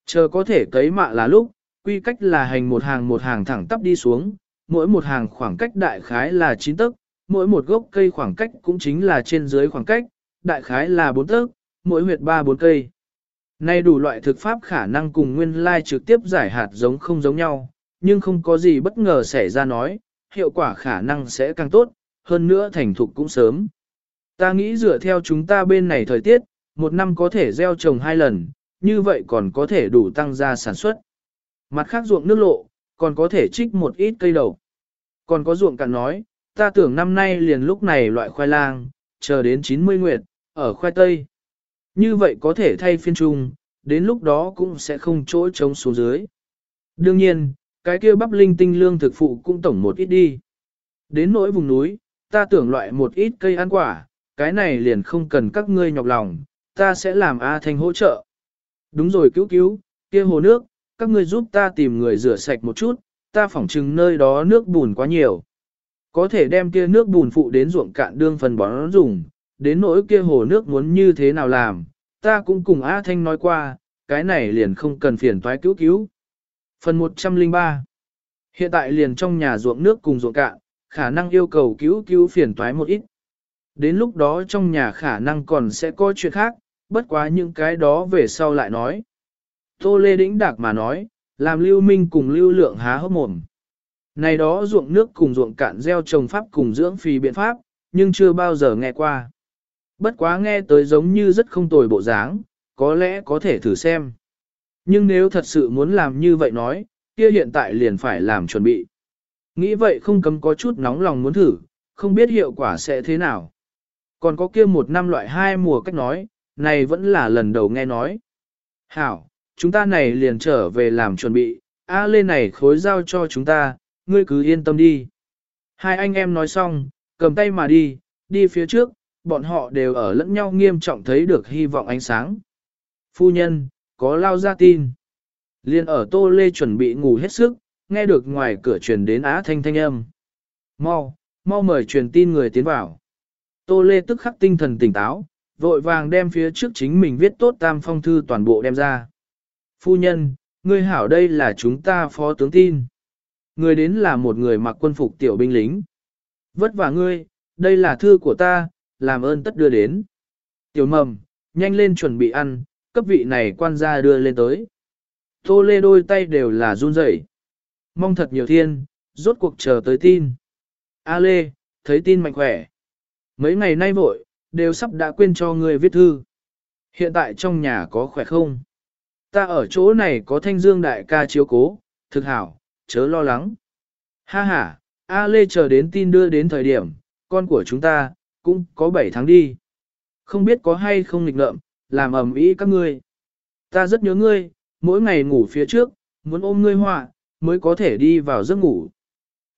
Chờ có thể cấy mạ là lúc, quy cách là hành một hàng một hàng thẳng tắp đi xuống, mỗi một hàng khoảng cách đại khái là 9 tấc, mỗi một gốc cây khoảng cách cũng chính là trên dưới khoảng cách, đại khái là 4 tấc, mỗi huyệt 3-4 cây. Nay đủ loại thực pháp khả năng cùng nguyên lai trực tiếp giải hạt giống không giống nhau, nhưng không có gì bất ngờ xảy ra nói, hiệu quả khả năng sẽ càng tốt, hơn nữa thành thục cũng sớm. Ta nghĩ dựa theo chúng ta bên này thời tiết, một năm có thể gieo trồng hai lần, như vậy còn có thể đủ tăng gia sản xuất. Mặt khác ruộng nước lộ, còn có thể trích một ít cây đầu. Còn có ruộng cạn nói, ta tưởng năm nay liền lúc này loại khoai lang, chờ đến 90 nguyệt, ở khoai tây. Như vậy có thể thay phiên trung, đến lúc đó cũng sẽ không chỗ trống xuống dưới. Đương nhiên, cái kia bắp linh tinh lương thực phụ cũng tổng một ít đi. Đến nỗi vùng núi, ta tưởng loại một ít cây ăn quả, cái này liền không cần các ngươi nhọc lòng, ta sẽ làm A Thanh hỗ trợ. Đúng rồi cứu cứu, kia hồ nước, các ngươi giúp ta tìm người rửa sạch một chút, ta phỏng chừng nơi đó nước bùn quá nhiều. Có thể đem kia nước bùn phụ đến ruộng cạn đương phần bón dùng, đến nỗi kia hồ nước muốn như thế nào làm, ta cũng cùng A Thanh nói qua, cái này liền không cần phiền toái cứu cứu. Phần 103 Hiện tại liền trong nhà ruộng nước cùng ruộng cạn, khả năng yêu cầu cứu cứu phiền toái một ít. Đến lúc đó trong nhà khả năng còn sẽ có chuyện khác, bất quá những cái đó về sau lại nói. Tô Lê Đĩnh Đạc mà nói, làm Lưu Minh cùng Lưu Lượng há hốc mồm. Này đó ruộng nước cùng ruộng cạn gieo trồng pháp cùng dưỡng phì biện pháp, nhưng chưa bao giờ nghe qua. Bất quá nghe tới giống như rất không tồi bộ dáng, có lẽ có thể thử xem. Nhưng nếu thật sự muốn làm như vậy nói, kia hiện tại liền phải làm chuẩn bị. Nghĩ vậy không cấm có chút nóng lòng muốn thử, không biết hiệu quả sẽ thế nào. Còn có kia một năm loại hai mùa cách nói, này vẫn là lần đầu nghe nói. Hảo, chúng ta này liền trở về làm chuẩn bị, A lê này khối giao cho chúng ta, ngươi cứ yên tâm đi. Hai anh em nói xong, cầm tay mà đi, đi phía trước, bọn họ đều ở lẫn nhau nghiêm trọng thấy được hy vọng ánh sáng. Phu nhân, có lao ra tin. Liên ở tô lê chuẩn bị ngủ hết sức, nghe được ngoài cửa truyền đến á thanh thanh âm. Mau, mau mời truyền tin người tiến vào. Tô lê tức khắc tinh thần tỉnh táo, vội vàng đem phía trước chính mình viết tốt tam phong thư toàn bộ đem ra. Phu nhân, ngươi hảo đây là chúng ta phó tướng tin. Người đến là một người mặc quân phục tiểu binh lính. Vất vả ngươi, đây là thư của ta, làm ơn tất đưa đến. Tiểu mầm, nhanh lên chuẩn bị ăn, cấp vị này quan gia đưa lên tới. Tô lê đôi tay đều là run rẩy. Mong thật nhiều thiên, rốt cuộc chờ tới tin. A lê, thấy tin mạnh khỏe. Mấy ngày nay vội, đều sắp đã quên cho người viết thư. Hiện tại trong nhà có khỏe không? Ta ở chỗ này có thanh dương đại ca chiếu cố, thực hảo, chớ lo lắng. Ha ha, A Lê chờ đến tin đưa đến thời điểm, con của chúng ta, cũng có 7 tháng đi. Không biết có hay không nghịch ngợm, làm ầm ĩ các ngươi. Ta rất nhớ ngươi, mỗi ngày ngủ phía trước, muốn ôm ngươi họa, mới có thể đi vào giấc ngủ.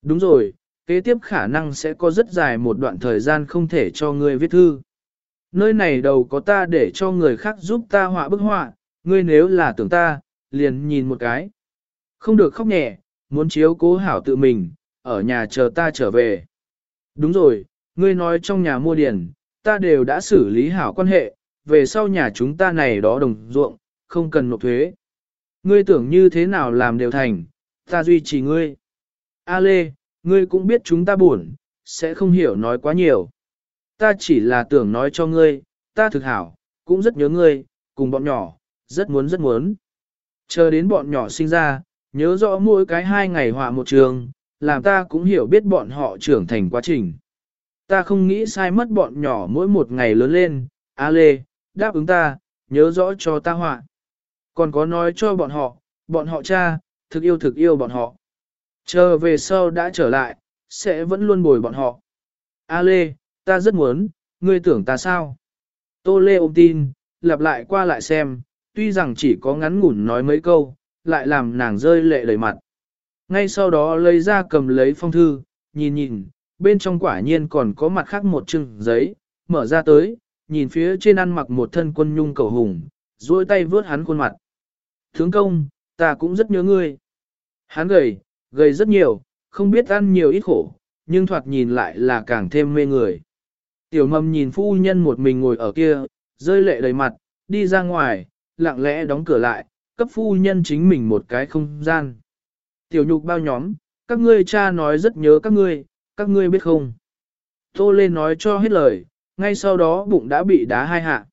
Đúng rồi, kế tiếp khả năng sẽ có rất dài một đoạn thời gian không thể cho ngươi viết thư. Nơi này đầu có ta để cho người khác giúp ta họa bức họa, ngươi nếu là tưởng ta, liền nhìn một cái. Không được khóc nhẹ, muốn chiếu cố hảo tự mình, ở nhà chờ ta trở về. Đúng rồi, ngươi nói trong nhà mua điển, ta đều đã xử lý hảo quan hệ, về sau nhà chúng ta này đó đồng ruộng, không cần nộp thuế. Ngươi tưởng như thế nào làm đều thành, ta duy trì ngươi. A Lê, ngươi cũng biết chúng ta buồn, sẽ không hiểu nói quá nhiều. Ta chỉ là tưởng nói cho ngươi, ta thực hảo, cũng rất nhớ ngươi, cùng bọn nhỏ, rất muốn rất muốn. Chờ đến bọn nhỏ sinh ra, nhớ rõ mỗi cái hai ngày họa một trường, làm ta cũng hiểu biết bọn họ trưởng thành quá trình. Ta không nghĩ sai mất bọn nhỏ mỗi một ngày lớn lên, A Lê, đáp ứng ta, nhớ rõ cho ta họa. Còn có nói cho bọn họ, bọn họ cha, thực yêu thực yêu bọn họ. Chờ về sau đã trở lại, sẽ vẫn luôn bồi bọn họ. A Lê, ta rất muốn, ngươi tưởng ta sao? Tô Lê ôm tin, lặp lại qua lại xem, tuy rằng chỉ có ngắn ngủn nói mấy câu, lại làm nàng rơi lệ đầy mặt. Ngay sau đó lấy ra cầm lấy phong thư, nhìn nhìn, bên trong quả nhiên còn có mặt khác một chừng giấy, mở ra tới, nhìn phía trên ăn mặc một thân quân nhung cầu hùng, duỗi tay vướt hắn khuôn mặt. Thướng công, ta cũng rất nhớ ngươi. Hắn gầy, gầy rất nhiều, không biết ăn nhiều ít khổ, nhưng thoạt nhìn lại là càng thêm mê người. Tiểu mầm nhìn phu nhân một mình ngồi ở kia, rơi lệ đầy mặt, đi ra ngoài, lặng lẽ đóng cửa lại, cấp phu nhân chính mình một cái không gian. Tiểu nhục bao nhóm, các ngươi cha nói rất nhớ các ngươi, các ngươi biết không? Tô lên nói cho hết lời, ngay sau đó bụng đã bị đá hai hạ.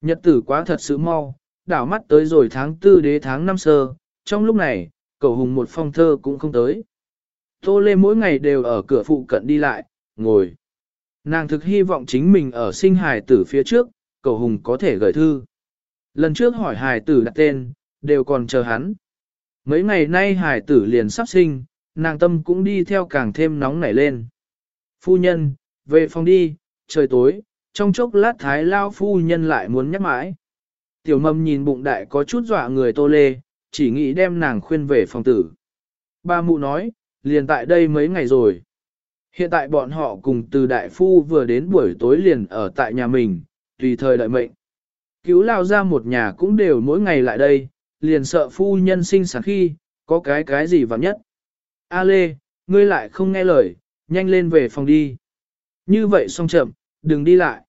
Nhật tử quá thật sự mau, đảo mắt tới rồi tháng tư đế tháng năm sơ, trong lúc này, cầu hùng một phong thơ cũng không tới. Tô Lê mỗi ngày đều ở cửa phụ cận đi lại, ngồi. Nàng thực hy vọng chính mình ở sinh hài tử phía trước, cầu hùng có thể gửi thư. Lần trước hỏi hài tử đặt tên, đều còn chờ hắn. Mấy ngày nay hài tử liền sắp sinh, nàng tâm cũng đi theo càng thêm nóng nảy lên. Phu nhân, về phòng đi, trời tối, trong chốc lát thái lao phu nhân lại muốn nhắc mãi. Tiểu mầm nhìn bụng đại có chút dọa người tô lê, chỉ nghĩ đem nàng khuyên về phòng tử. Ba mụ nói, liền tại đây mấy ngày rồi. Hiện tại bọn họ cùng từ đại phu vừa đến buổi tối liền ở tại nhà mình, tùy thời đợi mệnh. Cứu lao ra một nhà cũng đều mỗi ngày lại đây, liền sợ phu nhân sinh sản khi, có cái cái gì vắng nhất. A Lê, ngươi lại không nghe lời, nhanh lên về phòng đi. Như vậy xong chậm, đừng đi lại.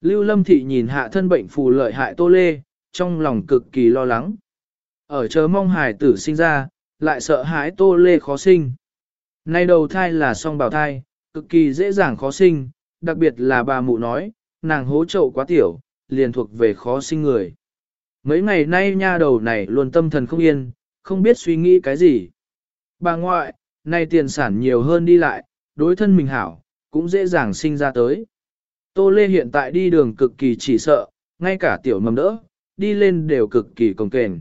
Lưu Lâm Thị nhìn hạ thân bệnh phù lợi hại Tô Lê, trong lòng cực kỳ lo lắng. Ở chờ mong Hải tử sinh ra, lại sợ hãi Tô Lê khó sinh. Nay đầu thai là song bào thai, cực kỳ dễ dàng khó sinh, đặc biệt là bà mụ nói, nàng hố trậu quá tiểu, liền thuộc về khó sinh người. Mấy ngày nay nha đầu này luôn tâm thần không yên, không biết suy nghĩ cái gì. Bà ngoại, nay tiền sản nhiều hơn đi lại, đối thân mình hảo, cũng dễ dàng sinh ra tới. Tô Lê hiện tại đi đường cực kỳ chỉ sợ, ngay cả tiểu mầm đỡ, đi lên đều cực kỳ cồng kềnh.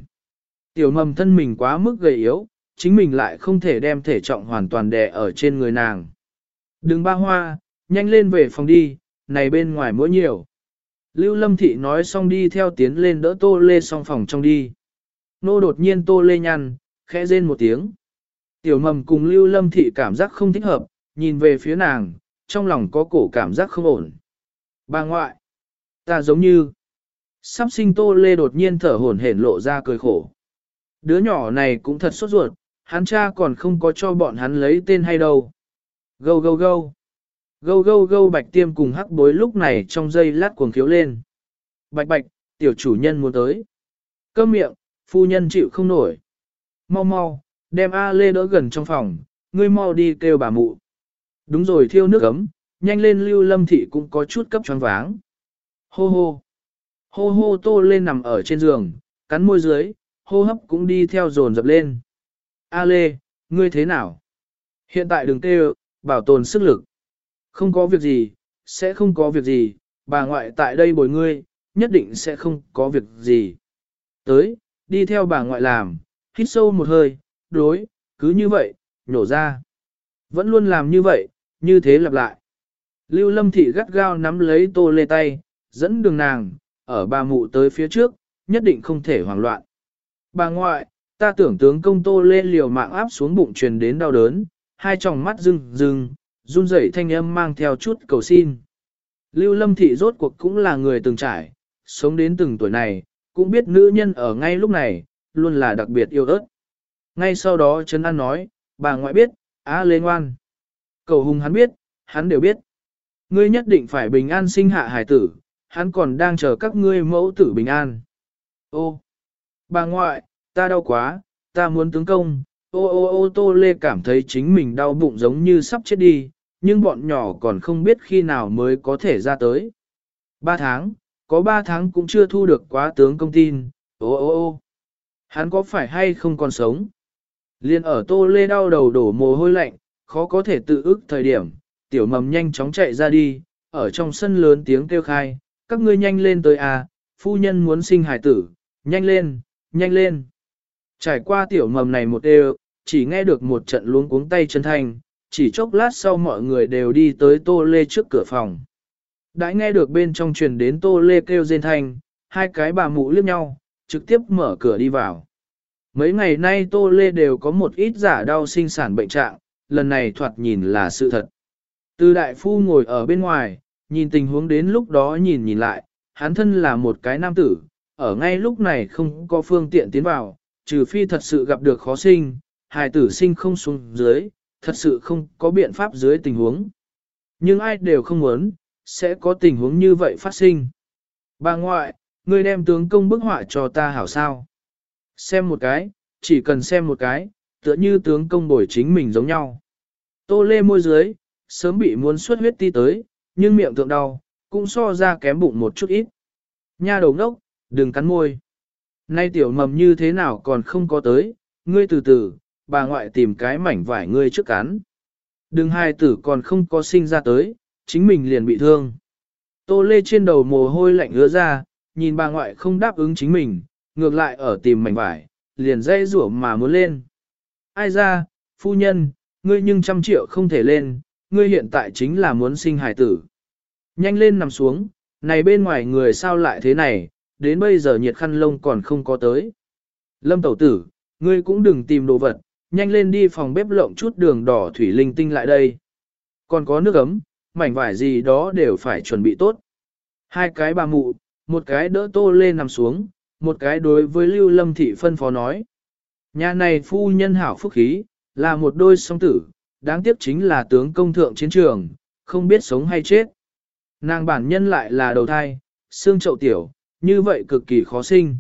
Tiểu mầm thân mình quá mức gầy yếu, chính mình lại không thể đem thể trọng hoàn toàn đè ở trên người nàng. Đừng ba hoa, nhanh lên về phòng đi, này bên ngoài mỗi nhiều. Lưu Lâm Thị nói xong đi theo tiến lên đỡ Tô Lê xong phòng trong đi. Nô đột nhiên Tô Lê nhăn, khẽ rên một tiếng. Tiểu mầm cùng Lưu Lâm Thị cảm giác không thích hợp, nhìn về phía nàng, trong lòng có cổ cảm giác không ổn. Bà ngoại, ta giống như, sắp sinh Tô Lê đột nhiên thở hổn hển lộ ra cười khổ. Đứa nhỏ này cũng thật sốt ruột, hắn cha còn không có cho bọn hắn lấy tên hay đâu. Gâu gâu gâu. Gâu gâu gâu bạch tiêm cùng hắc bối lúc này trong dây lát cuồng khiếu lên. Bạch bạch, tiểu chủ nhân muốn tới. Cơm miệng, phu nhân chịu không nổi. Mau mau, đem A Lê đỡ gần trong phòng, ngươi mau đi kêu bà mụ. Đúng rồi thiêu nước ấm, nhanh lên lưu lâm thị cũng có chút cấp choáng váng. Hô hô. Hô hô tô lên nằm ở trên giường, cắn môi dưới, hô hấp cũng đi theo dồn dập lên. A Lê, ngươi thế nào? Hiện tại đừng kêu, bảo tồn sức lực. Không có việc gì, sẽ không có việc gì, bà ngoại tại đây bồi ngươi, nhất định sẽ không có việc gì. Tới, đi theo bà ngoại làm, hít sâu một hơi, đối, cứ như vậy, nhổ ra. Vẫn luôn làm như vậy, như thế lặp lại. Lưu Lâm Thị gắt gao nắm lấy tô lê tay, dẫn đường nàng, ở bà mụ tới phía trước, nhất định không thể hoảng loạn. Bà ngoại, ta tưởng tướng công tô lê liều mạng áp xuống bụng truyền đến đau đớn, hai tròng mắt rưng rưng, run rẩy thanh âm mang theo chút cầu xin. Lưu Lâm Thị rốt cuộc cũng là người từng trải, sống đến từng tuổi này, cũng biết nữ nhân ở ngay lúc này, luôn là đặc biệt yêu ớt. Ngay sau đó Trấn An nói, bà ngoại biết, á lê ngoan. Cầu hùng hắn biết, hắn đều biết. Ngươi nhất định phải bình an sinh hạ hải tử, hắn còn đang chờ các ngươi mẫu tử bình an. Ô, bà ngoại, ta đau quá, ta muốn tướng công. Ô ô ô tô lê cảm thấy chính mình đau bụng giống như sắp chết đi, nhưng bọn nhỏ còn không biết khi nào mới có thể ra tới. Ba tháng, có ba tháng cũng chưa thu được quá tướng công tin, ô ô ô. Hắn có phải hay không còn sống? Liên ở tô lê đau đầu đổ mồ hôi lạnh, khó có thể tự ức thời điểm, tiểu mầm nhanh chóng chạy ra đi, ở trong sân lớn tiếng kêu khai, các ngươi nhanh lên tới à, phu nhân muốn sinh hải tử, nhanh lên, nhanh lên. Trải qua tiểu mầm này một đều, chỉ nghe được một trận luống cuống tay chân thành. chỉ chốc lát sau mọi người đều đi tới tô lê trước cửa phòng. Đã nghe được bên trong truyền đến tô lê kêu rên thanh, hai cái bà mụ liếc nhau, trực tiếp mở cửa đi vào. Mấy ngày nay tô lê đều có một ít giả đau sinh sản bệnh trạng, lần này thoạt nhìn là sự thật. Từ đại phu ngồi ở bên ngoài, nhìn tình huống đến lúc đó nhìn nhìn lại, hắn thân là một cái nam tử, ở ngay lúc này không có phương tiện tiến vào, trừ phi thật sự gặp được khó sinh, hài tử sinh không xuống dưới, thật sự không có biện pháp dưới tình huống. Nhưng ai đều không muốn, sẽ có tình huống như vậy phát sinh. Bà ngoại, người đem tướng công bức họa cho ta hảo sao. Xem một cái, chỉ cần xem một cái, tựa như tướng công bổi chính mình giống nhau. Tô lê môi dưới, sớm bị muốn xuất huyết ti tới, nhưng miệng thượng đau, cũng so ra kém bụng một chút ít. Nha đầu ngốc, đừng cắn môi. Nay tiểu mầm như thế nào còn không có tới, ngươi từ từ, bà ngoại tìm cái mảnh vải ngươi trước cắn. Đừng hai tử còn không có sinh ra tới, chính mình liền bị thương. Tô lê trên đầu mồ hôi lạnh ứa ra, nhìn bà ngoại không đáp ứng chính mình, ngược lại ở tìm mảnh vải, liền dây rủa mà muốn lên. Ai ra, phu nhân, ngươi nhưng trăm triệu không thể lên, ngươi hiện tại chính là muốn sinh hài tử. Nhanh lên nằm xuống, này bên ngoài người sao lại thế này, đến bây giờ nhiệt khăn lông còn không có tới. Lâm tẩu tử, ngươi cũng đừng tìm đồ vật, nhanh lên đi phòng bếp lộng chút đường đỏ thủy linh tinh lại đây. Còn có nước ấm, mảnh vải gì đó đều phải chuẩn bị tốt. Hai cái bà mụ, một cái đỡ tô lên nằm xuống, một cái đối với Lưu Lâm Thị phân phó nói. Nhà này phu nhân hảo phúc khí, là một đôi song tử, đáng tiếc chính là tướng công thượng chiến trường, không biết sống hay chết. Nàng bản nhân lại là đầu thai, xương trậu tiểu, như vậy cực kỳ khó sinh.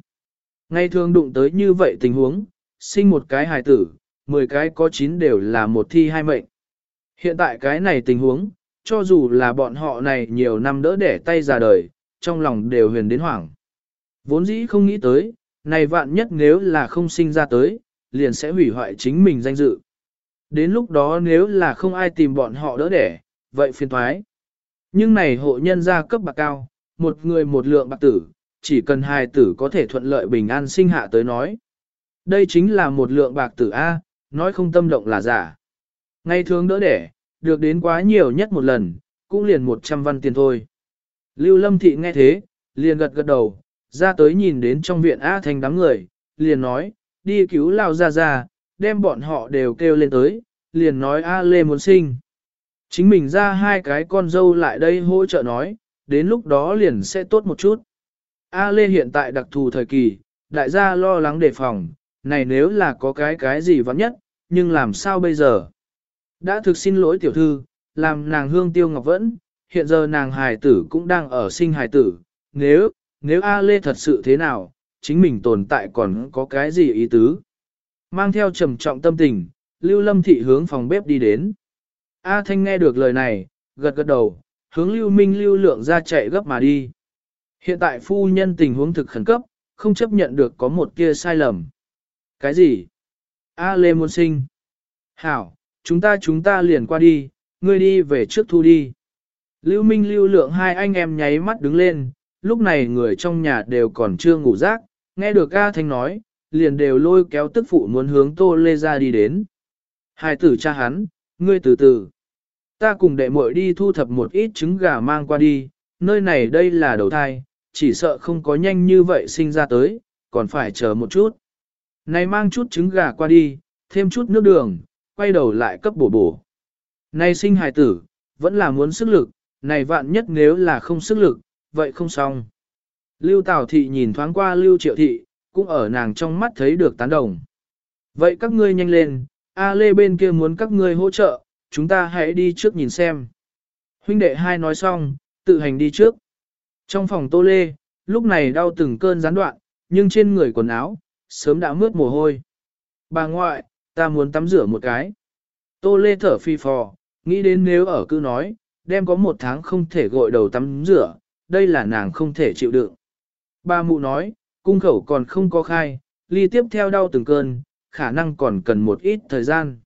Ngay thường đụng tới như vậy tình huống, sinh một cái hài tử, 10 cái có 9 đều là một thi hai mệnh. Hiện tại cái này tình huống, cho dù là bọn họ này nhiều năm đỡ đẻ tay ra đời, trong lòng đều huyền đến hoảng. Vốn dĩ không nghĩ tới, này vạn nhất nếu là không sinh ra tới, liền sẽ hủy hoại chính mình danh dự. Đến lúc đó nếu là không ai tìm bọn họ đỡ đẻ, vậy phiền thoái. Nhưng này hộ nhân gia cấp bạc cao, một người một lượng bạc tử, chỉ cần hai tử có thể thuận lợi bình an sinh hạ tới nói. Đây chính là một lượng bạc tử A, nói không tâm động là giả. ngay thường đỡ đẻ, được đến quá nhiều nhất một lần, cũng liền 100 văn tiền thôi. Lưu Lâm Thị nghe thế, liền gật gật đầu, ra tới nhìn đến trong viện A thành đám người, liền nói, đi cứu Lao ra ra, đem bọn họ đều kêu lên tới, liền nói A Lê muốn sinh. Chính mình ra hai cái con dâu lại đây hỗ trợ nói, đến lúc đó liền sẽ tốt một chút. A Lê hiện tại đặc thù thời kỳ, đại gia lo lắng đề phòng, này nếu là có cái cái gì vắng nhất, nhưng làm sao bây giờ? Đã thực xin lỗi tiểu thư, làm nàng hương tiêu ngọc vẫn, hiện giờ nàng hài tử cũng đang ở sinh hài tử, nếu, nếu A Lê thật sự thế nào, chính mình tồn tại còn có cái gì ý tứ? Mang theo trầm trọng tâm tình, Lưu Lâm Thị hướng phòng bếp đi đến. A Thanh nghe được lời này, gật gật đầu, hướng Lưu Minh Lưu Lượng ra chạy gấp mà đi. Hiện tại phu nhân tình huống thực khẩn cấp, không chấp nhận được có một kia sai lầm. Cái gì? A Lê muốn sinh. Hảo, chúng ta chúng ta liền qua đi, ngươi đi về trước thu đi. Lưu Minh Lưu Lượng hai anh em nháy mắt đứng lên, lúc này người trong nhà đều còn chưa ngủ giấc, nghe được A Thanh nói, liền đều lôi kéo tức phụ muốn hướng Tô Lê ra đi đến. Hai tử cha hắn, ngươi từ từ. Ta cùng đệ muội đi thu thập một ít trứng gà mang qua đi, nơi này đây là đầu thai, chỉ sợ không có nhanh như vậy sinh ra tới, còn phải chờ một chút. Này mang chút trứng gà qua đi, thêm chút nước đường, quay đầu lại cấp bổ bổ. Này sinh hài tử, vẫn là muốn sức lực, này vạn nhất nếu là không sức lực, vậy không xong. Lưu Tào Thị nhìn thoáng qua Lưu Triệu Thị, cũng ở nàng trong mắt thấy được tán đồng. Vậy các ngươi nhanh lên, A Lê bên kia muốn các ngươi hỗ trợ, chúng ta hãy đi trước nhìn xem. Huynh đệ hai nói xong, tự hành đi trước. Trong phòng Tô Lê, lúc này đau từng cơn gián đoạn, nhưng trên người quần áo, sớm đã mướt mồ hôi. Bà ngoại, ta muốn tắm rửa một cái. Tô Lê thở phi phò, nghĩ đến nếu ở cứ nói, đem có một tháng không thể gội đầu tắm rửa, đây là nàng không thể chịu đựng. Bà mụ nói, cung khẩu còn không có khai, ly tiếp theo đau từng cơn, khả năng còn cần một ít thời gian.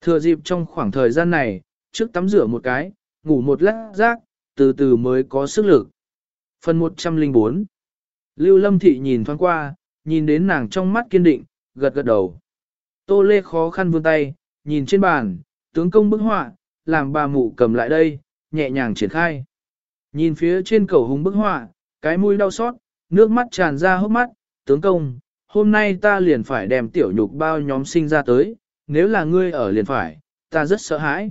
Thừa dịp trong khoảng thời gian này, trước tắm rửa một cái, ngủ một lát rác, từ từ mới có sức lực. Phần 104 Lưu Lâm Thị nhìn thoáng qua, nhìn đến nàng trong mắt kiên định, gật gật đầu. Tô Lê khó khăn vươn tay, nhìn trên bàn, tướng công bức họa, làm bà mụ cầm lại đây, nhẹ nhàng triển khai. Nhìn phía trên cầu hùng bức họa, cái mũi đau xót, nước mắt tràn ra hốc mắt, tướng công, hôm nay ta liền phải đem tiểu nhục bao nhóm sinh ra tới, nếu là ngươi ở liền phải, ta rất sợ hãi.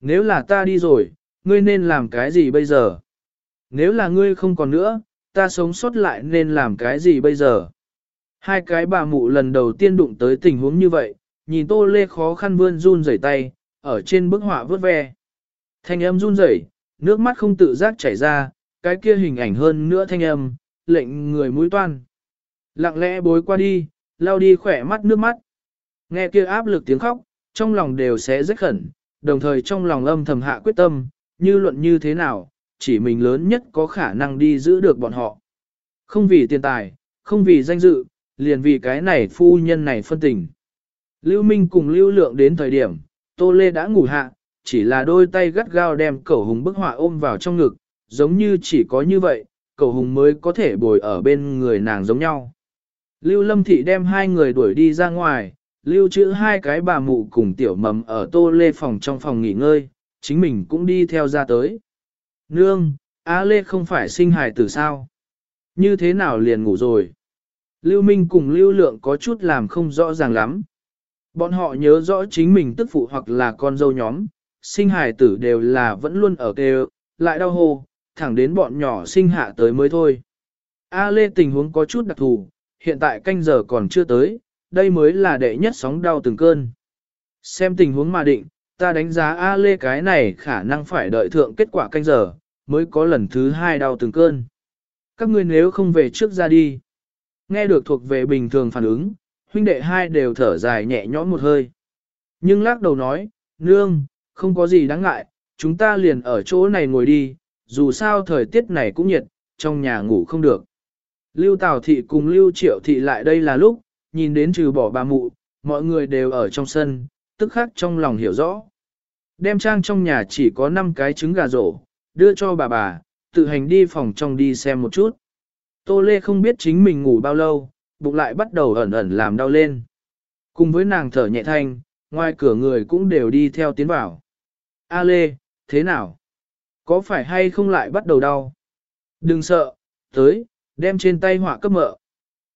Nếu là ta đi rồi, ngươi nên làm cái gì bây giờ? Nếu là ngươi không còn nữa, ta sống sót lại nên làm cái gì bây giờ? Hai cái bà mụ lần đầu tiên đụng tới tình huống như vậy, nhìn tô lê khó khăn vươn run rẩy tay, ở trên bức họa vớt ve. Thanh âm run rẩy, nước mắt không tự giác chảy ra, cái kia hình ảnh hơn nữa thanh âm, lệnh người mũi toan. Lặng lẽ bối qua đi, lao đi khỏe mắt nước mắt. Nghe kia áp lực tiếng khóc, trong lòng đều sẽ rất khẩn, đồng thời trong lòng âm thầm hạ quyết tâm, như luận như thế nào, chỉ mình lớn nhất có khả năng đi giữ được bọn họ. Không vì tiền tài, không vì danh dự, liền vì cái này phu nhân này phân tình. Lưu Minh cùng Lưu Lượng đến thời điểm, Tô Lê đã ngủ hạ, chỉ là đôi tay gắt gao đem cẩu hùng bức họa ôm vào trong ngực, giống như chỉ có như vậy, Cầu hùng mới có thể bồi ở bên người nàng giống nhau. Lưu Lâm Thị đem hai người đuổi đi ra ngoài, lưu trữ hai cái bà mụ cùng tiểu mầm ở tô lê phòng trong phòng nghỉ ngơi, chính mình cũng đi theo ra tới. Nương, Á Lê không phải sinh hài tử sao? Như thế nào liền ngủ rồi? Lưu Minh cùng Lưu Lượng có chút làm không rõ ràng lắm. Bọn họ nhớ rõ chính mình tức phụ hoặc là con dâu nhóm, sinh hài tử đều là vẫn luôn ở kêu, lại đau hô, thẳng đến bọn nhỏ sinh hạ tới mới thôi. A Lê tình huống có chút đặc thù, hiện tại canh giờ còn chưa tới, đây mới là đệ nhất sóng đau từng cơn. Xem tình huống mà định, ta đánh giá A Lê cái này khả năng phải đợi thượng kết quả canh giờ, mới có lần thứ hai đau từng cơn. Các ngươi nếu không về trước ra đi. Nghe được thuộc về bình thường phản ứng, huynh đệ hai đều thở dài nhẹ nhõm một hơi. Nhưng lắc đầu nói, nương, không có gì đáng ngại, chúng ta liền ở chỗ này ngồi đi, dù sao thời tiết này cũng nhiệt, trong nhà ngủ không được. Lưu Tào Thị cùng Lưu Triệu Thị lại đây là lúc, nhìn đến trừ bỏ bà mụ, mọi người đều ở trong sân, tức khắc trong lòng hiểu rõ. Đem trang trong nhà chỉ có 5 cái trứng gà rổ, đưa cho bà bà, tự hành đi phòng trong đi xem một chút. Tô Lê không biết chính mình ngủ bao lâu, bụng lại bắt đầu ẩn ẩn làm đau lên. Cùng với nàng thở nhẹ thanh, ngoài cửa người cũng đều đi theo tiến vào. A Lê, thế nào? Có phải hay không lại bắt đầu đau? Đừng sợ, tới, đem trên tay họa cấp mợ.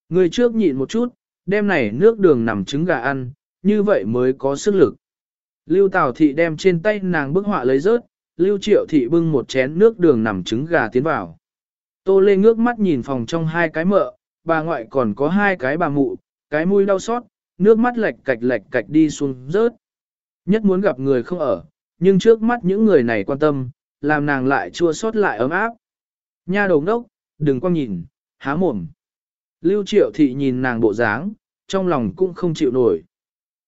Người trước nhịn một chút, đem này nước đường nằm trứng gà ăn, như vậy mới có sức lực. Lưu Tào Thị đem trên tay nàng bức họa lấy rớt, Lưu Triệu Thị bưng một chén nước đường nằm trứng gà tiến vào. Tô Lê ngước mắt nhìn phòng trong hai cái mợ, bà ngoại còn có hai cái bà mụ, cái mũi đau xót, nước mắt lệch cạch lệch cạch đi xuống rớt. Nhất muốn gặp người không ở, nhưng trước mắt những người này quan tâm, làm nàng lại chua xót lại ấm áp. Nha đầu đốc, đừng quăng nhìn, há mồm. Lưu Triệu Thị nhìn nàng bộ dáng, trong lòng cũng không chịu nổi.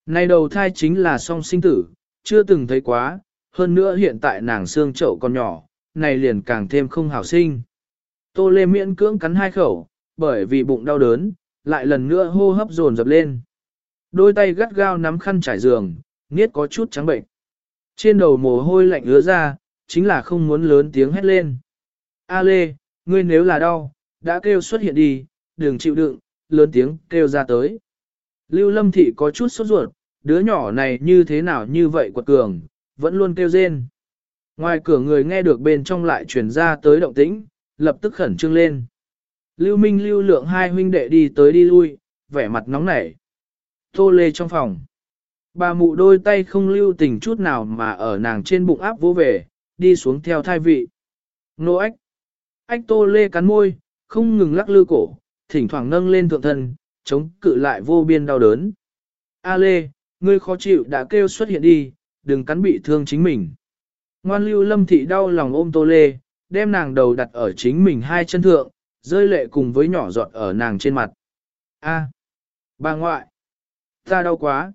Này đầu thai chính là song sinh tử, chưa từng thấy quá, hơn nữa hiện tại nàng xương chậu còn nhỏ, này liền càng thêm không hảo sinh. Tô Lê miễn cưỡng cắn hai khẩu, bởi vì bụng đau đớn, lại lần nữa hô hấp dồn dập lên. Đôi tay gắt gao nắm khăn trải giường, niết có chút trắng bệnh. Trên đầu mồ hôi lạnh ứa ra, chính là không muốn lớn tiếng hét lên. A Lê, ngươi nếu là đau, đã kêu xuất hiện đi, đừng chịu đựng, lớn tiếng kêu ra tới. Lưu Lâm Thị có chút sốt ruột, đứa nhỏ này như thế nào như vậy quật cường, vẫn luôn kêu rên. Ngoài cửa người nghe được bên trong lại truyền ra tới động tĩnh, lập tức khẩn trương lên. Lưu Minh lưu lượng hai huynh đệ đi tới đi lui, vẻ mặt nóng nảy. Tô lê trong phòng. Bà mụ đôi tay không lưu tình chút nào mà ở nàng trên bụng áp vô về, đi xuống theo thai vị. Nô ách. Ách tô lê cắn môi, không ngừng lắc lư cổ, thỉnh thoảng nâng lên thượng thân, chống cự lại vô biên đau đớn. A lê, ngươi khó chịu đã kêu xuất hiện đi, đừng cắn bị thương chính mình. Ngoan lưu lâm thị đau lòng ôm tô lê, đem nàng đầu đặt ở chính mình hai chân thượng, rơi lệ cùng với nhỏ giọt ở nàng trên mặt. A, bà ngoại, ta đau quá.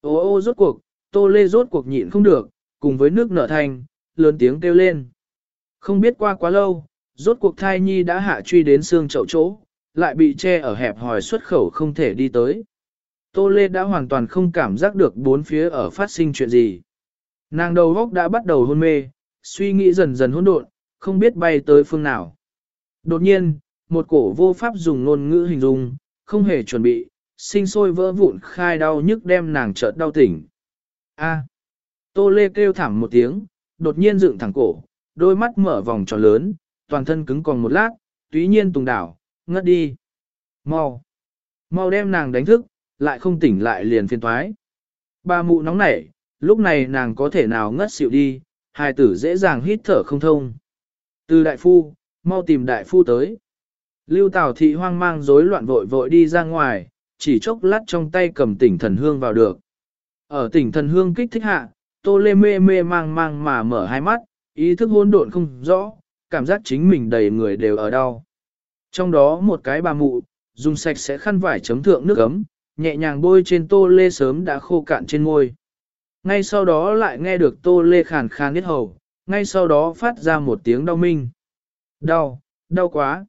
Ô ô rốt cuộc, tô lê rốt cuộc nhịn không được, cùng với nước nở thành, lớn tiếng kêu lên. Không biết qua quá lâu, rốt cuộc thai nhi đã hạ truy đến xương chậu chỗ, lại bị che ở hẹp hòi xuất khẩu không thể đi tới. Tô Lê đã hoàn toàn không cảm giác được bốn phía ở phát sinh chuyện gì. Nàng đầu góc đã bắt đầu hôn mê, suy nghĩ dần dần hỗn độn, không biết bay tới phương nào. Đột nhiên, một cổ vô pháp dùng ngôn ngữ hình dung, không hề chuẩn bị, sinh sôi vỡ vụn khai đau nhức đem nàng chợt đau tỉnh. A. Tô Lê kêu thảm một tiếng, đột nhiên dựng thẳng cổ, đôi mắt mở vòng tròn lớn, toàn thân cứng còn một lát, túy nhiên tùng đảo, ngất đi. Mau. Mau đem nàng đánh thức, lại không tỉnh lại liền phiền thoái. Ba mụ nóng nảy, lúc này nàng có thể nào ngất xỉu đi, hài tử dễ dàng hít thở không thông. Từ đại phu, mau tìm đại phu tới. Lưu Tào thị hoang mang rối loạn vội vội đi ra ngoài, chỉ chốc lát trong tay cầm tỉnh thần hương vào được. Ở tỉnh thần hương kích thích hạ, tô lê mê mê mang mang mà mở hai mắt, ý thức hỗn độn không rõ, cảm giác chính mình đầy người đều ở đau. Trong đó một cái bà mụ, dùng sạch sẽ khăn vải chấm thượng nước ấm, nhẹ nhàng bôi trên tô lê sớm đã khô cạn trên môi. Ngay sau đó lại nghe được tô lê khàn khàn nhất hầu, ngay sau đó phát ra một tiếng đau minh. Đau, đau quá.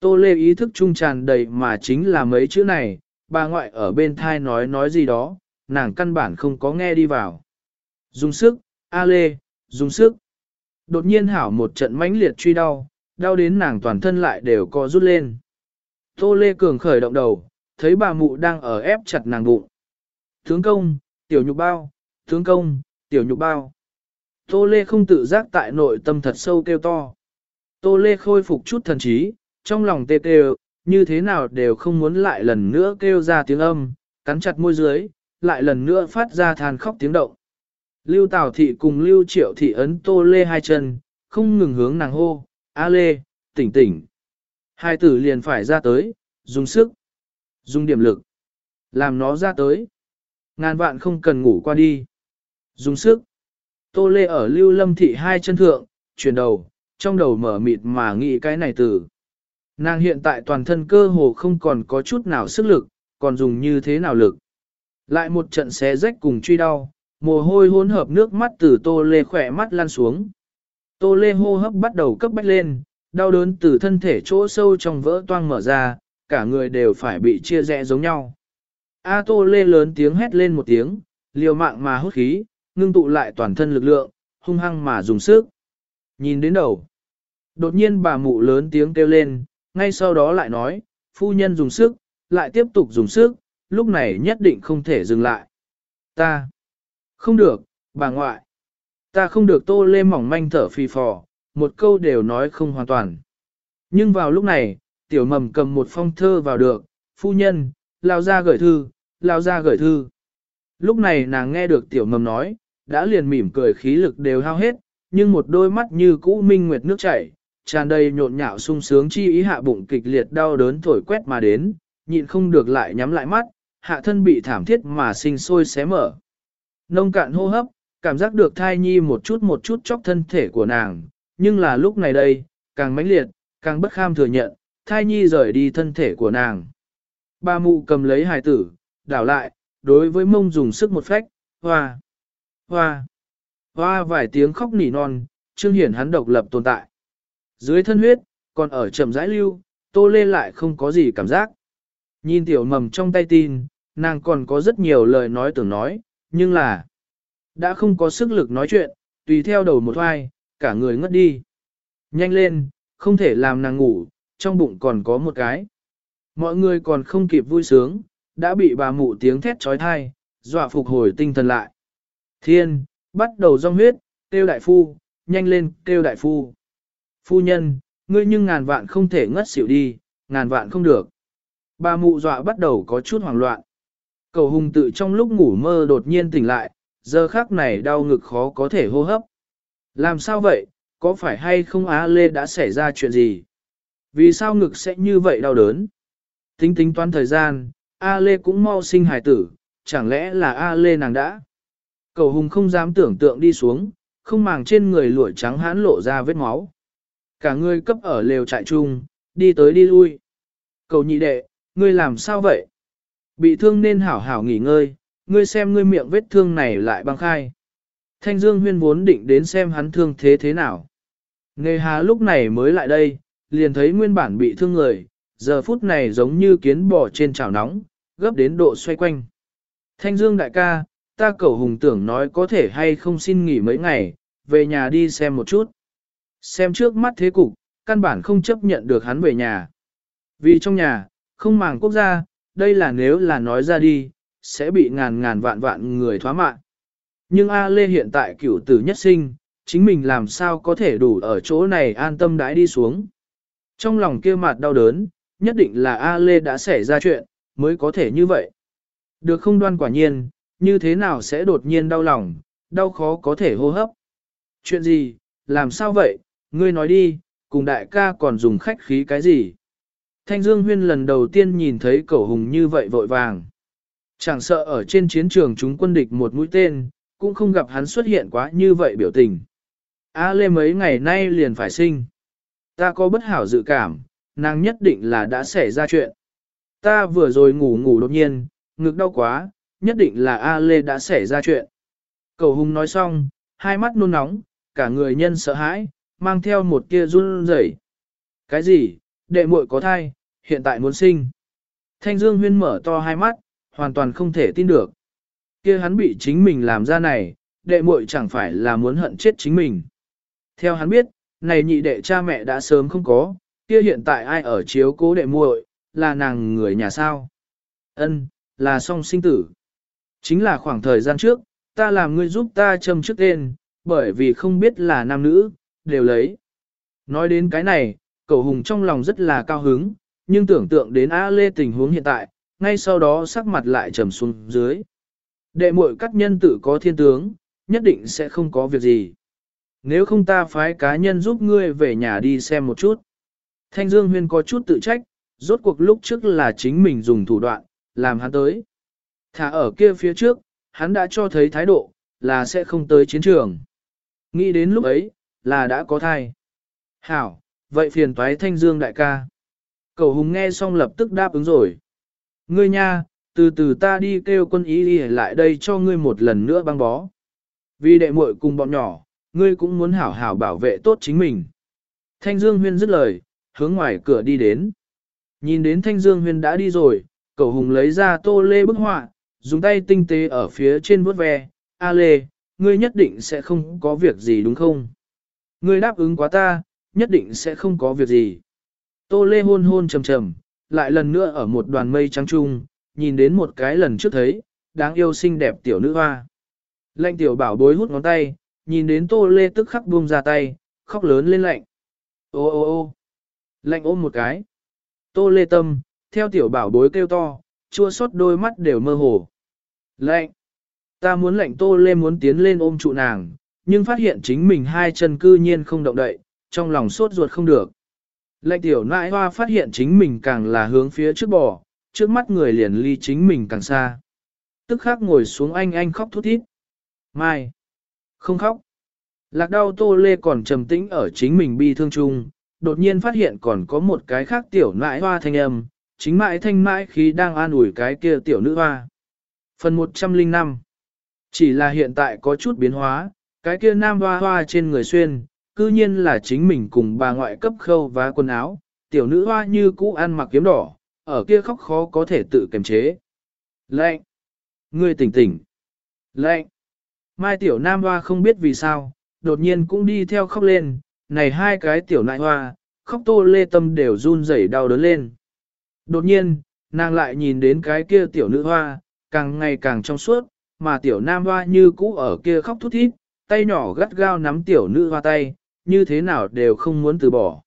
Tô lê ý thức trung tràn đầy mà chính là mấy chữ này, bà ngoại ở bên thai nói nói gì đó, nàng căn bản không có nghe đi vào. Dùng sức, a lê, dùng sức. Đột nhiên hảo một trận mãnh liệt truy đau, đau đến nàng toàn thân lại đều co rút lên. Tô lê cường khởi động đầu, thấy bà mụ đang ở ép chặt nàng bụng. Tướng công, tiểu nhục bao, tướng công, tiểu nhục bao. Tô Lê không tự giác tại nội tâm thật sâu kêu to. Tô Lê khôi phục chút thần trí, trong lòng tê tê, như thế nào đều không muốn lại lần nữa kêu ra tiếng âm, cắn chặt môi dưới, lại lần nữa phát ra than khóc tiếng động. Lưu Tào Thị cùng Lưu Triệu Thị ấn Tô Lê hai chân, không ngừng hướng nàng hô, A Lê, tỉnh tỉnh. Hai tử liền phải ra tới, dùng sức. Dùng điểm lực. Làm nó ra tới. Ngàn vạn không cần ngủ qua đi. Dùng sức. Tô Lê ở lưu lâm thị hai chân thượng, chuyển đầu, trong đầu mở mịt mà nghĩ cái này từ. Nàng hiện tại toàn thân cơ hồ không còn có chút nào sức lực, còn dùng như thế nào lực. Lại một trận xé rách cùng truy đau, mồ hôi hỗn hợp nước mắt từ Tô Lê khỏe mắt lan xuống. Tô Lê hô hấp bắt đầu cấp bách lên, đau đớn từ thân thể chỗ sâu trong vỡ toang mở ra, cả người đều phải bị chia rẽ giống nhau. A Tô Lê lớn tiếng hét lên một tiếng, liều mạng mà hút khí, ngưng tụ lại toàn thân lực lượng, hung hăng mà dùng sức. Nhìn đến đầu. Đột nhiên bà mụ lớn tiếng kêu lên, ngay sau đó lại nói, phu nhân dùng sức, lại tiếp tục dùng sức, lúc này nhất định không thể dừng lại. Ta, không được, bà ngoại. Ta không được tô lê mỏng manh thở phì phò, một câu đều nói không hoàn toàn. Nhưng vào lúc này, tiểu mầm cầm một phong thơ vào được, phu nhân, lao ra gửi thư, lao ra gửi thư. Lúc này nàng nghe được tiểu mầm nói, đã liền mỉm cười khí lực đều hao hết, nhưng một đôi mắt như cũ minh nguyệt nước chảy, tràn đầy nhộn nhạo sung sướng chi ý hạ bụng kịch liệt đau đớn thổi quét mà đến, nhịn không được lại nhắm lại mắt, hạ thân bị thảm thiết mà sinh sôi xé mở. Nông cạn hô hấp, cảm giác được thai nhi một chút một chút chóc thân thể của nàng, nhưng là lúc này đây, càng mãnh liệt, càng bất kham thừa nhận, thai nhi rời đi thân thể của nàng. Ba mụ cầm lấy hài tử, đảo lại, đối với mông dùng sức một phách, hoa, hoa, hoa vài tiếng khóc nỉ non, trương hiển hắn độc lập tồn tại. Dưới thân huyết, còn ở chậm rãi lưu, tô lê lại không có gì cảm giác. Nhìn tiểu mầm trong tay tin, nàng còn có rất nhiều lời nói tưởng nói, nhưng là đã không có sức lực nói chuyện, tùy theo đầu một hoai, cả người ngất đi. Nhanh lên, không thể làm nàng ngủ, trong bụng còn có một cái. Mọi người còn không kịp vui sướng, đã bị bà mụ tiếng thét trói thai, dọa phục hồi tinh thần lại. Thiên, bắt đầu rong huyết, kêu đại phu, nhanh lên, kêu đại phu. Phu nhân, ngươi nhưng ngàn vạn không thể ngất xỉu đi, ngàn vạn không được. Bà mụ dọa bắt đầu có chút hoảng loạn. Cầu hùng tự trong lúc ngủ mơ đột nhiên tỉnh lại, giờ khắc này đau ngực khó có thể hô hấp. Làm sao vậy, có phải hay không Á Lê đã xảy ra chuyện gì? Vì sao ngực sẽ như vậy đau đớn? Tính tính toán thời gian, A Lê cũng mau sinh hài tử, chẳng lẽ là A Lê nàng đã? Cầu hùng không dám tưởng tượng đi xuống, không màng trên người lụa trắng hãn lộ ra vết máu. Cả người cấp ở lều trại chung, đi tới đi lui. Cầu nhị đệ, ngươi làm sao vậy? Bị thương nên hảo hảo nghỉ ngơi, ngươi xem ngươi miệng vết thương này lại băng khai. Thanh Dương huyên vốn định đến xem hắn thương thế thế nào. Nghề hà lúc này mới lại đây, liền thấy nguyên bản bị thương người, giờ phút này giống như kiến bò trên chảo nóng, gấp đến độ xoay quanh. Thanh Dương đại ca, ta cầu hùng tưởng nói có thể hay không xin nghỉ mấy ngày, về nhà đi xem một chút. Xem trước mắt thế cục, căn bản không chấp nhận được hắn về nhà. Vì trong nhà, không màng quốc gia, đây là nếu là nói ra đi, sẽ bị ngàn ngàn vạn vạn người thoá mạng. Nhưng A Lê hiện tại cửu tử nhất sinh, chính mình làm sao có thể đủ ở chỗ này an tâm đãi đi xuống. Trong lòng kia mặt đau đớn, nhất định là A Lê đã xảy ra chuyện, mới có thể như vậy. Được không đoan quả nhiên, như thế nào sẽ đột nhiên đau lòng, đau khó có thể hô hấp. Chuyện gì, làm sao vậy, ngươi nói đi, cùng đại ca còn dùng khách khí cái gì. Thanh Dương Huyên lần đầu tiên nhìn thấy cẩu hùng như vậy vội vàng. Chẳng sợ ở trên chiến trường chúng quân địch một mũi tên, cũng không gặp hắn xuất hiện quá như vậy biểu tình. A Lê mấy ngày nay liền phải sinh. Ta có bất hảo dự cảm, nàng nhất định là đã xảy ra chuyện. Ta vừa rồi ngủ ngủ đột nhiên, ngực đau quá, nhất định là A Lê đã xảy ra chuyện. Cầu hùng nói xong, hai mắt nôn nóng, cả người nhân sợ hãi, mang theo một kia run rẩy. Cái gì, đệ muội có thai, hiện tại muốn sinh. Thanh Dương Huyên mở to hai mắt, hoàn toàn không thể tin được. Kia hắn bị chính mình làm ra này, đệ muội chẳng phải là muốn hận chết chính mình. Theo hắn biết, này nhị đệ cha mẹ đã sớm không có, kia hiện tại ai ở chiếu cố đệ muội, là nàng người nhà sao? Ân, là song sinh tử. Chính là khoảng thời gian trước, ta làm ngươi giúp ta châm trước tên, bởi vì không biết là nam nữ, đều lấy. Nói đến cái này, cậu hùng trong lòng rất là cao hứng, nhưng tưởng tượng đến A Lê tình huống hiện tại, ngay sau đó sắc mặt lại trầm xuống dưới. Đệ muội các nhân tự có thiên tướng, nhất định sẽ không có việc gì. Nếu không ta phái cá nhân giúp ngươi về nhà đi xem một chút. Thanh Dương Huyên có chút tự trách, rốt cuộc lúc trước là chính mình dùng thủ đoạn, làm hắn tới. Thả ở kia phía trước, hắn đã cho thấy thái độ, là sẽ không tới chiến trường. Nghĩ đến lúc ấy, là đã có thai. Hảo, vậy phiền toái Thanh Dương đại ca. Cầu hùng nghe xong lập tức đáp ứng rồi. Ngươi nha, từ từ ta đi kêu quân ý đi lại đây cho ngươi một lần nữa băng bó. Vì đệ muội cùng bọn nhỏ, ngươi cũng muốn hảo hảo bảo vệ tốt chính mình. Thanh Dương Huyên dứt lời, hướng ngoài cửa đi đến. Nhìn đến Thanh Dương Huyên đã đi rồi, cầu hùng lấy ra tô lê bức họa, dùng tay tinh tế ở phía trên vuốt ve. A lê, ngươi nhất định sẽ không có việc gì đúng không? Ngươi đáp ứng quá ta, nhất định sẽ không có việc gì. Tô lê hôn hôn trầm trầm, lại lần nữa ở một đoàn mây trắng trung, nhìn đến một cái lần trước thấy, đáng yêu xinh đẹp tiểu nữ hoa. Lệnh tiểu bảo bối hút ngón tay, nhìn đến tô lê tức khắc buông ra tay, khóc lớn lên lạnh. Ô ô ô lạnh ôm một cái. Tô lê tâm, theo tiểu bảo bối kêu to, chua xót đôi mắt đều mơ hồ. Lạnh! Ta muốn lệnh tô lê muốn tiến lên ôm trụ nàng, nhưng phát hiện chính mình hai chân cư nhiên không động đậy, trong lòng sốt ruột không được. Lệnh tiểu nãi hoa phát hiện chính mình càng là hướng phía trước bò, trước mắt người liền ly chính mình càng xa. Tức khắc ngồi xuống anh anh khóc thút thít. Mai! Không khóc! Lạc đau tô lê còn trầm tĩnh ở chính mình bi thương chung, đột nhiên phát hiện còn có một cái khác tiểu nãi hoa thanh âm, chính mãi thanh mãi khi đang an ủi cái kia tiểu nữ hoa. Phần 105 Chỉ là hiện tại có chút biến hóa, cái kia nam hoa hoa trên người xuyên, cư nhiên là chính mình cùng bà ngoại cấp khâu và quần áo, tiểu nữ hoa như cũ ăn mặc kiếm đỏ, ở kia khóc khó có thể tự kiềm chế. Lệnh! Ngươi tỉnh tỉnh! Lệnh! Mai tiểu nam hoa không biết vì sao, đột nhiên cũng đi theo khóc lên, này hai cái tiểu nại hoa, khóc tô lê tâm đều run rẩy đau đớn lên. Đột nhiên, nàng lại nhìn đến cái kia tiểu nữ hoa, càng ngày càng trong suốt, mà tiểu nam hoa như cũ ở kia khóc thút thít, tay nhỏ gắt gao nắm tiểu nữ hoa tay, như thế nào đều không muốn từ bỏ.